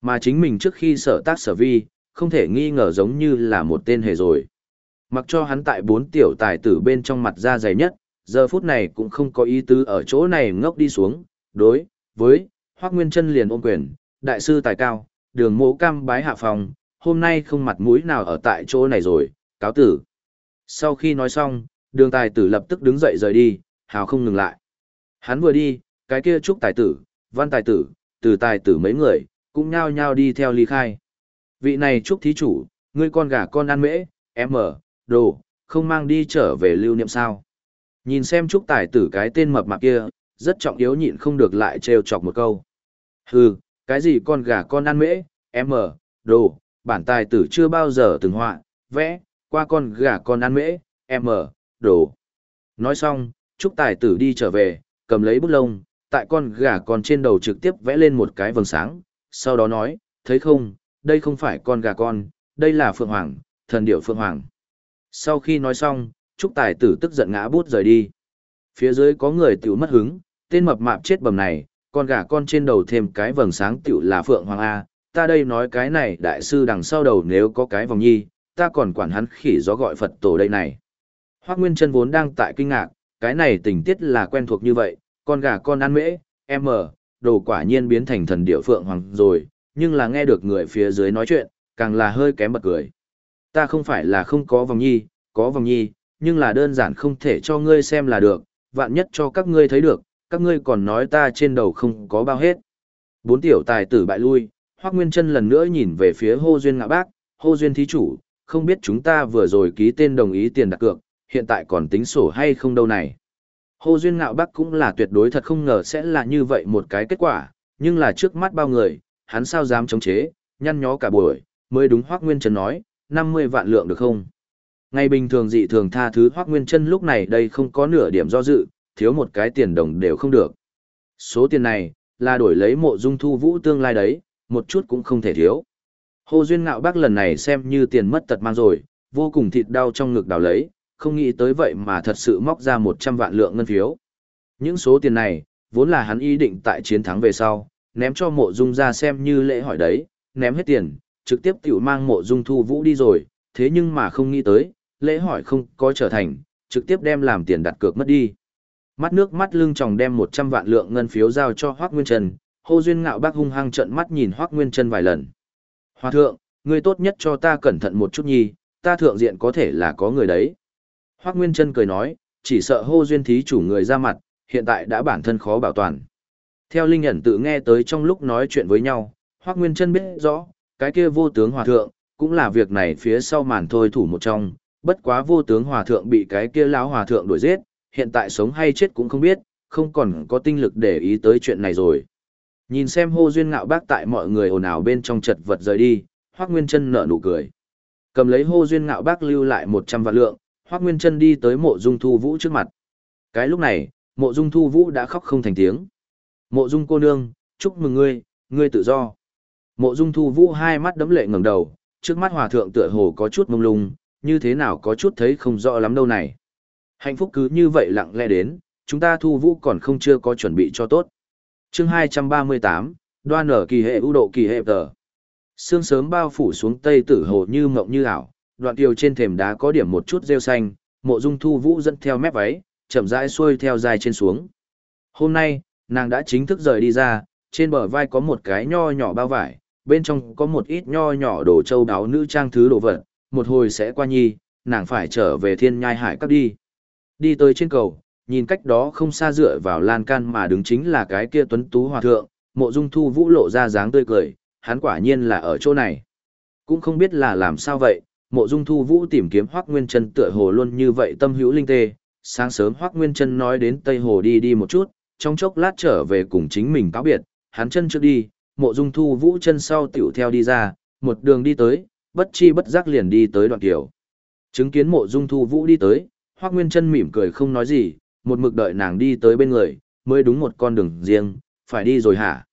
Mà chính mình trước khi sở tác sở vi, không thể nghi ngờ giống như là một tên hề rồi. Mặc cho hắn tại bốn tiểu tài tử bên trong mặt ra dày nhất, giờ phút này cũng không có ý tứ ở chỗ này ngốc đi xuống, đối, với, Hoác Nguyên chân liền ôm quyền, đại sư tài cao, đường mộ cam bái hạ phòng, hôm nay không mặt mũi nào ở tại chỗ này rồi, cáo tử. Sau khi nói xong, đường tài tử lập tức đứng dậy rời đi, hào không ngừng lại. Hắn vừa đi, cái kia trúc tài tử, văn tài tử, từ tài tử mấy người, cũng nhao nhao đi theo ly khai. Vị này chúc thí chủ, ngươi con gà con ăn mễ, em ở, đồ, không mang đi trở về lưu niệm sao. Nhìn xem chúc tài tử cái tên mập mạp kia, rất trọng yếu nhịn không được lại trêu chọc một câu. Hừ, cái gì con gà con ăn mễ, em ở, đồ, bản tài tử chưa bao giờ từng họa, vẽ, qua con gà con ăn mễ, em ở, đồ. Nói xong, chúc tài tử đi trở về, cầm lấy bút lông, tại con gà con trên đầu trực tiếp vẽ lên một cái vầng sáng, sau đó nói, thấy không, đây không phải con gà con, đây là Phượng Hoàng, thần điệu Phượng Hoàng. Sau khi nói xong, Trúc Tài tử tức giận ngã bút rời đi. Phía dưới có người tiểu mất hứng, tên mập mạp chết bầm này, con gà con trên đầu thêm cái vầng sáng tiểu là Phượng Hoàng A, ta đây nói cái này đại sư đằng sau đầu nếu có cái vòng nhi, ta còn quản hắn khỉ gió gọi Phật tổ đây này. Hoác Nguyên chân vốn đang tại kinh ngạc, cái này tình tiết là quen thuộc như vậy, con gà con ăn mễ, em ở, đồ quả nhiên biến thành thần điệu phượng hoàng rồi, nhưng là nghe được người phía dưới nói chuyện, càng là hơi kém bật cười. Ta không phải là không có vòng nhi, có vòng nhi, nhưng là đơn giản không thể cho ngươi xem là được, vạn nhất cho các ngươi thấy được, các ngươi còn nói ta trên đầu không có bao hết. Bốn tiểu tài tử bại lui, Hoắc Nguyên Chân lần nữa nhìn về phía Hô Duyên Ngạ Bác, Hô Duyên thí chủ, không biết chúng ta vừa rồi ký tên đồng ý tiền đặt cược, hiện tại còn tính sổ hay không đâu này. Hồ Duyên Ngạo Bắc cũng là tuyệt đối thật không ngờ sẽ là như vậy một cái kết quả, nhưng là trước mắt bao người, hắn sao dám chống chế, nhăn nhó cả buổi, mới đúng Hoác Nguyên Trân nói, 50 vạn lượng được không? Ngày bình thường dị thường tha thứ Hoác Nguyên Trân lúc này đây không có nửa điểm do dự, thiếu một cái tiền đồng đều không được. Số tiền này, là đổi lấy mộ dung thu vũ tương lai đấy, một chút cũng không thể thiếu. Hồ Duyên Ngạo Bắc lần này xem như tiền mất tật mang rồi, vô cùng thịt đau trong ngực đào lấy, không nghĩ tới vậy mà thật sự móc ra 100 vạn lượng ngân phiếu. Những số tiền này, vốn là hắn ý định tại chiến thắng về sau, ném cho mộ dung ra xem như lễ hỏi đấy, ném hết tiền, trực tiếp tiểu mang mộ dung thu vũ đi rồi, thế nhưng mà không nghĩ tới, lễ hỏi không có trở thành, trực tiếp đem làm tiền đặt cược mất đi. Mắt nước mắt lưng tròng đem 100 vạn lượng ngân phiếu giao cho Hoác Nguyên Trần, hô duyên ngạo bác hung hăng trận mắt nhìn Hoác Nguyên Trần vài lần. Hòa thượng, ngươi tốt nhất cho ta cẩn thận một chút nhi, ta thượng diện có thể là có người đấy. Hoác Nguyên Trân cười nói, chỉ sợ hô duyên thí chủ người ra mặt, hiện tại đã bản thân khó bảo toàn. Theo Linh ẩn tự nghe tới trong lúc nói chuyện với nhau, Hoác Nguyên Trân biết rõ, cái kia vô tướng hòa thượng, cũng là việc này phía sau màn thôi thủ một trong, bất quá vô tướng hòa thượng bị cái kia lão hòa thượng đuổi giết, hiện tại sống hay chết cũng không biết, không còn có tinh lực để ý tới chuyện này rồi. Nhìn xem hô duyên ngạo bác tại mọi người ồn ào bên trong chật vật rời đi, Hoác Nguyên Trân nở nụ cười. Cầm lấy hô duyên ngạo bác lưu lại 100 vạn lượng, Hoắc Nguyên Chân đi tới mộ dung thu vũ trước mặt. Cái lúc này, mộ dung thu vũ đã khóc không thành tiếng. Mộ dung cô nương, chúc mừng ngươi, ngươi tự do. Mộ dung thu vũ hai mắt đấm lệ ngẩng đầu, trước mắt hòa thượng tựa hồ có chút mông lung, như thế nào có chút thấy không rõ lắm đâu này. Hạnh phúc cứ như vậy lặng lẽ đến, chúng ta thu vũ còn không chưa có chuẩn bị cho tốt. chương 238, đoan ở kỳ hệ ưu độ kỳ hệ tờ. Sương sớm bao phủ xuống tây tử hồ như mộng như ảo, đoạn kiều trên thềm đá có điểm một chút rêu xanh, mộ dung thu vũ dẫn theo mép váy, chậm rãi xuôi theo dài trên xuống. Hôm nay, nàng đã chính thức rời đi ra, trên bờ vai có một cái nho nhỏ bao vải, bên trong có một ít nho nhỏ đồ châu đáo nữ trang thứ đồ vật, một hồi sẽ qua nhi, nàng phải trở về thiên nhai hải cấp đi. Đi tới trên cầu, nhìn cách đó không xa dựa vào lan can mà đứng chính là cái kia tuấn tú hòa thượng, mộ dung thu vũ lộ ra dáng tươi cười, hắn quả nhiên là ở chỗ này. Cũng không biết là làm sao vậy, mộ dung thu vũ tìm kiếm hoác nguyên chân tựa hồ luôn như vậy tâm hữu linh tê, sáng sớm hoác nguyên chân nói đến Tây Hồ đi đi một chút, trong chốc lát trở về cùng chính mình cáo biệt, hắn chân trước đi, mộ dung thu vũ chân sau tiểu theo đi ra, một đường đi tới, bất chi bất giác liền đi tới đoạn kiểu. Chứng kiến mộ dung thu vũ đi tới, hoác nguyên chân mỉm cười không nói gì, một mực đợi nàng đi tới bên người, mới đúng một con đường riêng, phải đi rồi hả?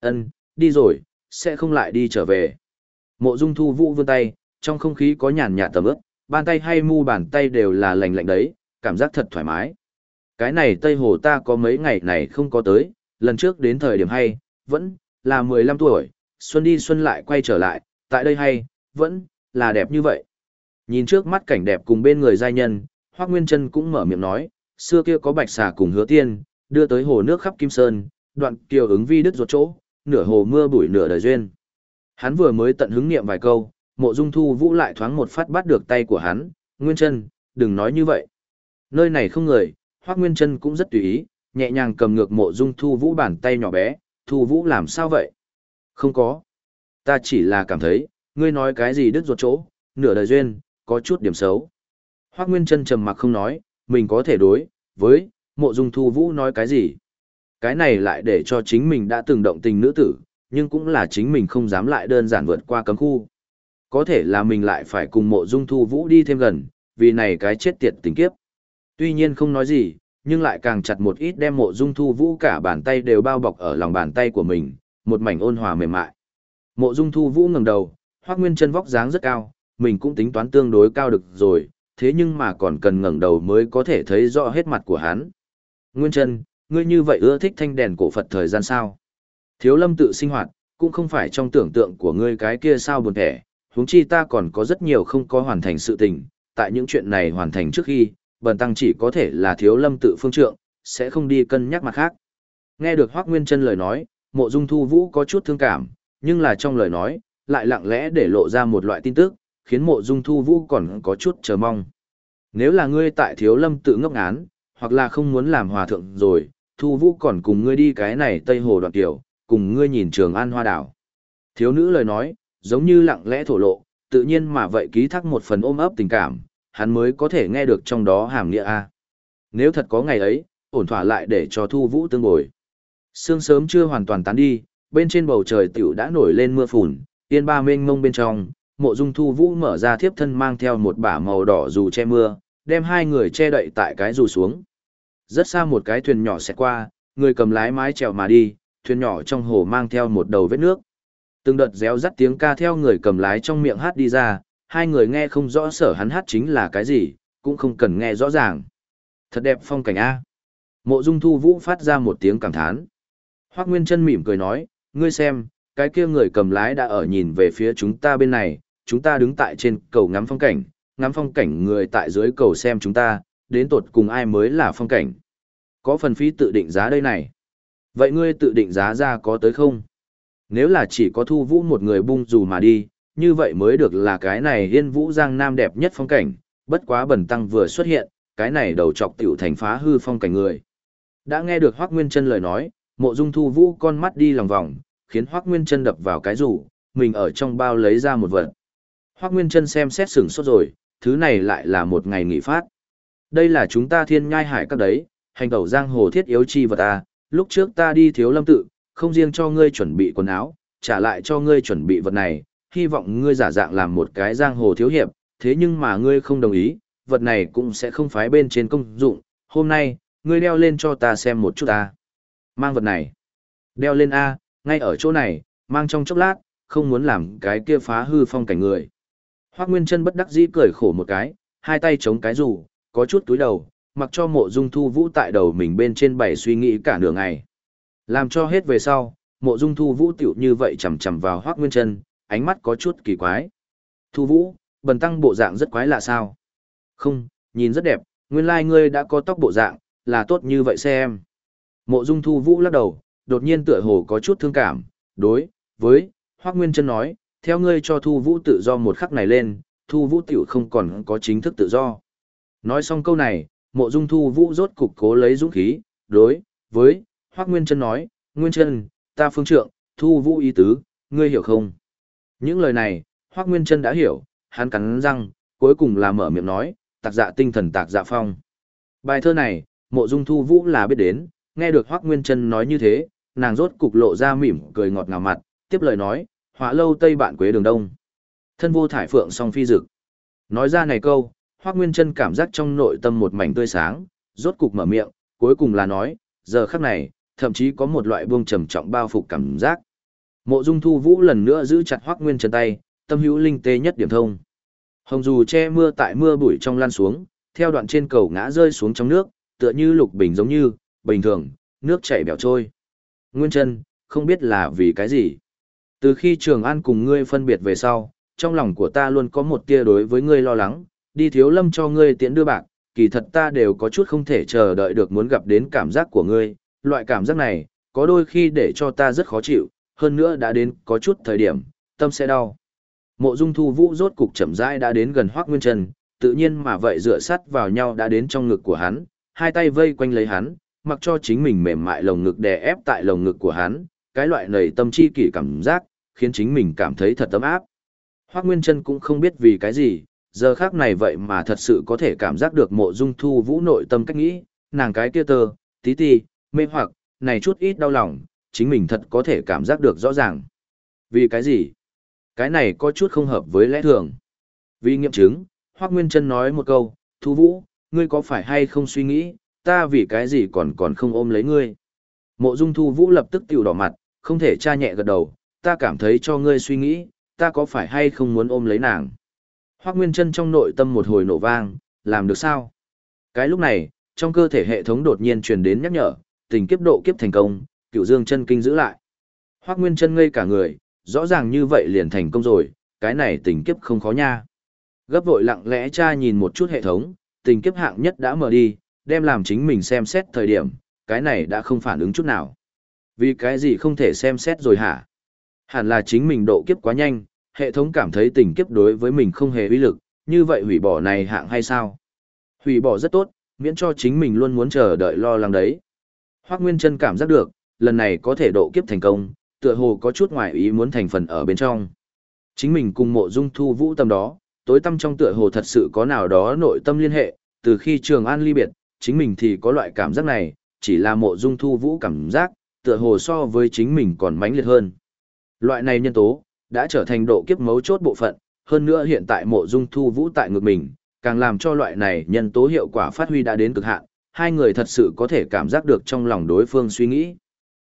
Ân, đi rồi, sẽ không lại đi trở về. Mộ dung thu vũ vươn tay, trong không khí có nhàn nhạt tầm ướp, bàn tay hay mu bàn tay đều là lành lạnh đấy, cảm giác thật thoải mái. Cái này Tây Hồ ta có mấy ngày này không có tới, lần trước đến thời điểm hay, vẫn là 15 tuổi, xuân đi xuân lại quay trở lại, tại đây hay, vẫn là đẹp như vậy. Nhìn trước mắt cảnh đẹp cùng bên người giai nhân, Hoác Nguyên Trân cũng mở miệng nói, xưa kia có bạch xà cùng hứa tiên, đưa tới hồ nước khắp Kim Sơn, đoạn kiều ứng vi đứt ruột chỗ, nửa hồ mưa bụi nửa đời duyên. Hắn vừa mới tận hứng niệm vài câu, mộ dung thu vũ lại thoáng một phát bắt được tay của hắn, Nguyên Trân, đừng nói như vậy. Nơi này không người, Hoác Nguyên Trân cũng rất tùy ý, nhẹ nhàng cầm ngược mộ dung thu vũ bàn tay nhỏ bé, thu vũ làm sao vậy? Không có. Ta chỉ là cảm thấy, ngươi nói cái gì đứt ruột chỗ, nửa đời duyên, có chút điểm xấu. Hoác Nguyên Trân trầm mặc không nói, mình có thể đối, với, mộ dung thu vũ nói cái gì. Cái này lại để cho chính mình đã từng động tình nữ tử, nhưng cũng là chính mình không dám lại đơn giản vượt qua cấm khu. Có thể là mình lại phải cùng mộ dung thu vũ đi thêm gần, vì này cái chết tiệt tình kiếp. Tuy nhiên không nói gì, nhưng lại càng chặt một ít đem mộ dung thu vũ cả bàn tay đều bao bọc ở lòng bàn tay của mình, một mảnh ôn hòa mềm mại. Mộ dung thu vũ ngẩng đầu, hoác nguyên chân vóc dáng rất cao, mình cũng tính toán tương đối cao được rồi, thế nhưng mà còn cần ngẩng đầu mới có thể thấy rõ hết mặt của hắn. Nguyên chân, ngươi như vậy ưa thích thanh đèn cổ Phật thời gian sao? Thiếu lâm tự sinh hoạt, cũng không phải trong tưởng tượng của ngươi cái kia sao buồn thẻ, huống chi ta còn có rất nhiều không có hoàn thành sự tình, tại những chuyện này hoàn thành trước khi, bần tăng chỉ có thể là thiếu lâm tự phương trượng, sẽ không đi cân nhắc mặt khác. Nghe được Hoác Nguyên chân lời nói, mộ dung thu vũ có chút thương cảm, nhưng là trong lời nói, lại lặng lẽ để lộ ra một loại tin tức, khiến mộ dung thu vũ còn có chút chờ mong. Nếu là ngươi tại thiếu lâm tự ngốc án, hoặc là không muốn làm hòa thượng rồi, thu vũ còn cùng ngươi đi cái này tây hồ đoạn tiểu, cùng ngươi nhìn trường an hoa đảo. Thiếu nữ lời nói, giống như lặng lẽ thổ lộ, tự nhiên mà vậy ký thác một phần ôm ấp tình cảm, hắn mới có thể nghe được trong đó hàm nghĩa A. Nếu thật có ngày ấy, ổn thỏa lại để cho thu vũ tương bồi. Sương sớm chưa hoàn toàn tán đi, bên trên bầu trời tiểu đã nổi lên mưa phùn, tiên ba mênh mông bên trong, mộ dung thu vũ mở ra thiếp thân mang theo một bả màu đỏ dù che mưa, đem hai người che đậy tại cái dù xuống. Rất xa một cái thuyền nhỏ sẽ qua, người cầm lái mái chèo mà đi, thuyền nhỏ trong hồ mang theo một đầu vết nước. Từng đợt réo rắt tiếng ca theo người cầm lái trong miệng hát đi ra, hai người nghe không rõ sở hắn hát chính là cái gì, cũng không cần nghe rõ ràng. Thật đẹp phong cảnh A. Mộ dung thu vũ phát ra một tiếng cảm thán. Hoác Nguyên Trân mỉm cười nói, ngươi xem, cái kia người cầm lái đã ở nhìn về phía chúng ta bên này, chúng ta đứng tại trên cầu ngắm phong cảnh, ngắm phong cảnh người tại dưới cầu xem chúng ta, đến tột cùng ai mới là phong cảnh. Có phần phí tự định giá đây này. Vậy ngươi tự định giá ra có tới không? Nếu là chỉ có thu vũ một người bung dù mà đi, như vậy mới được là cái này yên vũ giang nam đẹp nhất phong cảnh, bất quá bẩn tăng vừa xuất hiện, cái này đầu chọc tiểu thành phá hư phong cảnh người. Đã nghe được Hoác Nguyên chân lời nói, mộ dung thu vũ con mắt đi lòng vòng, khiến Hoác Nguyên chân đập vào cái rủ, mình ở trong bao lấy ra một vật. Hoác Nguyên chân xem xét sửng sốt rồi, thứ này lại là một ngày nghỉ phát. Đây là chúng ta thiên nhai hải các đấy, hành tẩu giang hồ thiết yếu chi vật ta, lúc trước ta đi thiếu lâm tự, không riêng cho ngươi chuẩn bị quần áo, trả lại cho ngươi chuẩn bị vật này, hy vọng ngươi giả dạng làm một cái giang hồ thiếu hiệp, thế nhưng mà ngươi không đồng ý, vật này cũng sẽ không phái bên trên công dụng, hôm nay, ngươi đeo lên cho ta xem một chút ta. Mang vật này, đeo lên A, ngay ở chỗ này, mang trong chốc lát, không muốn làm cái kia phá hư phong cảnh người. Hoác Nguyên chân bất đắc dĩ cười khổ một cái, hai tay chống cái rủ, có chút túi đầu, mặc cho mộ dung thu vũ tại đầu mình bên trên bảy suy nghĩ cả nửa ngày. Làm cho hết về sau, mộ dung thu vũ tiểu như vậy chầm chầm vào Hoác Nguyên chân, ánh mắt có chút kỳ quái. Thu vũ, bần tăng bộ dạng rất quái lạ sao? Không, nhìn rất đẹp, nguyên lai like ngươi đã có tóc bộ dạng, là tốt như vậy xem. Mộ dung thu vũ lắc đầu, đột nhiên tựa hồ có chút thương cảm, đối, với, Hoác Nguyên chân nói, theo ngươi cho Thu Vũ tự do một khắc này lên, Thu Vũ tiểu không còn có chính thức tự do. Nói xong câu này, mộ dung Thu Vũ rốt cục cố lấy dũng khí, đối, với, Hoác Nguyên Trân nói, Nguyên Trân, ta phương trượng, Thu Vũ ý tứ, ngươi hiểu không? Những lời này, Hoác Nguyên Trân đã hiểu, hắn cắn răng, cuối cùng là mở miệng nói, tạc dạ tinh thần tạc dạ phong. Bài thơ này, mộ dung Thu Vũ là biết đến, nghe được Hoác Nguyên Trân nói như thế, nàng rốt cục lộ ra mỉm cười ngọt ngào mặt, tiếp lời nói, họa lâu tây bạn quế đường đông. Thân vô thải phượng song phi dực. Nói ra này câu, Hoác Nguyên Trân cảm giác trong nội tâm một mảnh tươi sáng, rốt cục mở miệng, cuối cùng là nói, giờ khắc này, thậm chí có một loại buông trầm trọng bao phục cảm giác. Mộ Dung Thu Vũ lần nữa giữ chặt Hoắc Nguyên Trân tay, tâm hữu linh tê nhất điểm thông. Hồng dù che mưa tại mưa bụi trong lan xuống, theo đoạn trên cầu ngã rơi xuống trong nước, tựa như lục bình giống như, bình thường, nước chảy bèo trôi. Nguyên Trân, không biết là vì cái gì. Từ khi Trường An cùng ngươi phân biệt về sau, trong lòng của ta luôn có một tia đối với ngươi lo lắng, đi thiếu lâm cho ngươi tiễn đưa bạc, kỳ thật ta đều có chút không thể chờ đợi được muốn gặp đến cảm giác của ngươi, loại cảm giác này, có đôi khi để cho ta rất khó chịu, hơn nữa đã đến có chút thời điểm, tâm sẽ đau. Mộ Dung Thu Vũ rốt cục chậm rãi đã đến gần Hoắc Nguyên Trần, tự nhiên mà vậy dựa sát vào nhau đã đến trong ngực của hắn, hai tay vây quanh lấy hắn, mặc cho chính mình mềm mại lồng ngực đè ép tại lồng ngực của hắn, cái loại nảy tâm chi kỷ cảm giác, khiến chính mình cảm thấy thật ấm áp. Hoác Nguyên Trân cũng không biết vì cái gì, giờ khác này vậy mà thật sự có thể cảm giác được mộ dung thu vũ nội tâm cách nghĩ, nàng cái kia tơ, tí ti mê hoặc, này chút ít đau lòng, chính mình thật có thể cảm giác được rõ ràng. Vì cái gì? Cái này có chút không hợp với lẽ thường. Vì nghiệm chứng, Hoác Nguyên Trân nói một câu, thu vũ, ngươi có phải hay không suy nghĩ, ta vì cái gì còn còn không ôm lấy ngươi. Mộ dung thu vũ lập tức tiểu đỏ mặt, không thể cha nhẹ gật đầu, ta cảm thấy cho ngươi suy nghĩ, ta có phải hay không muốn ôm lấy nàng. Hoác Nguyên Trân trong nội tâm một hồi nổ vang, làm được sao? Cái lúc này, trong cơ thể hệ thống đột nhiên truyền đến nhắc nhở, tình kiếp độ kiếp thành công, cựu dương chân kinh giữ lại. Hoác Nguyên chân ngây cả người, rõ ràng như vậy liền thành công rồi, cái này tình kiếp không khó nha. Gấp vội lặng lẽ cha nhìn một chút hệ thống, tình kiếp hạng nhất đã mở đi, đem làm chính mình xem xét thời điểm, cái này đã không phản ứng chút nào. Vì cái gì không thể xem xét rồi hả? Hẳn là chính mình độ kiếp quá nhanh, hệ thống cảm thấy tình kiếp đối với mình không hề uy lực, như vậy hủy bỏ này hạng hay sao? Hủy bỏ rất tốt, miễn cho chính mình luôn muốn chờ đợi lo lắng đấy. Hoác Nguyên Trân cảm giác được, lần này có thể độ kiếp thành công, tựa hồ có chút ngoài ý muốn thành phần ở bên trong. Chính mình cùng mộ dung thu vũ tâm đó, tối tâm trong tựa hồ thật sự có nào đó nội tâm liên hệ, từ khi trường an ly biệt, chính mình thì có loại cảm giác này, chỉ là mộ dung thu vũ cảm giác, tựa hồ so với chính mình còn mãnh liệt hơn. Loại này nhân tố, đã trở thành độ kiếp mấu chốt bộ phận, hơn nữa hiện tại mộ dung thu vũ tại ngược mình, càng làm cho loại này nhân tố hiệu quả phát huy đã đến cực hạn, hai người thật sự có thể cảm giác được trong lòng đối phương suy nghĩ.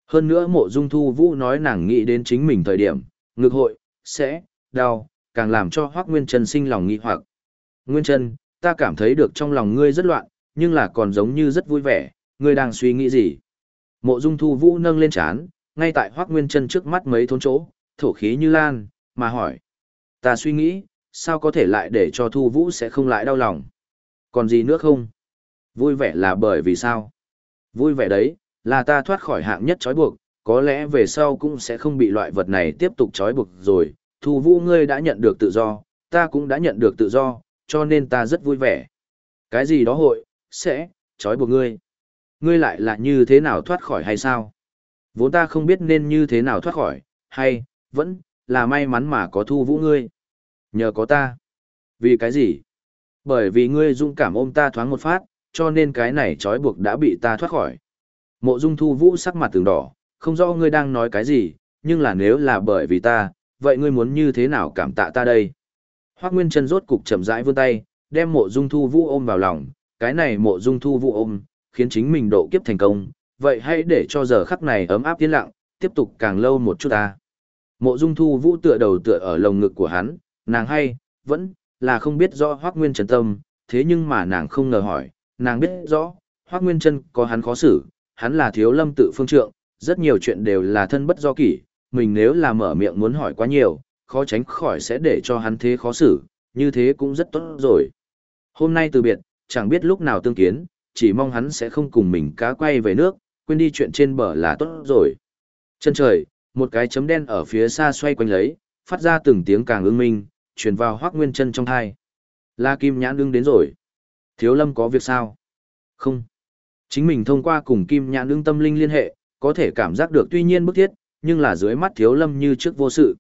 Hơn nữa mộ dung thu vũ nói nàng nghĩ đến chính mình thời điểm, ngực hội, sẽ, đau, càng làm cho Hoác Nguyên Trân sinh lòng nghi hoặc. Nguyên Trân, ta cảm thấy được trong lòng ngươi rất loạn, nhưng là còn giống như rất vui vẻ, ngươi đang suy nghĩ gì? Mộ dung thu vũ nâng lên chán, ngay tại Hoác Nguyên Trân trước mắt mấy thốn chỗ, thổ khí như lan, mà hỏi. Ta suy nghĩ, sao có thể lại để cho Thu Vũ sẽ không lại đau lòng? Còn gì nữa không? Vui vẻ là bởi vì sao? Vui vẻ đấy, là ta thoát khỏi hạng nhất trói buộc, có lẽ về sau cũng sẽ không bị loại vật này tiếp tục trói buộc rồi. Thu Vũ ngươi đã nhận được tự do, ta cũng đã nhận được tự do, cho nên ta rất vui vẻ. Cái gì đó hội, sẽ, trói buộc ngươi. Ngươi lại là như thế nào thoát khỏi hay sao? Vốn ta không biết nên như thế nào thoát khỏi, hay, vẫn, là may mắn mà có thu vũ ngươi. Nhờ có ta. Vì cái gì? Bởi vì ngươi dung cảm ôm ta thoáng một phát, cho nên cái này trói buộc đã bị ta thoát khỏi. Mộ dung thu vũ sắc mặt từng đỏ, không rõ ngươi đang nói cái gì, nhưng là nếu là bởi vì ta, vậy ngươi muốn như thế nào cảm tạ ta đây? Hoác Nguyên Trân rốt cục chậm rãi vươn tay, đem mộ dung thu vũ ôm vào lòng, cái này mộ dung thu vũ ôm, khiến chính mình độ kiếp thành công, vậy hãy để cho giờ khắc này ấm áp tiến lặng, tiếp tục càng lâu một chút ta. Mộ dung thu vũ tựa đầu tựa ở lồng ngực của hắn, nàng hay, vẫn, là không biết rõ Hoác Nguyên Trần tâm, thế nhưng mà nàng không ngờ hỏi, nàng biết rõ, Hoác Nguyên Trân có hắn khó xử, hắn là thiếu lâm tự phương trượng, rất nhiều chuyện đều là thân bất do kỷ, mình nếu là mở miệng muốn hỏi quá nhiều, khó tránh khỏi sẽ để cho hắn thế khó xử, như thế cũng rất tốt rồi. Hôm nay từ biệt, chẳng biết lúc nào tương kiến, chỉ mong hắn sẽ không cùng mình cá quay về nước, quên đi chuyện trên bờ là tốt rồi. Chân trời, một cái chấm đen ở phía xa xoay quanh lấy, phát ra từng tiếng càng ưng minh, truyền vào hoác nguyên chân trong thai. La Kim Nhãn đương đến rồi. Thiếu lâm có việc sao? Không. Chính mình thông qua cùng Kim Nhãn đương tâm linh liên hệ, có thể cảm giác được tuy nhiên bức thiết, nhưng là dưới mắt thiếu lâm như trước vô sự.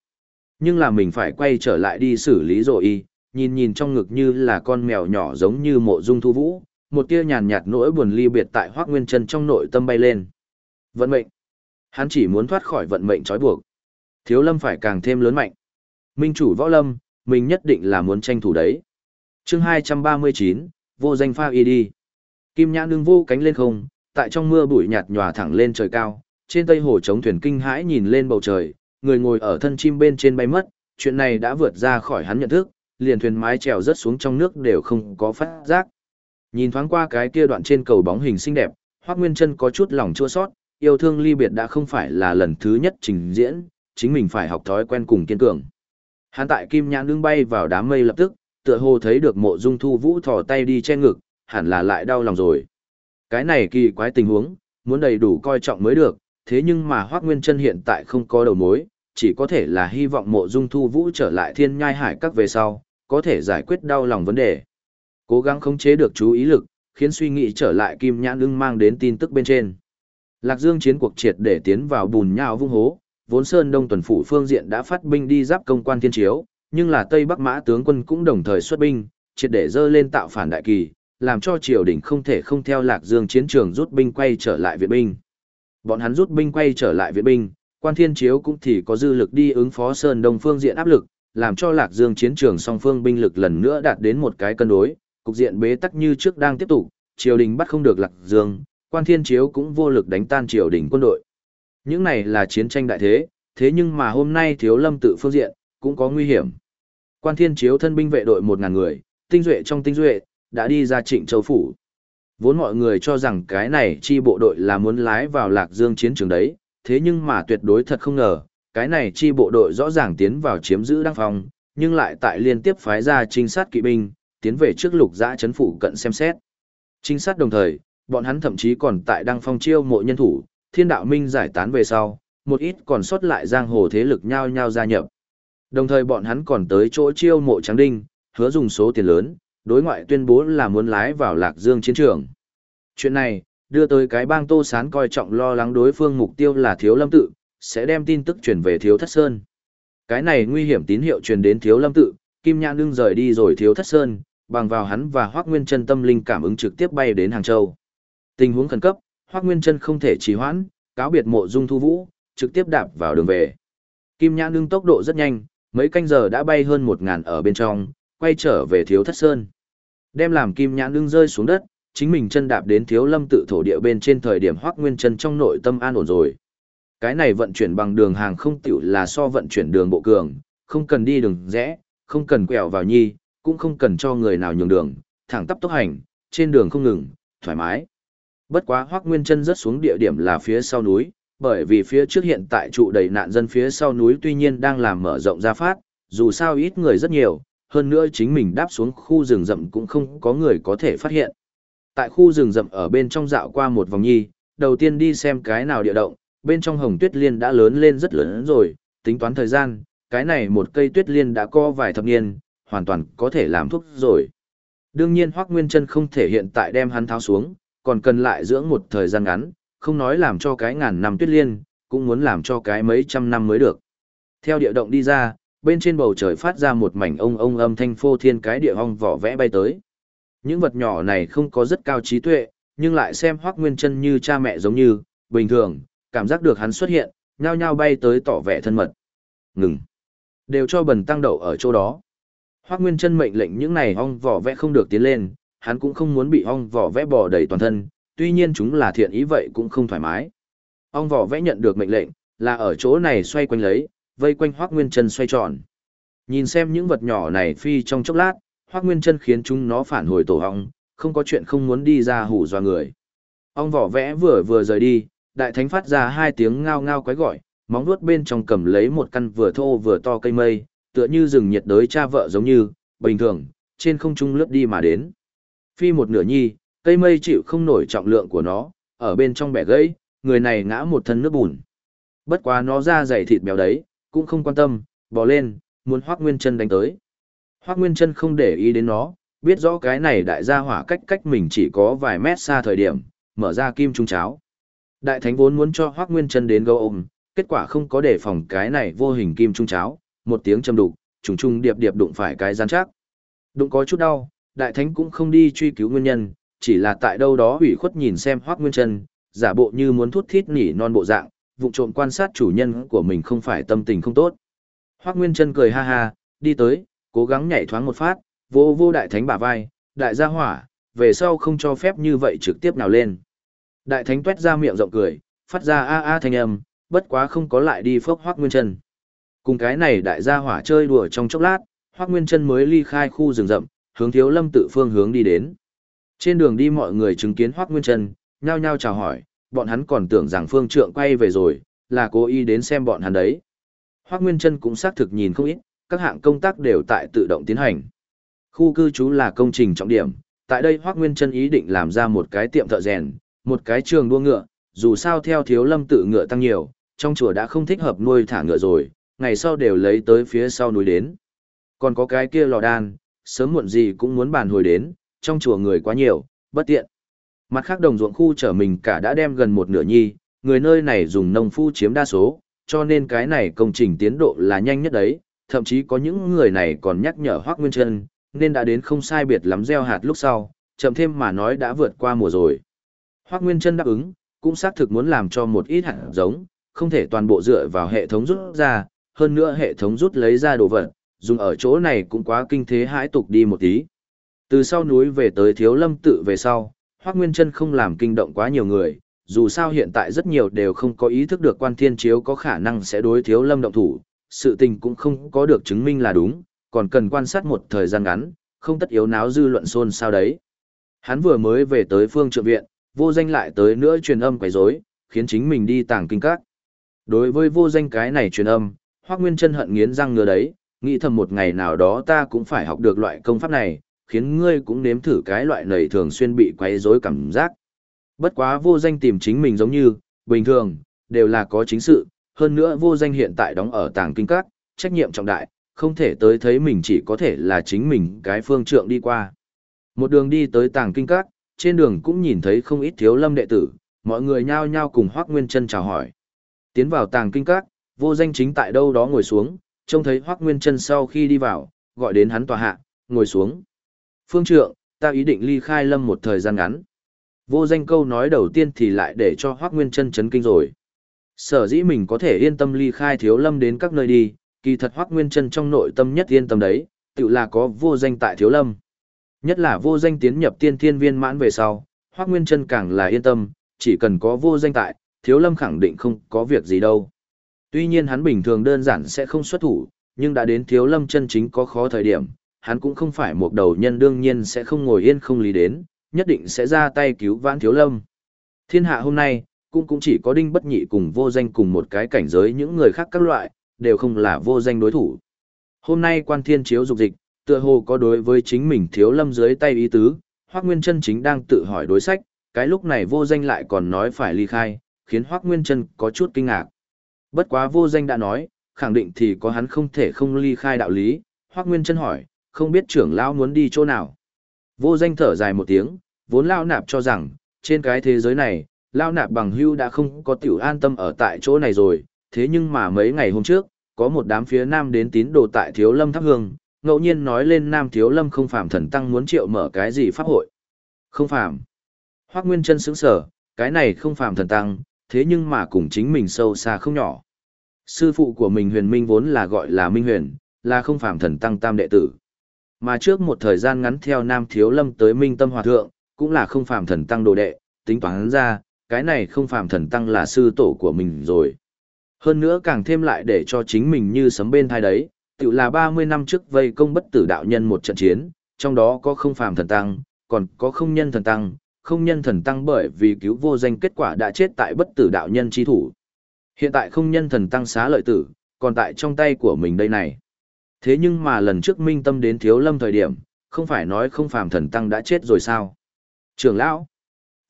Nhưng là mình phải quay trở lại đi xử lý rồi y, nhìn nhìn trong ngực như là con mèo nhỏ giống như mộ dung thu vũ, một tia nhàn nhạt nỗi buồn ly biệt tại hoác nguyên chân trong nội tâm bay lên. Vận mệnh. Hắn chỉ muốn thoát khỏi vận mệnh trói buộc. Thiếu lâm phải càng thêm lớn mạnh. Minh chủ võ lâm, mình nhất định là muốn tranh thủ đấy. chương 239, vô danh pha y đi. Kim nhãn đương vô cánh lên không, tại trong mưa bụi nhạt nhòa thẳng lên trời cao, trên tây hồ chống thuyền kinh hãi nhìn lên bầu trời, người ngồi ở thân chim bên trên bay mất, chuyện này đã vượt ra khỏi hắn nhận thức, liền thuyền mái trèo rớt xuống trong nước đều không có phát giác. Nhìn thoáng qua cái kia đoạn trên cầu bóng hình xinh đẹp, Hoắc Nguyên Chân có chút lòng chua xót, yêu thương ly biệt đã không phải là lần thứ nhất trình diễn, chính mình phải học thói quen cùng kiên cường. Hắn tại Kim Nhãn Nương bay vào đám mây lập tức, tựa hồ thấy được Mộ Dung Thu Vũ thò tay đi che ngực, hẳn là lại đau lòng rồi. Cái này kỳ quái tình huống, muốn đầy đủ coi trọng mới được, thế nhưng mà Hoắc Nguyên Chân hiện tại không có đầu mối, chỉ có thể là hy vọng Mộ Dung Thu Vũ trở lại Thiên Nhai Hải các về sau, có thể giải quyết đau lòng vấn đề. Cố gắng khống chế được chú ý lực, khiến suy nghĩ trở lại Kim Nhãn Ưng mang đến tin tức bên trên. Lạc Dương chiến cuộc triệt để tiến vào bùn nhào vung hố, vốn Sơn Đông tuần phủ phương diện đã phát binh đi giáp công quan thiên chiếu, nhưng là Tây Bắc Mã tướng quân cũng đồng thời xuất binh, triệt để dơ lên tạo phản đại kỳ, làm cho triều đình không thể không theo Lạc Dương chiến trường rút binh quay trở lại viện binh. Bọn hắn rút binh quay trở lại viện binh, quan thiên chiếu cũng thì có dư lực đi ứng phó Sơn Đông phương diện áp lực, làm cho Lạc Dương chiến trường song phương binh lực lần nữa đạt đến một cái cân đối, cục diện bế tắc như trước đang tiếp tục, triều đình bắt không được Lạc Dương, quan thiên chiếu cũng vô lực đánh tan triều đình quân đội. Những này là chiến tranh đại thế, thế nhưng mà hôm nay thiếu lâm tự phương diện, cũng có nguy hiểm. Quan thiên chiếu thân binh vệ đội 1000 người, tinh duệ trong tinh duệ, đã đi ra trịnh châu phủ. Vốn mọi người cho rằng cái này chi bộ đội là muốn lái vào Lạc Dương chiến trường đấy, thế nhưng mà tuyệt đối thật không ngờ, cái này chi bộ đội rõ ràng tiến vào chiếm giữ đăng phòng, nhưng lại tại liên tiếp phái ra trinh sát kỵ binh, tiến về trước lục giã chấn phủ cận xem xét. Trinh sát đồng thời, bọn hắn thậm chí còn tại đăng phong chiêu mộ nhân thủ, thiên đạo minh giải tán về sau, một ít còn sót lại giang hồ thế lực nhau nhau gia nhập. Đồng thời bọn hắn còn tới chỗ chiêu mộ Tráng đinh, hứa dùng số tiền lớn, đối ngoại tuyên bố là muốn lái vào lạc dương chiến trường. Chuyện này, đưa tới cái bang tô sán coi trọng lo lắng đối phương mục tiêu là thiếu lâm tự, sẽ đem tin tức truyền về thiếu thất sơn. Cái này nguy hiểm tín hiệu truyền đến thiếu lâm tự, Kim Nhãn đương rời đi rồi thiếu thất sơn, bằng vào hắn và Hoác Nguyên chân tâm linh cảm ứng trực tiếp bay đến Hàng Châu. Tình huống khẩn cấp, Hoác Nguyên chân không thể trì hoãn, cáo biệt mộ dung thu vũ, trực tiếp đạp vào đường về. Kim Nhãn đương tốc độ rất nhanh, mấy canh giờ đã bay hơn một ngàn ở bên trong, quay trở về thiếu thất sơn. Đem làm Kim Nhãn đương rơi xuống đất, chính mình chân đạp đến thiếu lâm tự thổ địa bên trên thời điểm Hoác Nguyên chân trong nội tâm an ổn rồi. Cái này vận chuyển bằng đường hàng không tiểu là so vận chuyển đường bộ cường, không cần đi đường rẽ, không cần quẹo vào nhi, cũng không cần cho người nào nhường đường, thẳng tắp tốc hành, trên đường không ngừng, thoải mái. Bất quá Hoắc Nguyên Chân rất xuống địa điểm là phía sau núi, bởi vì phía trước hiện tại trụ đầy nạn dân phía sau núi tuy nhiên đang làm mở rộng ra phát, dù sao ít người rất nhiều, hơn nữa chính mình đáp xuống khu rừng rậm cũng không có người có thể phát hiện. Tại khu rừng rậm ở bên trong dạo qua một vòng nhi, đầu tiên đi xem cái nào địa động, bên trong hồng tuyết liên đã lớn lên rất lớn rồi, tính toán thời gian, cái này một cây tuyết liên đã có vài thập niên, hoàn toàn có thể làm thuốc rồi. Đương nhiên Hoắc Nguyên Chân không thể hiện tại đem hắn tháo xuống, còn cần lại dưỡng một thời gian ngắn, không nói làm cho cái ngàn năm tuyết liên, cũng muốn làm cho cái mấy trăm năm mới được. Theo địa động đi ra, bên trên bầu trời phát ra một mảnh ông ông âm thanh phô thiên cái địa ong vỏ vẽ bay tới. Những vật nhỏ này không có rất cao trí tuệ, nhưng lại xem Hoắc Nguyên Chân như cha mẹ giống như, bình thường, cảm giác được hắn xuất hiện, nhao nhao bay tới tỏ vẻ thân mật. Ngừng. Đều cho bần tăng đậu ở chỗ đó. Hoác Nguyên chân mệnh lệnh những này ong vỏ vẽ không được tiến lên, hắn cũng không muốn bị ong vỏ vẽ bò đầy toàn thân, tuy nhiên chúng là thiện ý vậy cũng không thoải mái. Ong vỏ vẽ nhận được mệnh lệnh, là ở chỗ này xoay quanh lấy, vây quanh Hoác Nguyên chân xoay tròn. Nhìn xem những vật nhỏ này phi trong chốc lát, Hoác Nguyên chân khiến chúng nó phản hồi tổ ong, không có chuyện không muốn đi ra hủ dọa người. Ong vỏ vẽ vừa vừa rời đi, đại thánh phát ra hai tiếng ngao ngao quái gọi, móng vuốt bên trong cầm lấy một căn vừa thô vừa to cây mây, tựa như rừng nhiệt đới cha vợ giống như, bình thường, trên không trung lướt đi mà đến. Phi một nửa nhi, cây mây chịu không nổi trọng lượng của nó, ở bên trong bẻ gãy, người này ngã một thân nước bùn. Bất quá nó ra dày thịt béo đấy, cũng không quan tâm, bò lên, muốn Hoắc Nguyên Chân đánh tới. Hoắc Nguyên Chân không để ý đến nó, biết rõ cái này đại gia hỏa cách cách mình chỉ có vài mét xa thời điểm, mở ra kim trung cháo. Đại thánh vốn muốn cho Hoắc Nguyên Chân đến gấu ôm, kết quả không có đề phòng cái này vô hình kim trung cháo, một tiếng châm đục, trùng trùng điệp điệp đụng phải cái gian chắc. Đụng có chút đau, đại thánh cũng không đi truy cứu nguyên nhân, chỉ là tại đâu đó ủy khuất nhìn xem Hoắc Nguyên Chân, giả bộ như muốn thút thít nỉ non bộ dạng, vụ trộm quan sát chủ nhân của mình không phải tâm tình không tốt. Hoắc Nguyên Chân cười ha ha, đi tới, cố gắng nhảy thoáng một phát, vô vô đại thánh bả vai, đại gia hỏa, về sau không cho phép như vậy trực tiếp nào lên. Đại thánh tuét ra miệng rộng cười, phát ra a a thanh âm, bất quá không có lại đi phốc Hoắc Nguyên Chân. Cùng cái này đại gia hỏa chơi đùa trong chốc lát, Hoắc Nguyên Chân mới ly khai khu rừng rậm, hướng Thiếu Lâm tự phương hướng đi đến. Trên đường đi mọi người chứng kiến Hoắc Nguyên Trân nhao nhao chào hỏi, bọn hắn còn tưởng rằng Phương Trượng quay về rồi, là cố ý đến xem bọn hắn đấy. Hoắc Nguyên Trân cũng xác thực nhìn không ít, các hạng công tác đều tại tự động tiến hành. Khu cư trú là công trình trọng điểm, tại đây Hoắc Nguyên Trân ý định làm ra một cái tiệm thợ rèn, một cái trường đua ngựa, dù sao theo Thiếu Lâm tự ngựa tăng nhiều, trong chùa đã không thích hợp nuôi thả ngựa rồi, ngày sau đều lấy tới phía sau núi đến. Còn có cái kia lò đan, sớm muộn gì cũng muốn bàn hồi đến, trong chùa người quá nhiều, bất tiện. Mặt khác đồng ruộng khu trở mình cả đã đem gần một nửa nhi, người nơi này dùng nông phu chiếm đa số, cho nên cái này công trình tiến độ là nhanh nhất đấy, thậm chí có những người này còn nhắc nhở Hoác Nguyên Trân, nên đã đến không sai biệt lắm gieo hạt lúc sau, chậm thêm mà nói đã vượt qua mùa rồi. Hoác Nguyên Trân đáp ứng, cũng xác thực muốn làm cho một ít hạt giống, không thể toàn bộ dựa vào hệ thống rút ra, hơn nữa hệ thống rút lấy ra đồ vật, dùng ở chỗ này cũng quá kinh thế hãi tục đi một tí. Từ sau núi về tới Thiếu Lâm tự về sau, Hoắc Nguyên Chân không làm kinh động quá nhiều người, dù sao hiện tại rất nhiều đều không có ý thức được Quan Thiên Chiếu có khả năng sẽ đối Thiếu Lâm động thủ, sự tình cũng không có được chứng minh là đúng, còn cần quan sát một thời gian ngắn, không tất yếu náo dư luận xôn xao đấy. Hắn vừa mới về tới phương trượng viện, vô danh lại tới nữa truyền âm quấy rối, khiến chính mình đi tàng kinh các. Đối với vô danh cái này truyền âm, Hoắc Nguyên Chân hận nghiến răng ngứa đấy, nghĩ thầm một ngày nào đó ta cũng phải học được loại công pháp này, khiến ngươi cũng nếm thử cái loại nầy thường xuyên bị quấy rối cảm giác. Bất quá vô danh tìm chính mình giống như, bình thường, đều là có chính sự, hơn nữa vô danh hiện tại đóng ở tàng kinh các, trách nhiệm trọng đại, không thể tới thấy mình chỉ có thể là chính mình cái phương trượng đi qua. Một đường đi tới tàng kinh các, trên đường cũng nhìn thấy không ít thiếu lâm đệ tử, mọi người nhao nhao cùng Hoắc Nguyên Chân chào hỏi. Tiến vào tàng kinh các, vô danh chính tại đâu đó ngồi xuống, trông thấy Hoắc Nguyên Chân sau khi đi vào, gọi đến hắn tòa hạ, ngồi xuống. Phương trượng, ta ý định ly khai lâm một thời gian ngắn. Vô danh câu nói đầu tiên thì lại để cho Hoác Nguyên chân chấn kinh rồi. Sở dĩ mình có thể yên tâm ly khai thiếu lâm đến các nơi đi, kỳ thật Hoác Nguyên chân trong nội tâm nhất yên tâm đấy, tự là có vô danh tại thiếu lâm. Nhất là vô danh tiến nhập tiên thiên viên mãn về sau, Hoác Nguyên chân càng là yên tâm, chỉ cần có vô danh tại, thiếu lâm khẳng định không có việc gì đâu. Tuy nhiên hắn bình thường đơn giản sẽ không xuất thủ, nhưng đã đến thiếu lâm chân chính có khó thời điểm, hắn cũng không phải một đầu nhân đương nhiên sẽ không ngồi yên không lý đến, nhất định sẽ ra tay cứu vãn thiếu lâm. Thiên hạ hôm nay, cũng cũng chỉ có đinh bất nhị cùng vô danh cùng một cái cảnh giới những người khác các loại, đều không là vô danh đối thủ. Hôm nay quan thiên chiếu dục dịch, tựa hồ có đối với chính mình thiếu lâm dưới tay ý tứ, Hoác Nguyên chân chính đang tự hỏi đối sách, cái lúc này vô danh lại còn nói phải ly khai, khiến Hoác Nguyên chân có chút kinh ngạc. Bất quá vô danh đã nói, khẳng định thì có hắn không thể không ly khai đạo lý, Hoác Nguyên chân hỏi, không biết trưởng lão muốn đi chỗ nào. Vô danh thở dài một tiếng, vốn lao nạp cho rằng, trên cái thế giới này, lao nạp bằng hưu đã không có tiểu an tâm ở tại chỗ này rồi, thế nhưng mà mấy ngày hôm trước, có một đám phía nam đến tín đồ tại thiếu lâm thắp hương, ngẫu nhiên nói lên nam thiếu lâm không phạm thần tăng muốn triệu mở cái gì pháp hội. Không phạm. Hoác Nguyên chân sững sở, cái này không phạm thần tăng, thế nhưng mà cùng chính mình sâu xa không nhỏ. Sư phụ của mình huyền minh vốn là gọi là minh huyền, là không phàm thần tăng tam đệ tử. Mà trước một thời gian ngắn theo Nam Thiếu Lâm tới Minh Tâm Hòa Thượng, cũng là không phàm thần tăng đồ đệ, tính toán ra, cái này không phàm thần tăng là sư tổ của mình rồi. Hơn nữa càng thêm lại để cho chính mình như sấm bên thai đấy, tự là 30 năm trước vây công bất tử đạo nhân một trận chiến, trong đó có không phàm thần tăng, còn có không nhân thần tăng, không nhân thần tăng bởi vì cứu vô danh kết quả đã chết tại bất tử đạo nhân chi thủ. Hiện tại không nhân thần tăng xá lợi tử, còn tại trong tay của mình đây này. Thế nhưng mà lần trước minh tâm đến thiếu lâm thời điểm, không phải nói không phàm thần tăng đã chết rồi sao? Trưởng lão,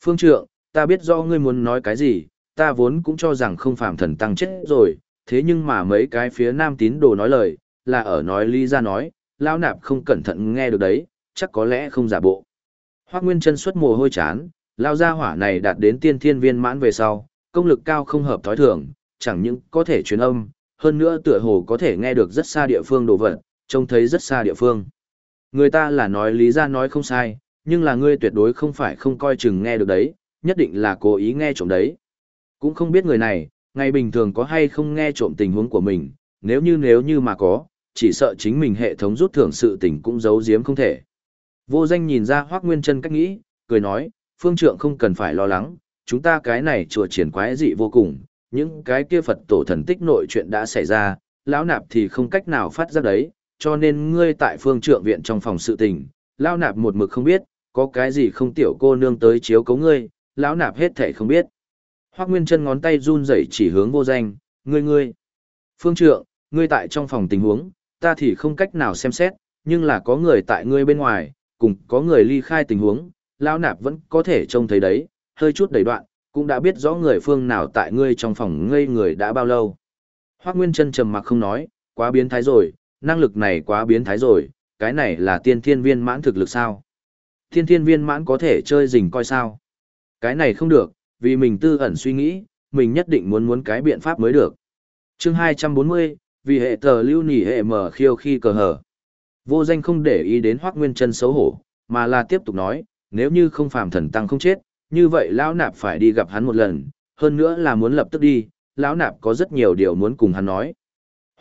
phương trượng, ta biết do ngươi muốn nói cái gì, ta vốn cũng cho rằng không phàm thần tăng chết rồi, thế nhưng mà mấy cái phía nam tín đồ nói lời, là ở nói lý ra nói, lão nạp không cẩn thận nghe được đấy, chắc có lẽ không giả bộ. Hoác Nguyên chân xuất mồ hôi chán, lao ra hỏa này đạt đến tiên thiên viên mãn về sau, công lực cao không hợp thói thường, chẳng những có thể truyền âm, hơn nữa tựa hồ có thể nghe được rất xa địa phương đồ vật, trông thấy rất xa địa phương. Người ta là nói lý ra nói không sai, nhưng là ngươi tuyệt đối không phải không coi chừng nghe được đấy, nhất định là cố ý nghe trộm đấy. Cũng không biết người này, ngày bình thường có hay không nghe trộm tình huống của mình, nếu như nếu như mà có, chỉ sợ chính mình hệ thống rút thưởng sự tình cũng giấu giếm không thể. Vô danh nhìn ra Hoác Nguyên chân cách nghĩ, cười nói, phương trượng không cần phải lo lắng, chúng ta cái này chùa triển quái dị vô cùng, những cái kia Phật tổ thần tích nội chuyện đã xảy ra, lão nạp thì không cách nào phát giác đấy, cho nên ngươi tại phương trượng viện trong phòng sự tình, lão nạp một mực không biết, có cái gì không tiểu cô nương tới chiếu cấu ngươi, lão nạp hết thể không biết. Hoác Nguyên chân ngón tay run rẩy chỉ hướng vô danh, ngươi ngươi. Phương trượng, ngươi tại trong phòng tình huống, ta thì không cách nào xem xét, nhưng là có người tại ngươi bên ngoài, cùng có người ly khai tình huống, lão nạp vẫn có thể trông thấy đấy, hơi chút đầy đoạn, cũng đã biết rõ người phương nào tại ngươi trong phòng ngây người đã bao lâu. Hoác Nguyên chân trầm mặc không nói, quá biến thái rồi, năng lực này quá biến thái rồi, cái này là tiên thiên viên mãn thực lực sao? Tiên thiên viên mãn có thể chơi rình coi sao? Cái này không được, vì mình tư ẩn suy nghĩ, mình nhất định muốn muốn cái biện pháp mới được. chương 240, vì hệ tờ lưu nỉ hệ mở khiêu khi cờ hở. Vô danh không để ý đến Hoác Nguyên chân xấu hổ, mà là tiếp tục nói, nếu như không phàm thần tăng không chết, như vậy lão nạp phải đi gặp hắn một lần, hơn nữa là muốn lập tức đi, lão nạp có rất nhiều điều muốn cùng hắn nói.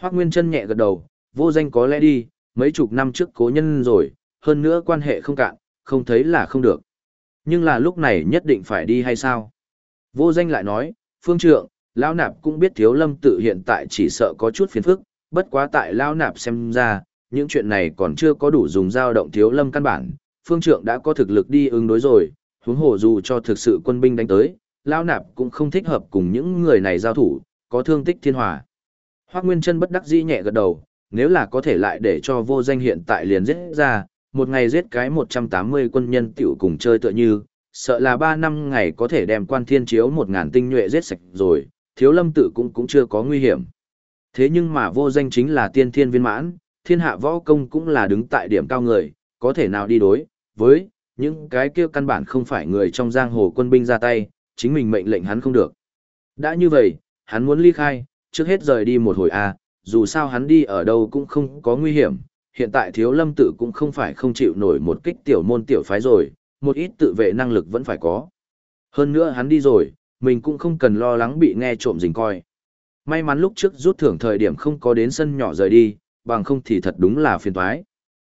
Hoắc Nguyên Chân nhẹ gật đầu, vô danh có lẽ đi, mấy chục năm trước cố nhân rồi, hơn nữa quan hệ không cạn, không thấy là không được. Nhưng là lúc này nhất định phải đi hay sao? Vô danh lại nói, phương trượng, lão nạp cũng biết thiếu lâm tự hiện tại chỉ sợ có chút phiền phức, bất quá tại lão nạp xem ra, những chuyện này còn chưa có đủ dùng dao động thiếu lâm căn bản, phương trượng đã có thực lực đi ứng đối rồi, huống hồ dù cho thực sự quân binh đánh tới, lao nạp cũng không thích hợp cùng những người này giao thủ, có thương tích thiên hòa. Hoác Nguyên chân bất đắc dĩ nhẹ gật đầu, nếu là có thể lại để cho vô danh hiện tại liền giết ra, một ngày giết cái 180 quân nhân tiểu cùng chơi tựa như, sợ là 3 năm ngày có thể đem quan thiên chiếu 1.000 tinh nhuệ giết sạch rồi, thiếu lâm tự cũng cũng chưa có nguy hiểm. Thế nhưng mà vô danh chính là tiên thiên viên mãn, thiên hạ võ công cũng là đứng tại điểm cao người, có thể nào đi đối, với, những cái kia căn bản không phải người trong giang hồ quân binh ra tay, chính mình mệnh lệnh hắn không được. Đã như vậy, hắn muốn ly khai, trước hết rời đi một hồi a, à, dù sao hắn đi ở đâu cũng không có nguy hiểm, hiện tại thiếu lâm tự cũng không phải không chịu nổi một kích tiểu môn tiểu phái rồi, một ít tự vệ năng lực vẫn phải có. Hơn nữa hắn đi rồi, mình cũng không cần lo lắng bị nghe trộm rình coi. May mắn lúc trước rút thưởng thời điểm không có đến sân nhỏ rời đi, bằng không thì thật đúng là phiền toái.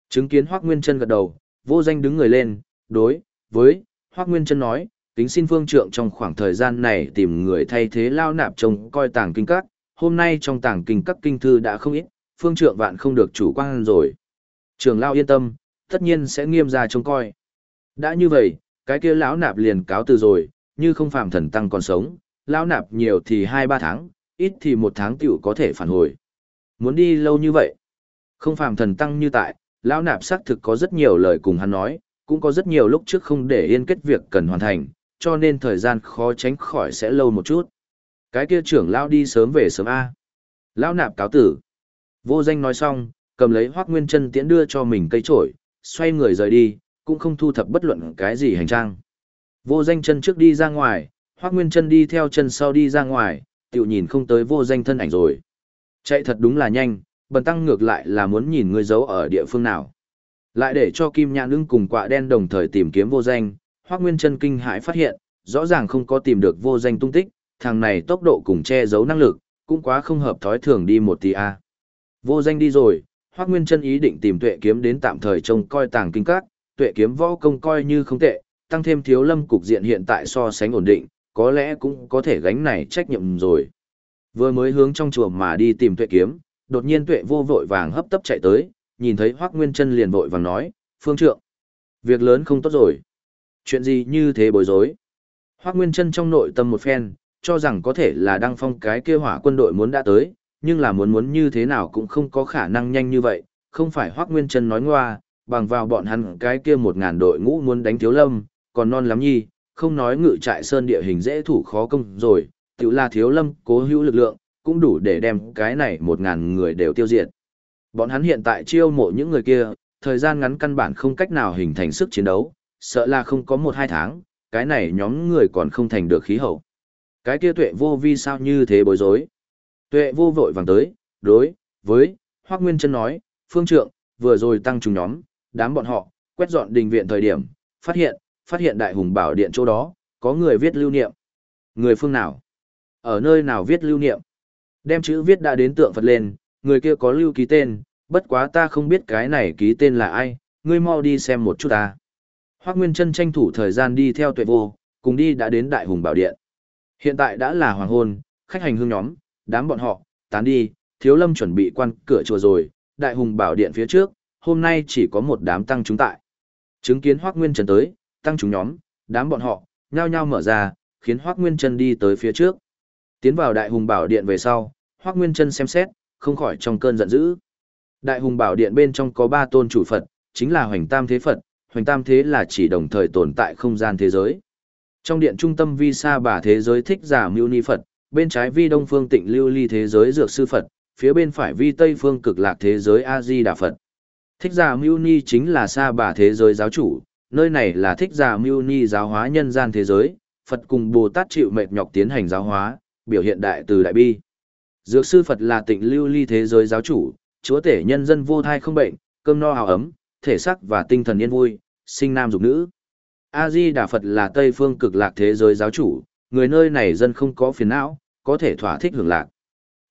Chứng kiến Hoắc Nguyên Chân gật đầu, vô danh đứng người lên, đối với Hoác Nguyên Trân nói, kính xin phương trượng trong khoảng thời gian này tìm người thay thế lao nạp trông coi tàng kinh các, hôm nay trong tàng kinh các kinh thư đã không ít, phương trượng vạn không được chủ quan rồi. Trường lao yên tâm, tất nhiên sẽ nghiêm ra trông coi. Đã như vậy, cái kia lão nạp liền cáo từ rồi, như không phạm thần tăng còn sống, lão nạp nhiều thì hai ba tháng, ít thì một tháng tiểu có thể phản hồi. Muốn đi lâu như vậy, không phạm thần tăng như tại, lão nạp xác thực có rất nhiều lời cùng hắn nói, cũng có rất nhiều lúc trước không để yên kết việc cần hoàn thành, cho nên thời gian khó tránh khỏi sẽ lâu một chút. Cái kia trưởng lão đi sớm về sớm A. Lão nạp cáo tử. Vô danh nói xong, cầm lấy hoác nguyên chân tiễn đưa cho mình cây trổi, xoay người rời đi, cũng không thu thập bất luận cái gì hành trang. Vô danh chân trước đi ra ngoài, hoác nguyên chân đi theo chân sau đi ra ngoài, tiểu nhìn không tới vô danh thân ảnh rồi. Chạy thật đúng là nhanh, bần tăng ngược lại là muốn nhìn người giấu ở địa phương nào. Lại để cho Kim Nhãn ưng cùng quạ đen đồng thời tìm kiếm vô danh, Hoắc Nguyên Chân kinh hãi phát hiện, rõ ràng không có tìm được vô danh tung tích, thằng này tốc độ cùng che giấu năng lực, cũng quá không hợp thói thường đi một tí a. Vô danh đi rồi, Hoắc Nguyên Chân ý định tìm Tuệ Kiếm đến tạm thời trông coi tàng kinh các, Tuệ Kiếm võ công coi như không tệ, tăng thêm Thiếu Lâm cục diện hiện tại so sánh ổn định, có lẽ cũng có thể gánh này trách nhiệm rồi. Vừa mới hướng trong chùa mà đi tìm Tuệ Kiếm, đột nhiên Tuệ Vô vội vàng hấp tấp chạy tới, nhìn thấy Hoắc Nguyên Chân liền vội vàng nói, "Phương trượng, việc lớn không tốt rồi." Chuyện gì như thế bối rối? Hoắc Nguyên Chân trong nội tâm một phen, cho rằng có thể là đăng phong cái kia hỏa quân đội muốn đã tới, nhưng là muốn muốn như thế nào cũng không có khả năng nhanh như vậy, không phải Hoắc Nguyên Chân nói ngoa, bằng vào bọn hắn cái kia một ngàn đội ngũ muốn đánh Thiếu Lâm, còn non lắm nhi, không nói ngự trại sơn địa hình dễ thủ khó công rồi, tự là Thiếu Lâm cố hữu lực lượng, cũng đủ để đem cái này một ngàn người đều tiêu diệt. Bọn hắn hiện tại chiêu mộ những người kia, thời gian ngắn căn bản không cách nào hình thành sức chiến đấu, sợ là không có một hai tháng, cái này nhóm người còn không thành được khí hậu. Cái kia tuệ vô vi sao như thế bối rối. Tuệ vô vội vàng tới, đối, với, Hoác Nguyên chân nói, phương trượng, vừa rồi tăng trùng nhóm, đám bọn họ, quét dọn đình viện thời điểm, phát hiện, phát hiện đại hùng bảo điện chỗ đó, có người viết lưu niệm. Người phương nào? Ở nơi nào viết lưu niệm? Đem chữ viết đã đến tượng Phật lên, người kia có lưu ký tên, bất quá ta không biết cái này ký tên là ai, ngươi mau đi xem một chút ta. Hoác Nguyên Trân tranh thủ thời gian đi theo tuệ vô, cùng đi đã đến Đại Hùng Bảo Điện. Hiện tại đã là hoàng hôn, khách hành hương nhóm, đám bọn họ, tán đi, thiếu lâm chuẩn bị quan cửa chùa rồi, Đại Hùng Bảo Điện phía trước, hôm nay chỉ có một đám tăng chúng tại. Chứng kiến Hoác Nguyên Trân tới, tăng chúng nhóm, đám bọn họ, nhao nhao mở ra, khiến Hoác Nguyên Trân đi tới phía trước. Tiến vào Đại Hùng Bảo Điện về sau, Hoác Nguyên Trân xem xét, không khỏi trong cơn giận dữ. Đại Hùng Bảo Điện bên trong có ba tôn chủ Phật, chính là Hoành Tam Thế Phật, Hoành Tam Thế là chỉ đồng thời tồn tại không gian thế giới. Trong điện trung tâm vi sa bà thế giới thích giả mưu ni Phật, bên trái vi đông phương tịnh lưu ly thế giới dược sư Phật, phía bên phải vi tây phương cực lạc thế giới A-di Đà Phật. Thích giả mưu ni chính là sa bà thế giới giáo chủ, nơi này là thích giả mưu ni giáo hóa nhân gian thế giới, Phật cùng Bồ Tát chịu mệt nhọc tiến hành giáo hóa, biểu hiện đại từ đại bi. Dược sư Phật là tịnh lưu ly thế giới giáo chủ, chúa tể nhân dân vô thai không bệnh, cơm no hào ấm, thể sắc và tinh thần yên vui, sinh nam dục nữ. A-di Đà Phật là Tây phương cực lạc thế giới giáo chủ, người nơi này dân không có phiền não, có thể thỏa thích hưởng lạc.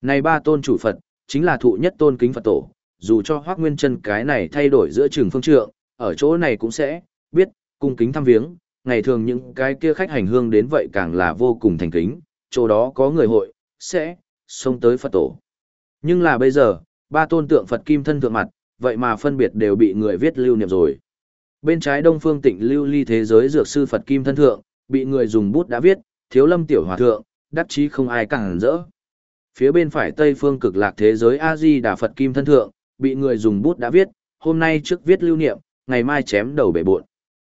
Này ba tôn chủ Phật, chính là thụ nhất tôn kính Phật tổ, dù cho Hoác Nguyên chân cái này thay đổi giữa trường phương trượng, ở chỗ này cũng sẽ, biết, cung kính thăm viếng, ngày thường những cái kia khách hành hương đến vậy càng là vô cùng thành kính, chỗ đó có người hội, sẽ, xông tới Phật tổ. Nhưng là bây giờ, ba tôn tượng Phật kim thân thượng mặt, vậy mà phân biệt đều bị người viết lưu niệm rồi. Bên trái đông phương tịnh lưu ly thế giới dược sư Phật kim thân thượng, bị người dùng bút đã viết, thiếu lâm tiểu hòa thượng, đắc chí không ai càng rỡ. Phía bên phải tây phương cực lạc thế giới A-di đà Phật kim thân thượng, bị người dùng bút đã viết, hôm nay trước viết lưu niệm, ngày mai chém đầu bể bộn.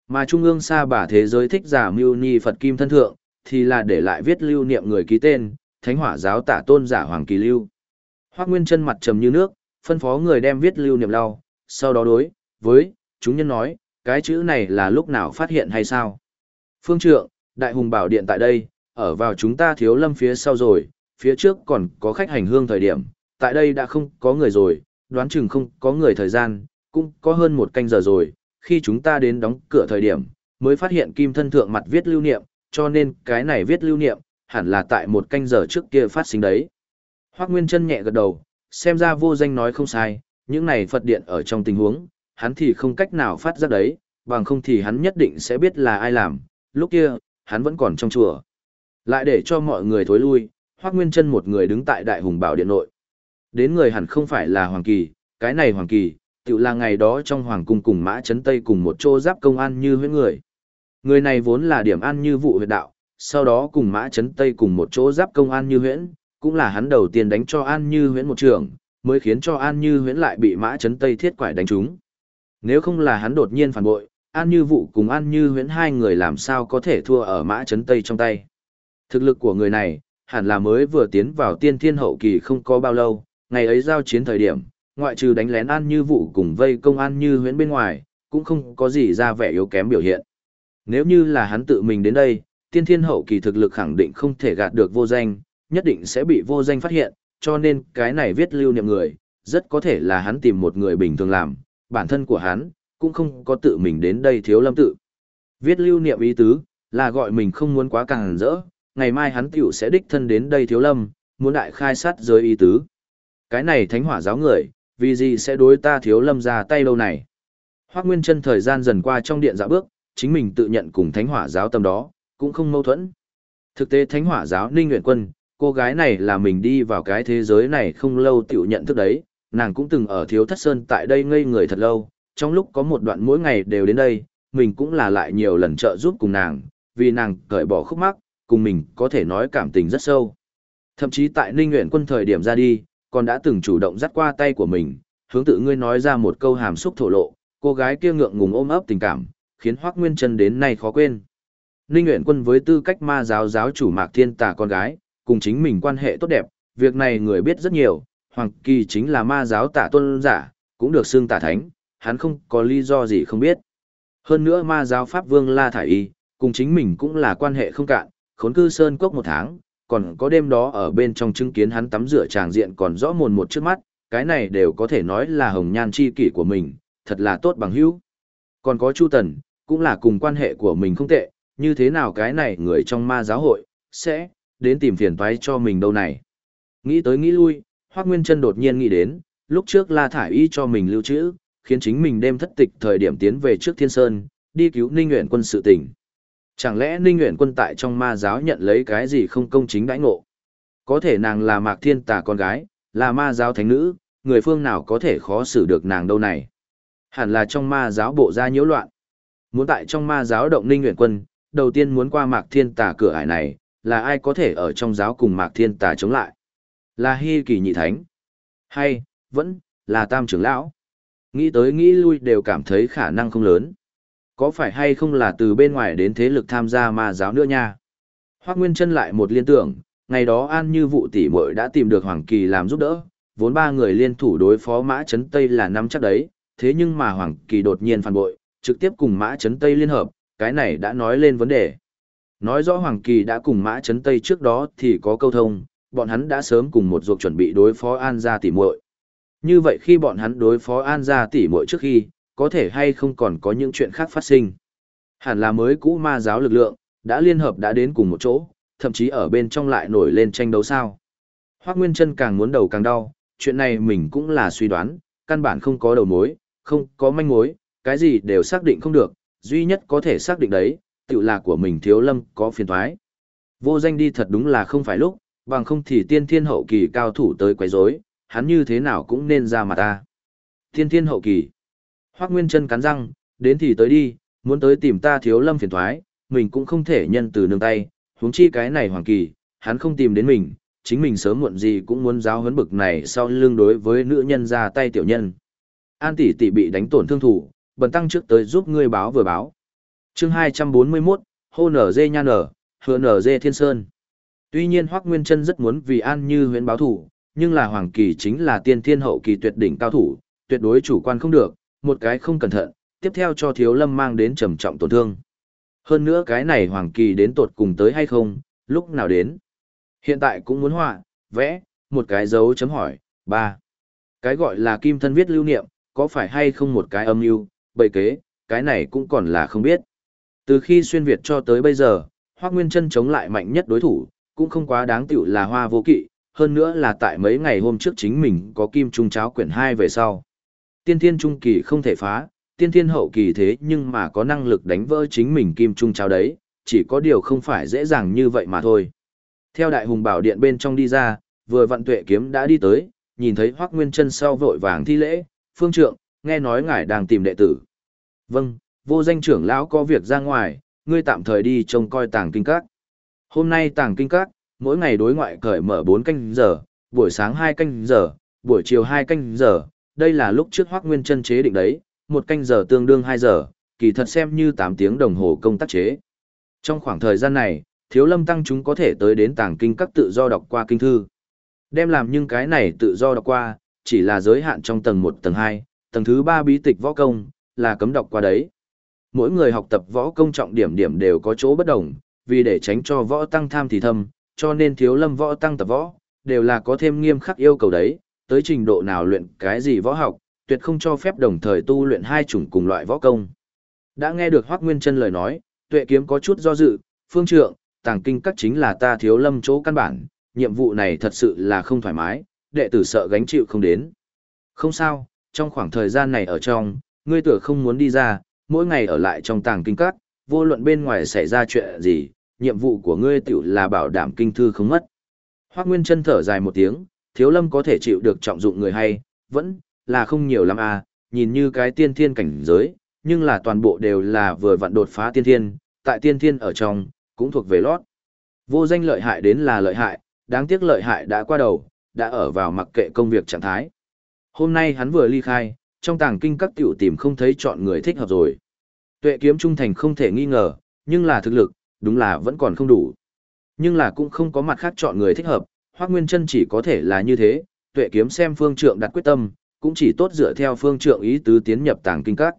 Mà trung ương xa bà thế giới thích giả mưu ni Phật kim thân thượng, thì là để lại viết lưu niệm người ký tên, thánh hỏa giáo tả tôn giả Hoàng Kỳ Lưu. Hoác Nguyên chân mặt trầm như nước, phân phó người đem viết lưu niệm lau, sau đó đối, với, chúng nhân nói, cái chữ này là lúc nào phát hiện hay sao? Phương trượng, đại hùng bảo điện tại đây, ở vào chúng ta thiếu lâm phía sau rồi, phía trước còn có khách hành hương thời điểm, tại đây đã không có người rồi, đoán chừng không có người thời gian, cũng có hơn một canh giờ rồi, khi chúng ta đến đóng cửa thời điểm, mới phát hiện kim thân thượng mặt viết lưu niệm, cho nên cái này viết lưu niệm, hẳn là tại một canh giờ trước kia phát sinh đấy. Hoác Nguyên chân nhẹ gật đầu, xem ra vô danh nói không sai, những này Phật điện ở trong tình huống, hắn thì không cách nào phát ra đấy, bằng không thì hắn nhất định sẽ biết là ai làm, lúc kia, hắn vẫn còn trong chùa. Lại để cho mọi người thối lui, Hoác Nguyên chân một người đứng tại Đại Hùng Bảo Điện nội. Đến người hẳn không phải là Hoàng Kỳ, cái này Hoàng Kỳ, tự là ngày đó trong Hoàng Cung cùng Mã Trấn Tây cùng một chỗ giáp công an như huyết người. Người này vốn là điểm an như vụ huyệt đạo, sau đó cùng Mã chấn Tây cùng một chỗ giáp công an như huyễn, cũng là hắn đầu tiên đánh cho An Như Huyễn một trường, mới khiến cho An Như Huyễn lại bị Mã Chấn Tây thiết quải đánh trúng. Nếu không là hắn đột nhiên phản bội, An Như Vụ cùng An Như Huyễn hai người làm sao có thể thua ở Mã Chấn Tây trong tay. Thực lực của người này, hẳn là mới vừa tiến vào tiên thiên hậu kỳ không có bao lâu, ngày ấy giao chiến thời điểm, ngoại trừ đánh lén An Như Vụ cùng vây công An Như Huyễn bên ngoài, cũng không có gì ra vẻ yếu kém biểu hiện. Nếu như là hắn tự mình đến đây, tiên thiên hậu kỳ thực lực khẳng định không thể gạt được vô danh, nhất định sẽ bị vô danh phát hiện, cho nên cái này viết lưu niệm người, rất có thể là hắn tìm một người bình thường làm, bản thân của hắn, cũng không có tự mình đến đây thiếu lâm tự. Viết lưu niệm ý tứ, là gọi mình không muốn quá càng rỡ, ngày mai hắn tiểu sẽ đích thân đến đây thiếu lâm, muốn đại khai sát giới ý tứ. Cái này thánh hỏa giáo người, Vì gì sẽ đối ta thiếu lâm ra tay lâu này? Hoác Nguyên chân thời gian dần qua trong điện dạo bước, chính mình tự nhận cùng thánh hỏa giáo tâm đó, cũng không mâu thuẫn. Thực tế thánh hỏa giáo ninh nguyện quân, cô gái này là mình đi vào cái thế giới này không lâu tiểu nhận thức đấy, nàng cũng từng ở thiếu thất sơn tại đây ngây người thật lâu, trong lúc có một đoạn mỗi ngày đều đến đây, mình cũng là lại nhiều lần trợ giúp cùng nàng, vì nàng cởi bỏ khúc mắc, cùng mình có thể nói cảm tình rất sâu. Thậm chí tại Ninh Nguyện quân thời điểm ra đi, còn đã từng chủ động dắt qua tay của mình, hướng tự ngươi nói ra một câu hàm xúc thổ lộ, cô gái kia ngượng ngùng ôm ấp tình cảm, khiến Hoắc Nguyên Chân đến nay khó quên. Ninh Nguyễn quân với tư cách ma giáo giáo chủ Mạc Thiên Tà con gái, cùng chính mình quan hệ tốt đẹp, việc này người biết rất nhiều, Hoàng Kỳ chính là ma giáo tả tôn giả, cũng được xưng tả thánh, hắn không có lý do gì không biết. Hơn nữa ma giáo Pháp Vương La Thải Y, cùng chính mình cũng là quan hệ không cạn, khốn cư sơn cốc một tháng, còn có đêm đó ở bên trong chứng kiến hắn tắm rửa tràng diện còn rõ mồn một trước mắt, cái này đều có thể nói là hồng nhan chi kỷ của mình, thật là tốt bằng hữu. Còn có Chu Tần, cũng là cùng quan hệ của mình không tệ, như thế nào cái này người trong ma giáo hội, sẽ, đến tìm phiền toái cho mình đâu này. Nghĩ tới nghĩ lui, Hoác Nguyên Trân đột nhiên nghĩ đến, lúc trước La Thải Y cho mình lưu trữ, khiến chính mình đem thất tịch thời điểm tiến về trước Thiên Sơn, đi cứu Ninh Nguyện quân sự tỉnh. Chẳng lẽ Ninh Nguyện quân tại trong ma giáo nhận lấy cái gì không công chính đãi ngộ? Có thể nàng là Mạc Thiên Tà con gái, là ma giáo thánh nữ, người phương nào có thể khó xử được nàng đâu này? Hẳn là trong ma giáo bộ ra nhiễu loạn. Muốn tại trong ma giáo động Ninh Nguyện quân, đầu tiên muốn qua Mạc Thiên Tà cửa ải này, là ai có thể ở trong giáo cùng Mạc Thiên Tà chống lại? Là Hy Kỳ Nhị Thánh? Hay, vẫn, là Tam trưởng lão? Nghĩ tới nghĩ lui đều cảm thấy khả năng không lớn. Có phải hay không là từ bên ngoài đến thế lực tham gia ma giáo nữa nha? Hoác Nguyên chân lại một liên tưởng, ngày đó An Như vụ tỷ muội đã tìm được Hoàng Kỳ làm giúp đỡ, vốn ba người liên thủ đối phó Mã Trấn Tây là năm chắc đấy, thế nhưng mà Hoàng Kỳ đột nhiên phản bội, trực tiếp cùng Mã Trấn Tây liên hợp, cái này đã nói lên vấn đề. Nói rõ Hoàng Kỳ đã cùng Mã Trấn Tây trước đó thì có câu thông, bọn hắn đã sớm cùng một ruột chuẩn bị đối phó An gia tỷ muội. Như vậy khi bọn hắn đối phó An gia tỷ muội trước khi, có thể hay không còn có những chuyện khác phát sinh. Hẳn là mới cũ ma giáo lực lượng, đã liên hợp đã đến cùng một chỗ, thậm chí ở bên trong lại nổi lên tranh đấu sao. Hoác Nguyên Trân càng muốn đầu càng đau, chuyện này mình cũng là suy đoán, căn bản không có đầu mối, không có manh mối, cái gì đều xác định không được, duy nhất có thể xác định đấy, tự là của mình thiếu lâm có phiền thoái. Vô danh đi thật đúng là không phải lúc, bằng không thì tiên thiên hậu kỳ cao thủ tới quấy rối, hắn như thế nào cũng nên ra mặt ta. Tiên thiên hậu kỳ. Hoác Nguyên chân cắn răng, đến thì tới đi, muốn tới tìm ta thiếu lâm phiền thoái, mình cũng không thể nhân từ nương tay, huống chi cái này hoàng kỳ, hắn không tìm đến mình, chính mình sớm muộn gì cũng muốn giáo huấn bực này sau lưng đối với nữ nhân ra tay tiểu nhân. An tỷ tỷ bị đánh tổn thương thủ, bần tăng trước tới giúp ngươi báo vừa báo. chương 241, hô nở dê nha nở, hứa nở dê thiên sơn. Tuy nhiên hoắc Nguyên Trân rất muốn vì An Như huyễn báo thủ, nhưng là Hoàng Kỳ chính là tiên thiên hậu kỳ tuyệt đỉnh cao thủ, tuyệt đối chủ quan không được, một cái không cẩn thận, tiếp theo cho thiếu lâm mang đến trầm trọng tổn thương. Hơn nữa cái này Hoàng Kỳ đến tột cùng tới hay không, lúc nào đến. Hiện tại cũng muốn họa, vẽ, một cái dấu chấm hỏi, ba. Cái gọi là kim thân viết lưu niệm, có phải hay không một cái âm mưu bầy kế, cái này cũng còn là không biết. Từ khi xuyên Việt cho tới bây giờ, Hoác Nguyên chân chống lại mạnh nhất đối thủ, cũng không quá đáng tiểu là hoa vô kỵ, hơn nữa là tại mấy ngày hôm trước chính mình có kim trung cháo quyển 2 về sau. Tiên thiên trung kỳ không thể phá, tiên thiên hậu kỳ thế nhưng mà có năng lực đánh vỡ chính mình kim trung cháo đấy, chỉ có điều không phải dễ dàng như vậy mà thôi. Theo đại hùng bảo điện bên trong đi ra, vừa vận tuệ kiếm đã đi tới, nhìn thấy Hoắc Nguyên Chân sau vội vàng thi lễ, "Phương trượng, nghe nói ngài đang tìm đệ tử." "Vâng, vô danh trưởng lão có việc ra ngoài, ngươi tạm thời đi trông coi tàng kinh các." Hôm nay tàng kinh các, mỗi ngày đối ngoại cởi mở 4 canh giờ, buổi sáng 2 canh giờ, buổi chiều 2 canh giờ, đây là lúc trước Hoắc Nguyên chân chế định đấy, một canh giờ tương đương 2 giờ, kỳ thật xem như 8 tiếng đồng hồ công tác chế. Trong khoảng thời gian này, Thiếu Lâm tăng chúng có thể tới đến tàng kinh các tự do đọc qua kinh thư. Đem làm nhưng cái này tự do đọc qua, chỉ là giới hạn trong tầng 1 tầng 2, tầng thứ ba bí tịch võ công, là cấm đọc qua đấy. Mỗi người học tập võ công trọng điểm điểm đều có chỗ bất đồng, vì để tránh cho võ tăng tham thì thâm, cho nên thiếu lâm võ tăng tập võ, đều là có thêm nghiêm khắc yêu cầu đấy, tới trình độ nào luyện cái gì võ học, tuyệt không cho phép đồng thời tu luyện hai chủng cùng loại võ công. Đã nghe được Hoắc Nguyên Chân lời nói, Tuệ Kiếm có chút do dự, "Phương trượng, tàng kinh các chính là ta thiếu lâm chỗ căn bản, nhiệm vụ này thật sự là không thoải mái, đệ tử sợ gánh chịu không đến." Không sao, trong khoảng thời gian này ở trong, ngươi tựa không muốn đi ra, mỗi ngày ở lại trong tàng kinh các, vô luận bên ngoài xảy ra chuyện gì, nhiệm vụ của ngươi tiểu là bảo đảm kinh thư không mất. Hoác Nguyên chân thở dài một tiếng, thiếu lâm có thể chịu được trọng dụng người hay, vẫn là không nhiều lắm à, nhìn như cái tiên thiên cảnh giới, nhưng là toàn bộ đều là vừa vặn đột phá tiên thiên, tại tiên thiên ở trong, cũng thuộc về lót. Vô danh lợi hại đến là lợi hại, đáng tiếc lợi hại đã qua đầu, đã ở vào mặc kệ công việc trạng thái. Hôm nay hắn vừa ly khai, trong tàng kinh các tiểu tìm không thấy chọn người thích hợp rồi. Tuệ kiếm trung thành không thể nghi ngờ, nhưng là thực lực, đúng là vẫn còn không đủ. Nhưng là cũng không có mặt khác chọn người thích hợp, Hoắc Nguyên Chân chỉ có thể là như thế, tuệ kiếm xem phương trượng đặt quyết tâm, cũng chỉ tốt dựa theo phương trượng ý tứ tiến nhập tàng kinh các.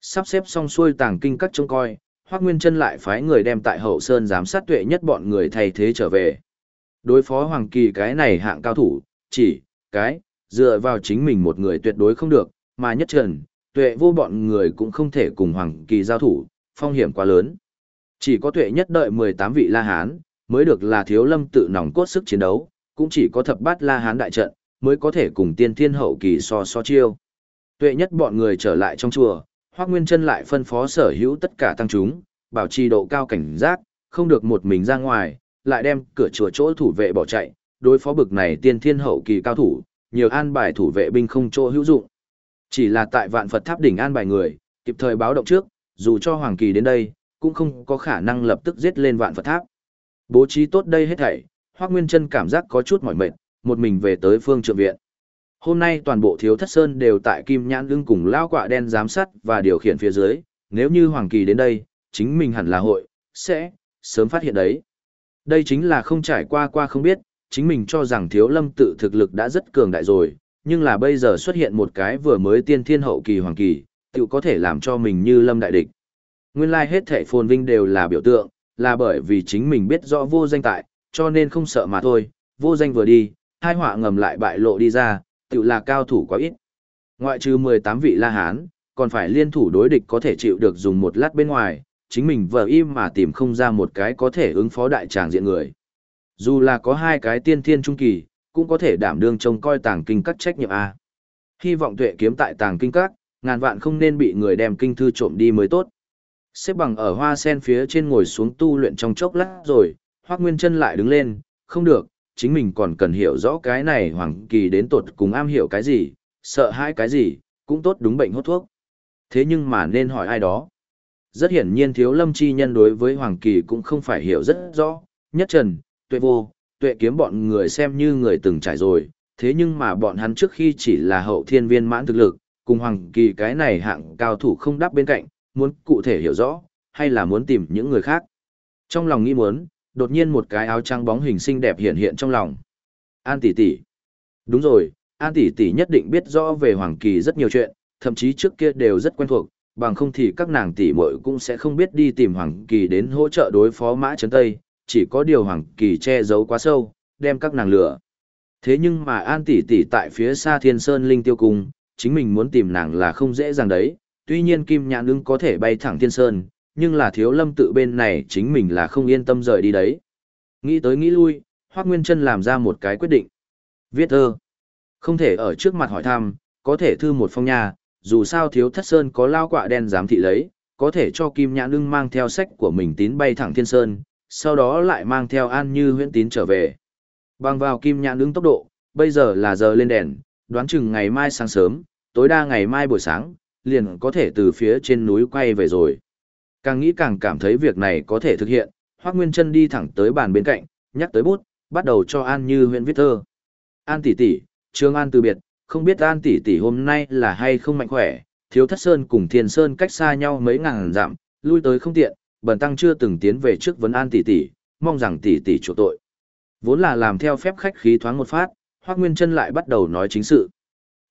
Sắp xếp xong xuôi tàng kinh các trông coi, Hoắc Nguyên Chân lại phái người đem tại Hậu Sơn giám sát tuệ nhất bọn người thay thế trở về. Đối phó Hoàng Kỳ cái này hạng cao thủ, chỉ cái dựa vào chính mình một người tuyệt đối không được, mà nhất trần, tuệ vô bọn người cũng không thể cùng Hoàng Kỳ giao thủ, phong hiểm quá lớn. Chỉ có tuệ nhất đợi 18 vị La Hán, mới được là thiếu lâm tự nòng cốt sức chiến đấu, cũng chỉ có thập bát La Hán đại trận, mới có thể cùng tiên thiên hậu kỳ so so chiêu. Tuệ nhất bọn người trở lại trong chùa, Hoác Nguyên chân lại phân phó sở hữu tất cả tăng chúng, bảo trì độ cao cảnh giác, không được một mình ra ngoài, lại đem cửa chùa chỗ thủ vệ bỏ chạy, đối phó bực này tiên thiên hậu kỳ cao thủ, nhiều an bài thủ vệ binh không chỗ hữu dụng. Chỉ là tại vạn Phật tháp đỉnh an bài người, kịp thời báo động trước, dù cho Hoàng Kỳ đến đây, cũng không có khả năng lập tức giết lên vạn Phật tháp. Bố trí tốt đây hết thảy, Hoác Nguyên Trân cảm giác có chút mỏi mệt, một mình về tới phương trượng viện. Hôm nay toàn bộ thiếu thất sơn đều tại kim nhãn lưng cùng lao quạ đen giám sát và điều khiển phía dưới, nếu như Hoàng Kỳ đến đây, chính mình hẳn là hội, sẽ, sớm phát hiện đấy. Đây chính là không trải qua qua không biết, chính mình cho rằng thiếu lâm tự thực lực đã rất cường đại rồi, nhưng là bây giờ xuất hiện một cái vừa mới tiên thiên hậu kỳ hoàng kỳ, tự có thể làm cho mình như lâm đại địch. Nguyên lai hết thể phồn vinh đều là biểu tượng, là bởi vì chính mình biết rõ vô danh tại, cho nên không sợ mà thôi, vô danh vừa đi, hai họa ngầm lại bại lộ đi ra, tự là cao thủ quá ít. Ngoại trừ 18 vị La Hán, còn phải liên thủ đối địch có thể chịu được dùng một lát bên ngoài, chính mình vờ im mà tìm không ra một cái có thể ứng phó đại tràng diện người. Dù là có hai cái tiên thiên trung kỳ, cũng có thể đảm đương trông coi tàng kinh các trách nhiệm A. Hy vọng tuệ kiếm tại tàng kinh các, ngàn vạn không nên bị người đem kinh thư trộm đi mới tốt. Xếp bằng ở hoa sen phía trên ngồi xuống tu luyện trong chốc lát rồi, Hoác Nguyên chân lại đứng lên, không được, chính mình còn cần hiểu rõ cái này Hoàng Kỳ đến tột cùng am hiểu cái gì, sợ hãi cái gì, cũng tốt đúng bệnh hốt thuốc. Thế nhưng mà nên hỏi ai đó. Rất hiển nhiên thiếu lâm chi nhân đối với Hoàng Kỳ cũng không phải hiểu rất rõ, nhất trần, tuệ vô, tuệ kiếm bọn người xem như người từng trải rồi, thế nhưng mà bọn hắn trước khi chỉ là hậu thiên viên mãn thực lực, cùng Hoàng Kỳ cái này hạng cao thủ không đáp bên cạnh, muốn cụ thể hiểu rõ, hay là muốn tìm những người khác. Trong lòng nghĩ muốn, đột nhiên một cái áo trắng bóng hình xinh đẹp hiện hiện trong lòng. An tỷ tỷ. Đúng rồi, An tỷ tỷ nhất định biết rõ về Hoàng Kỳ rất nhiều chuyện, thậm chí trước kia đều rất quen thuộc, bằng không thì các nàng tỷ muội cũng sẽ không biết đi tìm Hoàng Kỳ đến hỗ trợ đối phó Mã Trấn Tây, chỉ có điều Hoàng Kỳ che giấu quá sâu, đem các nàng lừa. Thế nhưng mà An tỷ tỷ tại phía xa Thiên Sơn Linh Tiêu Cung, chính mình muốn tìm nàng là không dễ dàng đấy, tuy nhiên Kim Nhãn ứng có thể bay thẳng Thiên Sơn, nhưng là thiếu lâm tự bên này chính mình là không yên tâm rời đi đấy. Nghĩ tới nghĩ lui, Hoác Nguyên Trân làm ra một cái quyết định. Viết thơ. Không thể ở trước mặt hỏi thăm, có thể thư một phong nhà, dù sao thiếu thất sơn có lao quạ đen giám thị lấy, có thể cho Kim Nhãn Ưng mang theo sách của mình tín bay thẳng Thiên Sơn, sau đó lại mang theo An Như huyễn tín trở về. Bằng vào Kim Nhãn ứng tốc độ, bây giờ là giờ lên đèn, đoán chừng ngày mai sáng sớm, tối đa ngày mai buổi sáng, liền có thể từ phía trên núi quay về rồi. Càng nghĩ càng cảm thấy việc này có thể thực hiện, Hoắc Nguyên Chân đi thẳng tới bàn bên cạnh, nhắc tới bút, bắt đầu cho An Như Huyễn viết thơ. An tỷ tỷ, Trương An từ biệt, không biết An tỷ tỷ hôm nay là hay không mạnh khỏe, Thiếu Thất Sơn cùng Thiên Sơn cách xa nhau mấy ngàn dặm, lui tới không tiện, bần tăng chưa từng tiến về trước vấn An tỷ tỷ, mong rằng tỷ tỷ chủ tội. Vốn là làm theo phép khách khí thoáng một phát, Hoắc Nguyên Chân lại bắt đầu nói chính sự.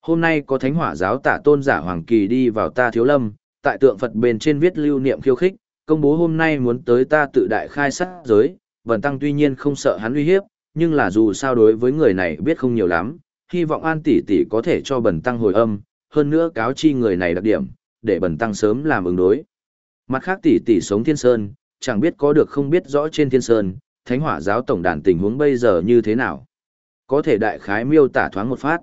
Hôm nay có Thánh Hỏa giáo Tả Tôn giả Hoàng Kỳ đi vào ta Thiếu Lâm, tại tượng Phật bên trên viết lưu niệm khiêu khích, công bố hôm nay muốn tới ta tự đại khai sát giới, Bần Tăng tuy nhiên không sợ hắn uy hiếp, nhưng là dù sao đối với người này biết không nhiều lắm, hy vọng An tỷ tỷ có thể cho Bần Tăng hồi âm, hơn nữa cáo chi người này đặc điểm, để Bần Tăng sớm làm ứng đối. Mặt khác tỷ tỷ sống Thiên Sơn, chẳng biết có được không biết rõ trên Thiên Sơn, Thánh Hỏa giáo tổng đàn tình huống bây giờ như thế nào. Có thể đại khái miêu tả thoáng một phát.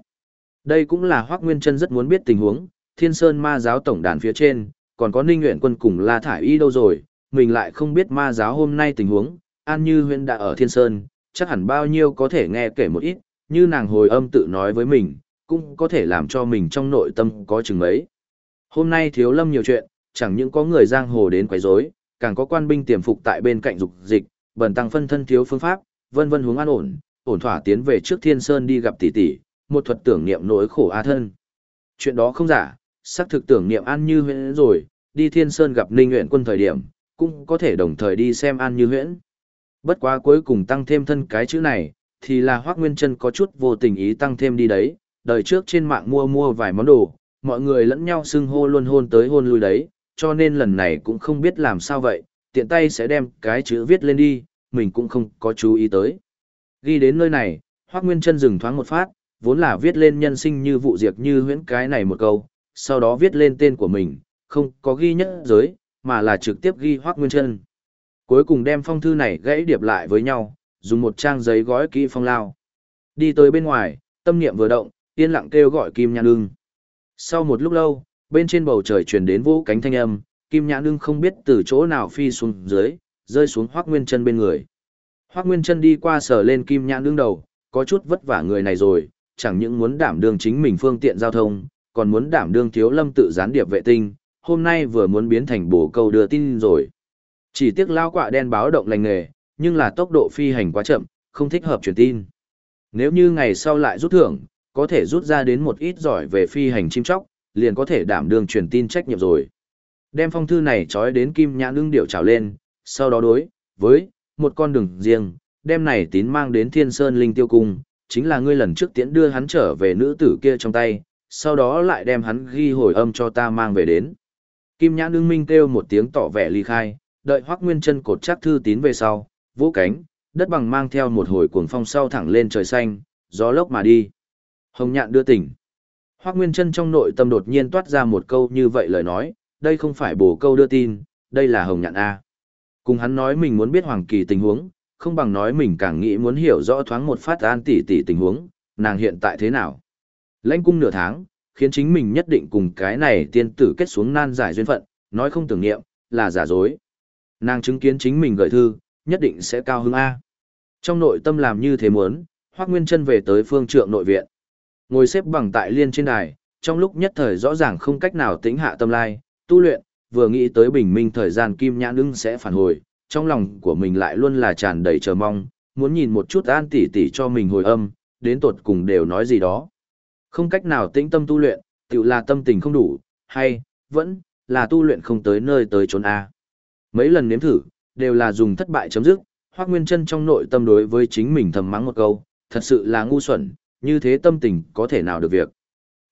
Đây cũng là Hoắc Nguyên Chân rất muốn biết tình huống, Thiên Sơn Ma giáo tổng đàn phía trên, còn có Ninh Nguyện quân cùng La Thải Y đâu rồi, mình lại không biết Ma giáo hôm nay tình huống, An Như Huyễn đã ở Thiên Sơn, chắc hẳn bao nhiêu có thể nghe kể một ít, như nàng hồi âm tự nói với mình, cũng có thể làm cho mình trong nội tâm có chừng mấy. Hôm nay thiếu lâm nhiều chuyện, chẳng những có người giang hồ đến quấy rối, càng có quan binh tiềm phục tại bên cạnh dục dịch, bần tăng phân thân thiếu phương pháp, vân vân hướng an ổn, ổn thỏa tiến về trước Thiên Sơn đi gặp tỷ tỷ, một thuật tưởng niệm nỗi khổ a thân. Chuyện đó không giả, xác thực tưởng niệm An Như Huyễn rồi, đi Thiên Sơn gặp Ninh Nguyện quân thời điểm, cũng có thể đồng thời đi xem An Như Huyễn. Bất quá cuối cùng tăng thêm thân cái chữ này, thì là Hoắc Nguyên Trân có chút vô tình ý tăng thêm đi đấy, đời trước trên mạng mua mua vài món đồ, mọi người lẫn nhau xưng hô luôn hôn tới hôn lui đấy, cho nên lần này cũng không biết làm sao vậy, tiện tay sẽ đem cái chữ viết lên đi, mình cũng không có chú ý tới. Ghi đến nơi này, Hoác Nguyên Trân dừng thoáng một phát, vốn là viết lên nhân sinh như vụ diệt như huyễn cái này một câu, sau đó viết lên tên của mình, không có ghi nhất giới, mà là trực tiếp ghi Hoác Nguyên Trân. Cuối cùng đem phong thư này gãy điệp lại với nhau, dùng một trang giấy gói kỹ phong lao. Đi tới bên ngoài, tâm niệm vừa động, yên lặng kêu gọi Kim Nhan Ưng. Sau một lúc lâu, bên trên bầu trời truyền đến vũ cánh thanh âm, Kim Nhãn Nương không biết từ chỗ nào phi xuống dưới, rơi xuống Hoắc Nguyên Chân bên người. Hoắc Nguyên Chân đi qua sờ lên Kim Nhãn Nương đầu, có chút vất vả người này rồi, chẳng những muốn đảm đương chính mình phương tiện giao thông, còn muốn đảm đương thiếu lâm tự gián điệp vệ tinh, hôm nay vừa muốn biến thành bổ câu đưa tin rồi. Chỉ tiếc lao quạ đen báo động lành nghề, nhưng là tốc độ phi hành quá chậm, không thích hợp truyền tin. Nếu như ngày sau lại rút thưởng, có thể rút ra đến một ít giỏi về phi hành chim chóc, liền có thể đảm đương truyền tin trách nhiệm rồi. Đem phong thư này trói đến kim nhãn ưng điệu trào lên, sau đó đối với một con đường riêng, đem này tín mang đến Thiên Sơn Linh Tiêu Cung, chính là ngươi lần trước tiễn đưa hắn trở về nữ tử kia trong tay, sau đó lại đem hắn ghi hồi âm cho ta mang về đến. Kim nhãn ưng minh kêu một tiếng tỏ vẻ ly khai, đợi Hoắc Nguyên Chân cột chắc thư tín về sau, vỗ cánh, đất bằng mang theo một hồi cuồng phong sau thẳng lên trời xanh, gió lốc mà đi. Hồng nhạn đưa tỉnh. Hoác Nguyên Trân trong nội tâm đột nhiên toát ra một câu như vậy lời nói, đây không phải bổ câu đưa tin, đây là hồng nhạn A. Cùng hắn nói mình muốn biết Hoàng Kỳ tình huống, không bằng nói mình càng nghĩ muốn hiểu rõ thoáng một phát an tỷ tỷ tình huống, nàng hiện tại thế nào. Lãnh cung nửa tháng, khiến chính mình nhất định cùng cái này tiên tử kết xuống nan giải duyên phận, nói không tưởng niệm, là giả dối. Nàng chứng kiến chính mình gửi thư, nhất định sẽ cao hứng A. Trong nội tâm làm như thế muốn, Hoác Nguyên Trân về tới phương trượng nội viện. Ngồi xếp bằng tại liên trên đài, trong lúc nhất thời rõ ràng không cách nào tĩnh hạ tâm lai, tu luyện, vừa nghĩ tới bình minh thời gian kim nhãn ưng sẽ phản hồi, trong lòng của mình lại luôn là tràn đầy chờ mong, muốn nhìn một chút an tỉ tỉ cho mình hồi âm, đến tột cùng đều nói gì đó. Không cách nào tĩnh tâm tu luyện, tự là tâm tình không đủ, hay, vẫn, là tu luyện không tới nơi tới chốn A. Mấy lần nếm thử, đều là dùng thất bại chấm dứt, Hoác Nguyên chân trong nội tâm đối với chính mình thầm mắng một câu, thật sự là ngu xuẩn, như thế tâm tình có thể nào được việc.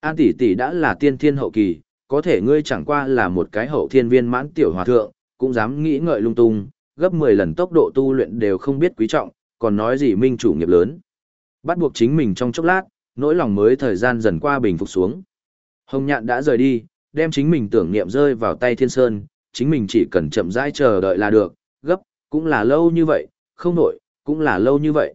An tỷ tỷ đã là tiên thiên hậu kỳ, có thể ngươi chẳng qua là một cái hậu thiên viên mãn tiểu hòa thượng, cũng dám nghĩ ngợi lung tung, gấp 10 lần tốc độ tu luyện đều không biết quý trọng, còn nói gì minh chủ nghiệp lớn. Bắt buộc chính mình trong chốc lát, nỗi lòng mới thời gian dần qua bình phục xuống. Hồng nhạn đã rời đi, đem chính mình tưởng niệm rơi vào tay thiên sơn, chính mình chỉ cần chậm rãi chờ đợi là được, gấp, cũng là lâu như vậy, không nổi, cũng là lâu như vậy.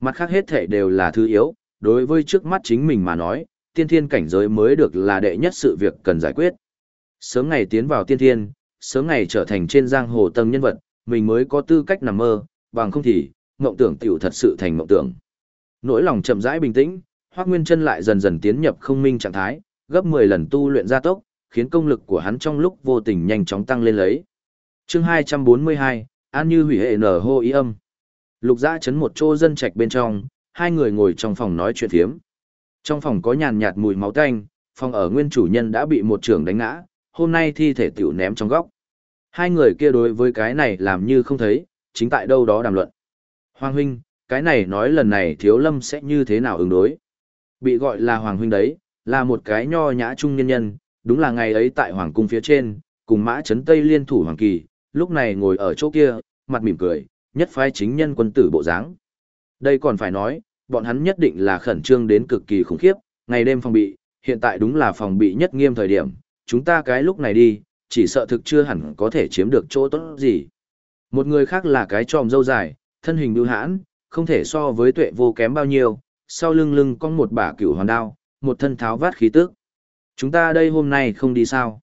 Mặt khác hết thể đều là thứ yếu, đối với trước mắt chính mình mà nói, tiên thiên cảnh giới mới được là đệ nhất sự việc cần giải quyết. Sớm ngày tiến vào tiên thiên, sớm ngày trở thành trên giang hồ tầng nhân vật, mình mới có tư cách nằm mơ, bằng không thì, mộng tưởng tiểu thật sự thành mộng tưởng. Nỗi lòng chậm rãi bình tĩnh, Hoắc Nguyên Chân lại dần dần tiến nhập không minh trạng thái, gấp 10 lần tu luyện gia tốc, khiến công lực của hắn trong lúc vô tình nhanh chóng tăng lên lấy. Chương 242, An Như hủy hệ nở hô ý âm. Lục Dã chấn một chỗ dân trạch bên trong, hai người ngồi trong phòng nói chuyện phiếm. Trong phòng có nhàn nhạt mùi máu tanh, phòng ở nguyên chủ nhân đã bị một trưởng đánh ngã, hôm nay thi thể tiểu ném trong góc. Hai người kia đối với cái này làm như không thấy, chính tại đâu đó đàm luận. Hoàng huynh, cái này nói lần này thiếu lâm sẽ như thế nào ứng đối. Bị gọi là Hoàng huynh đấy, là một cái nho nhã trung nhân nhân, đúng là ngày ấy tại Hoàng cung phía trên, cùng mã chấn Tây liên thủ Hoàng Kỳ, lúc này ngồi ở chỗ kia, mặt mỉm cười, nhất phái chính nhân quân tử bộ dáng. Đây còn phải nói, bọn hắn nhất định là khẩn trương đến cực kỳ khủng khiếp, ngày đêm phòng bị, hiện tại đúng là phòng bị nhất nghiêm thời điểm, chúng ta cái lúc này đi, chỉ sợ thực chưa hẳn có thể chiếm được chỗ tốt gì. Một người khác là cái tròm dâu dài, thân hình bưu hãn, không thể so với tuệ vô kém bao nhiêu, sau lưng lưng có một bả cửu hoàn đao, một thân tháo vát khí tức. Chúng ta đây hôm nay không đi sao?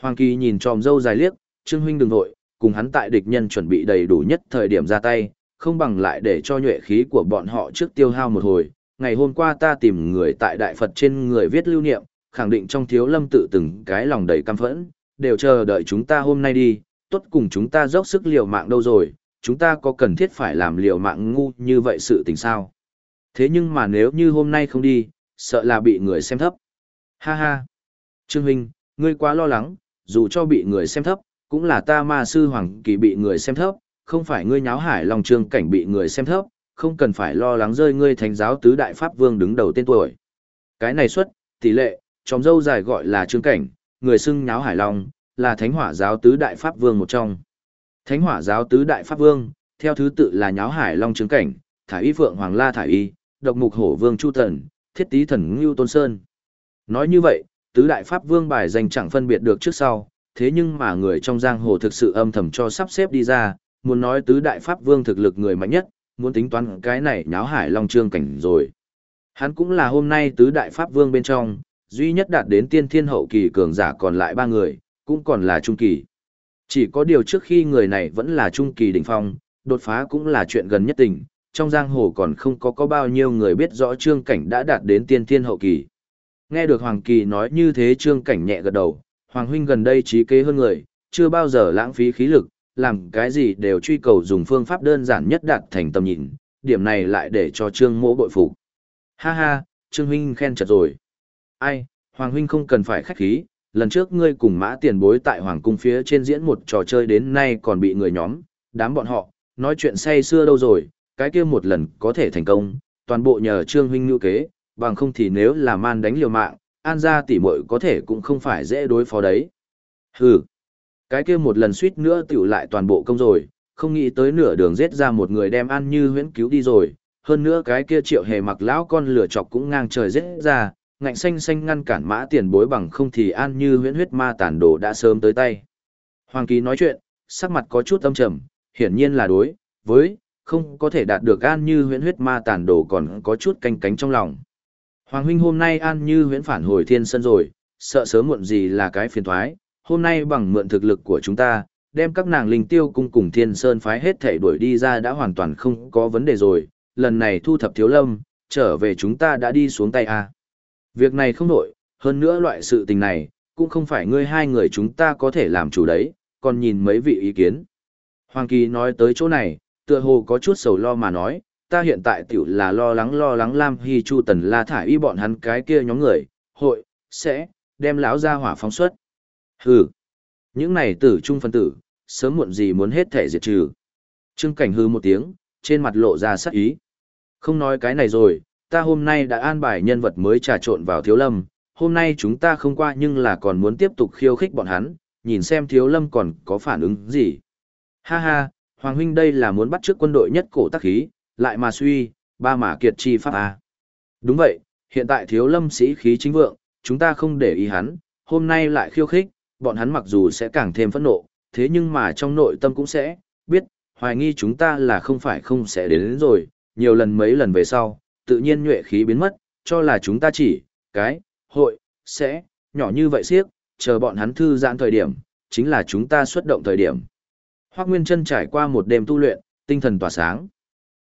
Hoàng Kỳ nhìn tròm dâu dài liếc, Trương huynh đừng vội, cùng hắn tại địch nhân chuẩn bị đầy đủ nhất thời điểm ra tay, không bằng lại để cho nhuệ khí của bọn họ trước tiêu hao một hồi. Ngày hôm qua ta tìm người tại Đại Phật trên người viết lưu niệm, khẳng định trong thiếu lâm tự từng cái lòng đầy căm phẫn, đều chờ đợi chúng ta hôm nay đi, tốt cùng chúng ta dốc sức liều mạng đâu rồi, chúng ta có cần thiết phải làm liều mạng ngu như vậy sự tình sao? Thế nhưng mà nếu như hôm nay không đi, sợ là bị người xem thấp. Ha ha! Trương Huynh, ngươi quá lo lắng, dù cho bị người xem thấp, cũng là ta ma sư Hoàng Kỳ bị người xem thấp, không phải ngươi nháo hải lòng trương cảnh bị người xem thấp, không cần phải lo lắng rơi ngươi thánh giáo tứ đại pháp vương đứng đầu tên tuổi. Cái này xuất, tỷ lệ, tròm dâu dài gọi là trương cảnh, người xưng nháo hải long, là thánh hỏa giáo tứ đại pháp vương một trong. Thánh hỏa giáo tứ đại pháp vương, theo thứ tự là nháo hải long trương cảnh, thải y phượng hoàng la thải y, độc mục hổ vương chu thần, thiết tý thần ngưu tôn sơn. Nói như vậy, tứ đại pháp vương bài danh chẳng phân biệt được trước sau, thế nhưng mà người trong giang hồ thực sự âm thầm cho sắp xếp đi ra, muốn nói tứ đại pháp vương thực lực người mạnh nhất, muốn tính toán cái này nháo hải long trương cảnh rồi. Hắn cũng là hôm nay tứ đại pháp vương bên trong, duy nhất đạt đến tiên thiên hậu kỳ cường giả còn lại ba người, cũng còn là trung kỳ. Chỉ có điều trước khi người này vẫn là trung kỳ đỉnh phong, đột phá cũng là chuyện gần nhất tình, trong giang hồ còn không có có bao nhiêu người biết rõ trương cảnh đã đạt đến tiên thiên hậu kỳ. Nghe được Hoàng Kỳ nói như thế trương cảnh nhẹ gật đầu, Hoàng huynh gần đây trí kế hơn người, chưa bao giờ lãng phí khí lực, làm cái gì đều truy cầu dùng phương pháp đơn giản nhất đạt thành tầm nhìn, điểm này lại để cho trương mỗ bội phục. Ha ha, trương huynh khen chật rồi. Ai, Hoàng huynh không cần phải khách khí, lần trước ngươi cùng mã tiền bối tại Hoàng cung phía trên diễn một trò chơi đến nay còn bị người nhóm, đám bọn họ, nói chuyện say xưa đâu rồi, cái kia một lần có thể thành công, toàn bộ nhờ trương huynh lưu kế, bằng không thì nếu là man đánh liều mạng, an gia tỷ muội có thể cũng không phải dễ đối phó đấy. Hừ, cái kia một lần suýt nữa tiểu lại toàn bộ công rồi, không nghĩ tới nửa đường giết ra một người đem an như huyễn cứu đi rồi, hơn nữa cái kia triệu hề mặc lão con lửa chọc cũng ngang trời giết ra, ngạnh xanh xanh ngăn cản mã tiền bối bằng không thì an như huyễn huyết ma tàn đồ đã sớm tới tay. Hoàng ký nói chuyện, sắc mặt có chút âm trầm, hiển nhiên là đối, với, không có thể đạt được an như huyễn huyết ma tàn đồ còn có chút canh cánh trong lòng. Hoàng huynh hôm nay an như huyễn phản hồi thiên sân rồi, sợ sớm muộn gì là cái phiền thoái, hôm nay bằng mượn thực lực của chúng ta, đem các nàng linh tiêu cung cùng thiên sơn phái hết thể đuổi đi ra đã hoàn toàn không có vấn đề rồi, lần này thu thập thiếu lâm, trở về chúng ta đã đi xuống tay a. Việc này không nổi, hơn nữa loại sự tình này, cũng không phải ngươi hai người chúng ta có thể làm chủ đấy, còn nhìn mấy vị ý kiến. Hoàng Kỳ nói tới chỗ này, tựa hồ có chút sầu lo mà nói, ta hiện tại tiểu là lo lắng lo lắng Lam Hy Chu Tần La Thải y bọn hắn cái kia nhóm người, hội, sẽ, đem lão ra hỏa phóng xuất. Hừ, những này tử trung phân tử, sớm muộn gì muốn hết thể diệt trừ. Trương Cảnh hừ một tiếng, trên mặt lộ ra sắc ý. Không nói cái này rồi, ta hôm nay đã an bài nhân vật mới trà trộn vào thiếu lâm, hôm nay chúng ta không qua nhưng là còn muốn tiếp tục khiêu khích bọn hắn, nhìn xem thiếu lâm còn có phản ứng gì. Ha ha, Hoàng huynh đây là muốn bắt trước quân đội nhất cổ tác khí, lại mà suy, ba mà kiệt chi pháp à Đúng vậy, hiện tại thiếu lâm sĩ khí chính vượng, chúng ta không để ý hắn, hôm nay lại khiêu khích, bọn hắn mặc dù sẽ càng thêm phẫn nộ, thế nhưng mà trong nội tâm cũng sẽ, biết, hoài nghi chúng ta là không phải không sẽ đến, đến rồi, nhiều lần mấy lần về sau, tự nhiên nhuệ khí biến mất, cho là chúng ta chỉ, cái, hội, sẽ, nhỏ như vậy siếc, chờ bọn hắn thư giãn thời điểm, chính là chúng ta xuất động thời điểm. Hoác Nguyên Trân trải qua một đêm tu luyện, tinh thần tỏa sáng.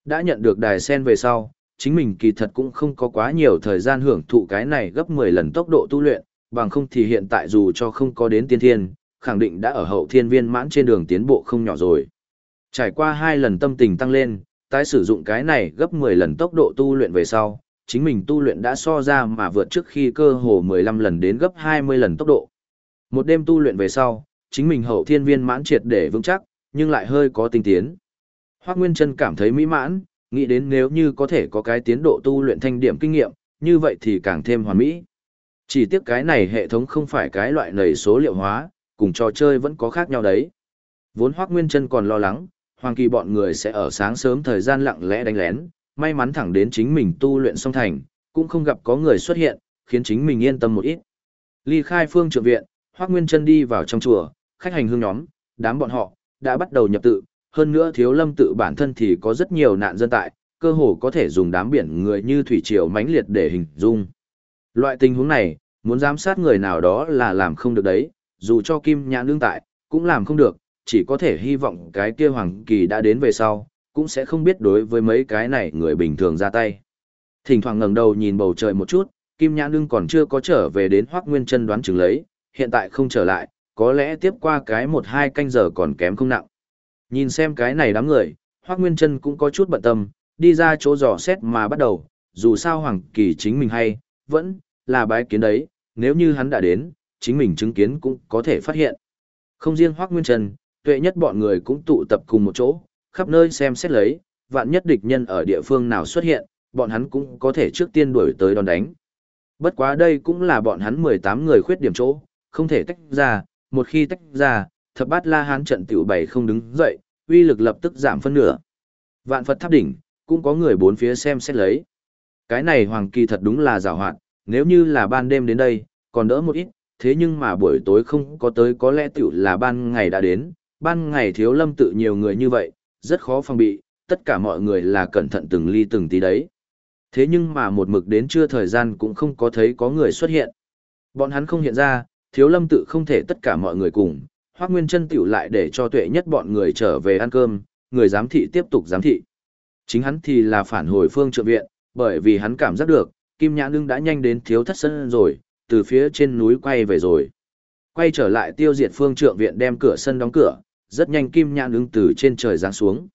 Đã nhận được đài sen về sau, chính mình kỳ thật cũng không có quá nhiều thời gian hưởng thụ cái này gấp 10 lần tốc độ tu luyện, bằng không thì hiện tại dù cho không có đến tiên thiên, khẳng định đã ở hậu thiên viên mãn trên đường tiến bộ không nhỏ rồi. Trải qua hai lần tâm tình tăng lên, tái sử dụng cái này gấp 10 lần tốc độ tu luyện về sau, chính mình tu luyện đã so ra mà vượt trước khi cơ hồ 15 lần đến gấp 20 lần tốc độ. Một đêm tu luyện về sau, chính mình hậu thiên viên mãn triệt để vững chắc, nhưng lại hơi có tinh tiến. Hoác Nguyên Trân cảm thấy mỹ mãn, nghĩ đến nếu như có thể có cái tiến độ tu luyện thanh điểm kinh nghiệm, như vậy thì càng thêm hoàn mỹ. Chỉ tiếc cái này hệ thống không phải cái loại nầy số liệu hóa, cùng trò chơi vẫn có khác nhau đấy. Vốn Hoác Nguyên Trân còn lo lắng, Hoàng Kỳ bọn người sẽ ở sáng sớm thời gian lặng lẽ đánh lén, may mắn thẳng đến chính mình tu luyện xong thành, cũng không gặp có người xuất hiện, khiến chính mình yên tâm một ít. Ly khai phương trượng viện, Hoác Nguyên Trân đi vào trong chùa, khách hành hương nhóm, đám bọn họ, đã bắt đầu nhập tự, hơn nữa thiếu lâm tự bản thân thì có rất nhiều nạn dân tại, cơ hồ có thể dùng đám biển người như thủy triều mãnh liệt để hình dung. Loại tình huống này, muốn giám sát người nào đó là làm không được đấy, dù cho Kim Nhãn đương tại, cũng làm không được, chỉ có thể hy vọng cái kia Hoàng Kỳ đã đến về sau, cũng sẽ không biết đối với mấy cái này người bình thường ra tay. Thỉnh thoảng ngẩng đầu nhìn bầu trời một chút, Kim Nhãn đương còn chưa có trở về đến Hoắc Nguyên Chân đoán chừng lấy, hiện tại không trở lại, có lẽ tiếp qua cái một hai canh giờ còn kém không nặng. Nhìn xem cái này đám người, Hoắc Nguyên Chân cũng có chút bận tâm, đi ra chỗ dò xét mà bắt đầu, dù sao Hoàng Kỳ chính mình hay, vẫn là bái kiến đấy, nếu như hắn đã đến, chính mình chứng kiến cũng có thể phát hiện. Không riêng Hoắc Nguyên Trần, tuệ nhất bọn người cũng tụ tập cùng một chỗ, khắp nơi xem xét lấy, vạn nhất địch nhân ở địa phương nào xuất hiện, bọn hắn cũng có thể trước tiên đuổi tới đòn đánh. Bất quá đây cũng là bọn hắn 18 người khuyết điểm chỗ, không thể tách ra, một khi tách ra, thập bát la hán trận tiểu bảy không đứng dậy, uy lực lập tức giảm phân nửa. Vạn Phật tháp đỉnh, cũng có người bốn phía xem xét lấy. Cái này hoàng kỳ thật đúng là rào hoạt, nếu như là ban đêm đến đây, còn đỡ một ít, thế nhưng mà buổi tối không có tới có lẽ tiểu là ban ngày đã đến, ban ngày thiếu lâm tự nhiều người như vậy, rất khó phòng bị, tất cả mọi người là cẩn thận từng ly từng tí đấy. Thế nhưng mà một mực đến trưa thời gian cũng không có thấy có người xuất hiện. Bọn hắn không hiện ra, thiếu lâm tự không thể tất cả mọi người cùng, Hoác Nguyên chân tiểu lại để cho tuệ nhất bọn người trở về ăn cơm, người giám thị tiếp tục giám thị. Chính hắn thì là phản hồi phương trượng viện, bởi vì hắn cảm giác được, Kim Nhãn Lưng đã nhanh đến thiếu thất sân rồi, từ phía trên núi quay về rồi. Quay trở lại tiêu diệt phương trượng viện đem cửa sân đóng cửa, rất nhanh Kim Nhãn Lưng từ trên trời giáng xuống.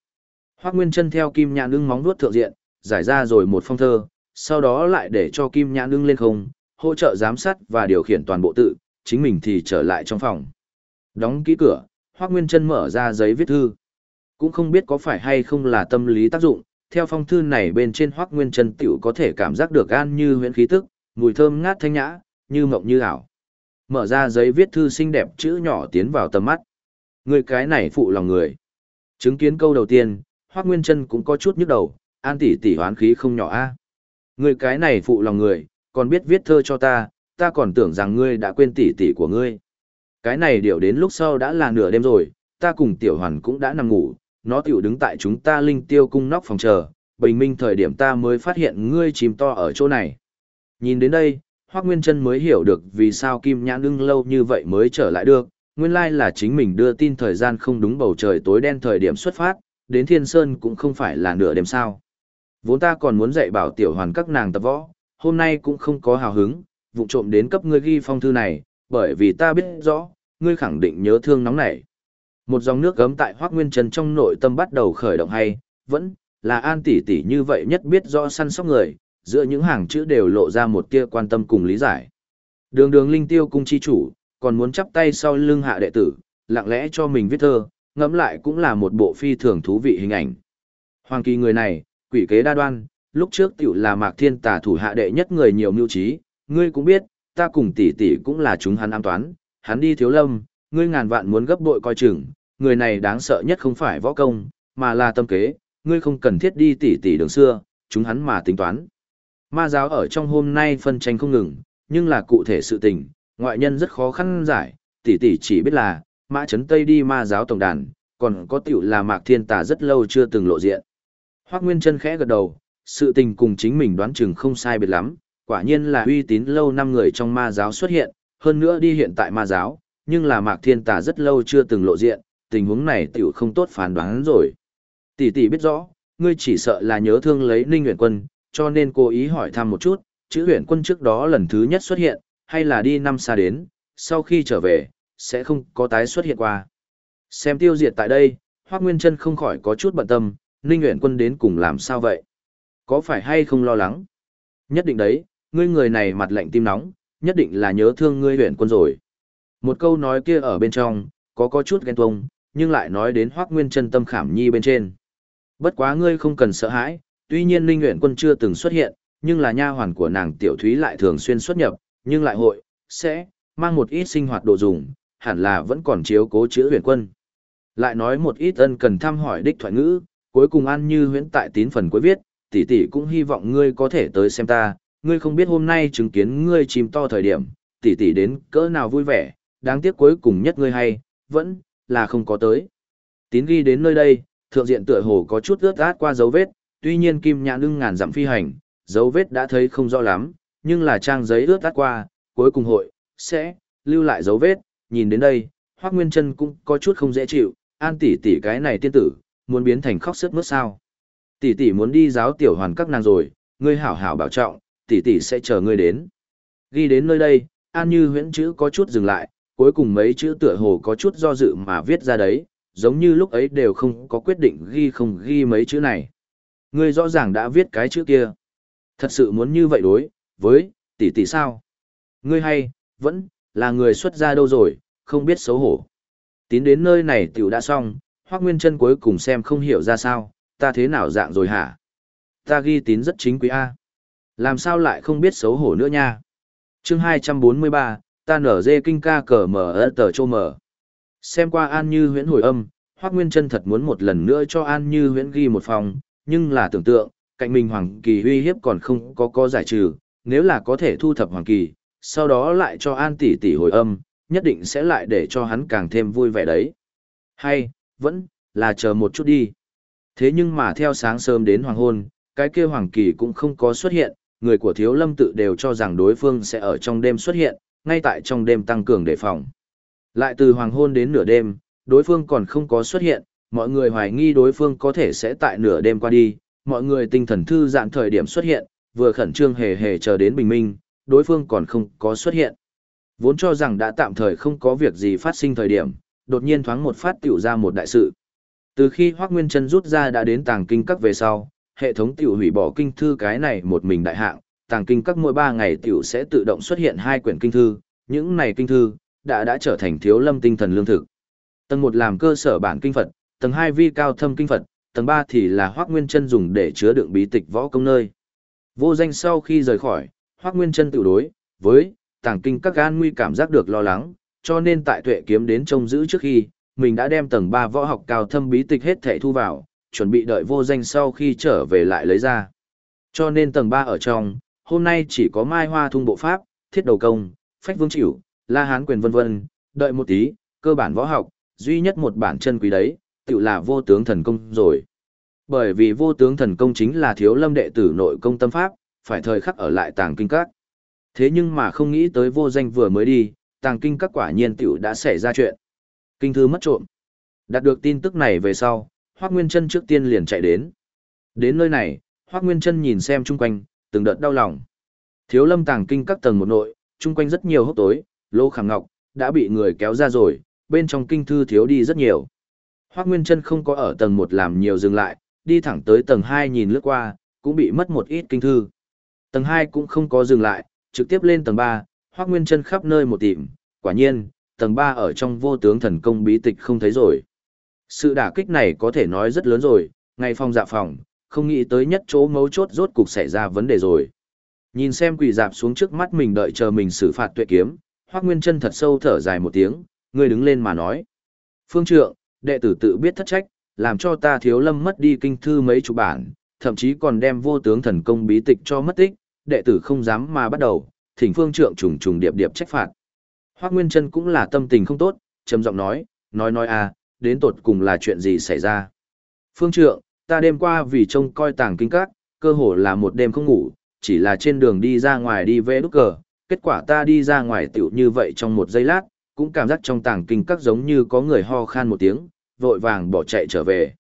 Hoác Nguyên chân theo Kim Nhãn Lưng móng vuốt thượng diện, giải ra rồi một phong thơ, sau đó lại để cho Kim Nhãn Lưng lên không, hỗ trợ giám sát và điều khiển toàn bộ tự, chính mình thì trở lại trong phòng. Đóng kỹ cửa, Hoác Nguyên chân mở ra giấy viết thư. Cũng không biết có phải hay không là tâm lý tác dụng, theo phong thư này bên trên hoác nguyên chân tiểu có thể cảm giác được gan như huyễn khí tức, mùi thơm ngát thanh nhã, như mộng như ảo. Mở ra giấy viết thư xinh đẹp chữ nhỏ tiến vào tầm mắt. Người cái này phụ lòng người. Chứng kiến câu đầu tiên, hoác nguyên chân cũng có chút nhức đầu, an tỷ tỷ hoán khí không nhỏ a. Người cái này phụ lòng người, còn biết viết thơ cho ta, ta còn tưởng rằng ngươi đã quên tỷ tỷ của ngươi. Cái này điều đến lúc sau đã là nửa đêm rồi, ta cùng tiểu hoàn cũng đã nằm ngủ, nó tiểu đứng tại chúng ta linh tiêu cung nóc phòng chờ, bình minh thời điểm ta mới phát hiện ngươi chìm to ở chỗ này. Nhìn đến đây, Hoác Nguyên Trân mới hiểu được vì sao Kim Nhãn ưng lâu như vậy mới trở lại được, nguyên lai là chính mình đưa tin thời gian không đúng bầu trời tối đen thời điểm xuất phát, đến Thiên Sơn cũng không phải là nửa đêm sao. Vốn ta còn muốn dạy bảo tiểu hoàn các nàng tập võ, hôm nay cũng không có hào hứng, vụ trộm đến cấp ngươi ghi phong thư này, bởi vì ta biết rõ, ngươi khẳng định nhớ thương nóng nảy. Một dòng nước gấm tại Hoắc Nguyên Trần trong nội tâm bắt đầu khởi động hay, vẫn là An tỷ tỷ như vậy nhất biết rõ săn sóc người, giữa những hàng chữ đều lộ ra một tia quan tâm cùng lý giải. Đường đường linh tiêu cung chi chủ, còn muốn chắp tay sau lưng hạ đệ tử, lặng lẽ cho mình viết thơ, ngẫm lại cũng là một bộ phi thường thú vị hình ảnh. Hoàng kỳ người này, quỷ kế đa đoan, lúc trước tiểu là mạc thiên tà thủ hạ đệ nhất người nhiều mưu trí, ngươi cũng biết, ta cùng tỷ tỷ cũng là chúng hắn an toán, hắn đi thiếu lâm, ngươi ngàn vạn muốn gấp bội coi chừng, người này đáng sợ nhất không phải võ công, mà là tâm kế, ngươi không cần thiết đi tỉ tỉ đường xưa, chúng hắn mà tính toán. Ma giáo ở trong hôm nay phân tranh không ngừng, nhưng là cụ thể sự tình, ngoại nhân rất khó khăn giải, tỉ tỉ chỉ biết là, mã chấn tây đi ma giáo tổng đàn, còn có tiểu là mạc thiên tà rất lâu chưa từng lộ diện. Hoác Nguyên chân khẽ gật đầu, sự tình cùng chính mình đoán chừng không sai biệt lắm, quả nhiên là uy tín lâu năm người trong ma giáo xuất hiện, hơn nữa đi hiện tại ma giáo, nhưng là mạc thiên tà rất lâu chưa từng lộ diện, tình huống này tiểu không tốt phán đoán rồi. Tỷ tỷ biết rõ, ngươi chỉ sợ là nhớ thương lấy Ninh nguyễn Quân, cho nên cố ý hỏi thăm một chút, chữ nguyễn Quân trước đó lần thứ nhất xuất hiện, hay là đi năm xa đến, sau khi trở về, sẽ không có tái xuất hiện qua. Xem tiêu diệt tại đây, Hoác Nguyên Trân không khỏi có chút bận tâm, Ninh nguyễn Quân đến cùng làm sao vậy? Có phải hay không lo lắng? Nhất định đấy, ngươi người này mặt lạnh tim nóng, nhất định là nhớ thương ngươi nguyễn Quân rồi. Một câu nói kia ở bên trong, có có chút ghen tuông, nhưng lại nói đến Hoắc Nguyên Chân tâm khảm nhi bên trên. Bất quá ngươi không cần sợ hãi, tuy nhiên Linh Nguyện Quân chưa từng xuất hiện, nhưng là nha hoàn của nàng Tiểu Thúy lại thường xuyên xuất nhập, nhưng lại hội sẽ mang một ít sinh hoạt đồ dùng, hẳn là vẫn còn chiếu cố chữa Huyền Quân. Lại nói một ít ân cần thăm hỏi đích thoại ngữ, cuối cùng ăn như huyễn tại tín phần cuối viết, tỷ tỷ cũng hy vọng ngươi có thể tới xem ta, ngươi không biết hôm nay chứng kiến ngươi chìm to thời điểm, tỷ tỷ đến cỡ nào vui vẻ, đáng tiếc cuối cùng nhất ngươi hay, vẫn là không có tới. Tín ghi đến nơi đây, thượng diện tựa hồ có chút ướt át qua dấu vết, tuy nhiên kim nhãn lưng ngàn dặm phi hành, dấu vết đã thấy không rõ lắm, nhưng là trang giấy ướt át qua, cuối cùng hội, sẽ, lưu lại dấu vết, nhìn đến đây, Hoác Nguyên Trân cũng có chút không dễ chịu, an tỷ tỷ cái này tiên tử, muốn biến thành khóc sức mướt sao. Tỷ tỷ muốn đi giáo tiểu hoàn các nàng rồi, ngươi hảo hảo bảo trọng, tỷ tỷ sẽ chờ ngươi đến. Ghi đến nơi đây, an như huyễn chữ có chút dừng lại, cuối cùng mấy chữ tựa hồ có chút do dự mà viết ra đấy, giống như lúc ấy đều không có quyết định ghi không ghi mấy chữ này. Ngươi rõ ràng đã viết cái chữ kia. Thật sự muốn như vậy đối, với, tỷ tỷ sao? Ngươi hay, vẫn, là người xuất gia đâu rồi, không biết xấu hổ. Tín đến nơi này tiểu đã xong, Hoác Nguyên chân cuối cùng xem không hiểu ra sao, ta thế nào dạng rồi hả? Ta ghi tín rất chính quý A. Làm sao lại không biết xấu hổ nữa nha? chương 243, ta nở dê kinh ca cờ mở ơ tờ chô mở. Xem qua An Như huyễn hồi âm, Hoác Nguyên chân thật muốn một lần nữa cho An Như huyễn ghi một phòng, nhưng là tưởng tượng, cạnh mình Hoàng Kỳ uy hiếp còn không có có giải trừ, nếu là có thể thu thập Hoàng Kỳ, sau đó lại cho An tỷ tỷ hồi âm, nhất định sẽ lại để cho hắn càng thêm vui vẻ đấy. Hay, vẫn, là chờ một chút đi. Thế nhưng mà theo sáng sớm đến hoàng hôn, cái kia Hoàng Kỳ cũng không có xuất hiện, người của Thiếu Lâm tự đều cho rằng đối phương sẽ ở trong đêm xuất hiện, ngay tại trong đêm tăng cường đề phòng. Lại từ hoàng hôn đến nửa đêm, đối phương còn không có xuất hiện, mọi người hoài nghi đối phương có thể sẽ tại nửa đêm qua đi, mọi người tinh thần thư giãn thời điểm xuất hiện, vừa khẩn trương hề hề chờ đến bình minh, đối phương còn không có xuất hiện. Vốn cho rằng đã tạm thời không có việc gì phát sinh thời điểm, đột nhiên thoáng một phát tiểu ra một đại sự. Từ khi Hoác Nguyên Trân rút ra đã đến tàng kinh các về sau, hệ thống tiểu hủy bỏ kinh thư cái này một mình đại hạng, tàng kinh các mỗi 3 ngày tiểu sẽ tự động xuất hiện hai quyển kinh thư, những này kinh thư đã đã trở thành thiếu lâm tinh thần lương thực. Tầng 1 làm cơ sở bản kinh Phật, tầng 2 vi cao thâm kinh Phật, tầng 3 thì là Hoắc Nguyên Chân dùng để chứa đựng bí tịch võ công nơi. Vô danh sau khi rời khỏi, Hoắc Nguyên Chân tự đối với tàng kinh các gan nguy cảm giác được lo lắng, cho nên tại tuệ kiếm đến trông giữ trước khi, mình đã đem tầng 3 võ học cao thâm bí tịch hết thảy thu vào, chuẩn bị đợi vô danh sau khi trở về lại lấy ra. Cho nên tầng 3 ở trong, hôm nay chỉ có Mai Hoa thung bộ pháp, thiết đầu công, phách vương chịu, la hán quyền vân vân, đợi một tí, cơ bản võ học, duy nhất một bản chân quý đấy, tự là vô tướng thần công rồi. Bởi vì vô tướng thần công chính là thiếu lâm đệ tử nội công tâm pháp, phải thời khắc ở lại tàng kinh các. Thế nhưng mà không nghĩ tới vô danh vừa mới đi, tàng kinh các quả nhiên tiểu đã xảy ra chuyện. Kinh thư mất trộm. Đạt được tin tức này về sau, Hoác Nguyên Trân trước tiên liền chạy đến. Đến nơi này, Hoác Nguyên Trân nhìn xem chung quanh, từng đợt đau lòng. Thiếu lâm tàng kinh các tầng một nội, chung quanh rất nhiều hốc tối, lô khảm ngọc, đã bị người kéo ra rồi, bên trong kinh thư thiếu đi rất nhiều. Hoác Nguyên Trân không có ở tầng một làm nhiều dừng lại, đi thẳng tới tầng hai nhìn lướt qua, cũng bị mất một ít kinh thư. Tầng hai cũng không có dừng lại, trực tiếp lên tầng ba Hoác Nguyên Trân khắp nơi một tìm, quả nhiên, tầng ba ở trong vô tướng thần công bí tịch không thấy rồi. Sự đả kích này có thể nói rất lớn rồi, ngay phòng dạ phòng, không nghĩ tới nhất chỗ mấu chốt rốt cục xảy ra vấn đề rồi. Nhìn xem quỷ dạp xuống trước mắt mình đợi chờ mình xử phạt tuệ kiếm, Hoắc Nguyên Trân thật sâu thở dài một tiếng, người đứng lên mà nói. Phương trượng, đệ tử tự biết thất trách, làm cho ta thiếu lâm mất đi kinh thư mấy chục bản, thậm chí còn đem vô tướng thần công bí tịch cho mất tích, đệ tử không dám mà bắt đầu, thỉnh phương trượng trùng trùng điệp điệp trách phạt. Hoắc Nguyên Trân cũng là tâm tình không tốt, trầm giọng nói, nói nói à, đến tột cùng là chuyện gì xảy ra. Phương trượng, ta đêm qua vì trông coi tàng kinh các, cơ hồ là một đêm không ngủ, chỉ là trên đường đi ra ngoài đi về đúc cờ, kết quả ta đi ra ngoài tiểu như vậy trong một giây lát, cũng cảm giác trong tàng kinh các giống như có người ho khan một tiếng, vội vàng bỏ chạy trở về.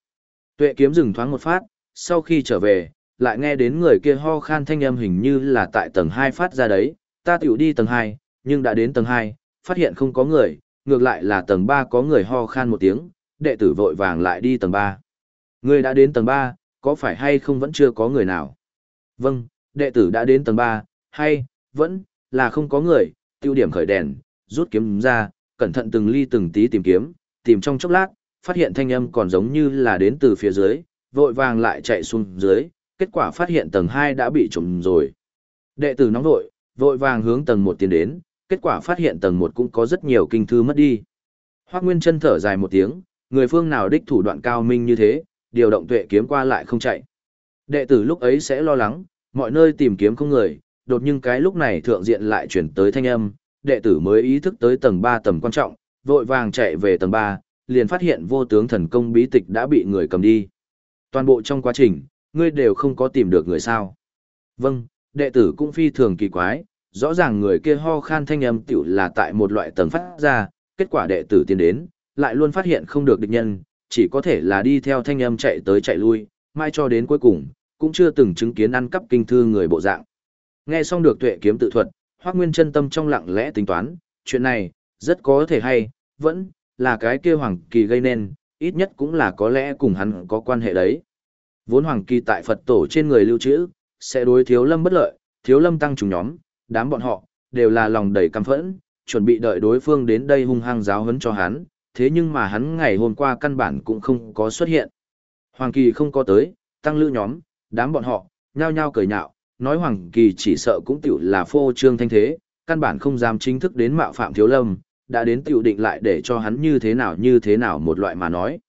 Tuệ kiếm dừng thoáng một phát, sau khi trở về, lại nghe đến người kia ho khan thanh âm hình như là tại tầng 2 phát ra đấy, ta tiểu đi tầng 2, nhưng đã đến tầng 2, phát hiện không có người, ngược lại là tầng 3 có người ho khan một tiếng, đệ tử vội vàng lại đi tầng 3. Người đã đến tầng 3, có phải hay không vẫn chưa có người nào? Vâng, đệ tử đã đến tầng 3, hay, vẫn, là không có người, tiêu điểm khởi đèn, rút kiếm ra, cẩn thận từng ly từng tí tìm kiếm, tìm trong chốc lát, phát hiện thanh âm còn giống như là đến từ phía dưới, vội vàng lại chạy xuống dưới, kết quả phát hiện tầng 2 đã bị trộm rồi. Đệ tử nóng vội, vội vàng hướng tầng 1 tiến đến, kết quả phát hiện tầng 1 cũng có rất nhiều kinh thư mất đi. Hoắc Nguyên chân thở dài một tiếng, người phương nào đích thủ đoạn cao minh như thế, điều động tuệ kiếm qua lại không chạy. Đệ tử lúc ấy sẽ lo lắng, mọi nơi tìm kiếm không người, đột nhiên cái lúc này thượng diện lại chuyển tới thanh âm, đệ tử mới ý thức tới tầng 3 tầm quan trọng, vội vàng chạy về tầng 3, liền phát hiện vô tướng thần công bí tịch đã bị người cầm đi. Toàn bộ trong quá trình, ngươi đều không có tìm được người sao. Vâng, đệ tử cũng phi thường kỳ quái, rõ ràng người kia ho khan thanh âm tiểu là tại một loại tầng phát ra, kết quả đệ tử tiến đến, lại luôn phát hiện không được địch nhân, chỉ có thể là đi theo thanh âm chạy tới chạy lui, mai cho đến cuối cùng, cũng chưa từng chứng kiến ăn cắp kinh thư người bộ dạng. Nghe xong được tuệ kiếm tự thuật, Hoắc Nguyên chân tâm trong lặng lẽ tính toán, chuyện này, rất có thể hay, vẫn là cái kia Hoàng Kỳ gây nên, ít nhất cũng là có lẽ cùng hắn có quan hệ đấy. Vốn Hoàng Kỳ tại Phật tổ trên người lưu trữ, sẽ đối thiếu lâm bất lợi, thiếu lâm tăng trùng nhóm, đám bọn họ, đều là lòng đầy căm phẫn, chuẩn bị đợi đối phương đến đây hung hăng giáo huấn cho hắn, thế nhưng mà hắn ngày hôm qua căn bản cũng không có xuất hiện. Hoàng Kỳ không có tới, tăng lữ nhóm, đám bọn họ, nhao nhao cười nhạo, nói Hoàng Kỳ chỉ sợ cũng tiểu là phô trương thanh thế, căn bản không dám chính thức đến mạo phạm thiếu lâm, đã đến tiểu định lại để cho hắn như thế nào như thế nào một loại mà nói.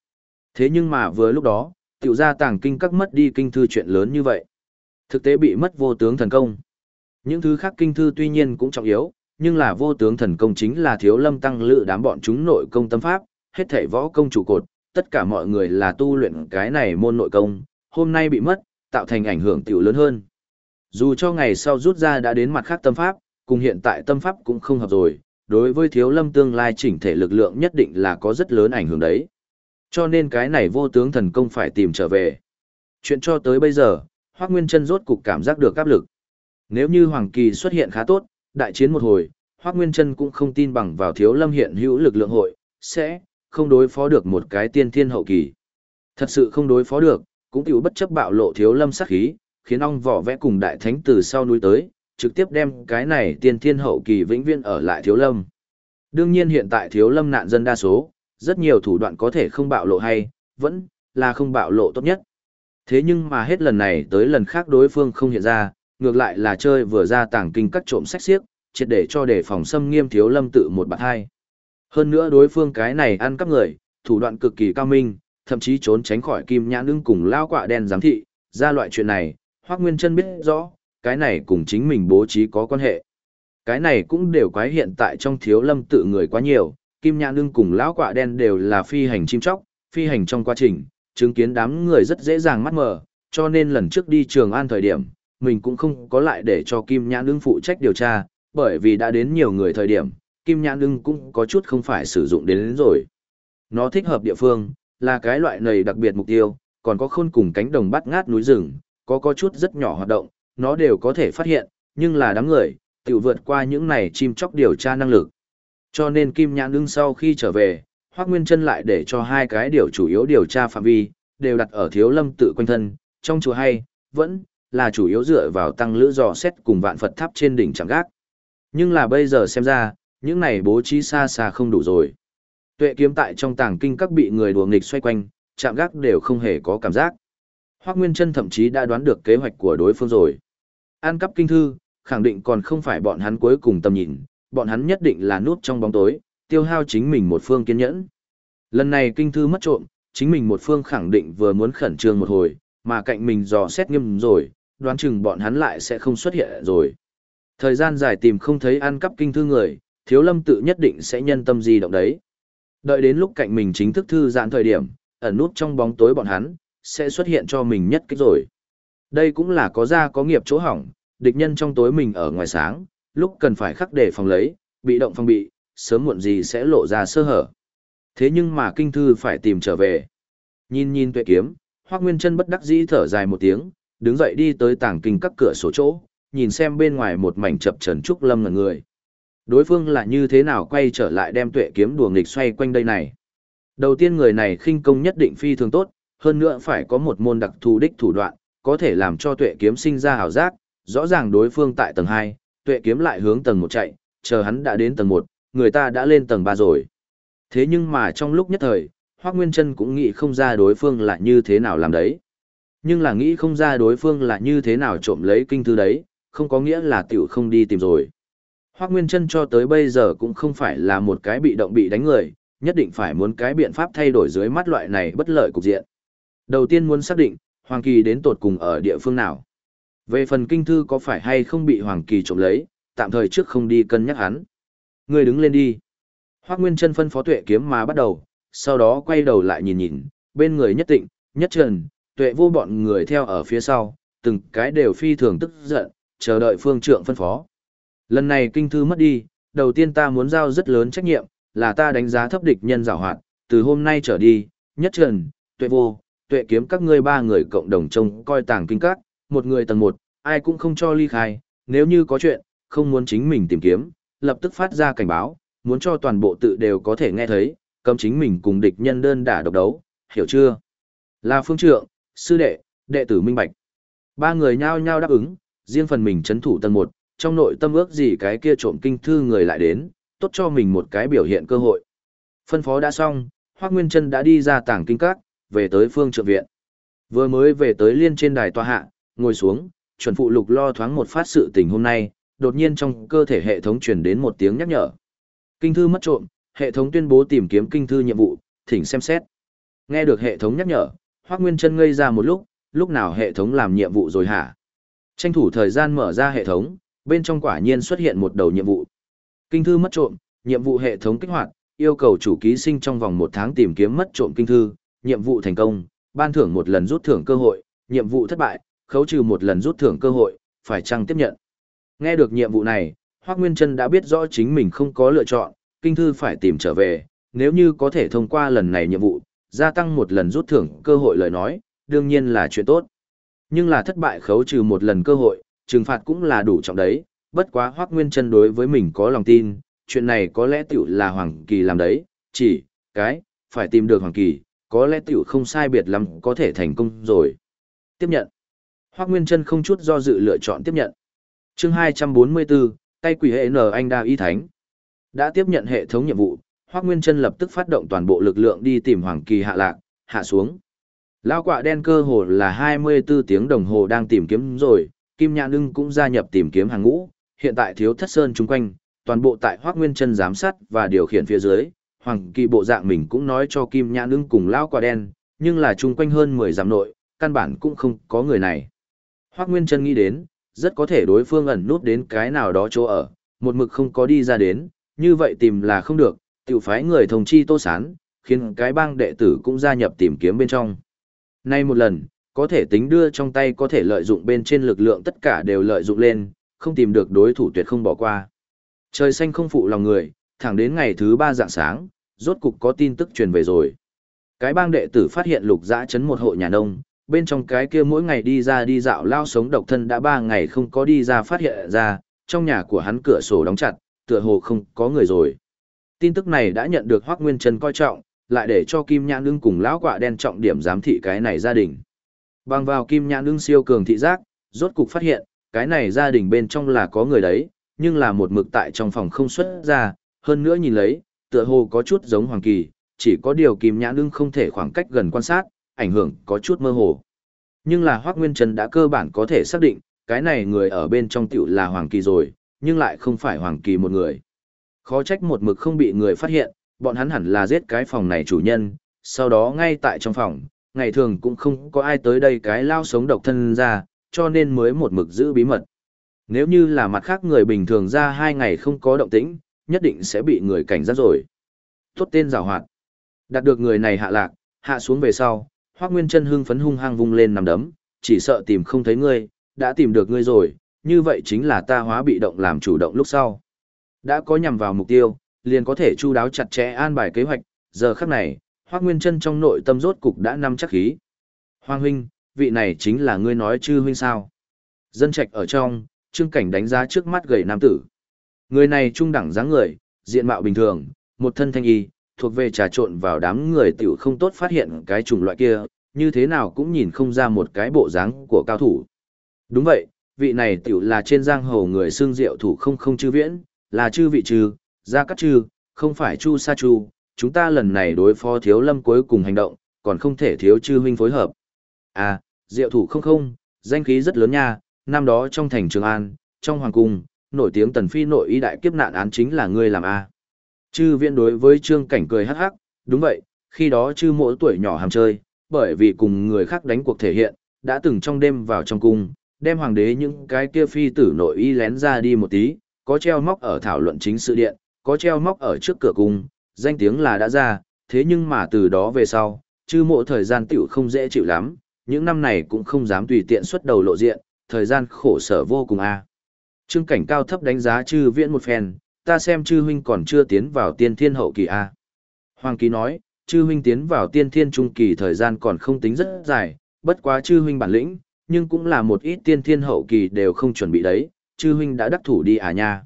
Thế nhưng mà vừa lúc đó, tiểu gia tàng kinh các mất đi kinh thư chuyện lớn như vậy. Thực tế bị mất vô tướng thần công. Những thứ khác kinh thư tuy nhiên cũng trọng yếu, nhưng là vô tướng thần công chính là thiếu lâm tăng lự đám bọn chúng nội công tâm pháp, hết thảy võ công trụ cột, tất cả mọi người là tu luyện cái này môn nội công, hôm nay bị mất, tạo thành ảnh hưởng tiểu lớn hơn. Dù cho ngày sau rút ra đã đến mặt khác tâm pháp, cùng hiện tại tâm pháp cũng không hợp rồi, đối với thiếu lâm tương lai chỉnh thể lực lượng nhất định là có rất lớn ảnh hưởng đấy. Cho nên cái này vô tướng thần công phải tìm trở về. Chuyện cho tới bây giờ, Hoác Nguyên chân rốt cục cảm giác được áp lực. Nếu như Hoàng Kỳ xuất hiện khá tốt, đại chiến một hồi, Hoắc Nguyên chân cũng không tin bằng vào thiếu lâm hiện hữu lực lượng hội, sẽ không đối phó được một cái tiên thiên hậu kỳ. Thật sự không đối phó được, cũng tiểu bất chấp bạo lộ thiếu lâm sát khí, khiến ong vỏ vẽ cùng đại thánh từ sau núi tới, trực tiếp đem cái này tiên thiên hậu kỳ vĩnh viễn ở lại thiếu lâm. Đương nhiên hiện tại thiếu lâm nạn dân đa số, rất nhiều thủ đoạn có thể không bạo lộ hay, vẫn là không bạo lộ tốt nhất. Thế nhưng mà hết lần này tới lần khác đối phương không hiện ra, ngược lại là chơi vừa ra tàng kinh cắt trộm sách xiếc, triệt để cho đề phòng xâm nghiêm thiếu lâm tự một bạc hai. Hơn nữa đối phương cái này ăn cắp người, thủ đoạn cực kỳ cao minh, thậm chí trốn tránh khỏi kim nhãn ưng cùng lao quạ đen giám thị, ra loại chuyện này, Hoắc Nguyên Chân biết rõ, cái này cùng chính mình bố trí có quan hệ. Cái này cũng đều quái hiện tại trong thiếu lâm tự người quá nhiều, kim nhãn ưng cùng lão quạ đen đều là phi hành chim chóc, phi hành trong quá trình, chứng kiến đám người rất dễ dàng mắt mờ, cho nên lần trước đi trường an thời điểm, mình cũng không có lại để cho kim nhãn ưng phụ trách điều tra, bởi vì đã đến nhiều người thời điểm, kim nhãn ưng cũng có chút không phải sử dụng đến, đến rồi. Nó thích hợp địa phương, là cái loại này đặc biệt mục tiêu, còn có khôn cùng cánh đồng bắt ngát núi rừng, có có chút rất nhỏ hoạt động, nó đều có thể phát hiện, nhưng là đám người, tự vượt qua những này chim chóc điều tra năng lực. Cho nên Kim Nhãn Ưng sau khi trở về, Hoác Nguyên Trân lại để cho hai cái điều chủ yếu điều tra phạm vi, đều đặt ở thiếu lâm tự quanh thân, trong chùa hay, vẫn là chủ yếu dựa vào tăng lữ dò xét cùng vạn Phật tháp trên đỉnh chẳng gác. Nhưng là bây giờ xem ra, những này bố trí xa xa không đủ rồi. Tuệ kiếm tại trong tàng kinh các bị người đùa nghịch xoay quanh, chạm gác đều không hề có cảm giác. Hoác Nguyên Trân thậm chí đã đoán được kế hoạch của đối phương rồi. An cắp kinh thư, khẳng định còn không phải bọn hắn cuối cùng tầm nhìn, bọn hắn nhất định là núp trong bóng tối, tiêu hao chính mình một phương kiên nhẫn. Lần này kinh thư mất trộm, chính mình một phương khẳng định vừa muốn khẩn trương một hồi, mà cạnh mình dò xét nghiêm rồi, đoán chừng bọn hắn lại sẽ không xuất hiện rồi. Thời gian dài tìm không thấy ăn cắp kinh thư người, thiếu lâm tự nhất định sẽ nhân tâm di động đấy. Đợi đến lúc cạnh mình chính thức thư giãn thời điểm, ẩn nút trong bóng tối bọn hắn, sẽ xuất hiện cho mình nhất kích rồi. Đây cũng là có ra có nghiệp chỗ hỏng, địch nhân trong tối mình ở ngoài sáng, lúc cần phải khắc để phòng lấy, bị động phòng bị, sớm muộn gì sẽ lộ ra sơ hở. Thế nhưng mà kinh thư phải tìm trở về. Nhìn nhìn tuệ kiếm, Hoác Nguyên chân bất đắc dĩ thở dài một tiếng, đứng dậy đi tới tảng kinh các cửa sổ chỗ, nhìn xem bên ngoài một mảnh chập trần trúc lâm ngần người. Đối phương là như thế nào quay trở lại đem tuệ kiếm đùa nghịch xoay quanh đây này. Đầu tiên người này khinh công nhất định phi thường tốt, hơn nữa phải có một môn đặc thù đích thủ đoạn, có thể làm cho tuệ kiếm sinh ra hào giác, rõ ràng đối phương tại tầng 2, tuệ kiếm lại hướng tầng 1 chạy, chờ hắn đã đến tầng 1, người ta đã lên tầng 3 rồi. Thế nhưng mà trong lúc nhất thời, Hoác Nguyên Trân cũng nghĩ không ra đối phương là như thế nào làm đấy. Nhưng là nghĩ không ra đối phương là như thế nào trộm lấy kinh thư đấy, không có nghĩa là tiểu không đi tìm rồi. Hoác Nguyên Trân cho tới bây giờ cũng không phải là một cái bị động bị đánh người, nhất định phải muốn cái biện pháp thay đổi dưới mắt loại này bất lợi cục diện. Đầu tiên muốn xác định, Hoàng Kỳ đến tột cùng ở địa phương nào. Về phần kinh thư có phải hay không bị Hoàng Kỳ trộm lấy, tạm thời trước không đi cân nhắc hắn. Người đứng lên đi. Hoác Nguyên chân phân phó tuệ kiếm mà bắt đầu, sau đó quay đầu lại nhìn nhìn, bên người nhất tịnh, nhất trần, tuệ vô bọn người theo ở phía sau, từng cái đều phi thường tức giận, chờ đợi phương trượng phân phó. Lần này kinh thư mất đi, đầu tiên ta muốn giao rất lớn trách nhiệm, là ta đánh giá thấp địch nhân giảo hoạt, từ hôm nay trở đi, nhất trần, tuệ vô, tuệ kiếm các ngươi ba người cộng đồng trông coi tàng kinh các, một người tầng một, ai cũng không cho ly khai, nếu như có chuyện, không muốn chính mình tìm kiếm, lập tức phát ra cảnh báo, muốn cho toàn bộ tự đều có thể nghe thấy, cấm chính mình cùng địch nhân đơn đả độc đấu, hiểu chưa? Là phương trượng, sư đệ, đệ tử minh bạch. Ba người nhao nhao đáp ứng, riêng phần mình chấn thủ tầng một, trong nội tâm ước gì cái kia trộm kinh thư người lại đến, tốt cho mình một cái biểu hiện cơ hội. Phân phó đã xong, Hoắc Nguyên Trân đã đi ra tảng kinh các, về tới phương trượng viện. Vừa mới về tới liên trên đài tòa hạ, ngồi xuống, chuẩn phụ lục lo thoáng một phát sự tình hôm nay, đột nhiên trong cơ thể hệ thống truyền đến một tiếng nhắc nhở. Kinh thư mất trộm, hệ thống tuyên bố tìm kiếm kinh thư nhiệm vụ, thỉnh xem xét. Nghe được hệ thống nhắc nhở, Hoắc Nguyên Chân ngây ra một lúc, lúc nào hệ thống làm nhiệm vụ rồi hả? Tranh thủ thời gian mở ra hệ thống, bên trong quả nhiên xuất hiện một đầu nhiệm vụ. Kinh thư mất trộm, nhiệm vụ hệ thống kích hoạt, yêu cầu chủ ký sinh trong vòng một tháng tìm kiếm mất trộm kinh thư, nhiệm vụ thành công, ban thưởng một lần rút thưởng cơ hội, nhiệm vụ thất bại, khấu trừ một lần rút thưởng cơ hội, phải chăng tiếp nhận. Nghe được nhiệm vụ này, Hoác Nguyên Trân đã biết rõ chính mình không có lựa chọn, kinh thư phải tìm trở về, nếu như có thể thông qua lần này nhiệm vụ, gia tăng một lần rút thưởng cơ hội lời nói, đương nhiên là chuyện tốt. Nhưng là thất bại khấu trừ một lần cơ hội, trừng phạt cũng là đủ trọng đấy, bất quá Hoắc Nguyên Chân đối với mình có lòng tin, chuyện này có lẽ tiểu là Hoàng Kỳ làm đấy, chỉ, cái, phải tìm được Hoàng Kỳ, có lẽ tiểu không sai biệt lắm có thể thành công rồi. Tiếp nhận. Hoắc Nguyên Chân không chút do dự lựa chọn tiếp nhận. Chương 244, tay quỷ hệ N anh đa y thánh. Đã tiếp nhận hệ thống nhiệm vụ, Hoắc Nguyên Chân lập tức phát động toàn bộ lực lượng đi tìm Hoàng Kỳ hạ lạc, hạ xuống. Lão quạ đen cơ hồ là 24 tiếng đồng hồ đang tìm kiếm rồi, Kim Nhã Nưng cũng gia nhập tìm kiếm hàng ngũ, hiện tại thiếu thất sơn chung quanh, toàn bộ tại Hoắc Nguyên chân giám sát và điều khiển phía dưới, Hoàng Kỳ bộ dạng mình cũng nói cho Kim Nhã Nưng cùng Lão quạ đen, nhưng là chung quanh hơn 10 giám nội, căn bản cũng không có người này. Hoắc Nguyên chân nghĩ đến, rất có thể đối phương ẩn nút đến cái nào đó chỗ ở, một mực không có đi ra đến, như vậy tìm là không được, tiểu phái người thông chi tô sán, khiến cái bang đệ tử cũng gia nhập tìm kiếm bên trong. Nay một lần, có thể tính đưa trong tay có thể lợi dụng bên trên lực lượng tất cả đều lợi dụng lên, không tìm được đối thủ tuyệt không bỏ qua. Trời xanh không phụ lòng người, thẳng đến ngày thứ ba dạng sáng, rốt cục có tin tức truyền về rồi. Cái bang đệ tử phát hiện lục dã chấn một hộ nhà nông, bên trong cái kia mỗi ngày đi ra đi dạo lao sống độc thân đã ba ngày không có đi ra phát hiện ra, trong nhà của hắn cửa sổ đóng chặt, tựa hồ không có người rồi. Tin tức này đã nhận được Hoác Nguyên Trần coi trọng, lại để cho Kim Nhã Nương cùng lão quạ đen trọng điểm giám thị cái này gia đình. Bằng vào Kim Nhã Nương siêu cường thị giác, rốt cục phát hiện, cái này gia đình bên trong là có người đấy, nhưng là một mực tại trong phòng không xuất ra, hơn nữa nhìn lấy, tựa hồ có chút giống Hoàng Kỳ, chỉ có điều Kim Nhã Nương không thể khoảng cách gần quan sát, ảnh hưởng có chút mơ hồ. Nhưng là Hoác Nguyên Trần đã cơ bản có thể xác định, cái này người ở bên trong tiểu là Hoàng Kỳ rồi, nhưng lại không phải Hoàng Kỳ một người. Khó trách một mực không bị người phát hiện, bọn hắn hẳn là giết cái phòng này chủ nhân, sau đó ngay tại trong phòng, ngày thường cũng không có ai tới đây cái lao sống độc thân ra, cho nên mới một mực giữ bí mật. Nếu như là mặt khác người bình thường ra hai ngày không có động tĩnh, nhất định sẽ bị người cảnh giác rồi. Tốt tên rào hoạt. Đạt được người này hạ lạc, hạ xuống về sau, Hoác Nguyên chân hưng phấn hung hăng vung lên nằm đấm, chỉ sợ tìm không thấy ngươi, đã tìm được ngươi rồi, như vậy chính là ta hóa bị động làm chủ động lúc sau. Đã có nhằm vào mục tiêu, liền có thể chu đáo chặt chẽ an bài kế hoạch, giờ khắc này, Hoắc Nguyên Chân trong nội tâm rốt cục đã nắm chắc khí. Hoàng huynh, vị này chính là ngươi nói chư huynh sao? Dân trạch ở trong, Trương Cảnh đánh giá trước mắt gầy nam tử. Người này trung đẳng dáng người, diện mạo bình thường, một thân thanh y, thuộc về trà trộn vào đám người tiểu không tốt phát hiện cái chủng loại kia, như thế nào cũng nhìn không ra một cái bộ dáng của cao thủ. Đúng vậy, vị này tiểu là trên giang hồ người xương diệu thủ không không chư viễn, là chư vị chư, Gia Cát chư, không phải Chu Sa Chu, chúng ta lần này đối phó thiếu lâm cuối cùng hành động, còn không thể thiếu chư huynh phối hợp. À, diệu thủ không không, danh khí rất lớn nha, năm đó trong thành Trường An, trong Hoàng Cung, nổi tiếng tần phi nội y đại kiếp nạn án chính là ngươi làm A. Chư viện đối với trương cảnh cười hắc hắc, đúng vậy, khi đó chư mỗi tuổi nhỏ hàm chơi, bởi vì cùng người khác đánh cuộc thể hiện, đã từng trong đêm vào trong cung, đem hoàng đế những cái kia phi tử nội y lén ra đi một tí, có treo móc ở thảo luận chính sự điện, có treo móc ở trước cửa cung, danh tiếng là đã ra, thế nhưng mà từ đó về sau, chư mộ thời gian tiểu không dễ chịu lắm, những năm này cũng không dám tùy tiện xuất đầu lộ diện, thời gian khổ sở vô cùng a. Trương cảnh cao thấp đánh giá chư viễn một phen, ta xem chư huynh còn chưa tiến vào tiên thiên hậu kỳ A. Hoàng Kỳ nói, chư huynh tiến vào tiên thiên trung kỳ thời gian còn không tính rất dài, bất quá chư huynh bản lĩnh, nhưng cũng là một ít tiên thiên hậu kỳ đều không chuẩn bị đấy, chư huynh đã đắc thủ đi à nha.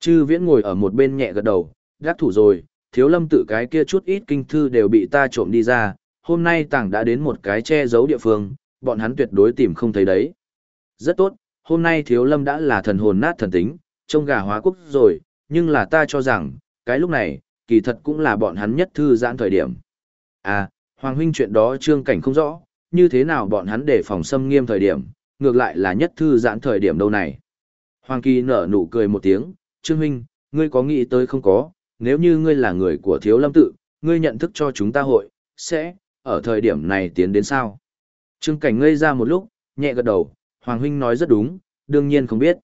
Chư viễn ngồi ở một bên nhẹ gật đầu, đắc thủ rồi, thiếu lâm tự cái kia chút ít kinh thư đều bị ta trộm đi ra, hôm nay tảng đã đến một cái che giấu địa phương, bọn hắn tuyệt đối tìm không thấy đấy. Rất tốt, hôm nay thiếu lâm đã là thần hồn nát thần tính, trông gà hóa quốc rồi, nhưng là ta cho rằng, cái lúc này, kỳ thật cũng là bọn hắn nhất thư giãn thời điểm. À, Hoàng huynh chuyện đó trương cảnh không rõ, như thế nào bọn hắn để phòng xâm nghiêm thời điểm, ngược lại là nhất thư giãn thời điểm đâu này. Hoàng Kỳ nở nụ cười một tiếng, Trương huynh, ngươi có nghĩ tới không có, nếu như ngươi là người của thiếu lâm tự, ngươi nhận thức cho chúng ta hội, sẽ, ở thời điểm này tiến đến sao? Trương Cảnh ngây ra một lúc, nhẹ gật đầu, Hoàng huynh nói rất đúng, đương nhiên không biết.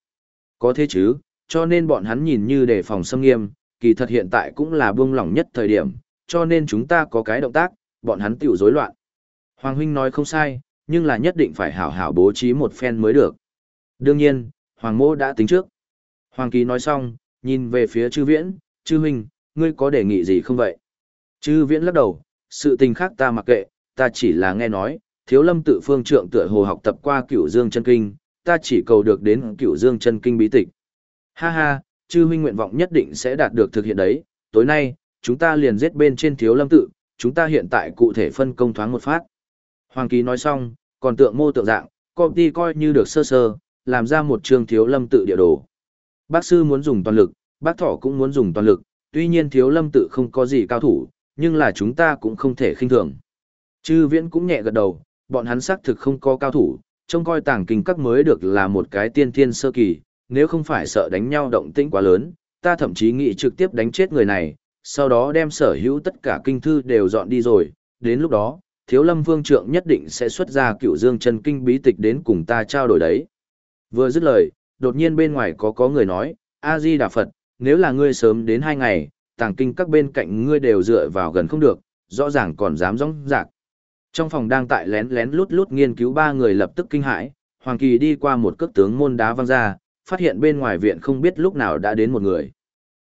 Có thế chứ, cho nên bọn hắn nhìn như đề phòng xâm nghiêm, kỳ thật hiện tại cũng là buông lỏng nhất thời điểm, cho nên chúng ta có cái động tác, bọn hắn tiểu rối loạn. Hoàng huynh nói không sai, nhưng là nhất định phải hảo hảo bố trí một phen mới được. Đương nhiên, Hoàng mô đã tính trước. Hoàng kỳ nói xong, nhìn về phía chư viễn, chư huynh, ngươi có đề nghị gì không vậy? Chư viễn lắc đầu, sự tình khác ta mặc kệ, ta chỉ là nghe nói, thiếu lâm tự phương trượng tựa hồ học tập qua cửu dương chân kinh, ta chỉ cầu được đến cửu dương chân kinh bí tịch. Ha ha, chư huynh nguyện vọng nhất định sẽ đạt được thực hiện đấy, tối nay, chúng ta liền giết bên trên thiếu lâm tự, chúng ta hiện tại cụ thể phân công thoáng một phát. Hoàng Kỳ nói xong, còn tượng mô tượng dạng, công ty coi như được sơ sơ, làm ra một trường thiếu lâm tự địa đồ. Bác sư muốn dùng toàn lực, bác thỏ cũng muốn dùng toàn lực, tuy nhiên thiếu lâm tự không có gì cao thủ, nhưng là chúng ta cũng không thể khinh thường. Chư viễn cũng nhẹ gật đầu, bọn hắn xác thực không có cao thủ, trông coi tàng kinh các mới được là một cái tiên thiên sơ kỳ, nếu không phải sợ đánh nhau động tĩnh quá lớn, ta thậm chí nghĩ trực tiếp đánh chết người này, sau đó đem sở hữu tất cả kinh thư đều dọn đi rồi, đến lúc đó, thiếu lâm vương trượng nhất định sẽ xuất ra cựu dương chân kinh bí tịch đến cùng ta trao đổi đấy. Vừa dứt lời, đột nhiên bên ngoài có có người nói, A-di Đà Phật, nếu là ngươi sớm đến hai ngày, tàng kinh các bên cạnh ngươi đều dựa vào gần không được, rõ ràng còn dám rong rạc. Trong phòng đang tại lén lén lút lút nghiên cứu ba người lập tức kinh hãi, Hoàng Kỳ đi qua một cước tướng môn đá văng ra, phát hiện bên ngoài viện không biết lúc nào đã đến một người.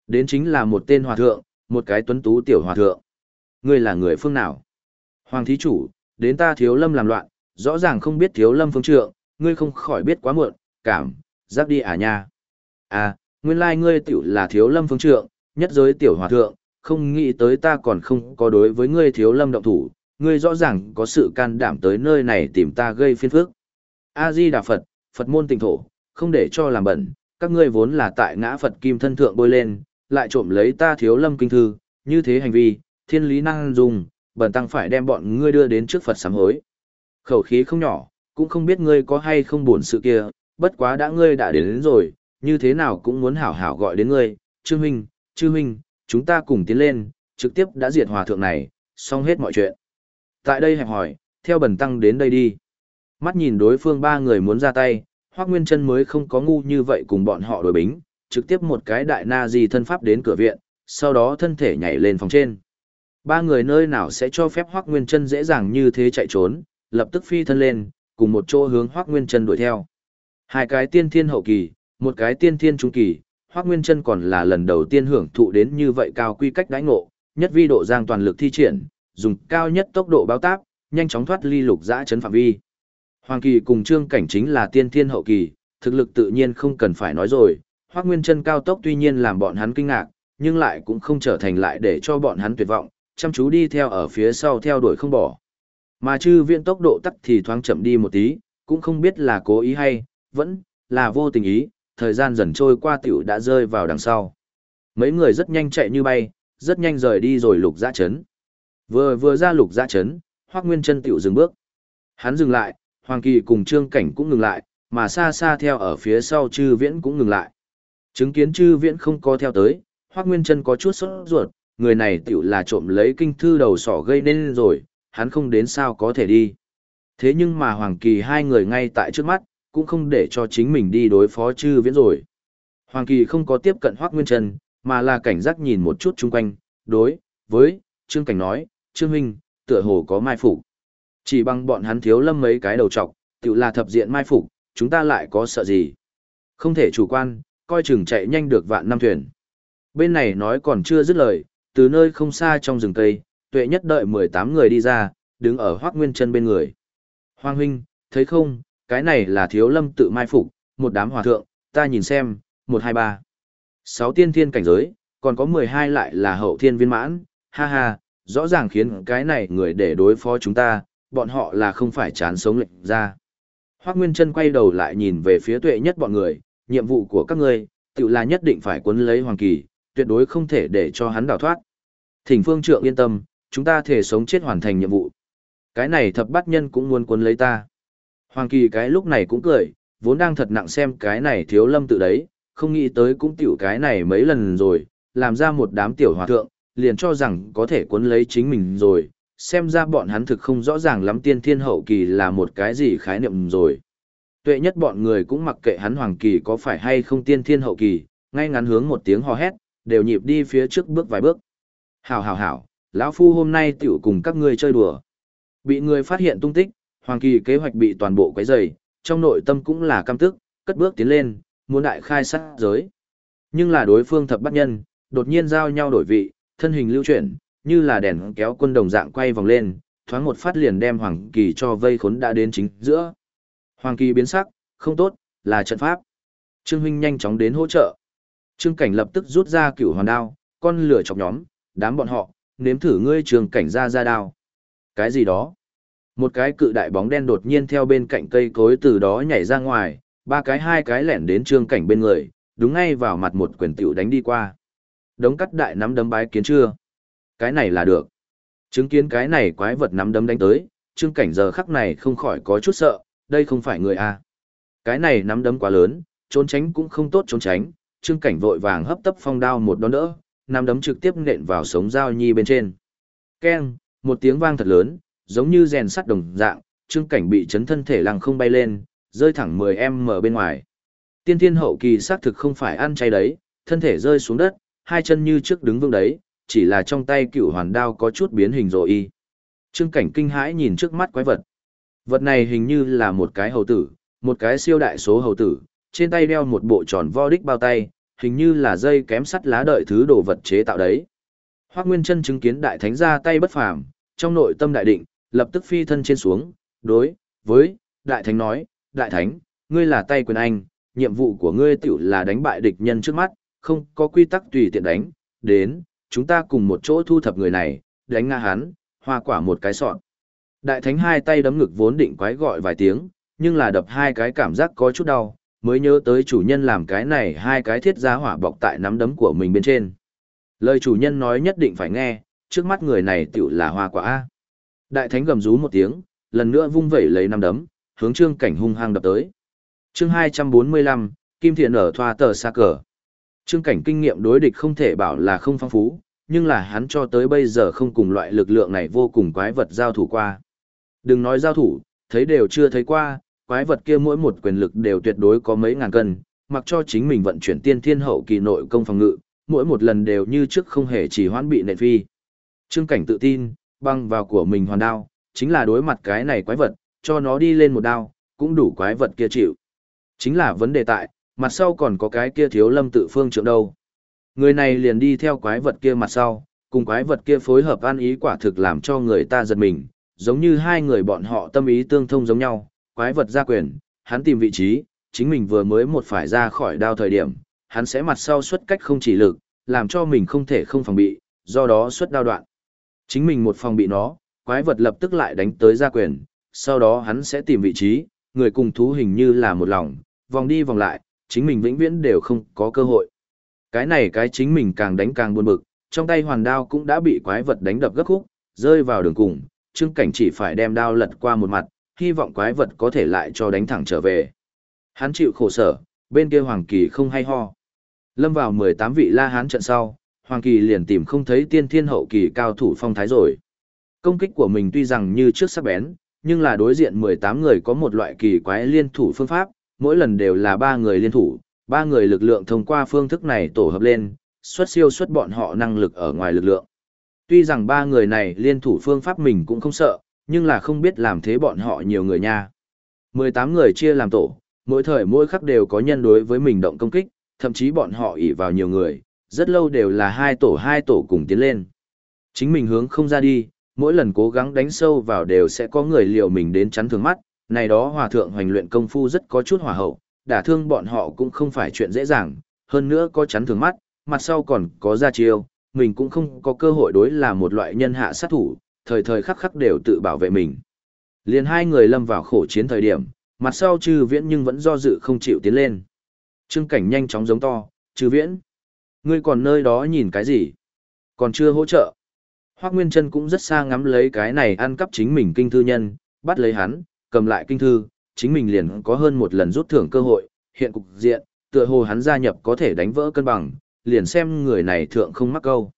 Đến chính là một tên hòa thượng, một cái tuấn tú tiểu hòa thượng. Ngươi là người phương nào? Hoàng thí chủ, đến ta thiếu lâm làm loạn, rõ ràng không biết thiếu lâm phương trượng, ngươi không khỏi biết quá muộn, cảm, giác đi à nha. À, nguyên lai ngươi tiểu là thiếu lâm phương trượng, nhất giới tiểu hòa thượng, không nghĩ tới ta còn không có đối với ngươi thiếu lâm động thủ, ngươi rõ ràng có sự can đảm tới nơi này tìm ta gây phiên phức. A-di Đà Phật, Phật môn tịnh thổ, không để cho làm bẩn, các ngươi vốn là tại ngã Phật kim thân thượng bôi lên, lại trộm lấy ta thiếu lâm kinh thư, như thế hành vi, thiên lý năng dùng, bẩn tăng phải đem bọn ngươi đưa đến trước Phật sám hối. Khẩu khí không nhỏ, cũng không biết ngươi có hay không buồn sự kia, bất quá đã ngươi đã đến, đến rồi, như thế nào cũng muốn hảo hảo gọi đến ngươi, Trương Huynh, Trương Huynh, chúng ta cùng tiến lên, trực tiếp đã diệt hòa thượng này, xong hết mọi chuyện. Tại đây hẹp hỏi, theo bần tăng đến đây đi. Mắt nhìn đối phương ba người muốn ra tay, Hoắc Nguyên Trân mới không có ngu như vậy cùng bọn họ đối bính, trực tiếp một cái đại na di thân pháp đến cửa viện, sau đó thân thể nhảy lên phòng trên. Ba người nơi nào sẽ cho phép Hoắc Nguyên Trân dễ dàng như thế chạy trốn, lập tức phi thân lên, cùng một chỗ hướng Hoắc Nguyên Trân đuổi theo. Hai cái tiên thiên hậu kỳ, một cái tiên thiên trung kỳ, Hoác Nguyên Trân còn là lần đầu tiên hưởng thụ đến như vậy cao quy cách đãi ngộ, nhất vi độ giang toàn lực thi triển, dùng cao nhất tốc độ báo táp, nhanh chóng thoát ly lục giã chấn phạm vi. Hoàng Kỳ cùng Trương Cảnh chính là tiên thiên hậu kỳ, thực lực tự nhiên không cần phải nói rồi, Hoắc Nguyên Chân cao tốc tuy nhiên làm bọn hắn kinh ngạc, nhưng lại cũng không trở thành lại để cho bọn hắn tuyệt vọng, chăm chú đi theo ở phía sau theo đuổi không bỏ. Mà chư viện tốc độ tắt thì thoáng chậm đi một tí, cũng không biết là cố ý hay, vẫn là vô tình ý, thời gian dần trôi qua tiểu đã rơi vào đằng sau. Mấy người rất nhanh chạy như bay, rất nhanh rời đi rồi lục giã chấn. Vừa vừa ra lục giã chấn, Hoắc Nguyên Chân tiểu dừng bước. Hắn dừng lại, Hoàng Kỳ cùng Trương Cảnh cũng ngừng lại, mà xa xa theo ở phía sau Trư Viễn cũng ngừng lại. Chứng kiến Trư Viễn không có theo tới, Hoắc Nguyên Chân có chút sốt ruột, người này tiểu là trộm lấy kinh thư đầu sỏ gây nên rồi, hắn không đến sao có thể đi. Thế nhưng mà Hoàng Kỳ hai người ngay tại trước mắt, cũng không để cho chính mình đi đối phó chư Viễn rồi. Hoàng Kỳ không có tiếp cận Hoắc Nguyên Trần, mà là cảnh giác nhìn một chút chung quanh, đối với Trương Cảnh nói, Trương Huynh, tựa hồ có mai phục. Chỉ bằng bọn hắn thiếu lâm mấy cái đầu trọc, tự là thập diện mai phục, chúng ta lại có sợ gì. Không thể chủ quan, coi chừng chạy nhanh được vạn năm thuyền. Bên này nói còn chưa dứt lời, từ nơi không xa trong rừng cây, tuệ nhất đợi 18 người đi ra, đứng ở Hoác Nguyên Trân bên người. Hoàng huynh, thấy không, cái này là thiếu lâm tự mai phục, một đám hòa thượng, ta nhìn xem, 123. Sáu tiên thiên cảnh giới, còn có 12 lại là hậu thiên viên mãn, ha ha, rõ ràng khiến cái này người để đối phó chúng ta, bọn họ là không phải chán sống lệnh ra. Hoác Nguyên Trân quay đầu lại nhìn về phía tuệ nhất bọn người, nhiệm vụ của các ngươi, tự là nhất định phải quấn lấy Hoàng Kỳ, tuyệt đối không thể để cho hắn đào thoát. Thỉnh phương trượng yên tâm, chúng ta thể sống chết hoàn thành nhiệm vụ. Cái này thập bắt nhân cũng muốn quấn lấy ta. Hoàng Kỳ cái lúc này cũng cười, vốn đang thật nặng xem cái này thiếu lâm tự đấy, không nghĩ tới cũng tiểu cái này mấy lần rồi, làm ra một đám tiểu hòa thượng, liền cho rằng có thể cuốn lấy chính mình rồi, xem ra bọn hắn thực không rõ ràng lắm tiên thiên hậu kỳ là một cái gì khái niệm rồi. Tuệ nhất bọn người cũng mặc kệ hắn hoàng kỳ có phải hay không tiên thiên hậu kỳ, ngay ngắn hướng một tiếng hò hét, đều nhịp đi phía trước bước vài bước. Hảo hảo hảo, lão phu hôm nay tiểu cùng các ngươi chơi đùa. Bị người phát hiện tung tích, hoàng kỳ kế hoạch bị toàn bộ quấy rầy, trong nội tâm cũng là căm tức, cất bước tiến lên, muốn đại khai sát giới. Nhưng là đối phương thập bắt nhân, đột nhiên giao nhau đổi vị, thân hình lưu chuyển, như là đèn kéo quân đồng dạng quay vòng lên, thoáng một phát liền đem Hoàng Kỳ cho vây khốn đã đến chính giữa. Hoàng Kỳ biến sắc, không tốt, là trận pháp. Trương huynh nhanh chóng đến hỗ trợ. Trương Cảnh lập tức rút ra cửu hoàn đao, con lửa chọc nhóm, đám bọn họ, nếm thử ngươi Trương Cảnh ra ra đao. Cái gì đó? Một cái cự đại bóng đen đột nhiên theo bên cạnh cây cối từ đó nhảy ra ngoài, ba cái hai cái lẻn đến Trương Cảnh bên người, đúng ngay vào mặt một quyền tiểu đánh đi qua. Đống cắt đại nắm đấm bái kiến chưa? Cái này là được. Chứng kiến cái này quái vật nắm đấm đánh tới, Trương Cảnh giờ khắc này không khỏi có chút sợ, đây không phải người a. Cái này nắm đấm quá lớn, trốn tránh cũng không tốt trốn tránh, Trương Cảnh vội vàng hấp tấp phong đao một đón đỡ, nắm đấm trực tiếp nện vào sống dao nhi bên trên. Keng, một tiếng vang thật lớn, giống như rèn sắt đồng dạng, Trương Cảnh bị chấn thân thể lăng không bay lên, rơi thẳng 10m bên ngoài. Tiên thiên hậu kỳ xác thực không phải ăn chay đấy, thân thể rơi xuống đất, hai chân như trước đứng vững đấy, chỉ là trong tay cựu hoàn đao có chút biến hình rồi y. Trương cảnh kinh hãi nhìn trước mắt quái vật. Vật này hình như là một cái hầu tử, một cái siêu đại số hầu tử, trên tay đeo một bộ tròn vo đích bao tay, hình như là dây kém sắt lá đợi thứ đồ vật chế tạo đấy. Hoắc Nguyên Chân chứng kiến đại thánh ra tay bất phàm, trong nội tâm đại định, lập tức phi thân trên xuống, đối với đại thánh nói, đại thánh, ngươi là tay quyền anh, nhiệm vụ của ngươi tiểu là đánh bại địch nhân trước mắt, không có quy tắc tùy tiện đánh, đến, chúng ta cùng một chỗ thu thập người này, đánh ngã hắn, hoa quả một cái sọn. Đại thánh hai tay đấm ngực vốn định quái gọi vài tiếng, nhưng là đập hai cái cảm giác có chút đau, mới nhớ tới chủ nhân làm cái này hai cái thiết giá hỏa bọc tại nắm đấm của mình bên trên. Lời chủ nhân nói nhất định phải nghe, trước mắt người này tiểu là hoa quả. Đại thánh gầm rú một tiếng, lần nữa vung vẩy lấy năm đấm, hướng trương cảnh hung hăng đập tới. chương 245, Kim Thiện ở thoa tờ xa cờ. Trương cảnh kinh nghiệm đối địch không thể bảo là không phong phú, nhưng là hắn cho tới bây giờ không cùng loại lực lượng này vô cùng quái vật giao thủ qua. Đừng nói giao thủ, thấy đều chưa thấy qua, quái vật kia mỗi một quyền lực đều tuyệt đối có mấy ngàn cân, mặc cho chính mình vận chuyển tiên thiên hậu kỳ nội công phòng ngự, mỗi một lần đều như trước không hề chỉ hoãn bị nện phi. Trương cảnh tự tin, băng vào của mình hoàn đao, chính là đối mặt cái này quái vật, cho nó đi lên một đao, cũng đủ quái vật kia chịu. Chính là vấn đề tại, mặt sau còn có cái kia thiếu lâm tự phương trưởng đâu. Người này liền đi theo quái vật kia mặt sau, cùng quái vật kia phối hợp ăn ý quả thực làm cho người ta giật mình, giống như hai người bọn họ tâm ý tương thông giống nhau, quái vật ra quyền, hắn tìm vị trí, chính mình vừa mới một phải ra khỏi đao thời điểm, hắn sẽ mặt sau xuất cách không chỉ lực, làm cho mình không thể không phòng bị, do đó xuất đao đoạn. Chính mình một phòng bị nó, quái vật lập tức lại đánh tới ra quyền, sau đó hắn sẽ tìm vị trí, người cùng thú hình như là một lòng, vòng đi vòng lại, chính mình vĩnh viễn đều không có cơ hội. Cái này cái chính mình càng đánh càng buồn bực, trong tay hoàn đao cũng đã bị quái vật đánh đập gấp khúc, rơi vào đường cùng, Trương Cảnh chỉ phải đem đao lật qua một mặt, hy vọng quái vật có thể lại cho đánh thẳng trở về. Hắn chịu khổ sở, bên kia Hoàng Kỳ không hay ho. Lâm vào 18 vị La Hán trận sau, Hoàng Kỳ liền tìm không thấy tiên thiên hậu kỳ cao thủ phong thái rồi. Công kích của mình tuy rằng như trước sắc bén, nhưng là đối diện 18 người có một loại kỳ quái liên thủ phương pháp, mỗi lần đều là ba người liên thủ, ba người lực lượng thông qua phương thức này tổ hợp lên, xuất siêu xuất bọn họ năng lực ở ngoài lực lượng. Tuy rằng ba người này liên thủ phương pháp mình cũng không sợ, nhưng là không biết làm thế bọn họ nhiều người nha. 18 người chia làm tổ, mỗi thời mỗi khắc đều có nhân đối với mình động công kích, thậm chí bọn họ ỷ vào nhiều người, rất lâu đều là hai tổ hai tổ cùng tiến lên. Chính mình hướng không ra đi, mỗi lần cố gắng đánh sâu vào đều sẽ có người liều mình đến chắn thường mắt, này đó hòa thượng hoành luyện công phu rất có chút hòa hậu, đả thương bọn họ cũng không phải chuyện dễ dàng, hơn nữa có chắn thường mắt, mặt sau còn có ra chiêu, mình cũng không có cơ hội đối là một loại nhân hạ sát thủ, thời thời khắc khắc đều tự bảo vệ mình. Liền hai người lâm vào khổ chiến thời điểm, mặt sau trừ viễn nhưng vẫn do dự không chịu tiến lên. Trương cảnh nhanh chóng giống to, trừ viễn. Ngươi còn nơi đó nhìn cái gì? Còn chưa hỗ trợ. Hoác Nguyên Trân cũng rất xa ngắm lấy cái này ăn cắp chính mình kinh thư nhân, bắt lấy hắn, cầm lại kinh thư, chính mình liền có hơn một lần rút thưởng cơ hội, hiện cục diện, tựa hồ hắn gia nhập có thể đánh vỡ cân bằng, liền xem người này thượng không mắc câu.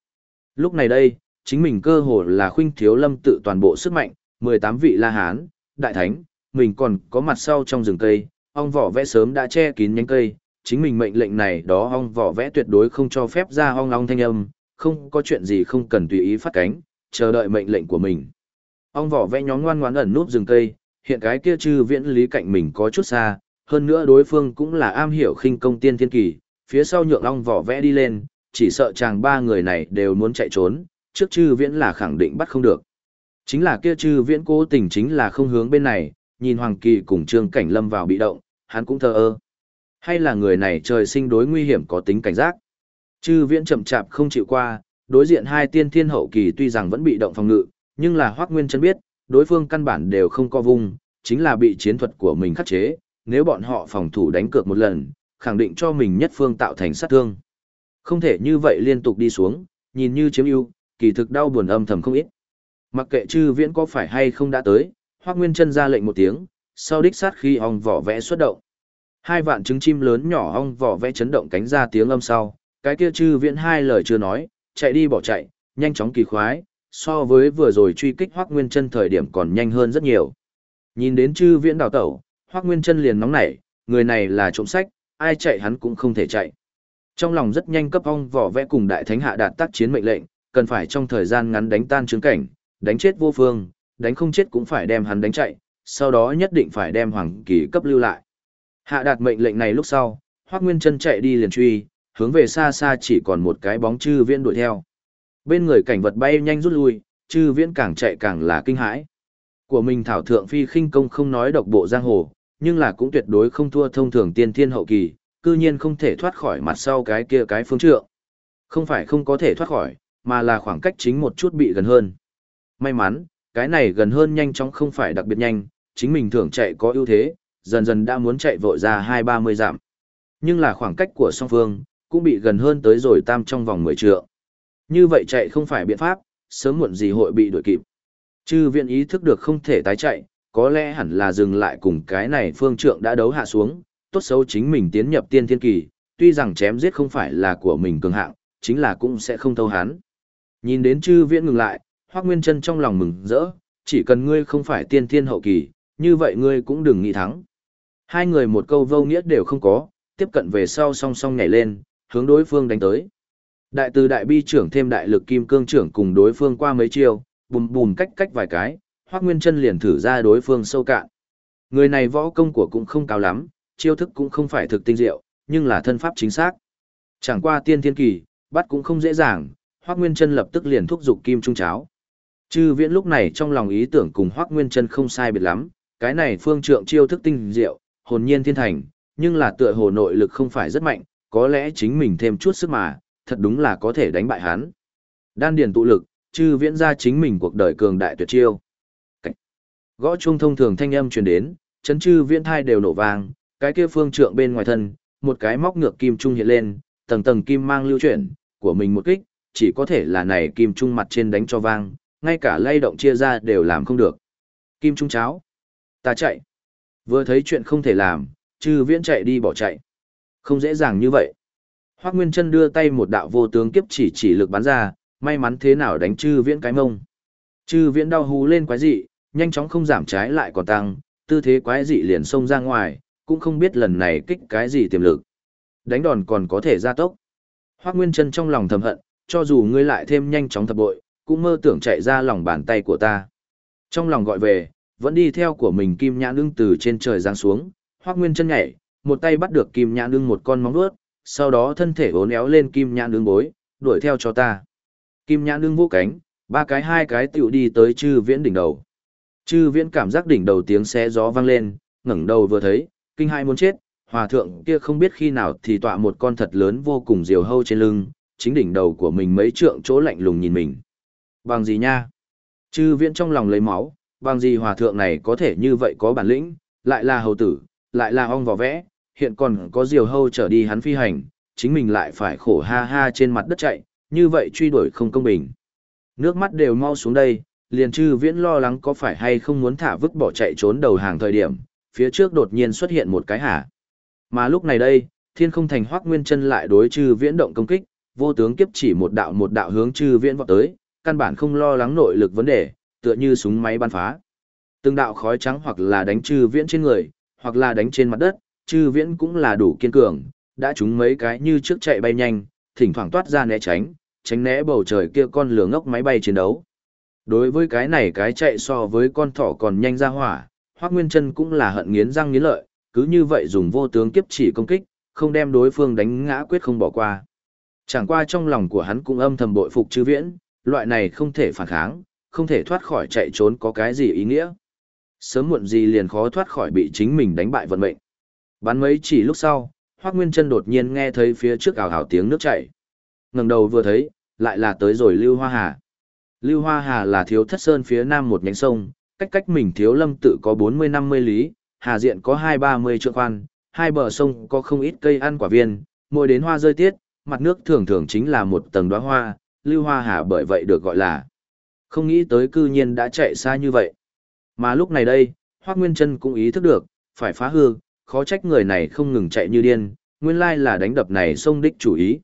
Lúc này đây, chính mình cơ hồ là khuynh thiếu lâm tự toàn bộ sức mạnh, 18 vị la hán, đại thánh, mình còn có mặt sau trong rừng cây, ong vỏ vẽ sớm đã che kín nhánh cây, chính mình mệnh lệnh này đó ong vỏ vẽ tuyệt đối không cho phép ra ong ong thanh âm, không có chuyện gì không cần tùy ý phát cánh, chờ đợi mệnh lệnh của mình. Ong vỏ vẽ nhóm ngoan ngoãn ẩn núp rừng cây, hiện cái kia chư viễn lý cạnh mình có chút xa, hơn nữa đối phương cũng là am hiểu khinh công tiên thiên kỳ, phía sau nhượng ong vỏ vẽ đi lên, chỉ sợ chàng ba người này đều muốn chạy trốn, trước chư viễn là khẳng định bắt không được. Chính là kia chư viễn cố tình chính là không hướng bên này, nhìn Hoàng Kỳ cùng Trương Cảnh Lâm vào bị động, hắn cũng thờ ơ. Hay là người này trời sinh đối nguy hiểm có tính cảnh giác. Chư viễn chậm chạp không chịu qua, đối diện hai tiên thiên hậu kỳ tuy rằng vẫn bị động phòng ngự, nhưng là Hoắc Nguyên chân biết, đối phương căn bản đều không co vùng, chính là bị chiến thuật của mình khắc chế, nếu bọn họ phòng thủ đánh cược một lần, khẳng định cho mình nhất phương tạo thành sát thương. Không thể như vậy liên tục đi xuống, nhìn như chiếm ưu, kỳ thực đau buồn âm thầm không ít. Mặc kệ chư viễn có phải hay không đã tới, Hoắc Nguyên chân ra lệnh một tiếng, sau đích sát khi ong vỏ vẽ xuất động. Hai vạn trứng chim lớn nhỏ ong vỏ vẽ chấn động cánh ra tiếng âm sau, cái kia chư viễn hai lời chưa nói, chạy đi bỏ chạy, nhanh chóng kỳ khoái, so với vừa rồi truy kích Hoắc Nguyên Chân thời điểm còn nhanh hơn rất nhiều. Nhìn đến chư viễn đào tẩu, Hoắc Nguyên Chân liền nóng nảy, người này là trộm sách, ai chạy hắn cũng không thể chạy. Trong lòng rất nhanh cấp ong vỏ vẽ cùng đại thánh hạ đạt tác chiến mệnh lệnh, cần phải trong thời gian ngắn đánh tan chứng cảnh, đánh chết vô phương, đánh không chết cũng phải đem hắn đánh chạy, sau đó nhất định phải đem Hoàng Kỳ cấp lưu lại. Hạ đạt mệnh lệnh này lúc sau, Hoắc Nguyên Chân chạy đi liền truy, hướng về xa xa chỉ còn một cái bóng chư viễn đuổi theo. Bên người cảnh vật bay nhanh rút lui, chư viễn càng chạy càng là kinh hãi. Của mình thảo thượng phi khinh công không nói độc bộ giang hồ, nhưng là cũng tuyệt đối không thua thông thường tiên thiên hậu kỳ, cư nhiên không thể thoát khỏi mặt sau cái kia cái phương trượng. Không phải không có thể thoát khỏi, mà là khoảng cách chính một chút bị gần hơn. May mắn, cái này gần hơn nhanh chóng không phải đặc biệt nhanh, chính mình thường chạy có ưu thế, dần dần đã muốn chạy vội ra hai ba mươi dặm. Nhưng là khoảng cách của song phương, cũng bị gần hơn tới rồi tam trong vòng 10 trượng. Như vậy chạy không phải biện pháp, sớm muộn gì hội bị đuổi kịp. Chư viện ý thức được không thể tái chạy, có lẽ hẳn là dừng lại cùng cái này phương trượng đã đấu hạ xuống, tốt xấu chính mình tiến nhập tiên thiên kỳ, tuy rằng chém giết không phải là của mình cường hạng, chính là cũng sẽ không thâu hán Nhìn đến chư viễn ngừng lại, Hoác Nguyên chân trong lòng mừng rỡ, chỉ cần ngươi không phải tiên thiên hậu kỳ, như vậy ngươi cũng đừng nghĩ thắng. Hai người một câu vô nghĩa đều không có, tiếp cận về sau song song nhảy lên, hướng đối phương đánh tới. Đại từ đại bi trưởng thêm đại lực kim cương trưởng cùng đối phương qua mấy chiêu, bùm bùm cách cách vài cái, Hoắc Nguyên Chân liền thử ra đối phương sâu cạn. Người này võ công của cũng không cao lắm, chiêu thức cũng không phải thực tinh diệu, nhưng là thân pháp chính xác. Chẳng qua tiên thiên kỳ, bắt cũng không dễ dàng, Hoắc Nguyên Chân lập tức liền thúc giục kim trung cháo. Chư Viễn lúc này trong lòng ý tưởng cùng Hoắc Nguyên Chân không sai biệt lắm, cái này phương trượng chiêu thức tinh diệu, hồn nhiên thiên thành, nhưng là tựa hồ nội lực không phải rất mạnh, có lẽ chính mình thêm chút sức mà, thật đúng là có thể đánh bại hắn. Đan điền tụ lực, chư viễn ra chính mình cuộc đời cường đại tuyệt chiêu. Cách. Gõ chuông thông thường thanh âm truyền đến, chấn chư viễn thai đều nổ vang, cái kia phương trượng bên ngoài thân, một cái móc ngược kim trung hiện lên, tầng tầng kim mang lưu chuyển, của mình một kích, chỉ có thể là này kim trung mặt trên đánh cho vang, ngay cả lay động chia ra đều làm không được. Kim trung cháo. Ta chạy. Vừa thấy chuyện không thể làm, chư viễn chạy đi bỏ chạy. Không dễ dàng như vậy. Hoác Nguyên Trân đưa tay một đạo vô tướng kiếp chỉ chỉ lực bắn ra, may mắn thế nào đánh chư viễn cái mông. Chư viễn đau hú lên quái dị, nhanh chóng không giảm trái lại còn tăng, tư thế quái dị liền xông ra ngoài, cũng không biết lần này kích cái gì tiềm lực. Đánh đòn còn có thể gia tốc. Hoác Nguyên Trân trong lòng thầm hận, cho dù ngươi lại thêm nhanh chóng thập bội, cũng mơ tưởng chạy ra lòng bàn tay của ta. Trong lòng gọi về, vẫn đi theo của mình kim nhãn ưng từ trên trời giáng xuống, Hoắc Nguyên chân nhảy, một tay bắt được kim nhãn ưng một con móng vuốt, sau đó thân thể uốn éo lên kim nhãn ưng bối, đuổi theo cho ta. Kim nhãn ưng vô cánh, ba cái hai cái tiểu đi tới chư viễn đỉnh đầu. Chư viễn cảm giác đỉnh đầu tiếng xé gió vang lên, ngẩng đầu vừa thấy, kinh hai muốn chết, hòa thượng kia không biết khi nào thì tọa một con thật lớn vô cùng diều hâu trên lưng, chính đỉnh đầu của mình mấy trượng chỗ lạnh lùng nhìn mình. Bằng gì nha? Chư viễn trong lòng lấy máu, bằng gì hòa thượng này có thể như vậy có bản lĩnh, lại là hầu tử, lại là ong vò vẽ, hiện còn có diều hâu trở đi hắn phi hành, chính mình lại phải khổ ha ha trên mặt đất chạy, như vậy truy đuổi không công bình. Nước mắt đều mau xuống đây, liền chư viễn lo lắng có phải hay không muốn thả vứt bỏ chạy trốn đầu hàng thời điểm, phía trước đột nhiên xuất hiện một cái hả. Mà lúc này đây, thiên không thành hoác nguyên chân lại đối chư viễn động công kích, vô tướng kiếp chỉ một đạo một đạo hướng chư viễn vọt tới, căn bản không lo lắng nội lực vấn đề, tựa như súng máy bắn phá. Từng đạo khói trắng hoặc là đánh chư viễn trên người, hoặc là đánh trên mặt đất, chư viễn cũng là đủ kiên cường, đã trúng mấy cái như trước chạy bay nhanh, thỉnh thoảng toát ra né tránh, tránh né bầu trời kia con lửa ngốc máy bay chiến đấu. Đối với cái này cái chạy so với con thỏ còn nhanh ra hỏa, Hoắc Nguyên Chân cũng là hận nghiến răng nghiến lợi, cứ như vậy dùng vô tướng kiếp chỉ công kích, không đem đối phương đánh ngã quyết không bỏ qua. Chẳng qua trong lòng của hắn cũng âm thầm bội phục chư viễn, loại này không thể phản kháng, không thể thoát khỏi chạy trốn có cái gì ý nghĩa. Sớm muộn gì liền khó thoát khỏi bị chính mình đánh bại vận mệnh. Bắn mấy chỉ lúc sau, Hoắc Nguyên Chân đột nhiên nghe thấy phía trước ảo ảo tiếng nước chảy. Ngẩng đầu vừa thấy, lại là tới rồi Lưu Hoa Hà. Lưu Hoa Hà là thiếu thất sơn phía nam một nhánh sông, cách cách mình thiếu lâm tự có 40-50 lý, hà diện có 2-30 trượng khoan, hai bờ sông có không ít cây ăn quả viên, mỗi đến hoa rơi tiết, mặt nước thường thường chính là một tầng đóa hoa, Lưu Hoa Hà bởi vậy được gọi là. Không nghĩ tới cư nhiên đã chạy xa như vậy. Mà lúc này đây, Hoác Nguyên Trân cũng ý thức được, phải phá hư, khó trách người này không ngừng chạy như điên, nguyên lai là đánh đập này sông đích chủ ý.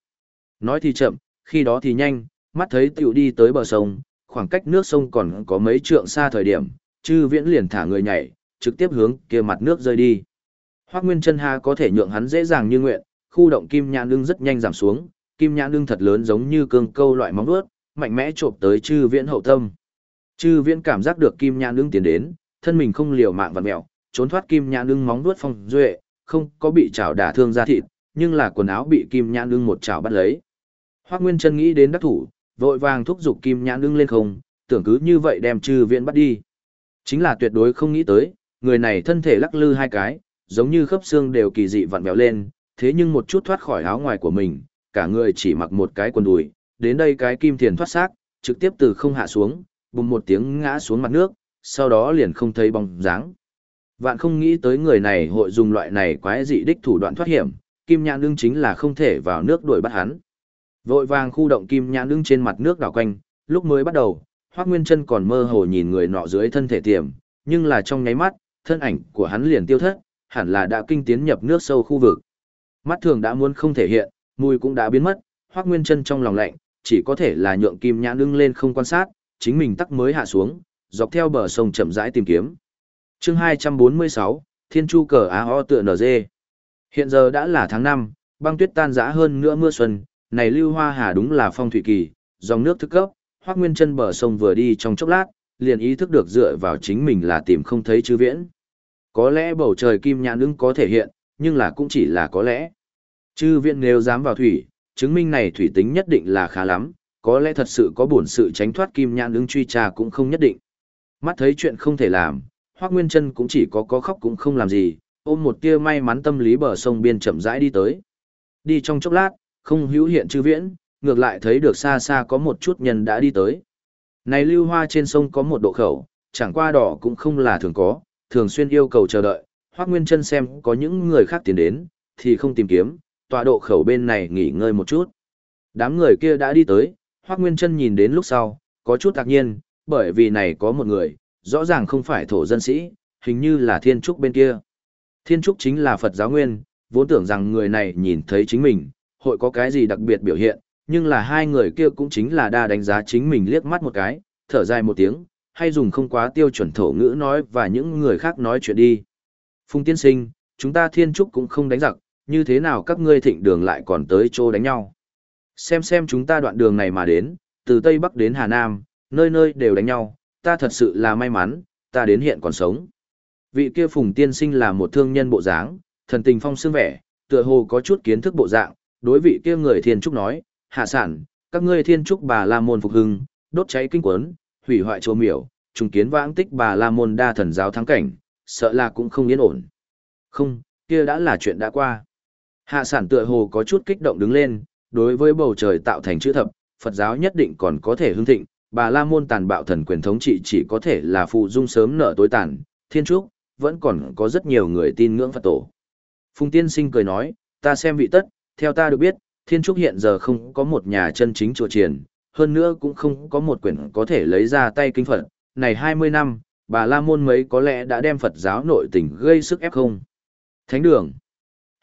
Nói thì chậm, khi đó thì nhanh, mắt thấy tiểu đi tới bờ sông, khoảng cách nước sông còn có mấy trượng xa thời điểm, chư viễn liền thả người nhảy, trực tiếp hướng kia mặt nước rơi đi. Hoác Nguyên Trân Ha có thể nhượng hắn dễ dàng như nguyện, khu động kim nhãn lưng rất nhanh giảm xuống, kim nhãn lưng thật lớn giống như cương câu loại móng vuốt, mạnh mẽ chộp tới chư viễn hậu tâm. Chư viễn cảm giác được kim nhãn ưng tiến đến, thân mình không liều mạng vặn mèo, trốn thoát kim nhãn ưng móng vuốt phong duệ, không có bị chảo đả thương da thịt, nhưng là quần áo bị kim nhãn ưng một chảo bắt lấy. Hoác Nguyên chân nghĩ đến đắc thủ, vội vàng thúc giục kim nhãn ưng lên không, tưởng cứ như vậy đem chư viện bắt đi. Chính là tuyệt đối không nghĩ tới, người này thân thể lắc lư hai cái, giống như khớp xương đều kỳ dị vặn vẹo lên, thế nhưng một chút thoát khỏi áo ngoài của mình, cả người chỉ mặc một cái quần đùi, đến đây cái kim thiền thoát xác, trực tiếp từ không hạ xuống, bùng một tiếng ngã xuống mặt nước, sau đó liền không thấy bóng dáng. Vạn không nghĩ tới người này hội dùng loại này quái dị đích thủ đoạn thoát hiểm, kim nhãn lưng chính là không thể vào nước đuổi bắt hắn. Vội vàng khu động kim nhãn đứng trên mặt nước đảo quanh, lúc mới bắt đầu, Hoắc Nguyên Chân còn mơ hồ nhìn người nọ dưới thân thể tiềm, nhưng là trong nháy mắt, thân ảnh của hắn liền tiêu thất, hẳn là đã kinh tiến nhập nước sâu khu vực. Mắt thường đã muốn không thể hiện, mùi cũng đã biến mất, Hoắc Nguyên Chân trong lòng lạnh, chỉ có thể là nhượng kim nhãn đứng lên không quan sát, chính mình tắc mới hạ xuống, dọc theo bờ sông chậm rãi tìm kiếm. Chương 246, Thiên Chu cờ á o tựa NG. Hiện giờ đã là tháng 5, băng tuyết tan rã hơn nữa mưa xuân, này lưu hoa hà đúng là phong thủy kỳ, dòng nước thức cấp, hoác nguyên chân bờ sông vừa đi trong chốc lát, liền ý thức được dựa vào chính mình là tìm không thấy chư viễn. Có lẽ bầu trời kim nhãn ứng có thể hiện, nhưng là cũng chỉ là có lẽ. Chư viễn nếu dám vào thủy, chứng minh này thủy tính nhất định là khá lắm, có lẽ thật sự có bổn sự tránh thoát kim nhãn ứng truy tra cũng không nhất định. Mắt thấy chuyện không thể làm, Hoắc Nguyên Chân cũng chỉ có có khóc cũng không làm gì, ôm một tia may mắn tâm lý bờ sông biên chậm rãi đi tới. Đi trong chốc lát, không hữu hiện chư viễn, ngược lại thấy được xa xa có một chút nhân đã đi tới. Này lưu hoa trên sông có một độ khẩu, chẳng qua đỏ cũng không là thường có, thường xuyên yêu cầu chờ đợi, Hoắc Nguyên Chân xem có những người khác tiến đến, thì không tìm kiếm, tọa độ khẩu bên này nghỉ ngơi một chút. Đám người kia đã đi tới, Hoắc Nguyên Chân nhìn đến lúc sau, có chút ngạc nhiên, bởi vì này có một người, rõ ràng không phải thổ dân sĩ, hình như là Thiên Trúc bên kia. Thiên Trúc chính là Phật giáo nguyên, vốn tưởng rằng người này nhìn thấy chính mình, hội có cái gì đặc biệt biểu hiện, nhưng là hai người kia cũng chính là đa đánh giá chính mình liếc mắt một cái, thở dài một tiếng, hay dùng không quá tiêu chuẩn thổ ngữ nói và những người khác nói chuyện đi. Phùng tiên sinh, chúng ta thiên trúc cũng không đánh giặc, như thế nào các ngươi thịnh đường lại còn tới chỗ đánh nhau. Xem xem chúng ta đoạn đường này mà đến, từ Tây Bắc đến Hà Nam, nơi nơi đều đánh nhau, ta thật sự là may mắn, ta đến hiện còn sống. Vị kia phùng tiên sinh là một thương nhân bộ dáng, thần tình phong sương vẻ, tựa hồ có chút kiến thức bộ dạng, đối vị kia người thiên trúc nói, hạ sản, các ngươi thiên trúc bà la môn phục hưng, đốt cháy kinh quấn, hủy hoại chỗ miểu, trùng kiến vãng tích bà la môn đa thần giáo thắng cảnh, sợ là cũng không yên ổn. Không, kia đã là chuyện đã qua. Hạ sản tựa hồ có chút kích động đứng lên, đối với bầu trời tạo thành chữ thập, Phật giáo nhất định còn có thể hưng thịnh, bà la môn tàn bạo thần quyền thống trị chỉ có thể là phụ dung sớm nở tối tàn, thiên trúc, vẫn còn có rất nhiều người tin ngưỡng Phật tổ. Phùng tiên sinh cười nói, ta xem vị tất, theo ta được biết, thiên trúc hiện giờ không có một nhà chân chính chùa triển, hơn nữa cũng không có một quyển có thể lấy ra tay kinh Phật, này 20 năm, bà La Môn mấy có lẽ đã đem Phật giáo nội tình gây sức ép không. Thánh đường.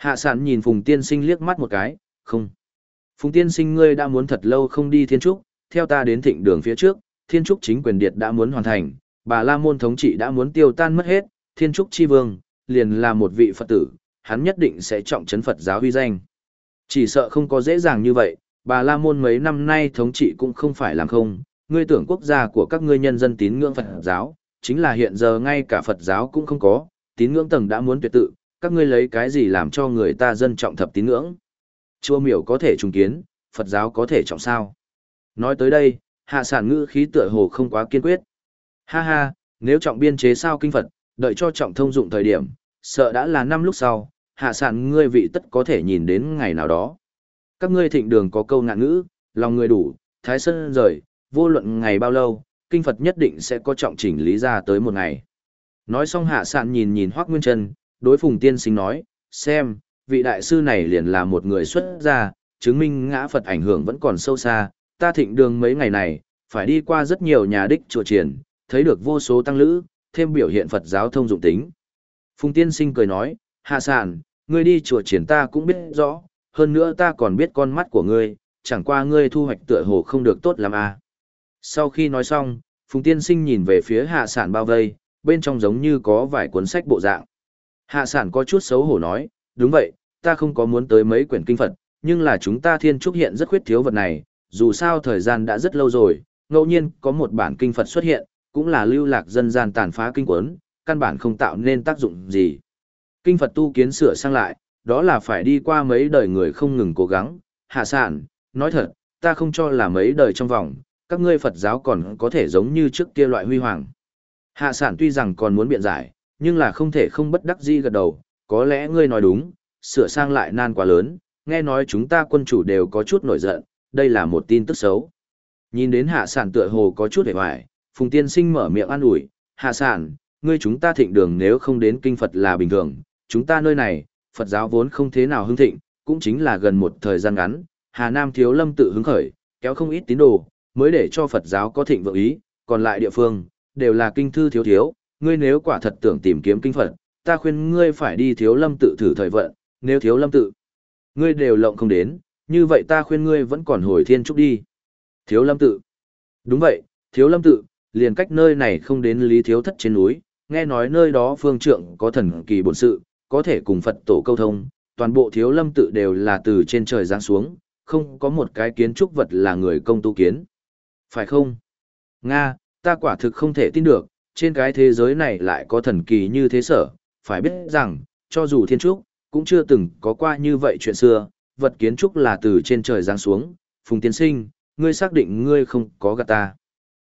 Hạ sản nhìn Phùng tiên sinh liếc mắt một cái, không. Phùng tiên sinh ngươi đã muốn thật lâu không đi thiên trúc, theo ta đến thịnh đường phía trước, thiên trúc chính quyền điệt đã muốn hoàn thành, bà La Môn thống trị đã muốn tiêu tan mất hết, thiên trúc chi vương, liền là một vị Phật tử, hắn nhất định sẽ trọng trấn Phật giáo huy danh. Chỉ sợ không có dễ dàng như vậy, bà La Môn mấy năm nay thống trị cũng không phải làm không, ngươi tưởng quốc gia của các ngươi nhân dân tín ngưỡng Phật giáo, chính là hiện giờ ngay cả Phật giáo cũng không có, tín ngưỡng tầng đã muốn tuyệt tự, các ngươi lấy cái gì làm cho người ta dân trọng thập tín ngưỡng. Chua miểu có thể trùng kiến, Phật giáo có thể trọng sao. Nói tới đây, hạ sản ngữ khí tựa hồ không quá kiên quyết. Ha ha, nếu trọng biên chế sao kinh Phật, đợi cho trọng thông dụng thời điểm, sợ đã là năm lúc sau, hạ sản ngươi vị tất có thể nhìn đến ngày nào đó. Các ngươi thịnh đường có câu ngạn ngữ, lòng người đủ, thái sân rời, vô luận ngày bao lâu, kinh Phật nhất định sẽ có trọng chỉnh lý ra tới một ngày. Nói xong hạ sản nhìn nhìn Hoác Nguyên Trân, đối phùng tiên sinh nói, xem, vị đại sư này liền là một người xuất gia, chứng minh ngã Phật ảnh hưởng vẫn còn sâu xa, ta thịnh đường mấy ngày này, phải đi qua rất nhiều nhà đích chùa triển, thấy được vô số tăng lữ, thêm biểu hiện Phật giáo thông dụng tính. Phùng tiên sinh cười nói, hạ sản, ngươi đi chùa triển ta cũng biết rõ, hơn nữa ta còn biết con mắt của ngươi, chẳng qua ngươi thu hoạch tựa hồ không được tốt lắm à. Sau khi nói xong, Phùng tiên sinh nhìn về phía hạ sản bao vây, bên trong giống như có vài cuốn sách bộ dạng. Hạ sản có chút xấu hổ nói, đúng vậy, ta không có muốn tới mấy quyển kinh Phật, nhưng là chúng ta thiên trúc hiện rất khuyết thiếu vật này, dù sao thời gian đã rất lâu rồi, ngẫu nhiên có một bản kinh Phật xuất hiện, cũng là lưu lạc dân gian tàn phá kinh quấn, căn bản không tạo nên tác dụng gì. Kinh Phật tu kiến sửa sang lại, đó là phải đi qua mấy đời người không ngừng cố gắng, hạ sản, nói thật, ta không cho là mấy đời trong vòng, các ngươi Phật giáo còn có thể giống như trước kia loại huy hoàng. Hạ sản tuy rằng còn muốn biện giải, nhưng là không thể không bất đắc dĩ gật đầu, có lẽ ngươi nói đúng, sửa sang lại nan quá lớn, nghe nói chúng ta quân chủ đều có chút nổi giận, đây là một tin tức xấu. Nhìn đến hạ sản tựa hồ có chút hề hoài, Phùng Tiên Sinh mở miệng an ủi, hạ sản, ngươi chúng ta thịnh đường nếu không đến kinh Phật là bình thường, chúng ta nơi này, Phật giáo vốn không thế nào hưng thịnh, cũng chính là gần một thời gian ngắn, Hà Nam thiếu lâm tự hứng khởi, kéo không ít tín đồ, mới để cho Phật giáo có thịnh vượng ý, còn lại địa phương, đều là kinh thư thiếu thiếu, ngươi nếu quả thật tưởng tìm kiếm kinh Phật, ta khuyên ngươi phải đi thiếu lâm tự thử thời vận, nếu thiếu lâm tự, ngươi đều lộng không đến, như vậy ta khuyên ngươi vẫn còn hồi thiên trúc đi. Thiếu lâm tự. Đúng vậy, thiếu lâm tự, liền cách nơi này không đến lý thiếu thất trên núi, nghe nói nơi đó phương trượng có thần kỳ bổn sự, có thể cùng Phật tổ câu thông, toàn bộ thiếu lâm tự đều là từ trên trời giáng xuống, không có một cái kiến trúc vật là người công tu kiến. Phải không? Nga, ta quả thực không thể tin được, trên cái thế giới này lại có thần kỳ như thế sở, phải biết rằng, cho dù thiên trúc, cũng chưa từng có qua như vậy chuyện xưa, vật kiến trúc là từ trên trời giáng xuống, phùng tiến sinh, ngươi xác định ngươi không có gạt ta.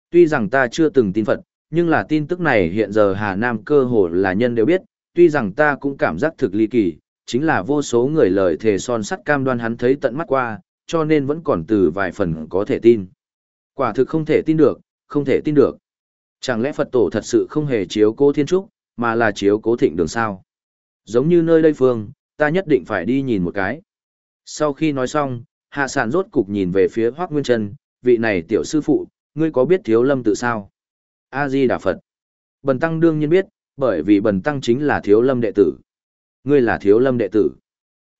Tuy rằng ta chưa từng tin Phật, nhưng là tin tức này hiện giờ Hà Nam cơ hồ là nhân đều biết, tuy rằng ta cũng cảm giác thực ly kỳ, chính là vô số người lời thề son sắt cam đoan hắn thấy tận mắt qua, cho nên vẫn còn từ vài phần có thể tin. Quả thực không thể tin được, không thể tin được. Chẳng lẽ Phật tổ thật sự không hề chiếu cố thiên trúc, mà là chiếu cố thịnh đường sao? Giống như nơi đây phương, ta nhất định phải đi nhìn một cái. Sau khi nói xong, hạ sản rốt cục nhìn về phía Hoác Nguyên Trân, vị này tiểu sư phụ, ngươi có biết thiếu lâm tự sao? A-di Đà Phật. Bần tăng đương nhiên biết, bởi vì bần tăng chính là thiếu lâm đệ tử. Ngươi là thiếu lâm đệ tử.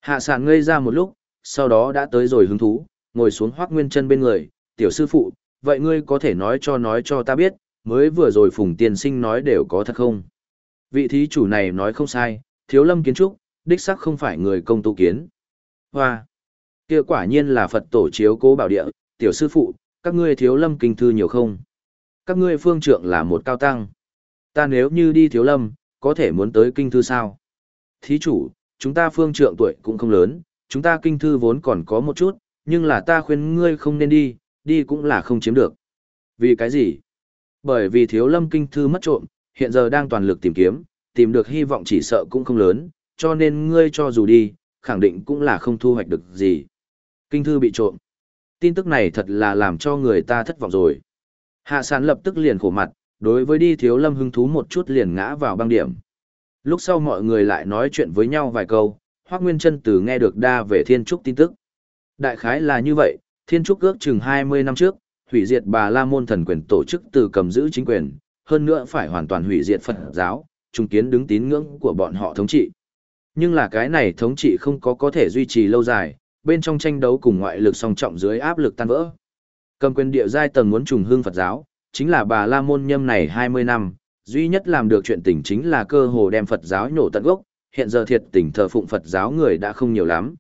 Hạ sản ngây ra một lúc, sau đó đã tới rồi hứng thú, ngồi xuống Hoác Nguyên Trân bên người, tiểu sư phụ, vậy ngươi có thể nói cho nói cho ta biết, mới vừa rồi Phùng Tiên Sinh nói đều có thật không? Vị thí chủ này nói không sai, thiếu lâm kiến trúc, đích xác không phải người công tu kiến. Hoa! kia quả nhiên là Phật tổ chiếu cố bảo địa, tiểu sư phụ, các ngươi thiếu lâm kinh thư nhiều không? Các ngươi phương trượng là một cao tăng. Ta nếu như đi thiếu lâm, có thể muốn tới kinh thư sao? Thí chủ, chúng ta phương trượng tuổi cũng không lớn, chúng ta kinh thư vốn còn có một chút, nhưng là ta khuyên ngươi không nên đi, đi cũng là không chiếm được. Vì cái gì? Bởi vì thiếu lâm kinh thư mất trộm, hiện giờ đang toàn lực tìm kiếm, tìm được hy vọng chỉ sợ cũng không lớn, cho nên ngươi cho dù đi, khẳng định cũng là không thu hoạch được gì. Kinh thư bị trộm. Tin tức này thật là làm cho người ta thất vọng rồi. Hạ sản lập tức liền khổ mặt, đối với đi thiếu lâm hứng thú một chút liền ngã vào băng điểm. Lúc sau mọi người lại nói chuyện với nhau vài câu, Hoác Nguyên Trân từ nghe được đa về Thiên Trúc tin tức. Đại khái là như vậy, Thiên Trúc ước chừng 20 năm trước, hủy diệt bà La Môn thần quyền tổ chức từ cầm giữ chính quyền, hơn nữa phải hoàn toàn hủy diệt Phật giáo, trung kiến đứng tín ngưỡng của bọn họ thống trị. Nhưng là cái này thống trị không có có thể duy trì lâu dài, bên trong tranh đấu cùng ngoại lực song trọng dưới áp lực tan vỡ. Cầm quyền địa giai tầng muốn trùng hương Phật giáo, chính là bà La Môn nhâm này 20 năm, duy nhất làm được chuyện tình chính là cơ hồ đem Phật giáo nhổ tận gốc, hiện giờ thiệt tình thờ phụng Phật giáo người đã không nhiều lắm.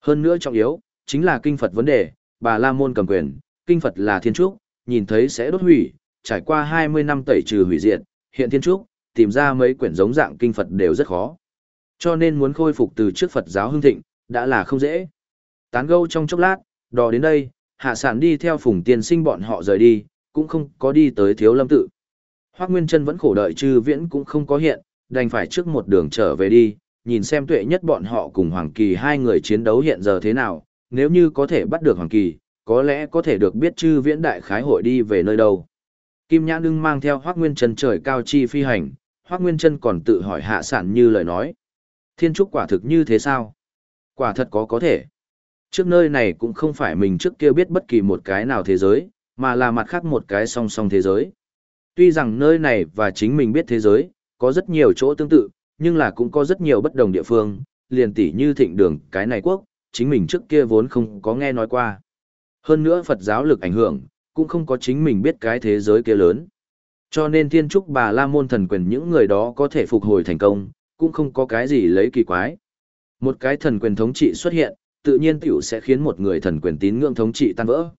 Hơn nữa trọng yếu, chính là kinh Phật vấn đề, bà La Môn cầm quyền, kinh Phật là thiên trúc, nhìn thấy sẽ đốt hủy, trải qua 20 năm tẩy trừ hủy diệt, hiện thiên trúc, tìm ra mấy quyển giống dạng kinh Phật đều rất khó. Cho nên muốn khôi phục từ trước Phật giáo hưng thịnh, đã là không dễ. Tán gâu trong chốc lát, đò đến đây, hạ sản đi theo phùng tiên sinh bọn họ rời đi, cũng không có đi tới thiếu lâm tự. Hoác Nguyên Trân vẫn khổ đợi chư viễn cũng không có hiện, đành phải trước một đường trở về đi, nhìn xem tuệ nhất bọn họ cùng Hoàng Kỳ hai người chiến đấu hiện giờ thế nào, nếu như có thể bắt được Hoàng Kỳ, có lẽ có thể được biết chư viễn đại khái hội đi về nơi đâu. Kim Nhã Ưng mang theo Hoác Nguyên Trân trời cao chi phi hành, Hoác Nguyên Trân còn tự hỏi hạ sản như lời nói. Thiên trúc quả thực như thế sao? Quả thật có có thể. Trước nơi này cũng không phải mình trước kia biết bất kỳ một cái nào thế giới, mà là mặt khác một cái song song thế giới. Tuy rằng nơi này và chính mình biết thế giới, có rất nhiều chỗ tương tự, nhưng là cũng có rất nhiều bất đồng địa phương, liền tỉ như thịnh đường cái này quốc, chính mình trước kia vốn không có nghe nói qua. Hơn nữa Phật giáo lực ảnh hưởng, cũng không có chính mình biết cái thế giới kia lớn. Cho nên thiên trúc bà la môn thần quyền những người đó có thể phục hồi thành công, cũng không có cái gì lấy kỳ quái. Một cái thần quyền thống trị xuất hiện, tự nhiên tiểu sẽ khiến một người thần quyền tín ngưỡng thống trị tan vỡ.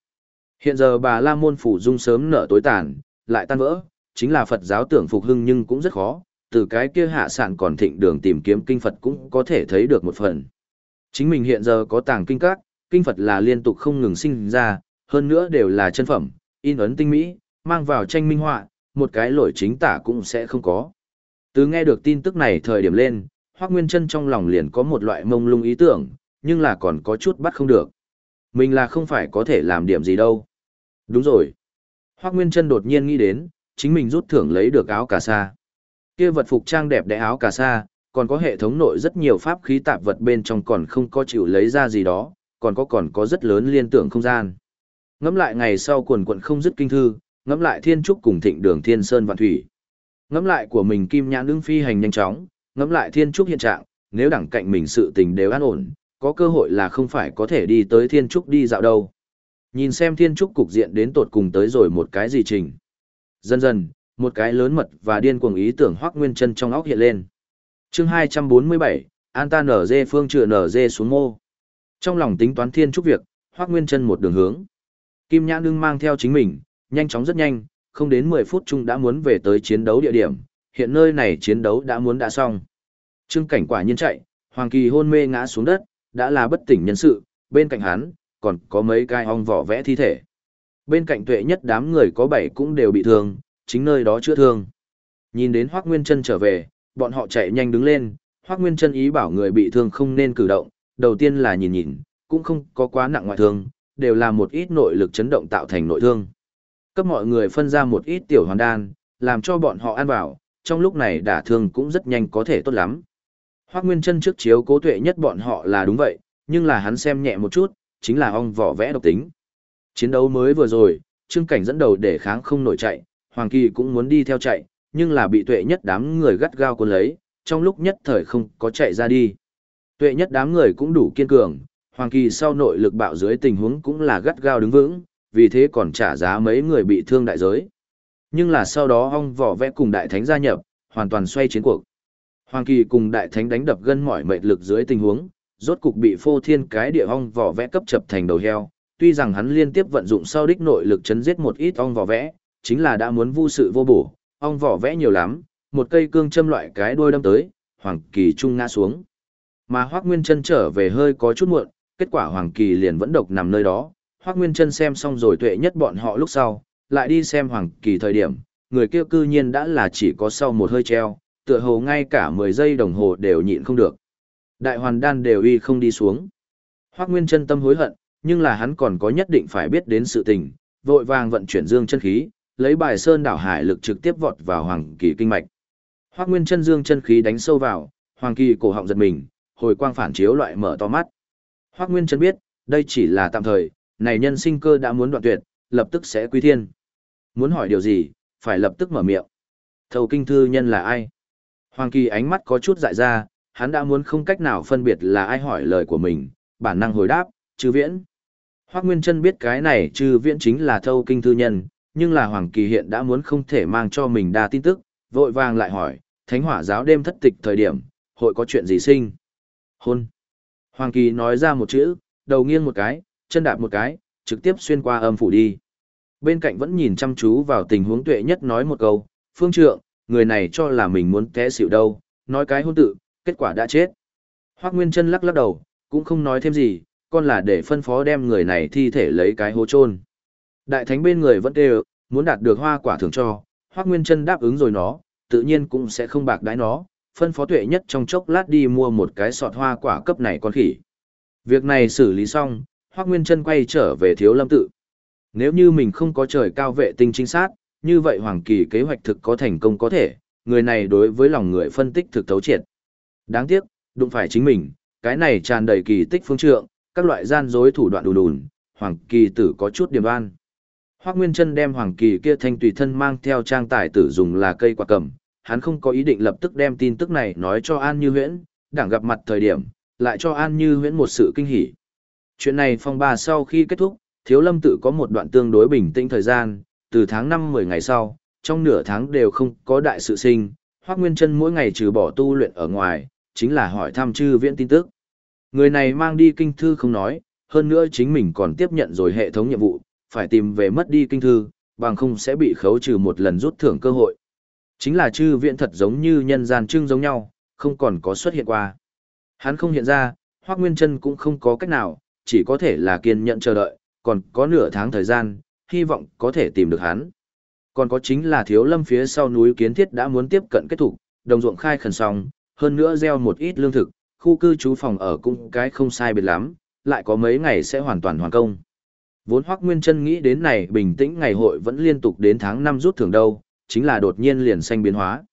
Hiện giờ bà la môn phủ dung sớm nở tối tàn, lại tan vỡ, chính là Phật giáo tưởng phục hưng nhưng cũng rất khó, từ cái kia hạ sản còn thịnh đường tìm kiếm kinh Phật cũng có thể thấy được một phần. Chính mình hiện giờ có tàng kinh các, kinh Phật là liên tục không ngừng sinh ra, hơn nữa đều là chân phẩm, in ấn tinh mỹ, mang vào tranh minh họa, một cái lỗi chính tả cũng sẽ không có. Từ nghe được tin tức này thời điểm lên, Hoác Nguyên Trân trong lòng liền có một loại mông lung ý tưởng, nhưng là còn có chút bắt không được. Mình là không phải có thể làm điểm gì đâu. Đúng rồi. Hoác Nguyên Trân đột nhiên nghĩ đến, chính mình rút thưởng lấy được áo cà sa. Kia vật phục trang đẹp đẽ áo cà sa, còn có hệ thống nội rất nhiều pháp khí tạp vật bên trong còn không có chịu lấy ra gì đó, còn có còn có rất lớn liên tưởng không gian. Ngắm lại ngày sau quần quận không dứt kinh thư, ngắm lại thiên trúc cùng thịnh đường thiên sơn vạn thủy. Ngắm lại của mình kim nhãn đương phi hành nhanh chóng, ngắm lại thiên trúc hiện trạng, nếu đẳng cạnh mình sự tình đều an ổn, có cơ hội là không phải có thể đi tới thiên trúc đi dạo đâu. Nhìn xem thiên trúc cục diện đến tột cùng tới rồi một cái gì trình. Dần dần, một cái lớn mật và điên cuồng ý tưởng hoác nguyên chân trong óc hiện lên. chương 247, An ta nở dê phương trựa nở dê xuống mô. Trong lòng tính toán thiên trúc việc, hoác nguyên chân một đường hướng. Kim Nhã Nương mang theo chính mình, nhanh chóng rất nhanh, không đến 10 phút chung đã muốn về tới chiến đấu địa điểm, hiện nơi này chiến đấu đã muốn đã xong. Trương cảnh quả nhiên chạy, Hoàng Kỳ hôn mê ngã xuống đất, đã là bất tỉnh nhân sự, bên cạnh hắn, còn có mấy cái ong vỏ vẽ thi thể. Bên cạnh tuệ nhất đám người có bảy cũng đều bị thương, chính nơi đó chữa thương. Nhìn đến Hoác Nguyên chân trở về, bọn họ chạy nhanh đứng lên, Hoác Nguyên chân ý bảo người bị thương không nên cử động, đầu tiên là nhìn nhìn, cũng không có quá nặng ngoại thương, đều là một ít nội lực chấn động tạo thành nội thương. Cấp mọi người phân ra một ít tiểu hoàn đan, làm cho bọn họ ăn vào, trong lúc này đả thương cũng rất nhanh có thể tốt lắm. Hoác Nguyên Trân trước chiếu cố tuệ nhất bọn họ là đúng vậy, nhưng là hắn xem nhẹ một chút, chính là ong vỏ vẽ độc tính. Chiến đấu mới vừa rồi, Trương Cảnh dẫn đầu để kháng không nổi chạy, Hoàng Kỳ cũng muốn đi theo chạy, nhưng là bị tuệ nhất đám người gắt gao cuốn lấy, trong lúc nhất thời không có chạy ra đi. Tuệ nhất đám người cũng đủ kiên cường, Hoàng Kỳ sau nội lực bạo dưới tình huống cũng là gắt gao đứng vững, vì thế còn trả giá mấy người bị thương đại giới. Nhưng là sau đó ong vỏ vẽ cùng đại thánh gia nhập, hoàn toàn xoay chiến cuộc. Hoàng Kỳ cùng đại thánh đánh đập gân mỏi mệt lực dưới tình huống, rốt cục bị phô thiên cái địa ong vỏ vẽ cấp chập thành đầu heo. Tuy rằng hắn liên tiếp vận dụng sau đích nội lực chấn giết một ít ong vỏ vẽ, chính là đã muốn vu sự vô bổ, ong vỏ vẽ nhiều lắm, một cây cương châm loại cái đuôi đâm tới, Hoàng Kỳ trung ngã xuống. Mà Hoắc Nguyên Chân trở về hơi có chút muộn, kết quả Hoàng Kỳ liền vẫn độc nằm nơi đó. Hoắc Nguyên Chân xem xong rồi tuệ nhất bọn họ lúc sau, lại đi xem Hoàng Kỳ thời điểm, người kia cư nhiên đã là chỉ có sau một hơi treo, tựa hồ ngay cả 10 giây đồng hồ đều nhịn không được. Đại hoàn đan đều y không đi xuống. Hoắc Nguyên chân tâm hối hận, nhưng là hắn còn có nhất định phải biết đến sự tình, vội vàng vận chuyển dương chân khí, lấy bài sơn đảo hải lực trực tiếp vọt vào hoàng kỳ kinh mạch. Hoắc Nguyên chân dương chân khí đánh sâu vào, hoàng kỳ cổ họng giật mình, hồi quang phản chiếu loại mở to mắt. Hoắc Nguyên chân biết, đây chỉ là tạm thời, này nhân sinh cơ đã muốn đoạn tuyệt, lập tức sẽ quy thiên. Muốn hỏi điều gì, phải lập tức mở miệng. Thầu kinh thư nhân là ai? Hoàng Kỳ ánh mắt có chút dại ra, hắn đã muốn không cách nào phân biệt là ai hỏi lời của mình, bản năng hồi đáp, chư viễn. hoắc Nguyên Trân biết cái này chư viễn chính là thâu kinh thư nhân, nhưng là Hoàng Kỳ hiện đã muốn không thể mang cho mình đa tin tức, vội vàng lại hỏi, thánh hỏa giáo đêm thất tịch thời điểm, hội có chuyện gì sinh? Hôn. Hoàng Kỳ nói ra một chữ, đầu nghiêng một cái, chân đạp một cái, trực tiếp xuyên qua âm phủ đi. Bên cạnh vẫn nhìn chăm chú vào tình huống tuệ nhất nói một câu, phương trượng, người này cho là mình muốn té xỉu đâu, nói cái hôn tự, kết quả đã chết. Hoác Nguyên Trân lắc lắc đầu, cũng không nói thêm gì, con là để phân phó đem người này thi thể lấy cái hố chôn. Đại thánh bên người vẫn kêu, muốn đạt được hoa quả thưởng cho, Hoác Nguyên Trân đáp ứng rồi nó, tự nhiên cũng sẽ không bạc đái nó, phân phó tuệ nhất trong chốc lát đi mua một cái sọt hoa quả cấp này con khỉ. Việc này xử lý xong, Hoác Nguyên Trân quay trở về thiếu lâm tự. Nếu như mình không có trời cao vệ tinh chính xác, như vậy Hoàng Kỳ kế hoạch thực có thành công có thể, người này đối với lòng người phân tích thực thấu triệt. Đáng tiếc, đụng phải chính mình, cái này tràn đầy kỳ tích phương trượng, các loại gian dối thủ đoạn đùn đùn, Hoàng Kỳ tử có chút điểm an. Hoác Nguyên Trân đem Hoàng Kỳ kia thanh tùy thân mang theo trang tải tử dùng là cây quả cầm, hắn không có ý định lập tức đem tin tức này nói cho An Như Huyễn, đảng gặp mặt thời điểm, lại cho An Như Huyễn một sự kinh hỉ. Chuyện này phong ba sau khi kết thúc, Thiếu Lâm tự có một đoạn tương đối bình tĩnh thời gian, từ tháng 5 10 ngày sau, trong nửa tháng đều không có đại sự sinh, Hoắc Nguyên Chân mỗi ngày trừ bỏ tu luyện ở ngoài, chính là hỏi thăm chư viện tin tức. Người này mang đi kinh thư không nói, hơn nữa chính mình còn tiếp nhận rồi hệ thống nhiệm vụ, phải tìm về mất đi kinh thư, bằng không sẽ bị khấu trừ một lần rút thưởng cơ hội. Chính là chư viện thật giống như nhân gian trưng giống nhau, không còn có xuất hiện qua. Hắn không hiện ra, Hoắc Nguyên Chân cũng không có cách nào, chỉ có thể là kiên nhẫn chờ đợi, còn có nửa tháng thời gian, hy vọng có thể tìm được hắn. Còn có chính là thiếu lâm phía sau núi kiến thiết đã muốn tiếp cận kết thúc, đồng ruộng khai khẩn xong, hơn nữa gieo một ít lương thực, khu cư trú phòng ở cũng cái không sai biệt lắm, lại có mấy ngày sẽ hoàn toàn hoàn công. Vốn Hoắc Nguyên Chân nghĩ đến này bình tĩnh ngày hội vẫn liên tục đến tháng 5 rút thưởng đâu, chính là đột nhiên liền xanh biến hóa.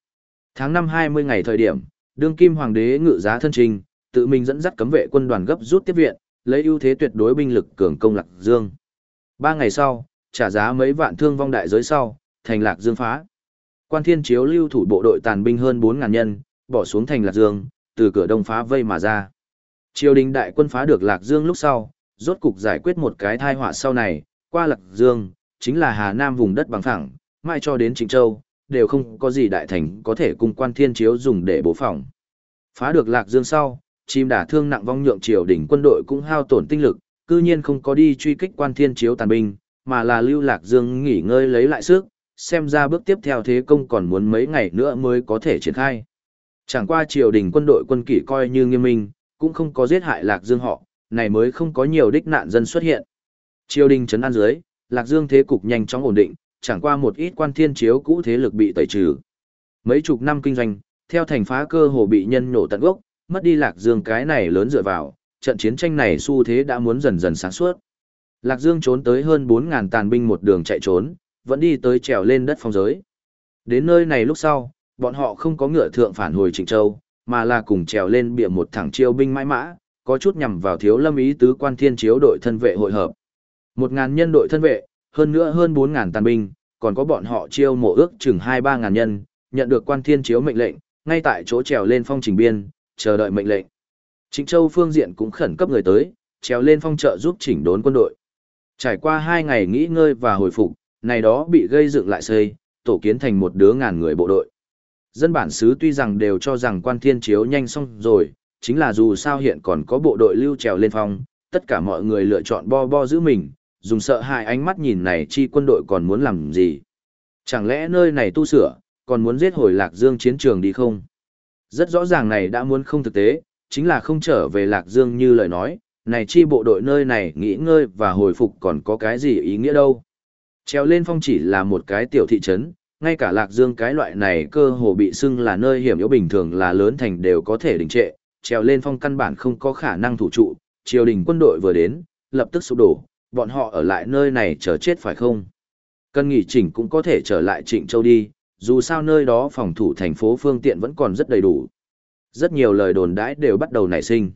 Tháng 5 20 ngày thời điểm, đương kim hoàng đế ngự giá thân trình, tự mình dẫn dắt cấm vệ quân đoàn gấp rút tiếp viện, lấy ưu thế tuyệt đối binh lực cường công Lạc Dương. Ba ngày sau, trả giá mấy vạn thương vong đại giới sau, thành Lạc Dương phá. Quan Thiên Chiếu lưu thủ bộ đội tàn binh hơn 4000 nhân, bỏ xuống thành Lạc Dương, từ cửa đông phá vây mà ra. Triều đình đại quân phá được Lạc Dương lúc sau, rốt cục giải quyết một cái tai họa sau này, qua Lạc Dương, chính là Hà Nam vùng đất bằng phẳng, mai cho đến Trịnh Châu, đều không có gì đại thành có thể cùng Quan Thiên Chiếu dùng để bố phòng. Phá được Lạc Dương sau, chim đả thương nặng vong nhượng triều đình quân đội cũng hao tổn tinh lực, cư nhiên không có đi truy kích Quan Thiên Chiếu tàn binh, mà là lưu lạc dương nghỉ ngơi lấy lại sức, xem ra bước tiếp theo thế công còn muốn mấy ngày nữa mới có thể triển khai. Chẳng qua triều đình quân đội quân kỷ coi như nghiêm minh, cũng không có giết hại lạc dương họ, này mới không có nhiều đích nạn dân xuất hiện. Triều đình trấn an dưới, lạc dương thế cục nhanh chóng ổn định, chẳng qua một ít quan thiên chiếu cũ thế lực bị tẩy trừ. Mấy chục năm kinh doanh, theo thành phá cơ hồ bị nhân nổ tận gốc, mất đi lạc dương cái này lớn dựa vào, trận chiến tranh này xu thế đã muốn dần dần sáng suốt. Lạc Dương trốn tới hơn 4.000 tàn binh một đường chạy trốn, vẫn đi tới trèo lên đất phong giới. Đến nơi này lúc sau, bọn họ không có ngựa thượng phản hồi Trịnh Châu, mà là cùng trèo lên bịa một thẳng chiêu binh mãi mã, có chút nhằm vào thiếu lâm ý tứ quan thiên chiếu đội thân vệ hội hợp. Một ngàn nhân đội thân vệ, hơn nữa hơn 4.000 tàn binh, còn có bọn họ chiêu mộ ước chừng 2-3 ngàn nhân, nhận được quan thiên chiếu mệnh lệnh, ngay tại chỗ trèo lên phong trình biên, chờ đợi mệnh lệnh. Trịnh Châu phương diện cũng khẩn cấp người tới, trèo lên phong trợ giúp chỉnh đốn quân đội. Trải qua hai ngày nghỉ ngơi và hồi phục, này đó bị gây dựng lại xây, tổ kiến thành một đứa ngàn người bộ đội. Dân bản xứ tuy rằng đều cho rằng quan thiên chiếu nhanh xong rồi, chính là dù sao hiện còn có bộ đội lưu trèo lên phong, tất cả mọi người lựa chọn bo bo giữ mình, dùng sợ hãi ánh mắt nhìn này chi quân đội còn muốn làm gì. Chẳng lẽ nơi này tu sửa, còn muốn giết hồi Lạc Dương chiến trường đi không? Rất rõ ràng này đã muốn không thực tế, chính là không trở về Lạc Dương như lời nói, này chi bộ đội nơi này nghỉ ngơi và hồi phục còn có cái gì ý nghĩa đâu. Treo lên phong chỉ là một cái tiểu thị trấn, ngay cả Lạc Dương cái loại này cơ hồ bị xưng là nơi hiểm yếu bình thường là lớn thành đều có thể đình trệ, treo lên phong căn bản không có khả năng thủ trụ, triều đình quân đội vừa đến, lập tức sụp đổ, bọn họ ở lại nơi này chờ chết phải không? Cần nghỉ chỉnh cũng có thể trở lại Trịnh Châu đi, dù sao nơi đó phòng thủ thành phố phương tiện vẫn còn rất đầy đủ. Rất nhiều lời đồn đãi đều bắt đầu nảy sinh.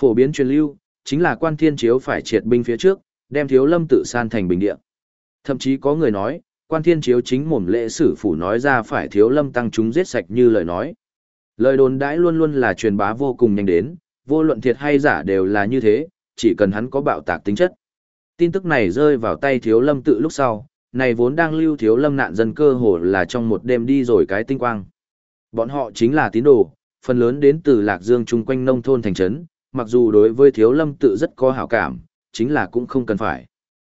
Phổ biến truyền lưu, chính là quan thiên chiếu phải triệt binh phía trước, đem thiếu lâm tự san thành bình địa. Thậm chí có người nói, quan thiên chiếu chính mồm lễ sử phủ nói ra phải thiếu lâm tăng chúng giết sạch như lời nói. Lời đồn đãi luôn luôn là truyền bá vô cùng nhanh đến, vô luận thiệt hay giả đều là như thế, chỉ cần hắn có bạo tạc tính chất. Tin tức này rơi vào tay thiếu lâm tự lúc sau, này vốn đang lưu thiếu lâm nạn dân cơ hồ là trong một đêm đi rồi cái tinh quang. Bọn họ chính là tín đồ, phần lớn đến từ Lạc Dương chung quanh nông thôn thành trấn, mặc dù đối với thiếu lâm tự rất có hảo cảm, chính là cũng không cần phải.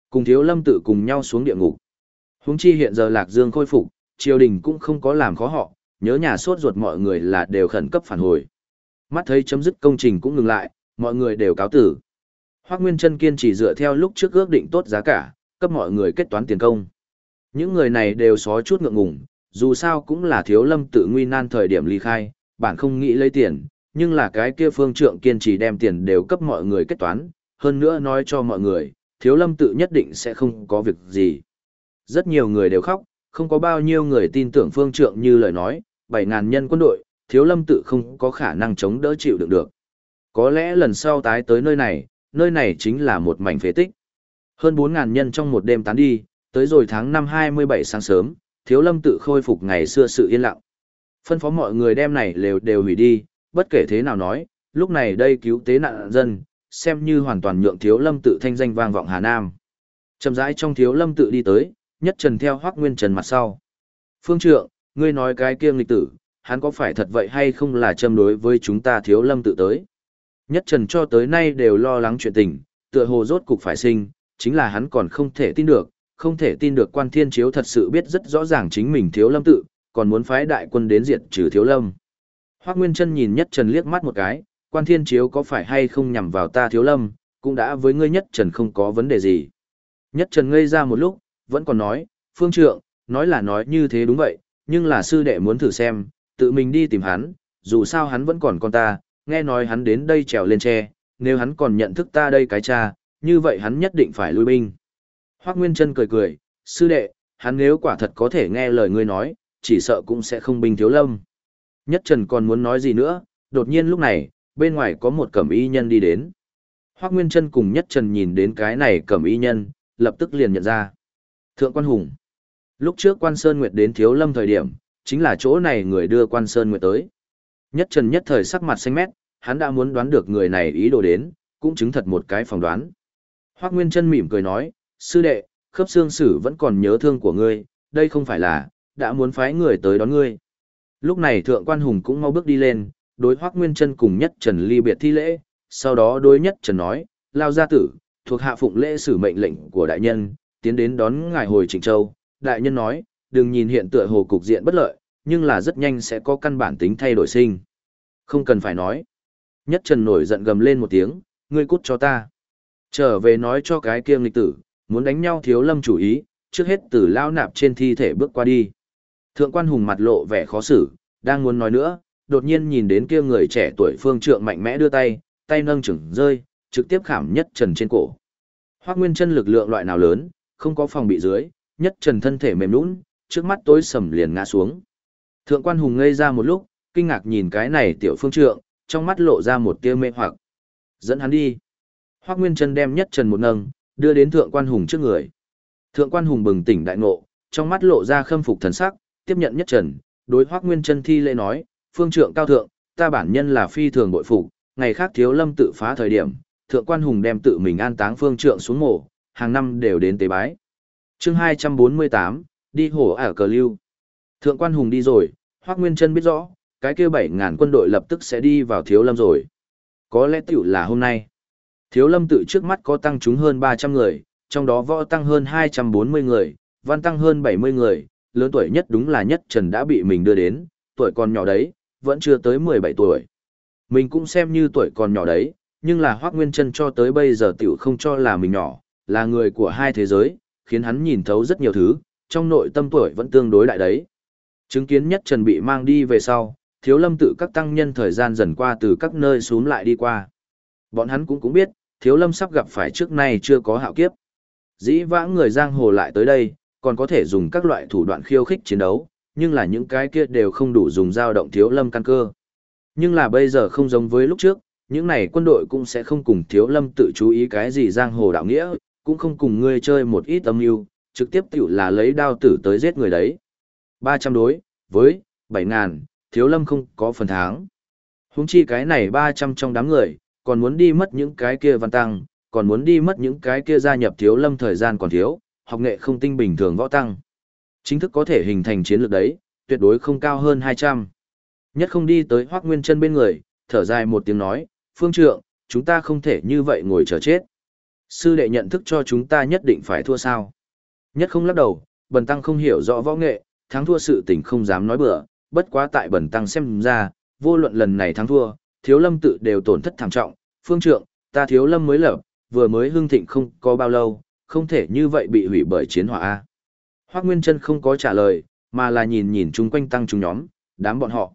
Cùng thiếu lâm tự cùng nhau xuống địa ngục. huống chi hiện giờ Lạc Dương khôi phục, triều đình cũng không có làm khó họ, nhớ nhà sốt ruột mọi người là đều khẩn cấp phản hồi. Mắt thấy chấm dứt công trình cũng ngừng lại, mọi người đều cáo tử. Hoác Nguyên Trân kiên chỉ dựa theo lúc trước ước định tốt giá cả, cấp mọi người kết toán tiền công. Những người này đều xó chút ngượng ngùng, dù sao cũng là thiếu lâm tự nguy nan thời điểm ly khai, bản không nghĩ lấy tiền, nhưng là cái kia phương trượng kiên trì đem tiền đều cấp mọi người kết toán, hơn nữa nói cho mọi người, thiếu lâm tự nhất định sẽ không có việc gì. Rất nhiều người đều khóc, không có bao nhiêu người tin tưởng phương trượng như lời nói, 7.000 nhân quân đội, thiếu lâm tự không có khả năng chống đỡ chịu đựng được. Có lẽ lần sau tái tới nơi này, nơi này chính là một mảnh phế tích. Hơn 4.000 nhân trong một đêm tán đi, tới rồi tháng 5 27 sáng sớm, thiếu lâm tự khôi phục ngày xưa sự yên lặng. Phân phó mọi người đem này lều đều hủy đi, bất kể thế nào nói, lúc này đây cứu tế nạn dân, xem như hoàn toàn nhượng thiếu lâm tự thanh danh vang vọng Hà Nam. Chậm rãi trong thiếu lâm tự đi tới, nhất trần theo hoác nguyên trần mặt sau. Phương trượng, ngươi nói cái kia lịch tử, hắn có phải thật vậy hay không là châm đối với chúng ta thiếu lâm tự tới. Nhất trần cho tới nay đều lo lắng chuyện tình, tựa hồ rốt cục phải sinh, chính là hắn còn không thể tin được, không thể tin được quan thiên chiếu thật sự biết rất rõ ràng chính mình thiếu lâm tự, còn muốn phái đại quân đến diệt trừ thiếu lâm. Hoác Nguyên Trân nhìn Nhất Trần liếc mắt một cái, quan thiên chiếu có phải hay không nhằm vào ta thiếu lâm, cũng đã với ngươi Nhất Trần không có vấn đề gì. Nhất Trần ngây ra một lúc, vẫn còn nói, phương trượng, nói là nói như thế đúng vậy, nhưng là sư đệ muốn thử xem, tự mình đi tìm hắn, dù sao hắn vẫn còn con ta, nghe nói hắn đến đây trèo lên tre, nếu hắn còn nhận thức ta đây cái cha, như vậy hắn nhất định phải lui binh. Hoác Nguyên Trân cười cười, sư đệ, hắn nếu quả thật có thể nghe lời ngươi nói, chỉ sợ cũng sẽ không binh thiếu lâm. Nhất Trần còn muốn nói gì nữa, đột nhiên lúc này, bên ngoài có một cẩm y nhân đi đến. Hoác Nguyên Trân cùng Nhất Trần nhìn đến cái này cẩm y nhân, lập tức liền nhận ra. Thượng quan hùng. Lúc trước quan Sơn Nguyệt đến thiếu lâm thời điểm, chính là chỗ này người đưa quan Sơn Nguyệt tới. Nhất Trần nhất thời sắc mặt xanh mét, hắn đã muốn đoán được người này ý đồ đến, cũng chứng thật một cái phỏng đoán. Hoác Nguyên Trân mỉm cười nói, sư đệ, khớp xương sử vẫn còn nhớ thương của ngươi, đây không phải là, đã muốn phái người tới đón ngươi. Lúc này thượng quan hùng cũng mau bước đi lên, đối Hoác Nguyên Trân cùng nhất Trần ly biệt thi lễ, sau đó đối nhất Trần nói, lao gia tử, thuộc hạ phụng lễ sử mệnh lệnh của đại nhân, tiến đến đón ngài hồi Trịnh Châu. Đại nhân nói, đừng nhìn hiện tựa hồ cục diện bất lợi, nhưng là rất nhanh sẽ có căn bản tính thay đổi sinh. Không cần phải nói. Nhất Trần nổi giận gầm lên một tiếng, ngươi cút cho ta. Trở về nói cho cái kia nghịch tử, muốn đánh nhau thiếu lâm chủ ý, trước hết từ lao nạp trên thi thể bước qua đi. Thượng quan hùng mặt lộ vẻ khó xử, đang muốn nói nữa, đột nhiên nhìn đến kia người trẻ tuổi phương trượng mạnh mẽ đưa tay, tay nâng chừng rơi, trực tiếp khảm nhất trần trên cổ. Hoác nguyên chân lực lượng loại nào lớn, không có phòng bị dưới, nhất trần thân thể mềm nũng, trước mắt tối sầm liền ngã xuống. Thượng quan hùng ngây ra một lúc, kinh ngạc nhìn cái này tiểu phương trượng, trong mắt lộ ra một tia mê hoặc. Dẫn hắn đi. Hoác Nguyên Trân đem nhất trần một nâng, đưa đến thượng quan hùng trước người. Thượng quan hùng bừng tỉnh đại ngộ, trong mắt lộ ra khâm phục thần sắc, tiếp nhận nhất trần, đối Hoác Nguyên Trân thi lễ nói, phương trượng cao thượng, ta bản nhân là phi thường bội phục, ngày khác thiếu lâm tự phá thời điểm, thượng quan hùng đem tự mình an táng phương trượng xuống mộ, hàng năm đều đến tế bái. chương 248, đi hổ ở cờ lưu. Thượng quan hùng đi rồi, Hoác Nguyên Trân biết rõ, cái kia 7.000 quân đội lập tức sẽ đi vào thiếu lâm rồi. Có lẽ tiểu là hôm nay. Thiếu lâm tự trước mắt có tăng chúng hơn 300 người, trong đó võ tăng hơn 240 người, văn tăng hơn 70 người, lớn tuổi nhất đúng là nhất trần đã bị mình đưa đến, tuổi còn nhỏ đấy, vẫn chưa tới 17 tuổi. Mình cũng xem như tuổi còn nhỏ đấy, nhưng là Hoác Nguyên Trân cho tới bây giờ tiểu không cho là mình nhỏ, là người của hai thế giới, khiến hắn nhìn thấu rất nhiều thứ, trong nội tâm tuổi vẫn tương đối đại đấy. Chứng kiến nhất trần bị mang đi về sau, thiếu lâm tự các tăng nhân thời gian dần qua từ các nơi xuống lại đi qua. Bọn hắn cũng cũng biết, thiếu lâm sắp gặp phải trước nay chưa có hạo kiếp. Dĩ vãng người giang hồ lại tới đây, còn có thể dùng các loại thủ đoạn khiêu khích chiến đấu, nhưng là những cái kia đều không đủ dùng dao động thiếu lâm căn cơ. Nhưng là bây giờ không giống với lúc trước, những này quân đội cũng sẽ không cùng thiếu lâm tự chú ý cái gì giang hồ đạo nghĩa, cũng không cùng ngươi chơi một ít âm mưu trực tiếp tiểu là lấy đao tử tới giết người đấy. 300 đối, với, 7.000, thiếu lâm không có phần tháng. Húng chi cái này 300 trong đám người, còn muốn đi mất những cái kia văn tăng, còn muốn đi mất những cái kia gia nhập thiếu lâm thời gian còn thiếu, học nghệ không tinh bình thường võ tăng. Chính thức có thể hình thành chiến lược đấy, tuyệt đối không cao hơn 200. Nhất không đi tới Hoác Nguyên chân bên người, thở dài một tiếng nói, phương trượng, chúng ta không thể như vậy ngồi chờ chết. Sư đệ nhận thức cho chúng ta nhất định phải thua sao. Nhất không lắc đầu, bần tăng không hiểu rõ võ nghệ, thắng thua sự tình không dám nói bừa, bất quá tại bẩn tăng xem ra, vô luận lần này thắng thua, thiếu lâm tự đều tổn thất thảm trọng, phương trượng, ta thiếu lâm mới lập, vừa mới hưng thịnh không có bao lâu, không thể như vậy bị hủy bởi chiến hỏa A. Hoác Nguyên Trân không có trả lời, mà là nhìn nhìn chung quanh tăng chúng nhóm, đám bọn họ.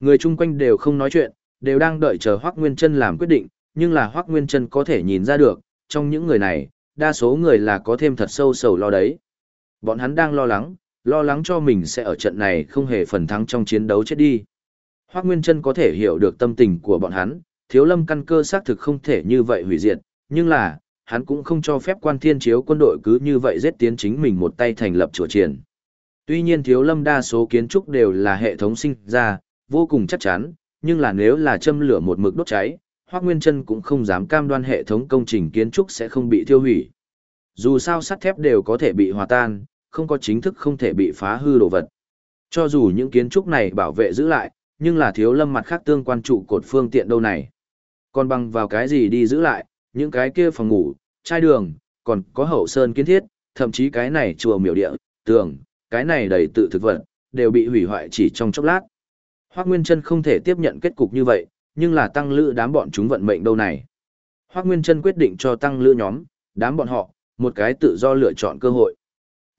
Người chung quanh đều không nói chuyện, đều đang đợi chờ Hoác Nguyên Trân làm quyết định, nhưng là Hoác Nguyên Trân có thể nhìn ra được, trong những người này, đa số người là có thêm thật sâu sầu lo đấy. Bọn hắn đang lo lắng, lo lắng cho mình sẽ ở trận này không hề phần thắng trong chiến đấu chết đi. Hoác Nguyên Trân có thể hiểu được tâm tình của bọn hắn, thiếu lâm căn cơ xác thực không thể như vậy hủy diệt, nhưng là, hắn cũng không cho phép quan thiên chiếu quân đội cứ như vậy giết tiến chính mình một tay thành lập chùa triển. Tuy nhiên thiếu lâm đa số kiến trúc đều là hệ thống sinh ra, vô cùng chắc chắn, nhưng là nếu là châm lửa một mực đốt cháy, Hoác Nguyên Trân cũng không dám cam đoan hệ thống công trình kiến trúc sẽ không bị thiêu hủy. Dù sao sắt thép đều có thể bị hòa tan, không có chính thức không thể bị phá hư đồ vật. Cho dù những kiến trúc này bảo vệ giữ lại, nhưng là thiếu lâm mặt khác tương quan trụ cột phương tiện đâu này. Còn bằng vào cái gì đi giữ lại, những cái kia phòng ngủ, chai đường, còn có hậu sơn kiến thiết, thậm chí cái này chùa miểu địa, tường, cái này đầy tự thực vật, đều bị hủy hoại chỉ trong chốc lát. Hoác Nguyên Trân không thể tiếp nhận kết cục như vậy, nhưng là tăng lữ đám bọn chúng vận mệnh đâu này. Hoác Nguyên Trân quyết định cho tăng lữ nhóm, đám bọn họ, một cái tự do lựa chọn cơ hội.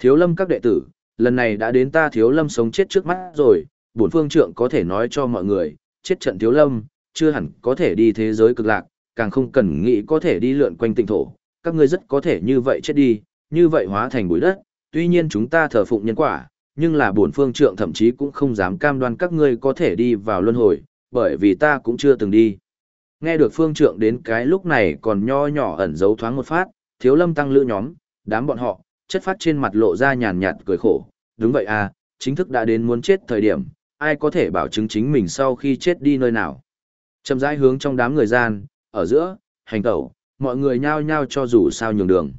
Thiếu lâm các đệ tử, lần này đã đến ta thiếu lâm sống chết trước mắt rồi, bổn phương trượng có thể nói cho mọi người, chết trận thiếu lâm, chưa hẳn có thể đi thế giới cực lạc, càng không cần nghĩ có thể đi lượn quanh tịnh thổ, các ngươi rất có thể như vậy chết đi, như vậy hóa thành bụi đất, tuy nhiên chúng ta thờ phụng nhân quả, nhưng là bổn phương trượng thậm chí cũng không dám cam đoan các ngươi có thể đi vào luân hồi, bởi vì ta cũng chưa từng đi. Nghe được phương trượng đến cái lúc này còn nho nhỏ ẩn giấu thoáng một phát, thiếu lâm tăng lữ nhóm, đám bọn họ, chất phát trên mặt lộ ra nhàn nhạt cười khổ, đúng vậy à, chính thức đã đến muốn chết thời điểm, ai có thể bảo chứng chính mình sau khi chết đi nơi nào. Chậm rãi hướng trong đám người gian, ở giữa, hành tẩu, mọi người nhao nhao cho dù sao nhường đường.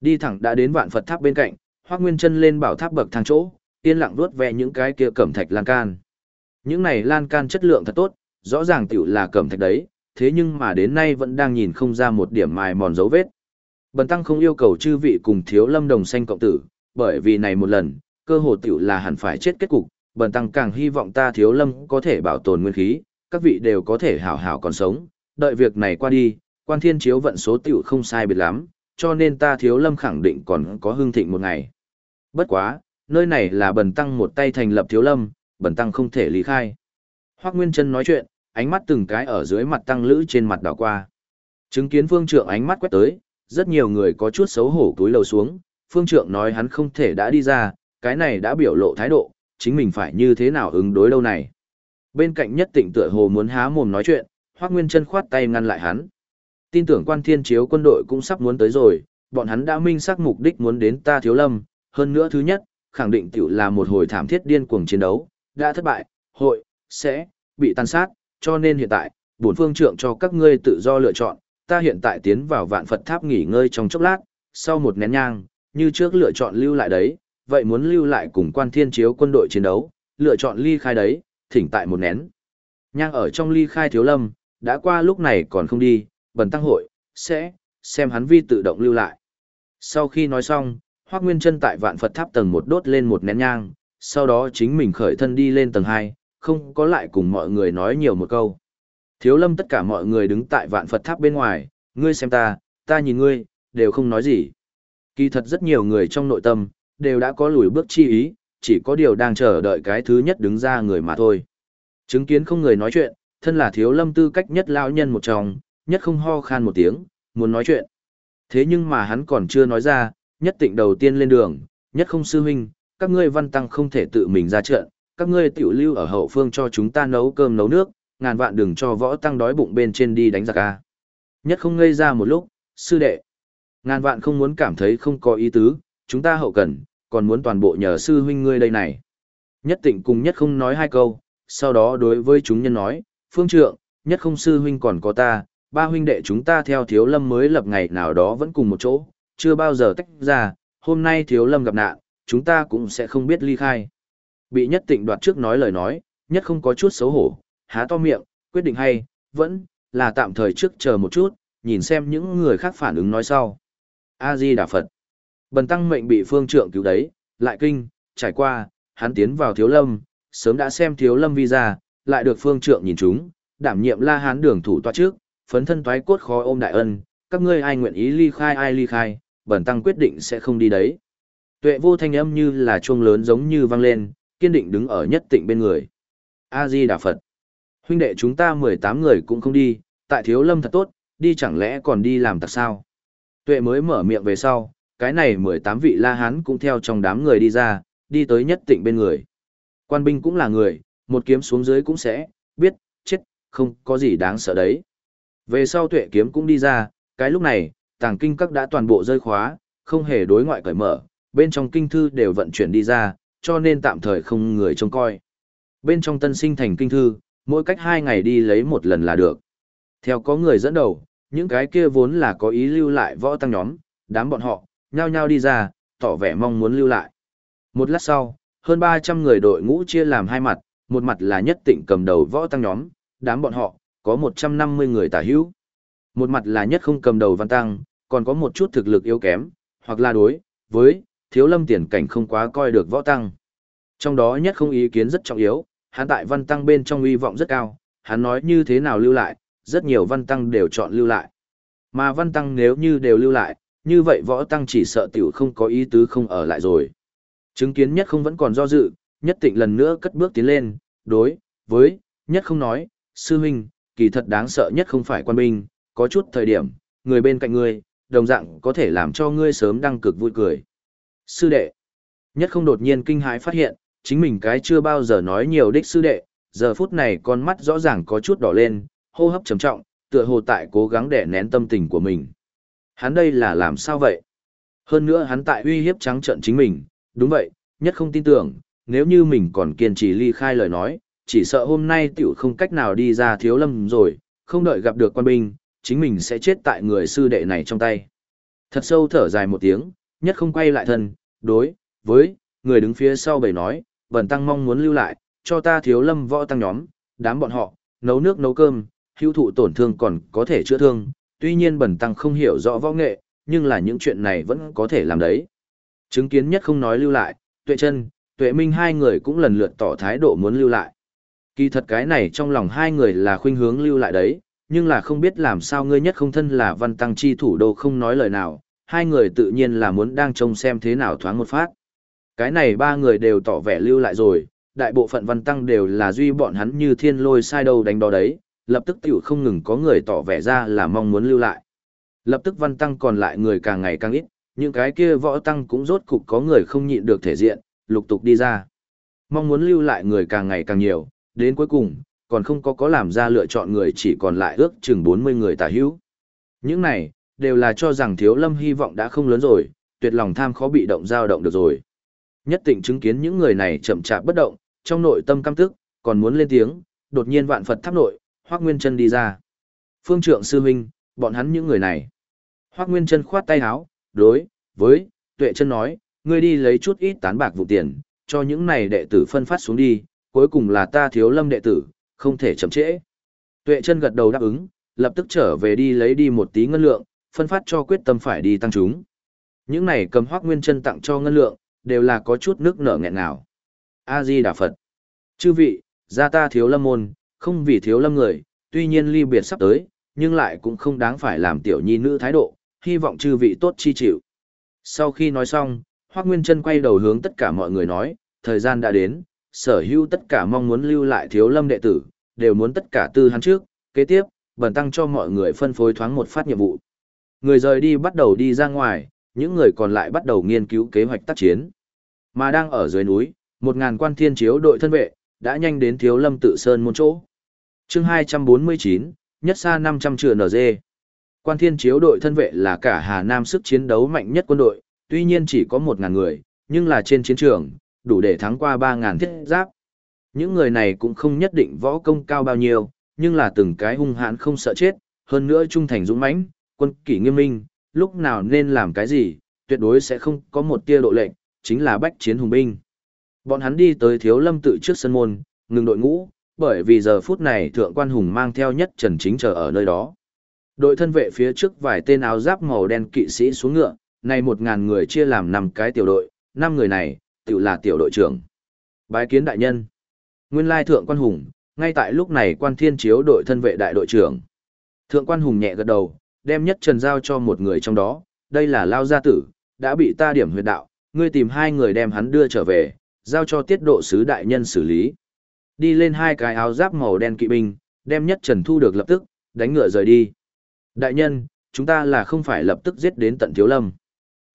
Đi thẳng đã đến vạn Phật tháp bên cạnh, Hoắc Nguyên chân lên bảo tháp bậc thang chỗ, yên lặng vuốt ve những cái kia cẩm thạch lan can. Những này lan can chất lượng thật tốt, rõ ràng tiểu là cẩm thạch đấy, thế nhưng mà đến nay vẫn đang nhìn không ra một điểm mài mòn dấu vết. Bần tăng không yêu cầu chư vị cùng thiếu lâm đồng sanh cộng tử, bởi vì này một lần, cơ hồ tiểu là hẳn phải chết kết cục, bần tăng càng hy vọng ta thiếu lâm có thể bảo tồn nguyên khí, các vị đều có thể hảo hảo còn sống, đợi việc này qua đi, quan thiên chiếu vận số tiểu không sai biệt lắm, cho nên ta thiếu lâm khẳng định còn có hương thịnh một ngày. Bất quá, nơi này là bần tăng một tay thành lập thiếu lâm, bần tăng không thể lý khai. Hoác Nguyên Trân nói chuyện, ánh mắt từng cái ở dưới mặt tăng lữ trên mặt đảo qua. Chứng kiến phương trượng ánh mắt quét tới, rất nhiều người có chút xấu hổ túi lầu xuống, phương trượng nói hắn không thể đã đi ra, cái này đã biểu lộ thái độ, chính mình phải như thế nào ứng đối đâu này. Bên cạnh nhất tịnh tựa hồ muốn há mồm nói chuyện, Hoác Nguyên chân khoát tay ngăn lại hắn. Tin tưởng quan thiên chiếu quân đội cũng sắp muốn tới rồi, bọn hắn đã minh xác mục đích muốn đến ta thiếu lâm, hơn nữa thứ nhất, khẳng định tiểu là một hồi thảm thiết điên cuồng chiến đấu, đã thất bại, hội, sẽ, bị tàn sát, cho nên hiện tại, bổn phương trượng cho các ngươi tự do lựa chọn, ta hiện tại tiến vào vạn Phật tháp nghỉ ngơi trong chốc lát, sau một nén nhang, như trước lựa chọn lưu lại đấy, vậy muốn lưu lại cùng quan thiên chiếu quân đội chiến đấu, lựa chọn ly khai đấy, thỉnh tại một nén. Nhang ở trong ly khai thiếu lâm, đã qua lúc này còn không đi, bần tăng hội, sẽ, xem hắn vi tự động lưu lại. Sau khi nói xong, Hoắc Nguyên Chân tại Vạn Phật Tháp tầng một đốt lên một nén nhang, sau đó chính mình khởi thân đi lên tầng 2, không có lại cùng mọi người nói nhiều một câu. Thiếu Lâm tất cả mọi người đứng tại Vạn Phật Tháp bên ngoài, ngươi xem ta, ta nhìn ngươi, đều không nói gì. Kỳ thật rất nhiều người trong nội tâm, đều đã có lùi bước chi ý, chỉ có điều đang chờ đợi cái thứ nhất đứng ra người mà thôi. Chứng kiến không người nói chuyện, thân là thiếu lâm tư cách nhất lão nhân một trong, nhất không ho khan một tiếng, muốn nói chuyện. Thế nhưng mà hắn còn chưa nói ra, nhất tịnh đầu tiên lên đường, nhất không sư huynh, các ngươi văn tăng không thể tự mình ra trận, các ngươi tiểu lưu ở hậu phương cho chúng ta nấu cơm nấu nước, ngàn vạn đừng cho võ tăng đói bụng bên trên đi đánh giặc a. Nhất không ngây ra một lúc, sư đệ. Ngàn vạn không muốn cảm thấy không có ý tứ, chúng ta hậu cần, còn muốn toàn bộ nhờ sư huynh ngươi đây này. Nhất tịnh cùng nhất không nói hai câu, sau đó đối với chúng nhân nói, phương trượng, nhất không sư huynh còn có ta, ba huynh đệ chúng ta theo thiếu lâm mới lập ngày nào đó vẫn cùng một chỗ, chưa bao giờ tách ra, hôm nay thiếu lâm gặp nạn, chúng ta cũng sẽ không biết ly khai. Bị nhất tịnh đoạt trước nói lời nói, nhất không có chút xấu hổ, há to miệng, quyết định hay, vẫn là tạm thời trước chờ một chút, nhìn xem những người khác phản ứng nói sau. A-di Đà Phật. Bần tăng mệnh bị phương trượng cứu đấy, lại kinh, trải qua, hắn tiến vào thiếu lâm, sớm đã xem thiếu lâm visa, lại được phương trượng nhìn chúng, đảm nhiệm la hán đường thủ toa trước, phấn thân toái cốt khó ôm đại ân, các ngươi ai nguyện ý ly khai ai ly khai, bần tăng quyết định sẽ không đi đấy. Tuệ vô thanh âm như là chuông lớn giống như vang lên, kiên định đứng ở nhất tịnh bên người. A-di Đà Phật. Huynh đệ chúng ta 18 người cũng không đi, tại thiếu lâm thật tốt, đi chẳng lẽ còn đi làm tặc sao? Tuệ mới mở miệng về sau, cái này 18 vị la hán cũng theo trong đám người đi ra, đi tới nhất tịnh bên người. Quan binh cũng là người, một kiếm xuống dưới cũng sẽ, biết, chết, không có gì đáng sợ đấy. Về sau tuệ kiếm cũng đi ra, cái lúc này, tàng kinh các đã toàn bộ rơi khóa, không hề đối ngoại cởi mở, bên trong kinh thư đều vận chuyển đi ra, cho nên tạm thời không người trông coi. Bên trong tân sinh thành kinh thư, mỗi cách hai ngày đi lấy một lần là được. Theo có người dẫn đầu, những cái kia vốn là có ý lưu lại võ tăng nhóm, đám bọn họ, nhao nhao đi ra, tỏ vẻ mong muốn lưu lại. Một lát sau, hơn 300 người đội ngũ chia làm hai mặt, một mặt là nhất tịnh cầm đầu võ tăng nhóm, đám bọn họ, có 150 người tả hữu. Một mặt là nhất không cầm đầu văn tăng, còn có một chút thực lực yếu kém, hoặc là đối, với, thiếu lâm tiền cảnh không quá coi được võ tăng. Trong đó nhất không ý kiến rất trọng yếu, hắn tại văn tăng bên trong uy vọng rất cao, hắn nói như thế nào lưu lại, rất nhiều văn tăng đều chọn lưu lại. Mà văn tăng nếu như đều lưu lại, như vậy võ tăng chỉ sợ tiểu không có ý tứ không ở lại rồi. Chứng kiến nhất không vẫn còn do dự, nhất tịnh lần nữa cất bước tiến lên, đối, với, nhất không nói, sư huynh, kỳ thật đáng sợ nhất không phải quan binh, có chút thời điểm, người bên cạnh ngươi, đồng dạng có thể làm cho ngươi sớm đăng cực vui cười. Sư đệ, nhất không đột nhiên kinh hãi phát hiện, chính mình cái chưa bao giờ nói nhiều đích sư đệ, giờ phút này con mắt rõ ràng có chút đỏ lên, hô hấp trầm trọng, tựa hồ tại cố gắng đè nén tâm tình của mình. Hắn đây là làm sao vậy? Hơn nữa hắn tại uy hiếp trắng trận chính mình, đúng vậy, nhất không tin tưởng, nếu như mình còn kiên trì ly khai lời nói, chỉ sợ hôm nay tiểu không cách nào đi ra thiếu lâm rồi, không đợi gặp được quan binh, chính mình sẽ chết tại người sư đệ này trong tay. Thật sâu thở dài một tiếng, nhất không quay lại thân, đối, với, người đứng phía sau bầy nói, bẩn tăng mong muốn lưu lại, cho ta thiếu lâm võ tăng nhóm, đám bọn họ, nấu nước nấu cơm, hữu thụ tổn thương còn có thể chữa thương, tuy nhiên bẩn tăng không hiểu rõ võ nghệ, nhưng là những chuyện này vẫn có thể làm đấy. Chứng kiến nhất không nói lưu lại, tuệ chân, tuệ minh hai người cũng lần lượt tỏ thái độ muốn lưu lại. Kỳ thật cái này trong lòng hai người là khuynh hướng lưu lại đấy, nhưng là không biết làm sao ngươi nhất không thân là văn tăng chi thủ đô không nói lời nào, hai người tự nhiên là muốn đang trông xem thế nào thoáng một phát. Cái này ba người đều tỏ vẻ lưu lại rồi, đại bộ phận văn tăng đều là duy bọn hắn như thiên lôi sai đầu đánh đó đấy, lập tức tiểu không ngừng có người tỏ vẻ ra là mong muốn lưu lại. Lập tức văn tăng còn lại người càng ngày càng ít, những cái kia võ tăng cũng rốt cục có người không nhịn được thể diện, lục tục đi ra. Mong muốn lưu lại người càng ngày càng nhiều, đến cuối cùng, còn không có có làm ra lựa chọn người chỉ còn lại ước chừng 40 người tả hữu. Những này, đều là cho rằng thiếu lâm hy vọng đã không lớn rồi, tuyệt lòng tham khó bị động dao động được rồi. Nhất định chứng kiến những người này chậm chạp bất động, trong nội tâm căm tức, còn muốn lên tiếng, đột nhiên vạn Phật tháp nội, Hoắc Nguyên Chân đi ra. Phương Trượng sư huynh, bọn hắn những người này. Hoắc Nguyên Chân khoát tay áo, đối với Tuệ Chân nói, ngươi đi lấy chút ít tán bạc vụ tiền, cho những này đệ tử phân phát xuống đi, cuối cùng là ta thiếu lâm đệ tử, không thể chậm trễ. Tuệ Chân gật đầu đáp ứng, lập tức trở về đi lấy đi một tí ngân lượng, phân phát cho quyết tâm phải đi tăng chúng. Những này cầm hoác nguyên chân tặng cho ngân lượng, đều là có chút nước nở nghẹn nào. A-di Đà Phật. Chư vị, gia ta thiếu lâm môn, không vì thiếu lâm người, tuy nhiên ly biệt sắp tới, nhưng lại cũng không đáng phải làm tiểu nhi nữ thái độ, hy vọng chư vị tốt chi chịu. Sau khi nói xong, Hoác Nguyên Trân quay đầu hướng tất cả mọi người nói, thời gian đã đến, sở hữu tất cả mong muốn lưu lại thiếu lâm đệ tử, đều muốn tất cả tư hắn trước, kế tiếp, bần tăng cho mọi người phân phối thoáng một phát nhiệm vụ. Người rời đi bắt đầu đi ra ngoài, những người còn lại bắt đầu nghiên cứu kế hoạch tác chiến. Mà đang ở dưới núi, một ngàn quan thiên chiếu đội thân vệ, đã nhanh đến thiếu lâm tự sơn môn chỗ. chương 249, nhất xa 500 trựa NG. Quan thiên chiếu đội thân vệ là cả Hà Nam sức chiến đấu mạnh nhất quân đội, tuy nhiên chỉ có một ngàn người, nhưng là trên chiến trường, đủ để thắng qua ba ngàn thiết giáp. Những người này cũng không nhất định võ công cao bao nhiêu, nhưng là từng cái hung hãn không sợ chết, hơn nữa trung thành dũng mãnh, quân kỷ nghiêm minh, lúc nào nên làm cái gì, tuyệt đối sẽ không có một tia độ lệnh, chính là bách chiến hùng binh. Bọn hắn đi tới thiếu lâm tự trước sân môn, ngừng đội ngũ, bởi vì giờ phút này thượng quan hùng mang theo nhất trần chính chờ ở nơi đó. Đội thân vệ phía trước vài tên áo giáp màu đen kỵ sĩ xuống ngựa, này một ngàn người chia làm năm cái tiểu đội, năm người này, tự là tiểu đội trưởng. Bái kiến đại nhân. Nguyên lai thượng quan hùng, ngay tại lúc này quan thiên chiếu đội thân vệ đại đội trưởng. Thượng quan hùng nhẹ gật đầu, đem nhất trần giao cho một người trong đó, đây là lao gia tử, đã bị ta điểm huyệt đạo, ngươi tìm hai người đem hắn đưa trở về, giao cho tiết độ sứ đại nhân xử lý. Đi lên hai cái áo giáp màu đen kỵ binh, đem nhất trần thu được lập tức, đánh ngựa rời đi. Đại nhân, chúng ta là không phải lập tức giết đến tận thiếu lâm.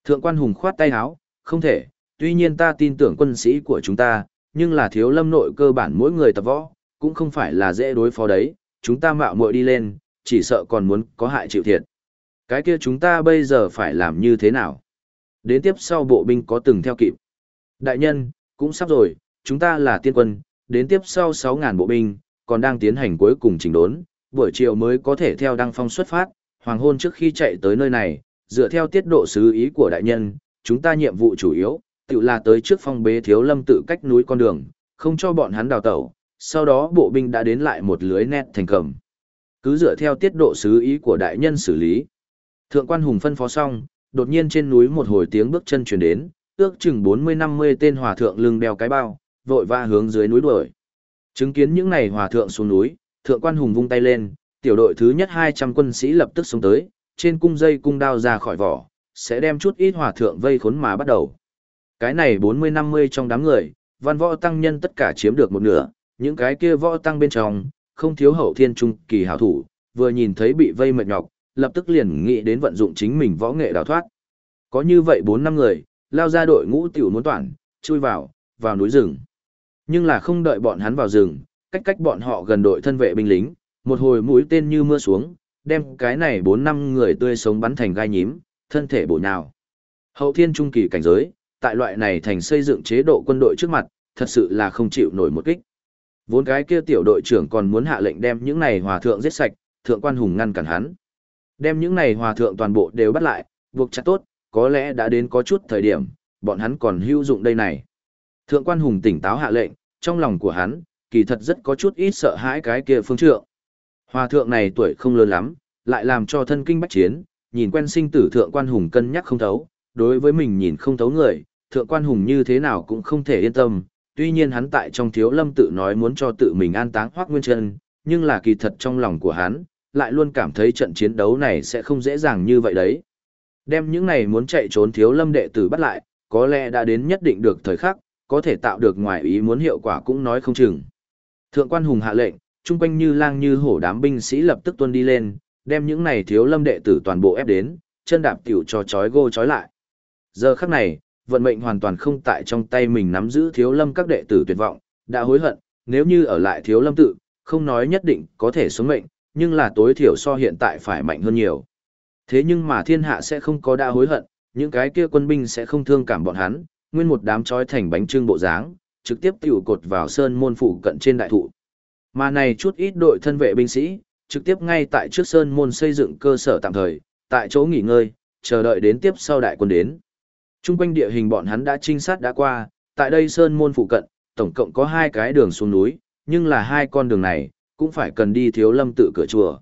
Thượng quan hùng khoát tay áo, không thể, tuy nhiên ta tin tưởng quân sĩ của chúng ta, nhưng là thiếu lâm nội cơ bản mỗi người tập võ, cũng không phải là dễ đối phó đấy, chúng ta mạo muội đi lên, chỉ sợ còn muốn có hại chịu thiệt. Cái kia chúng ta bây giờ phải làm như thế nào? Đến tiếp sau bộ binh có từng theo kịp. Đại nhân, cũng sắp rồi, chúng ta là tiên quân, đến tiếp sau 6.000 bộ binh, còn đang tiến hành cuối cùng chỉnh đốn, buổi chiều mới có thể theo đăng phong xuất phát, hoàng hôn trước khi chạy tới nơi này, dựa theo tiết độ sứ ý của đại nhân, chúng ta nhiệm vụ chủ yếu, tự là tới trước phong bế thiếu lâm tự cách núi con đường, không cho bọn hắn đào tẩu, sau đó bộ binh đã đến lại một lưới nét thành cầm. Cứ dựa theo tiết độ sứ ý của đại nhân xử lý. Thượng quan hùng phân phó xong, đột nhiên trên núi một hồi tiếng bước chân truyền đến, ước chừng 40-50 tên hòa thượng lưng đeo cái bao, vội va hướng dưới núi đuổi. Chứng kiến những này hòa thượng xuống núi, thượng quan hùng vung tay lên, tiểu đội thứ nhất 200 quân sĩ lập tức xuống tới, trên cung dây cung đao ra khỏi vỏ, sẽ đem chút ít hòa thượng vây khốn mà bắt đầu. Cái này 40-50 trong đám người, văn võ tăng nhân tất cả chiếm được một nửa, những cái kia võ tăng bên trong, không thiếu hậu thiên trung kỳ hảo thủ, vừa nhìn thấy bị vây mệt nhọc, lập tức liền nghĩ đến vận dụng chính mình võ nghệ đào thoát. Có như vậy 4 năm người, lao ra đội ngũ tiểu muốn toàn, chui vào, vào núi rừng. Nhưng là không đợi bọn hắn vào rừng, cách cách bọn họ gần đội thân vệ binh lính, một hồi mũi tên như mưa xuống, đem cái này 4 năm người tươi sống bắn thành gai nhím, thân thể bổ nhào. Hậu thiên trung kỳ cảnh giới, tại loại này thành xây dựng chế độ quân đội trước mặt, thật sự là không chịu nổi một kích. Vốn cái kia tiểu đội trưởng còn muốn hạ lệnh đem những này hòa thượng giết sạch, thượng quan hùng ngăn cản hắn. Đem những này hòa thượng toàn bộ đều bắt lại, buộc chặt tốt, có lẽ đã đến có chút thời điểm, bọn hắn còn hữu dụng đây này. Thượng quan hùng tỉnh táo hạ lệnh, trong lòng của hắn, kỳ thật rất có chút ít sợ hãi cái kia phương trượng. Hòa thượng này tuổi không lớn lắm, lại làm cho thân kinh bách chiến, nhìn quen sinh tử thượng quan hùng cân nhắc không thấu, đối với mình nhìn không thấu người, thượng quan hùng như thế nào cũng không thể yên tâm, tuy nhiên hắn tại trong thiếu lâm tự nói muốn cho tự mình an táng hoác nguyên chân, nhưng là kỳ thật trong lòng của hắn, lại luôn cảm thấy trận chiến đấu này sẽ không dễ dàng như vậy đấy. Đem những này muốn chạy trốn thiếu lâm đệ tử bắt lại, có lẽ đã đến nhất định được thời khắc, có thể tạo được ngoài ý muốn hiệu quả cũng nói không chừng. Thượng quan hùng hạ lệnh, trung quanh như lang như hổ đám binh sĩ lập tức tuân đi lên, đem những này thiếu lâm đệ tử toàn bộ ép đến, chân đạp tiểu cho chói gô chói lại. Giờ khắc này, vận mệnh hoàn toàn không tại trong tay mình nắm giữ thiếu lâm các đệ tử tuyệt vọng, đã hối hận, nếu như ở lại thiếu lâm tự, không nói nhất định có thể sống mệnh, nhưng là tối thiểu so hiện tại phải mạnh hơn nhiều. Thế nhưng mà thiên hạ sẽ không có đã hối hận, những cái kia quân binh sẽ không thương cảm bọn hắn, nguyên một đám trói thành bánh trưng bộ dáng, trực tiếp tiểu cột vào sơn môn phủ cận trên đại thụ. Mà này chút ít đội thân vệ binh sĩ, trực tiếp ngay tại trước sơn môn xây dựng cơ sở tạm thời, tại chỗ nghỉ ngơi, chờ đợi đến tiếp sau đại quân đến. Trung quanh địa hình bọn hắn đã trinh sát đã qua, tại đây sơn môn phụ cận, tổng cộng có hai cái đường xuống núi, nhưng là hai con đường này, cũng phải cần đi thiếu lâm tự cửa chùa.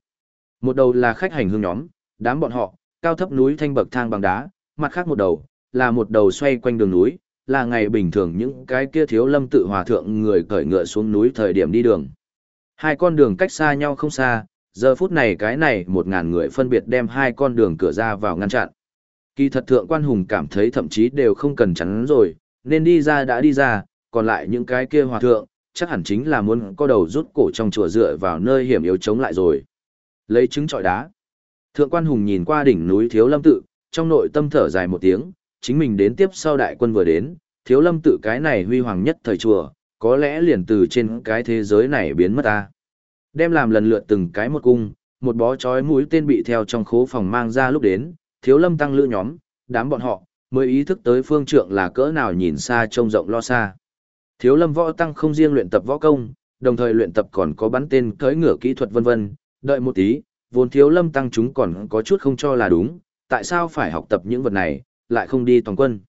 Một đầu là khách hành hương nhóm, đám bọn họ, cao thấp núi thanh bậc thang bằng đá, mặt khác một đầu, là một đầu xoay quanh đường núi, là ngày bình thường những cái kia thiếu lâm tự hòa thượng người cởi ngựa xuống núi thời điểm đi đường. Hai con đường cách xa nhau không xa, giờ phút này cái này một ngàn người phân biệt đem hai con đường cửa ra vào ngăn chặn. Kỳ thật thượng quan hùng cảm thấy thậm chí đều không cần chắn rồi, nên đi ra đã đi ra, còn lại những cái kia hòa thượng, chắc hẳn chính là muốn có đầu rút cổ trong chùa dựa vào nơi hiểm yếu chống lại rồi. Lấy trứng trọi đá. Thượng quan hùng nhìn qua đỉnh núi thiếu lâm tự, trong nội tâm thở dài một tiếng, chính mình đến tiếp sau đại quân vừa đến, thiếu lâm tự cái này huy hoàng nhất thời chùa, có lẽ liền từ trên cái thế giới này biến mất ta. Đem làm lần lượt từng cái một cung, một bó chói mũi tên bị theo trong khố phòng mang ra lúc đến, thiếu lâm tăng lữ nhóm, đám bọn họ, mới ý thức tới phương trượng là cỡ nào nhìn xa trông rộng lo xa. Thiếu lâm võ tăng không riêng luyện tập võ công, đồng thời luyện tập còn có bắn tên cưỡi ngựa kỹ thuật vân vân, đợi một tí, vốn thiếu lâm tăng chúng còn có chút không cho là đúng, tại sao phải học tập những vật này, lại không đi toàn quân.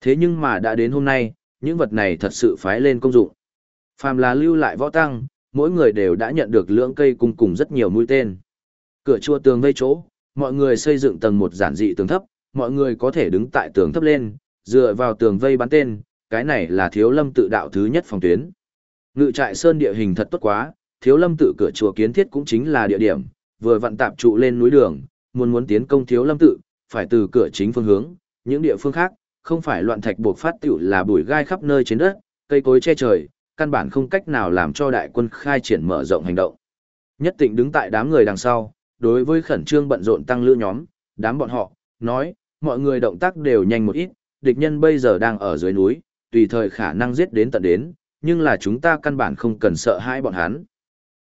Thế nhưng mà đã đến hôm nay, những vật này thật sự phái lên công dụng. Phàm là lưu lại võ tăng, mỗi người đều đã nhận được lưỡng cây cung cùng rất nhiều mũi tên. Cửa chùa tường vây chỗ, mọi người xây dựng tầng một giản dị tường thấp, mọi người có thể đứng tại tường thấp lên, dựa vào tường vây bắn tên, cái này là thiếu lâm tự đạo thứ nhất phòng tuyến. Ngự trại sơn địa hình thật tốt quá, thiếu lâm tự cửa chùa kiến thiết cũng chính là địa điểm, vừa vặn tạp trụ lên núi đường, muốn muốn tiến công thiếu lâm tự, phải từ cửa chính phương hướng, những địa phương khác, không phải loạn thạch buộc phát tiểu là bụi gai khắp nơi trên đất, cây cối che trời, căn bản không cách nào làm cho đại quân khai triển mở rộng hành động. Nhất Tịnh đứng tại đám người đằng sau, đối với khẩn trương bận rộn tăng lữ nhóm, đám bọn họ, nói, mọi người động tác đều nhanh một ít, địch nhân bây giờ đang ở dưới núi, tùy thời khả năng giết đến tận đến, nhưng là chúng ta căn bản không cần sợ hãi bọn hắn.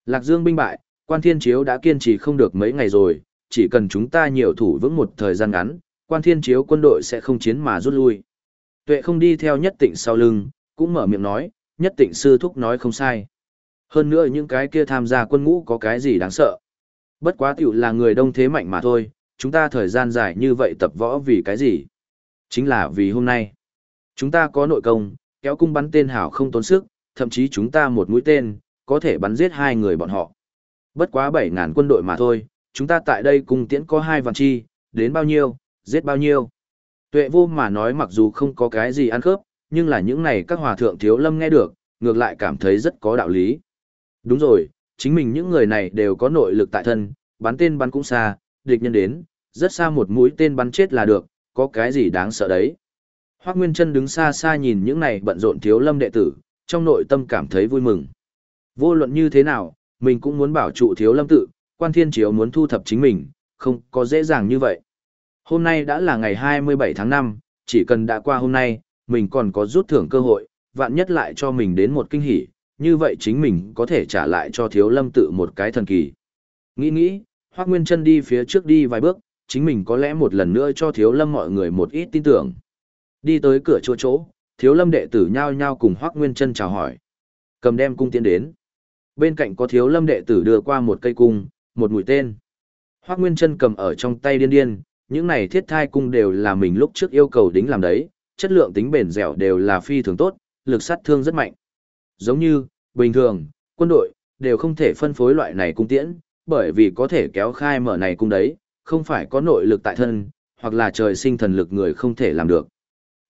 Lạc Dương binh bại, quan thiên chiếu đã kiên trì không được mấy ngày rồi, chỉ cần chúng ta nhiều thủ vững một thời gian ngắn, quan thiên chiếu quân đội sẽ không chiến mà rút lui. Tuệ không đi theo nhất tịnh sau lưng, cũng mở miệng nói, nhất tịnh sư thúc nói không sai. Hơn nữa những cái kia tham gia quân ngũ có cái gì đáng sợ. Bất quá tiểu là người đông thế mạnh mà thôi, chúng ta thời gian dài như vậy tập võ vì cái gì? Chính là vì hôm nay. Chúng ta có nội công, kéo cung bắn tên hảo không tốn sức, thậm chí chúng ta một mũi tên, có thể bắn giết hai người bọn họ. Bất quá 7.000 quân đội mà thôi, chúng ta tại đây cùng tiễn có hai vạn chi, đến bao nhiêu, giết bao nhiêu. Tuệ vô mà nói mặc dù không có cái gì ăn khớp, nhưng là những này các hòa thượng thiếu lâm nghe được, ngược lại cảm thấy rất có đạo lý. Đúng rồi, chính mình những người này đều có nội lực tại thân, bắn tên bắn cũng xa, địch nhân đến, rất xa một mũi tên bắn chết là được, có cái gì đáng sợ đấy. Hoác Nguyên Trân đứng xa xa nhìn những này bận rộn thiếu lâm đệ tử, trong nội tâm cảm thấy vui mừng. Vô luận như thế nào, mình cũng muốn bảo trụ thiếu lâm tự, quan thiên chiếu muốn thu thập chính mình, không có dễ dàng như vậy. Hôm nay đã là ngày 27 tháng 5, chỉ cần đã qua hôm nay, mình còn có rút thưởng cơ hội, vạn nhất lại cho mình đến một kinh hỉ, như vậy chính mình có thể trả lại cho thiếu lâm tự một cái thần kỳ. Nghĩ nghĩ, Hoác Nguyên Trân đi phía trước đi vài bước, chính mình có lẽ một lần nữa cho thiếu lâm mọi người một ít tin tưởng. Đi tới cửa chỗ chỗ, thiếu lâm đệ tử nhao nhao cùng Hoác Nguyên Trân chào hỏi. Cầm đem cung tiến đến. Bên cạnh có thiếu lâm đệ tử đưa qua một cây cung, một mũi tên. Hoác Nguyên Trân cầm ở trong tay điên điên, những này thiết thai cung đều là mình lúc trước yêu cầu đính làm đấy, chất lượng tính bền dẻo đều là phi thường tốt, lực sát thương rất mạnh. Giống như, bình thường, quân đội, đều không thể phân phối loại này cung tiễn, bởi vì có thể kéo khai mở này cung đấy, không phải có nội lực tại thân, hoặc là trời sinh thần lực người không thể làm được.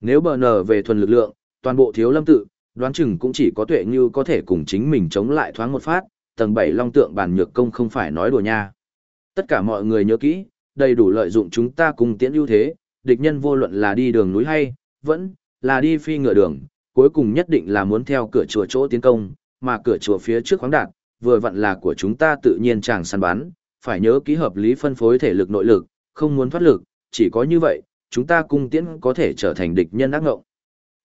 Nếu bờ nở về thuần lực lượng, toàn bộ thiếu lâm tự, đoán chừng cũng chỉ có tuệ như có thể cùng chính mình chống lại thoáng một phát, tầng 7 long tượng bản nhược công không phải nói đùa nha. Tất cả mọi người nhớ kỹ, đầy đủ lợi dụng chúng ta cùng tiễn ưu thế, địch nhân vô luận là đi đường núi hay, vẫn là đi phi ngựa đường, cuối cùng nhất định là muốn theo cửa chùa chỗ tiến công, mà cửa chùa phía trước khoáng đạt, vừa vặn là của chúng ta tự nhiên chẳng săn bắn, phải nhớ ký hợp lý phân phối thể lực nội lực, không muốn thoát lực, chỉ có như vậy, chúng ta cung tiễn có thể trở thành địch nhân ác ngộng.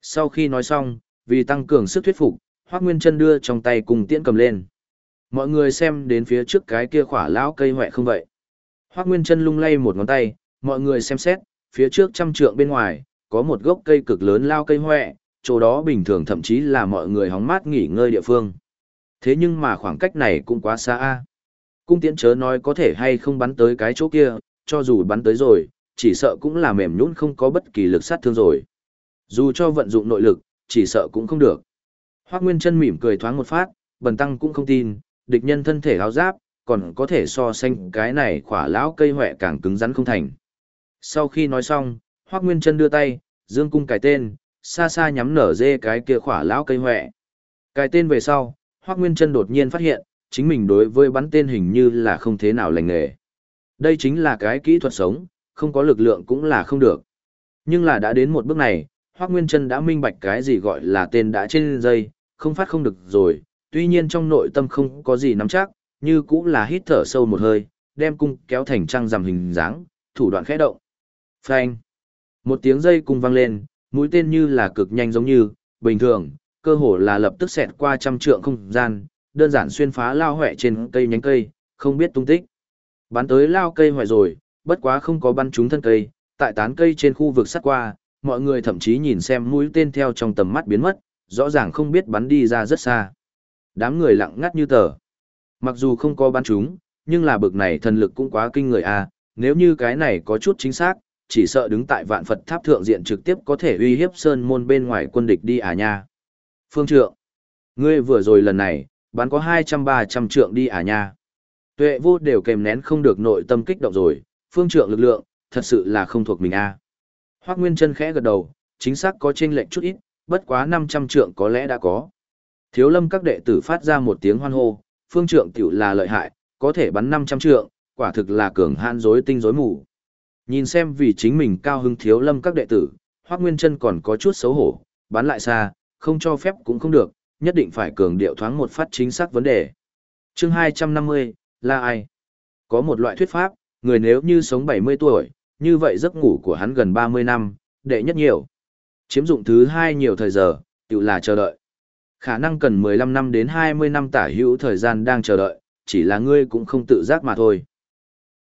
Sau khi nói xong, vì tăng cường sức thuyết phục, Hoắc Nguyên Chân đưa trong tay cung tiễn cầm lên. Mọi người xem đến phía trước cái kia khỏa lão cây hoẹ không vậy. Hoắc Nguyên Chân lung lay một ngón tay, mọi người xem xét, phía trước trăm trượng bên ngoài, có một gốc cây cực lớn lao cây hoẹ, chỗ đó bình thường thậm chí là mọi người hóng mát nghỉ ngơi địa phương. Thế nhưng mà khoảng cách này cũng quá xa a. Cung tiễn chớ nói có thể hay không bắn tới cái chỗ kia, cho dù bắn tới rồi, chỉ sợ cũng là mềm nhũn không có bất kỳ lực sát thương rồi. Dù cho vận dụng nội lực, chỉ sợ cũng không được. Hoắc Nguyên Chân mỉm cười thoáng một phát, Bần tăng cũng không tin, địch nhân thân thể áo giáp, còn có thể so sánh cái này khỏa lão cây hoẹ càng cứng rắn không thành. Sau khi nói xong, Hoắc Nguyên Chân đưa tay, dương cung cài tên, xa xa nhắm nở dê cái kia khỏa lão cây huệ. Cái tên về sau, Hoắc Nguyên Chân đột nhiên phát hiện, chính mình đối với bắn tên hình như là không thế nào lành nghề. Đây chính là cái kỹ thuật sống, không có lực lượng cũng là không được. Nhưng là đã đến một bước này, Hoắc Nguyên Chân đã minh bạch cái gì gọi là tên đã trên dây, không phát không được rồi, tuy nhiên trong nội tâm không có gì nắm chắc, như cũng là hít thở sâu một hơi, đem cung kéo thành trăng rằm hình dáng, thủ đoạn khẽ động. Phanh! Một tiếng dây cung vang lên, mũi tên như là cực nhanh giống như, bình thường, cơ hồ là lập tức xẹt qua trăm trượng không gian, đơn giản xuyên phá lao hoẹ trên cây nhánh cây, không biết tung tích. Bắn tới lao cây hoại rồi, bất quá không có bắn trúng thân cây, tại tán cây trên khu vực sắt qua, mọi người thậm chí nhìn xem mũi tên theo trong tầm mắt biến mất, rõ ràng không biết bắn đi ra rất xa. Đám người lặng ngắt như tờ. Mặc dù không có bắn trúng, nhưng là bực này thần lực cũng quá kinh người à, nếu như cái này có chút chính xác, chỉ sợ đứng tại vạn Phật tháp thượng diện trực tiếp có thể uy hiếp sơn môn bên ngoài quân địch đi à nha. Phương trượng, ngươi vừa rồi lần này, bắn có 200-300 trượng đi à nha. Tuệ vô đều kèm nén không được nội tâm kích động rồi, phương trượng lực lượng, thật sự là không thuộc mình a. À. Hoác Nguyên chân khẽ gật đầu, chính xác có chênh lệnh chút ít, bất quá 500 trượng có lẽ đã có. Thiếu lâm các đệ tử phát ra một tiếng hoan hô, phương trượng tiểu là lợi hại, có thể bắn 500 trượng, quả thực là cường hãn rối tinh rối mù. Nhìn xem vì chính mình cao hưng thiếu lâm các đệ tử, Hoác Nguyên chân còn có chút xấu hổ, bán lại xa, không cho phép cũng không được, nhất định phải cường điệu thoáng một phát chính xác vấn đề. chương 250, là ai? Có một loại thuyết pháp, người nếu như sống 70 tuổi, như vậy giấc ngủ của hắn gần 30 năm, đệ nhất nhiều. Chiếm dụng thứ hai nhiều thời giờ, tự là chờ đợi. Khả năng cần 15 năm đến 20 năm tả hữu thời gian đang chờ đợi, chỉ là ngươi cũng không tự giác mà thôi.